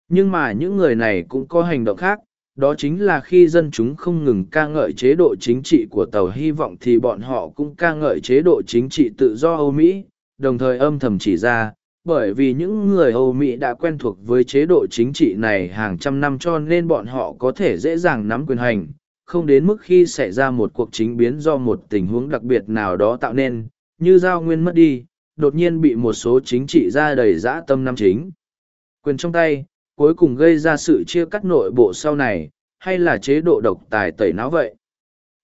Nhưng mà những người này cũng có hành động khác, đó chính là khi dân chúng không ngừng ca ngợi chế độ chính trị của tàu hy vọng thì bọn họ cũng ca ngợi chế độ chính trị tự do Âu Mỹ, đồng thời âm thầm chỉ ra, bởi vì những người Âu Mỹ đã quen thuộc với chế độ chính trị này hàng trăm năm cho nên bọn họ có thể dễ dàng nắm quyền hành, không đến mức khi xảy ra một cuộc chính biến do một tình huống đặc biệt nào đó tạo nên, như giao nguyên mất đi, đột nhiên bị một số chính trị ra đầy dã tâm năm chính. Quyền trong tay, cuối cùng gây ra sự chia cắt nội bộ sau này, hay là chế độ độc tài tẩy não vậy.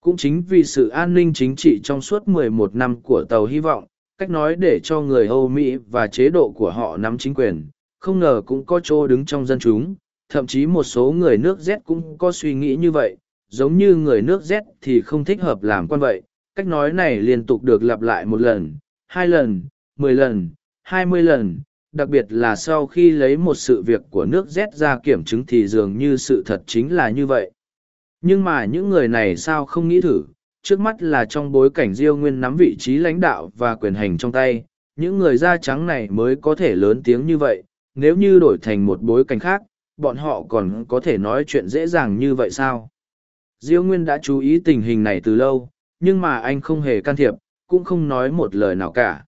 Cũng chính vì sự an ninh chính trị trong suốt 11 năm của tàu hy vọng, cách nói để cho người Âu Mỹ và chế độ của họ nắm chính quyền, không ngờ cũng có chỗ đứng trong dân chúng, thậm chí một số người nước Z cũng có suy nghĩ như vậy, giống như người nước Z thì không thích hợp làm quan vậy. Cách nói này liên tục được lặp lại một lần, hai lần, mười lần, hai mươi lần, đặc biệt là sau khi lấy một sự việc của nước Z ra kiểm chứng thì dường như sự thật chính là như vậy. Nhưng mà những người này sao không nghĩ thử, trước mắt là trong bối cảnh Diêu Nguyên nắm vị trí lãnh đạo và quyền hành trong tay, những người da trắng này mới có thể lớn tiếng như vậy, nếu như đổi thành một bối cảnh khác, bọn họ còn có thể nói chuyện dễ dàng như vậy sao? Diêu Nguyên đã chú ý tình hình này từ lâu, nhưng mà anh không hề can thiệp, cũng không nói một lời nào cả.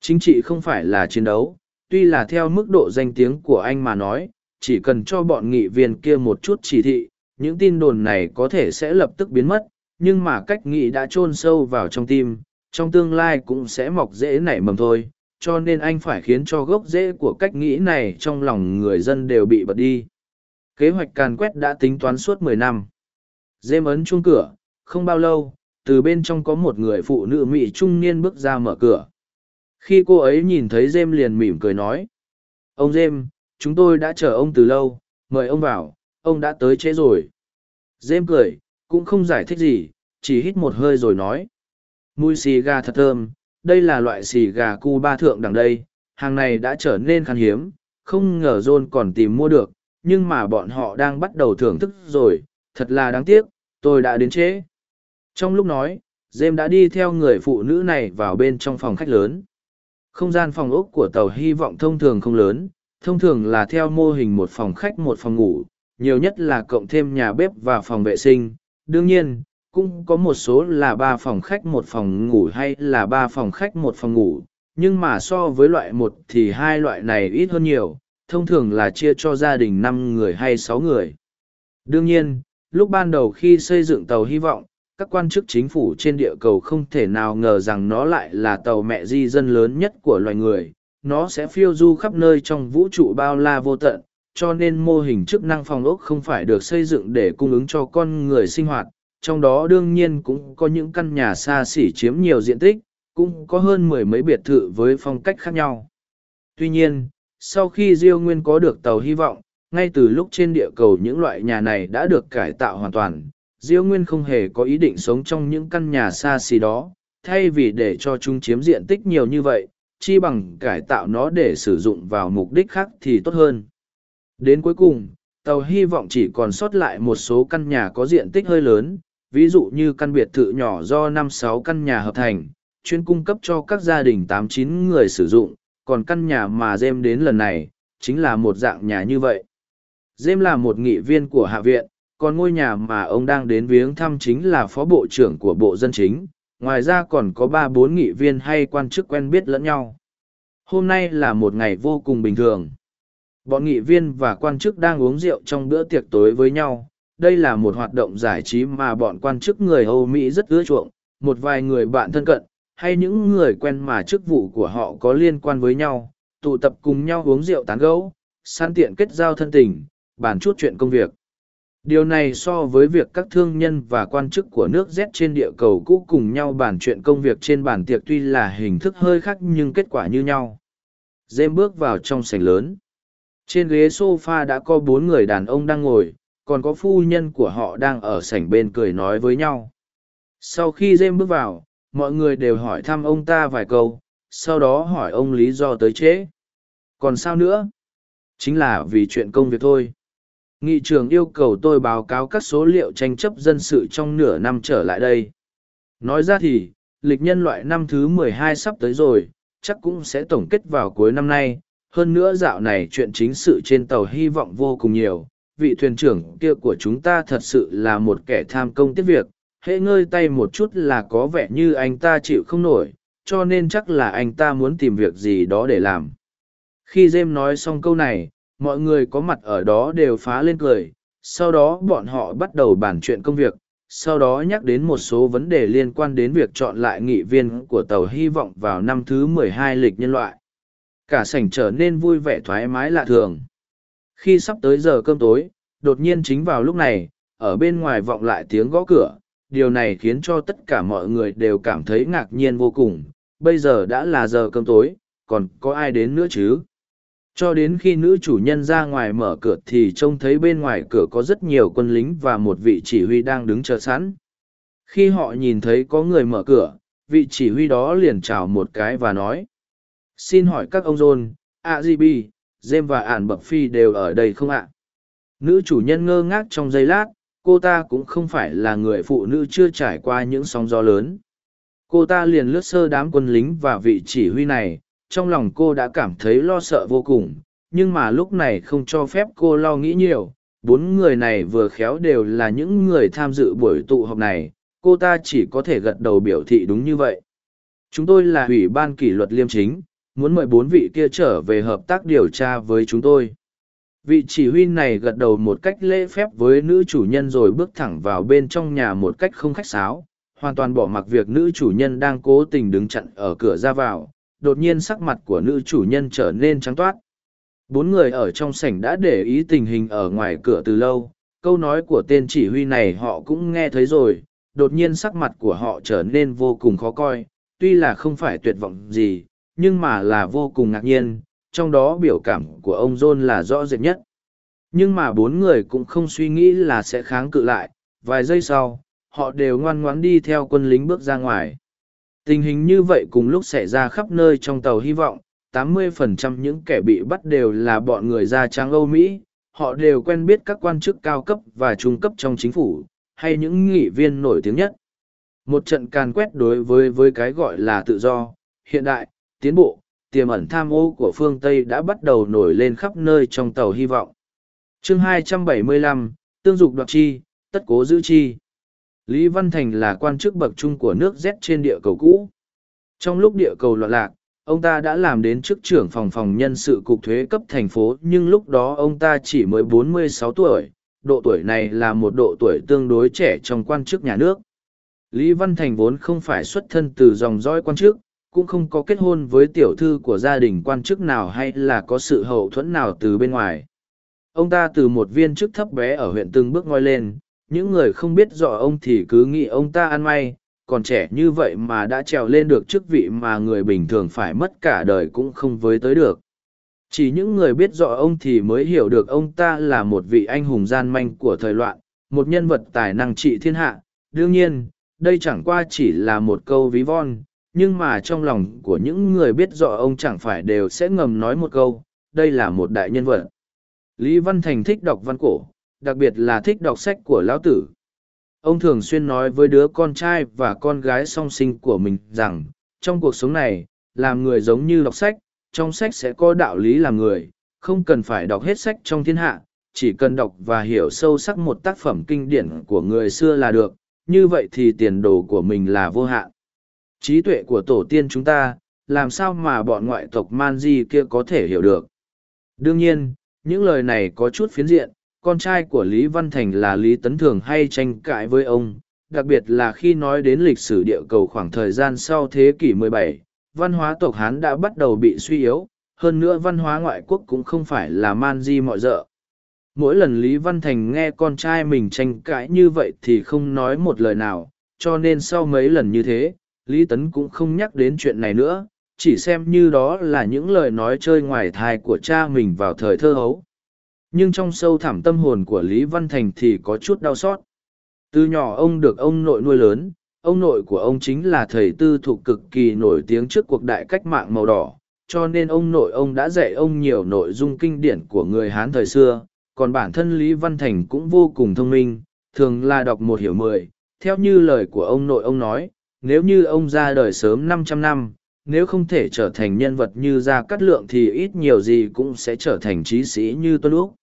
Chính trị không phải là chiến đấu, tuy là theo mức độ danh tiếng của anh mà nói, chỉ cần cho bọn nghị viên kia một chút chỉ thị, những tin đồn này có thể sẽ lập tức biến mất, nhưng mà cách nghĩ đã chôn sâu vào trong tim, trong tương lai cũng sẽ mọc rễ nảy mầm thôi, cho nên anh phải khiến cho gốc rễ của cách nghĩ này trong lòng người dân đều bị bật đi. Kế hoạch càn quét đã tính toán suốt mười năm. Dêm ấn chuông cửa, không bao lâu, từ bên trong có một người phụ nữ mỹ trung niên bước ra mở cửa. Khi cô ấy nhìn thấy Dêm liền mỉm cười nói. Ông Dêm, chúng tôi đã chờ ông từ lâu, mời ông vào, ông đã tới trễ rồi. Dêm cười, cũng không giải thích gì, chỉ hít một hơi rồi nói. Mùi xì gà thật thơm, đây là loại xì gà cu ba thượng đằng đây, hàng này đã trở nên khan hiếm, không ngờ John còn tìm mua được, nhưng mà bọn họ đang bắt đầu thưởng thức rồi, thật là đáng tiếc, tôi đã đến trễ. Trong lúc nói, Jem đã đi theo người phụ nữ này vào bên trong phòng khách lớn. Không gian phòng ốc của tàu hy vọng thông thường không lớn, thông thường là theo mô hình một phòng khách một phòng ngủ, nhiều nhất là cộng thêm nhà bếp và phòng vệ sinh. Đương nhiên, cũng có một số là ba phòng khách một phòng ngủ hay là ba phòng khách một phòng ngủ, nhưng mà so với loại một thì hai loại này ít hơn nhiều, thông thường là chia cho gia đình năm người hay sáu người. Đương nhiên, lúc ban đầu khi xây dựng tàu hy vọng, các quan chức chính phủ trên địa cầu không thể nào ngờ rằng nó lại là tàu mẹ di dân lớn nhất của loài người. Nó sẽ phiêu du khắp nơi trong vũ trụ bao la vô tận, cho nên mô hình chức năng phòng ốc không phải được xây dựng để cung ứng cho con người sinh hoạt. Trong đó đương nhiên cũng có những căn nhà xa xỉ chiếm nhiều diện tích, cũng có hơn mười mấy biệt thự với phong cách khác nhau. Tuy nhiên, sau khi Diêu Nguyên có được tàu hy vọng, ngay từ lúc trên địa cầu những loại nhà này đã được cải tạo hoàn toàn, Diêu Nguyên không hề có ý định sống trong những căn nhà xa xỉ đó, thay vì để cho chúng chiếm diện tích nhiều như vậy, chi bằng cải tạo nó để sử dụng vào mục đích khác thì tốt hơn. Đến cuối cùng, tàu hy vọng chỉ còn sót lại một số căn nhà có diện tích hơi lớn, ví dụ như căn biệt thự nhỏ do năm sáu căn nhà hợp thành, chuyên cung cấp cho các gia đình tám chín người sử dụng, còn căn nhà mà Jem đến lần này, chính là một dạng nhà như vậy. Jem là một nghị viên của Hạ viện, còn ngôi nhà mà ông đang đến viếng thăm chính là phó bộ trưởng của Bộ Dân Chính, ngoài ra còn có ba bốn nghị viên hay quan chức quen biết lẫn nhau. Hôm nay là một ngày vô cùng bình thường. Bọn nghị viên và quan chức đang uống rượu trong bữa tiệc tối với nhau. Đây là một hoạt động giải trí mà bọn quan chức người Âu Mỹ rất ưa chuộng. Một vài người bạn thân cận, hay những người quen mà chức vụ của họ có liên quan với nhau, tụ tập cùng nhau uống rượu tán gẫu, san tiện kết giao thân tình, bàn chút chuyện công việc. Điều này so với việc các thương nhân và quan chức của nước Z trên địa cầu cũ cùng nhau bàn chuyện công việc trên bàn tiệc tuy là hình thức hơi khác nhưng kết quả như nhau. Dêm bước vào trong sảnh lớn. Trên ghế sofa đã có bốn người đàn ông đang ngồi, còn có phu nhân của họ đang ở sảnh bên cười nói với nhau. Sau khi Dêm bước vào, mọi người đều hỏi thăm ông ta vài câu, sau đó hỏi ông lý do tới trễ. Còn sao nữa? Chính là vì chuyện công việc thôi. Nghị trường yêu cầu tôi báo cáo các số liệu tranh chấp dân sự trong nửa năm trở lại đây. Nói ra thì, lịch nhân loại năm thứ mười hai sắp tới rồi, chắc cũng sẽ tổng kết vào cuối năm nay. Hơn nữa dạo này chuyện chính sự trên tàu hy vọng vô cùng nhiều. Vị thuyền trưởng kia của chúng ta thật sự là một kẻ tham công tiếc việc, hễ ngơi tay một chút là có vẻ như anh ta chịu không nổi, cho nên chắc là anh ta muốn tìm việc gì đó để làm. Khi Jem nói xong câu này, mọi người có mặt ở đó đều phá lên cười, sau đó bọn họ bắt đầu bàn chuyện công việc, sau đó nhắc đến một số vấn đề liên quan đến việc chọn lại nghị viên của tàu hy vọng vào năm thứ mười hai lịch nhân loại. Cả sảnh trở nên vui vẻ thoải mái lạ thường. Khi sắp tới giờ cơm tối, đột nhiên chính vào lúc này, ở bên ngoài vọng lại tiếng gõ cửa, điều này khiến cho tất cả mọi người đều cảm thấy ngạc nhiên vô cùng. Bây giờ đã là giờ cơm tối, còn có ai đến nữa chứ? Cho đến khi nữ chủ nhân ra ngoài mở cửa thì trông thấy bên ngoài cửa có rất nhiều quân lính và một vị chỉ huy đang đứng chờ sẵn. Khi họ nhìn thấy có người mở cửa, vị chỉ huy đó liền chào một cái và nói, xin hỏi các ông john, a g b jem và ản bậc phi đều ở đây không ạ? Nữ chủ nhân ngơ ngác trong giây lát, cô ta cũng không phải là người phụ nữ chưa trải qua những sóng gió lớn. Cô ta liền lướt sơ đám quân lính và vị chỉ huy này trong lòng cô đã cảm thấy lo sợ vô cùng, nhưng mà lúc này không cho phép cô lo nghĩ nhiều. Bốn người này vừa khéo đều là những người tham dự buổi tụ họp này, cô ta chỉ có thể gật đầu biểu thị đúng như vậy. Chúng tôi là ủy ban kỷ luật liêm chính, muốn mời bốn vị kia trở về hợp tác điều tra với chúng tôi. Vị chỉ huy này gật đầu một cách lễ phép với nữ chủ nhân rồi bước thẳng vào bên trong nhà một cách không khách sáo, hoàn toàn bỏ mặc việc nữ chủ nhân đang cố tình đứng chặn ở cửa ra vào đột nhiên sắc mặt của nữ chủ nhân trở nên trắng toát. Bốn người ở trong sảnh đã để ý tình hình ở ngoài cửa từ lâu, câu nói của tên chỉ huy này họ cũng nghe thấy rồi, đột nhiên sắc mặt của họ trở nên vô cùng khó coi, tuy là không phải tuyệt vọng gì, nhưng mà là vô cùng ngạc nhiên, trong đó biểu cảm của ông John là rõ rệt nhất. Nhưng mà bốn người cũng không suy nghĩ là sẽ kháng cự lại, vài giây sau, họ đều ngoan ngoãn đi theo quân lính bước ra ngoài. Tình hình như vậy cùng lúc xảy ra khắp nơi trong tàu hy vọng, 80% những kẻ bị bắt đều là bọn người da trắng Âu Mỹ, họ đều quen biết các quan chức cao cấp và trung cấp trong chính phủ, hay những nghị viên nổi tiếng nhất. Một trận càn quét đối với với cái gọi là tự do, hiện đại, tiến bộ, tiềm ẩn tham ô của phương Tây đã bắt đầu nổi lên khắp nơi trong tàu hy vọng. chương 275, Tương dục đoạt chi, tất cố giữ chi. Lý Văn Thành là quan chức bậc trung của nước Z trên địa cầu cũ. Trong lúc địa cầu loạn lạc, ông ta đã làm đến chức trưởng phòng phòng nhân sự cục thuế cấp thành phố nhưng lúc đó ông ta chỉ mới 46 tuổi, độ tuổi này là một độ tuổi tương đối trẻ trong quan chức nhà nước. Lý Văn Thành vốn không phải xuất thân từ dòng dõi quan chức, cũng không có kết hôn với tiểu thư của gia đình quan chức nào hay là có sự hậu thuẫn nào từ bên ngoài. Ông ta từ một viên chức thấp bé ở huyện từng bước ngoi lên, những người không biết rõ ông thì cứ nghĩ ông ta ăn may, còn trẻ như vậy mà đã trèo lên được chức vị mà người bình thường phải mất cả đời cũng không với tới được. Chỉ những người biết rõ ông thì mới hiểu được ông ta là một vị anh hùng gian manh của thời loạn, một nhân vật tài năng trị thiên hạ. Đương nhiên, đây chẳng qua chỉ là một câu ví von, nhưng mà trong lòng của những người biết rõ ông chẳng phải đều sẽ ngầm nói một câu, đây là một đại nhân vật. Lý Văn Thành thích đọc văn cổ, đặc biệt là thích đọc sách của lão tử. Ông thường xuyên nói với đứa con trai và con gái song sinh của mình rằng, trong cuộc sống này, làm người giống như đọc sách, trong sách sẽ có đạo lý làm người, không cần phải đọc hết sách trong thiên hạ, chỉ cần đọc và hiểu sâu sắc một tác phẩm kinh điển của người xưa là được, như vậy thì tiền đồ của mình là vô hạn. Trí tuệ của tổ tiên chúng ta, làm sao mà bọn ngoại tộc man di kia có thể hiểu được. Đương nhiên, những lời này có chút phiến diện, con trai của Lý Văn Thành là Lý Tấn Thường hay tranh cãi với ông, đặc biệt là khi nói đến lịch sử địa cầu khoảng thời gian sau thế kỷ 17, văn hóa tộc Hán đã bắt đầu bị suy yếu, hơn nữa văn hóa ngoại quốc cũng không phải là man di mọi dợ. Mỗi lần Lý Văn Thành nghe con trai mình tranh cãi như vậy thì không nói một lời nào, cho nên sau mấy lần như thế, Lý Tấn cũng không nhắc đến chuyện này nữa, chỉ xem như đó là những lời nói chơi ngoài thai của cha mình vào thời thơ hấu. Nhưng trong sâu thẳm tâm hồn của Lý Văn Thành thì có chút đau xót. Từ nhỏ ông được ông nội nuôi lớn, ông nội của ông chính là thầy tư thục cực kỳ nổi tiếng trước cuộc đại cách mạng màu đỏ, cho nên ông nội ông đã dạy ông nhiều nội dung kinh điển của người Hán thời xưa, còn bản thân Lý Văn Thành cũng vô cùng thông minh, thường là đọc một hiểu mười. Theo như lời của ông nội ông nói, nếu như ông ra đời sớm 500 năm, nếu không thể trở thành nhân vật như Gia Cát Lượng thì ít nhiều gì cũng sẽ trở thành trí sĩ như Tuân Úc.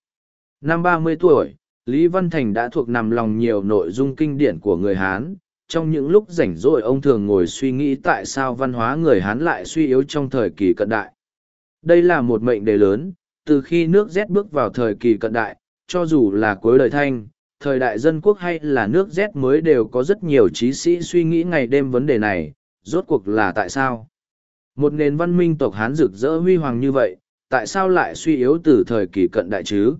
Năm 30 tuổi, Lý Văn Thành đã thuộc nằm lòng nhiều nội dung kinh điển của người Hán. Trong những lúc rảnh rỗi ông thường ngồi suy nghĩ tại sao văn hóa người Hán lại suy yếu trong thời kỳ cận đại. Đây là một mệnh đề lớn, từ khi nước Z bước vào thời kỳ cận đại, cho dù là cuối đời thanh, thời đại dân quốc hay là nước Z mới đều có rất nhiều trí sĩ suy nghĩ ngày đêm vấn đề này, rốt cuộc là tại sao? Một nền văn minh tộc Hán rực rỡ huy hoàng như vậy, tại sao lại suy yếu từ thời kỳ cận đại chứ?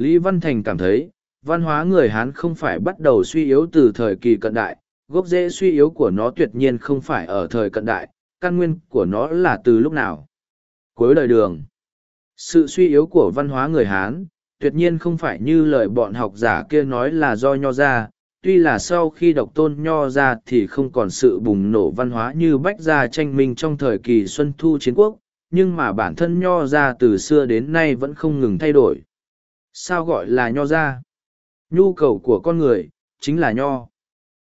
Lý Văn Thành cảm thấy, văn hóa người Hán không phải bắt đầu suy yếu từ thời kỳ cận đại, gốc rễ suy yếu của nó tuyệt nhiên không phải ở thời cận đại, căn nguyên của nó là từ lúc nào? Cuối đời đường. Sự suy yếu của văn hóa người Hán, tuyệt nhiên không phải như lời bọn học giả kia nói là do nho ra, tuy là sau khi độc tôn nho ra thì không còn sự bùng nổ văn hóa như bách gia tranh minh trong thời kỳ xuân thu chiến quốc, nhưng mà bản thân nho ra từ xưa đến nay vẫn không ngừng thay đổi. Sao gọi là nho ra? Nhu cầu của con người, chính là nho.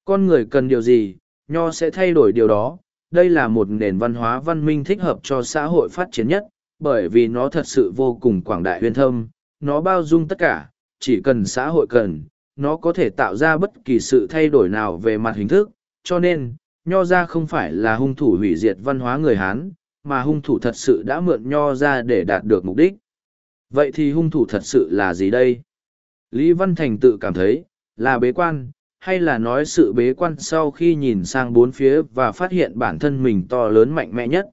Con người cần điều gì, nho sẽ thay đổi điều đó. Đây là một nền văn hóa văn minh thích hợp cho xã hội phát triển nhất, bởi vì nó thật sự vô cùng quảng đại huyền thâm, nó bao dung tất cả, chỉ cần xã hội cần, nó có thể tạo ra bất kỳ sự thay đổi nào về mặt hình thức, cho nên, nho ra không phải là hung thủ hủy diệt văn hóa người Hán, mà hung thủ thật sự đã mượn nho ra để đạt được mục đích. Vậy thì hung thủ thật sự là gì đây? Lý Văn Thành tự cảm thấy, là bế quan, hay là nói sự bế quan sau khi nhìn sang bốn phía và phát hiện bản thân mình to lớn mạnh mẽ nhất.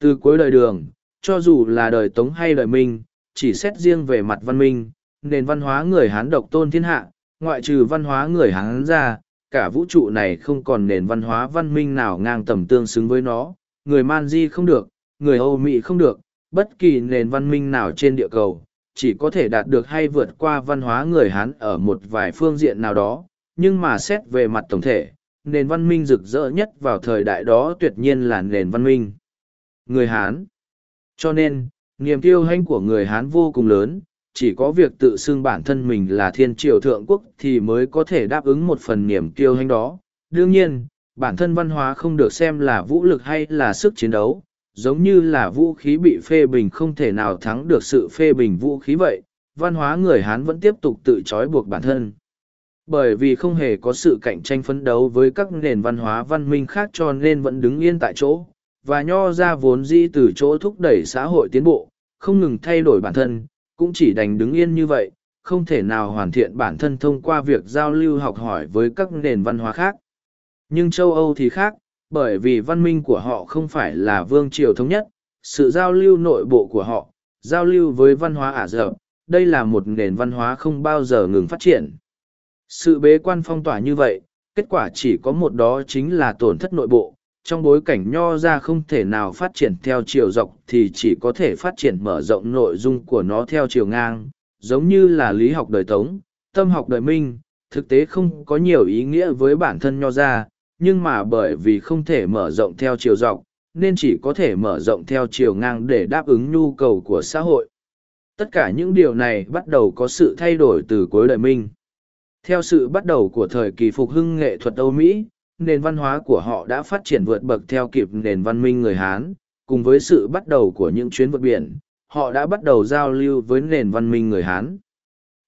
Từ cuối đời đường, cho dù là đời Tống hay đời Minh, chỉ xét riêng về mặt văn minh, nền văn hóa người Hán độc tôn thiên hạ, ngoại trừ văn hóa người Hán ra, cả vũ trụ này không còn nền văn hóa văn minh nào ngang tầm tương xứng với nó, người Man Di không được, người Âu Mỹ không được, bất kỳ nền văn minh nào trên địa cầu, chỉ có thể đạt được hay vượt qua văn hóa người Hán ở một vài phương diện nào đó, nhưng mà xét về mặt tổng thể, nền văn minh rực rỡ nhất vào thời đại đó tuyệt nhiên là nền văn minh. Người Hán Cho nên, niềm kiêu hãnh của người Hán vô cùng lớn, chỉ có việc tự xưng bản thân mình là thiên triều thượng quốc thì mới có thể đáp ứng một phần niềm kiêu hãnh đó. Đương nhiên, bản thân văn hóa không được xem là vũ lực hay là sức chiến đấu, giống như là vũ khí bị phê bình không thể nào thắng được sự phê bình vũ khí vậy, văn hóa người Hán vẫn tiếp tục tự trói buộc bản thân. Bởi vì không hề có sự cạnh tranh phấn đấu với các nền văn hóa văn minh khác cho nên vẫn đứng yên tại chỗ, và nho ra vốn di từ chỗ thúc đẩy xã hội tiến bộ, không ngừng thay đổi bản thân, cũng chỉ đành đứng yên như vậy, không thể nào hoàn thiện bản thân thông qua việc giao lưu học hỏi với các nền văn hóa khác. Nhưng châu Âu thì khác, bởi vì văn minh của họ không phải là vương triều thống nhất, sự giao lưu nội bộ của họ, giao lưu với văn hóa Ả Rập, đây là một nền văn hóa không bao giờ ngừng phát triển. Sự bế quan phong tỏa như vậy, kết quả chỉ có một đó chính là tổn thất nội bộ, trong bối cảnh nho ra không thể nào phát triển theo chiều dọc thì chỉ có thể phát triển mở rộng nội dung của nó theo chiều ngang, giống như là lý học đời Tống, tâm học đời Minh, thực tế không có nhiều ý nghĩa với bản thân nho ra, nhưng mà bởi vì không thể mở rộng theo chiều dọc, nên chỉ có thể mở rộng theo chiều ngang để đáp ứng nhu cầu của xã hội. Tất cả những điều này bắt đầu có sự thay đổi từ cuối đời Minh. Theo sự bắt đầu của thời kỳ phục hưng nghệ thuật Âu Mỹ, nền văn hóa của họ đã phát triển vượt bậc theo kịp nền văn minh người Hán, cùng với sự bắt đầu của những chuyến vượt biển, họ đã bắt đầu giao lưu với nền văn minh người Hán.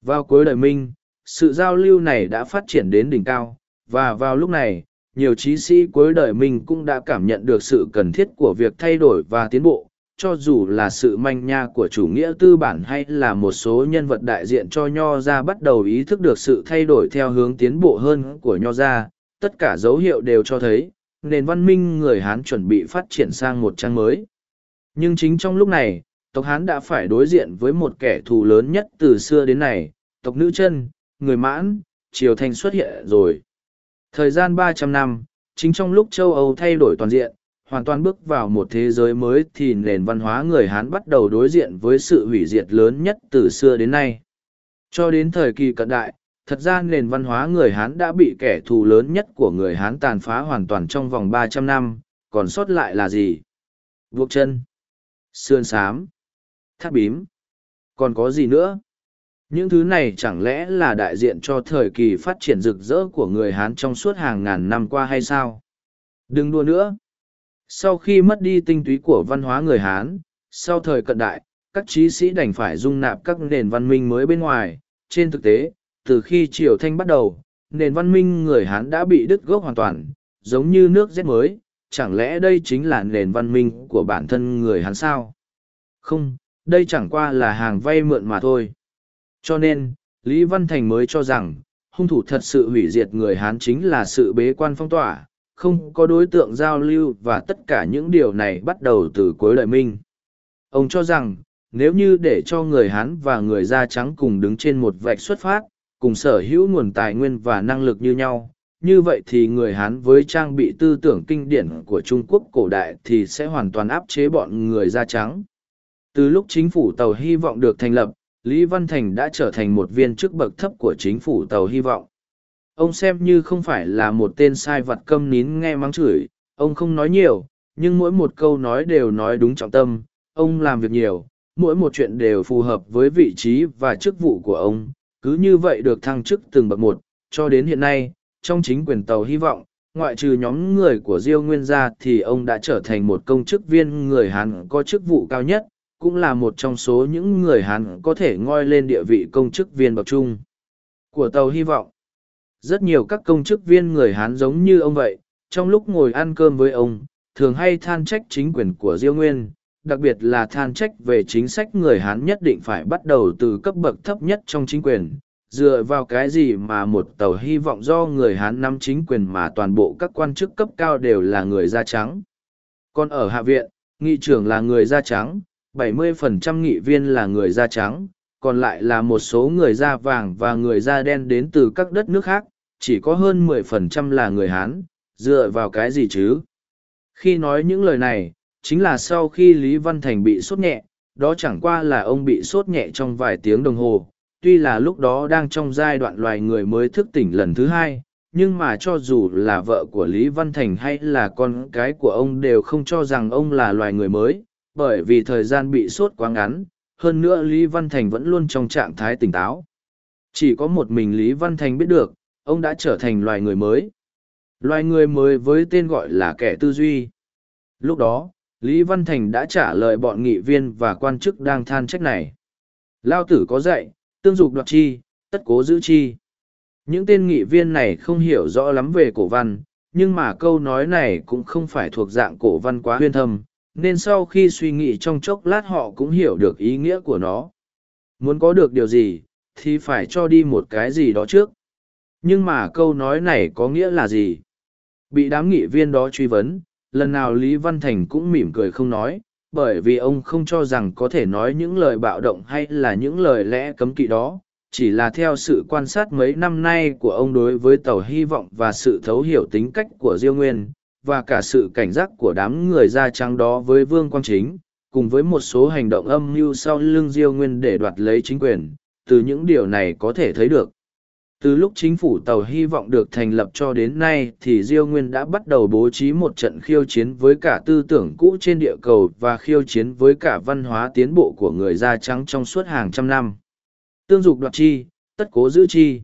Vào cuối đời Minh, sự giao lưu này đã phát triển đến đỉnh cao, và vào lúc này, nhiều trí sĩ cuối đời mình cũng đã cảm nhận được sự cần thiết của việc thay đổi và tiến bộ, cho dù là sự manh nha của chủ nghĩa tư bản hay là một số nhân vật đại diện cho Nho ra bắt đầu ý thức được sự thay đổi theo hướng tiến bộ hơn của Nho ra, tất cả dấu hiệu đều cho thấy, nền văn minh người Hán chuẩn bị phát triển sang một trang mới. Nhưng chính trong lúc này, tộc Hán đã phải đối diện với một kẻ thù lớn nhất từ xưa đến nay, tộc nữ chân, người mãn, triều thanh xuất hiện rồi. Thời gian ba trăm năm, chính trong lúc châu Âu thay đổi toàn diện, hoàn toàn bước vào một thế giới mới thì nền văn hóa người Hán bắt đầu đối diện với sự hủy diệt lớn nhất từ xưa đến nay. Cho đến thời kỳ cận đại, thật ra nền văn hóa người Hán đã bị kẻ thù lớn nhất của người Hán tàn phá hoàn toàn trong vòng ba trăm năm, còn sót lại là gì? Vuộc chân, sườn sám, tháp bím, còn có gì nữa? Những thứ này chẳng lẽ là đại diện cho thời kỳ phát triển rực rỡ của người Hán trong suốt hàng ngàn năm qua hay sao? Đừng đua nữa! Sau khi mất đi tinh túy của văn hóa người Hán, sau thời cận đại, các trí sĩ đành phải dung nạp các nền văn minh mới bên ngoài. Trên thực tế, từ khi Triều Thanh bắt đầu, nền văn minh người Hán đã bị đứt gốc hoàn toàn, giống như nước rét mới. Chẳng lẽ đây chính là nền văn minh của bản thân người Hán sao? Không, đây chẳng qua là hàng vay mượn mà thôi. Cho nên, Lý Văn Thành mới cho rằng, hung thủ thật sự hủy diệt người Hán chính là sự bế quan phong tỏa, không có đối tượng giao lưu và tất cả những điều này bắt đầu từ cuối đời Minh. Ông cho rằng, nếu như để cho người Hán và người da trắng cùng đứng trên một vạch xuất phát, cùng sở hữu nguồn tài nguyên và năng lực như nhau, như vậy thì người Hán với trang bị tư tưởng kinh điển của Trung Quốc cổ đại thì sẽ hoàn toàn áp chế bọn người da trắng. Từ lúc chính phủ Tàu Hy vọng được thành lập, Lý Văn Thành đã trở thành một viên chức bậc thấp của chính phủ Tàu Hy vọng. Ông xem như không phải là một tên sai vặt câm nín nghe mắng chửi, ông không nói nhiều, nhưng mỗi một câu nói đều nói đúng trọng tâm, ông làm việc nhiều, mỗi một chuyện đều phù hợp với vị trí và chức vụ của ông, cứ như vậy được thăng chức từng bậc một, cho đến hiện nay, trong chính quyền Tàu Hy vọng, ngoại trừ nhóm người của Diêu Nguyên gia thì ông đã trở thành một công chức viên người Hàn có chức vụ cao nhất, cũng là một trong số những người Hán có thể ngoi lên địa vị công chức viên bậc trung của tàu hy vọng. Rất nhiều các công chức viên người Hán giống như ông vậy, trong lúc ngồi ăn cơm với ông, thường hay than trách chính quyền của Diêu Nguyên, đặc biệt là than trách về chính sách người Hán nhất định phải bắt đầu từ cấp bậc thấp nhất trong chính quyền, dựa vào cái gì mà một tàu hy vọng do người Hán nắm chính quyền mà toàn bộ các quan chức cấp cao đều là người da trắng. Còn ở Hạ viện, nghị trưởng là người da trắng, 70% nghị viên là người da trắng, còn lại là một số người da vàng và người da đen đến từ các đất nước khác, chỉ có hơn 10% là người Hán, dựa vào cái gì chứ? Khi nói những lời này, chính là sau khi Lý Văn Thành bị sốt nhẹ, đó chẳng qua là ông bị sốt nhẹ trong vài tiếng đồng hồ, tuy là lúc đó đang trong giai đoạn loài người mới thức tỉnh lần thứ hai, nhưng mà cho dù là vợ của Lý Văn Thành hay là con cái của ông đều không cho rằng ông là loài người mới, bởi vì thời gian bị sốt quá ngắn, hơn nữa Lý Văn Thành vẫn luôn trong trạng thái tỉnh táo. Chỉ có một mình Lý Văn Thành biết được, ông đã trở thành loài người mới. Loài người mới với tên gọi là kẻ tư duy. Lúc đó, Lý Văn Thành đã trả lời bọn nghị viên và quan chức đang than trách này. Lao tử có dạy, tương dục đoạt chi, tất cố giữ chi. Những tên nghị viên này không hiểu rõ lắm về cổ văn, nhưng mà câu nói này cũng không phải thuộc dạng cổ văn quá huyên thâm, nên sau khi suy nghĩ trong chốc lát họ cũng hiểu được ý nghĩa của nó muốn có được điều gì thì phải cho đi một cái gì đó trước. Nhưng mà câu nói này có nghĩa là gì? Bị đám nghị viên đó truy vấn, lần nào Lý Văn Thành cũng mỉm cười không nói, bởi vì ông không cho rằng có thể nói những lời bạo động hay là những lời lẽ cấm kỵ đó, chỉ là theo sự quan sát mấy năm nay của ông đối với tàu hy vọng và sự thấu hiểu tính cách của Diêu Nguyên, và cả sự cảnh giác của đám người da trắng đó với Vương Quang Chính, cùng với một số hành động âm mưu sau lưng Diêu Nguyên để đoạt lấy chính quyền, từ những điều này có thể thấy được. Từ lúc chính phủ tàu hy vọng được thành lập cho đến nay thì Diêu Nguyên đã bắt đầu bố trí một trận khiêu chiến với cả tư tưởng cũ trên địa cầu và khiêu chiến với cả văn hóa tiến bộ của người da trắng trong suốt hàng trăm năm. Tương dục đoạt chi, tất cố giữ chi.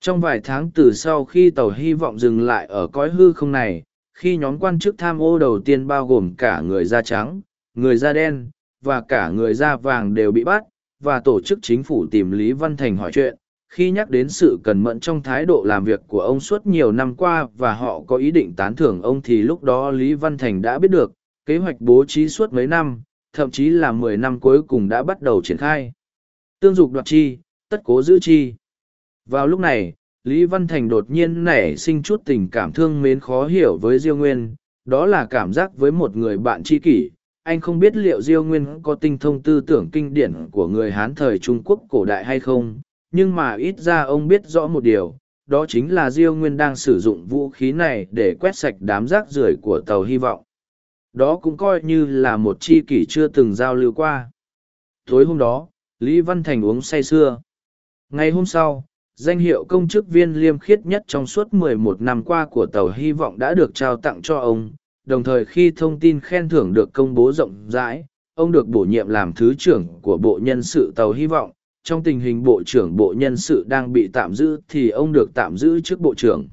Trong vài tháng từ sau khi tàu hy vọng dừng lại ở cõi hư không này, khi nhóm quan chức tham ô đầu tiên bao gồm cả người da trắng, người da đen, và cả người da vàng đều bị bắt, và tổ chức chính phủ tìm Lý Văn Thành hỏi chuyện, khi nhắc đến sự cẩn mẫn trong thái độ làm việc của ông suốt nhiều năm qua và họ có ý định tán thưởng ông thì lúc đó Lý Văn Thành đã biết được, kế hoạch bố trí suốt mấy năm, thậm chí là mười năm cuối cùng đã bắt đầu triển khai. Tương dục đoạt chi, tất cố giữ chi. Vào lúc này, Lý Văn Thành đột nhiên nảy sinh chút tình cảm thương mến khó hiểu với Diêu Nguyên, đó là cảm giác với một người bạn tri kỷ. Anh không biết liệu Diêu Nguyên có tinh thông tư tưởng kinh điển của người Hán thời Trung Quốc cổ đại hay không, nhưng mà ít ra ông biết rõ một điều, đó chính là Diêu Nguyên đang sử dụng vũ khí này để quét sạch đám rác rưởi của tàu hy vọng. Đó cũng coi như là một tri kỷ chưa từng giao lưu qua. Tối hôm đó, Lý Văn Thành uống say sưa. Ngày hôm sau, danh hiệu công chức viên liêm khiết nhất trong suốt 11 năm qua của tàu hy vọng đã được trao tặng cho ông, đồng thời khi thông tin khen thưởng được công bố rộng rãi, ông được bổ nhiệm làm thứ trưởng của Bộ Nhân sự tàu hy vọng, trong tình hình bộ trưởng bộ nhân sự đang bị tạm giữ thì ông được tạm giữ trước bộ trưởng.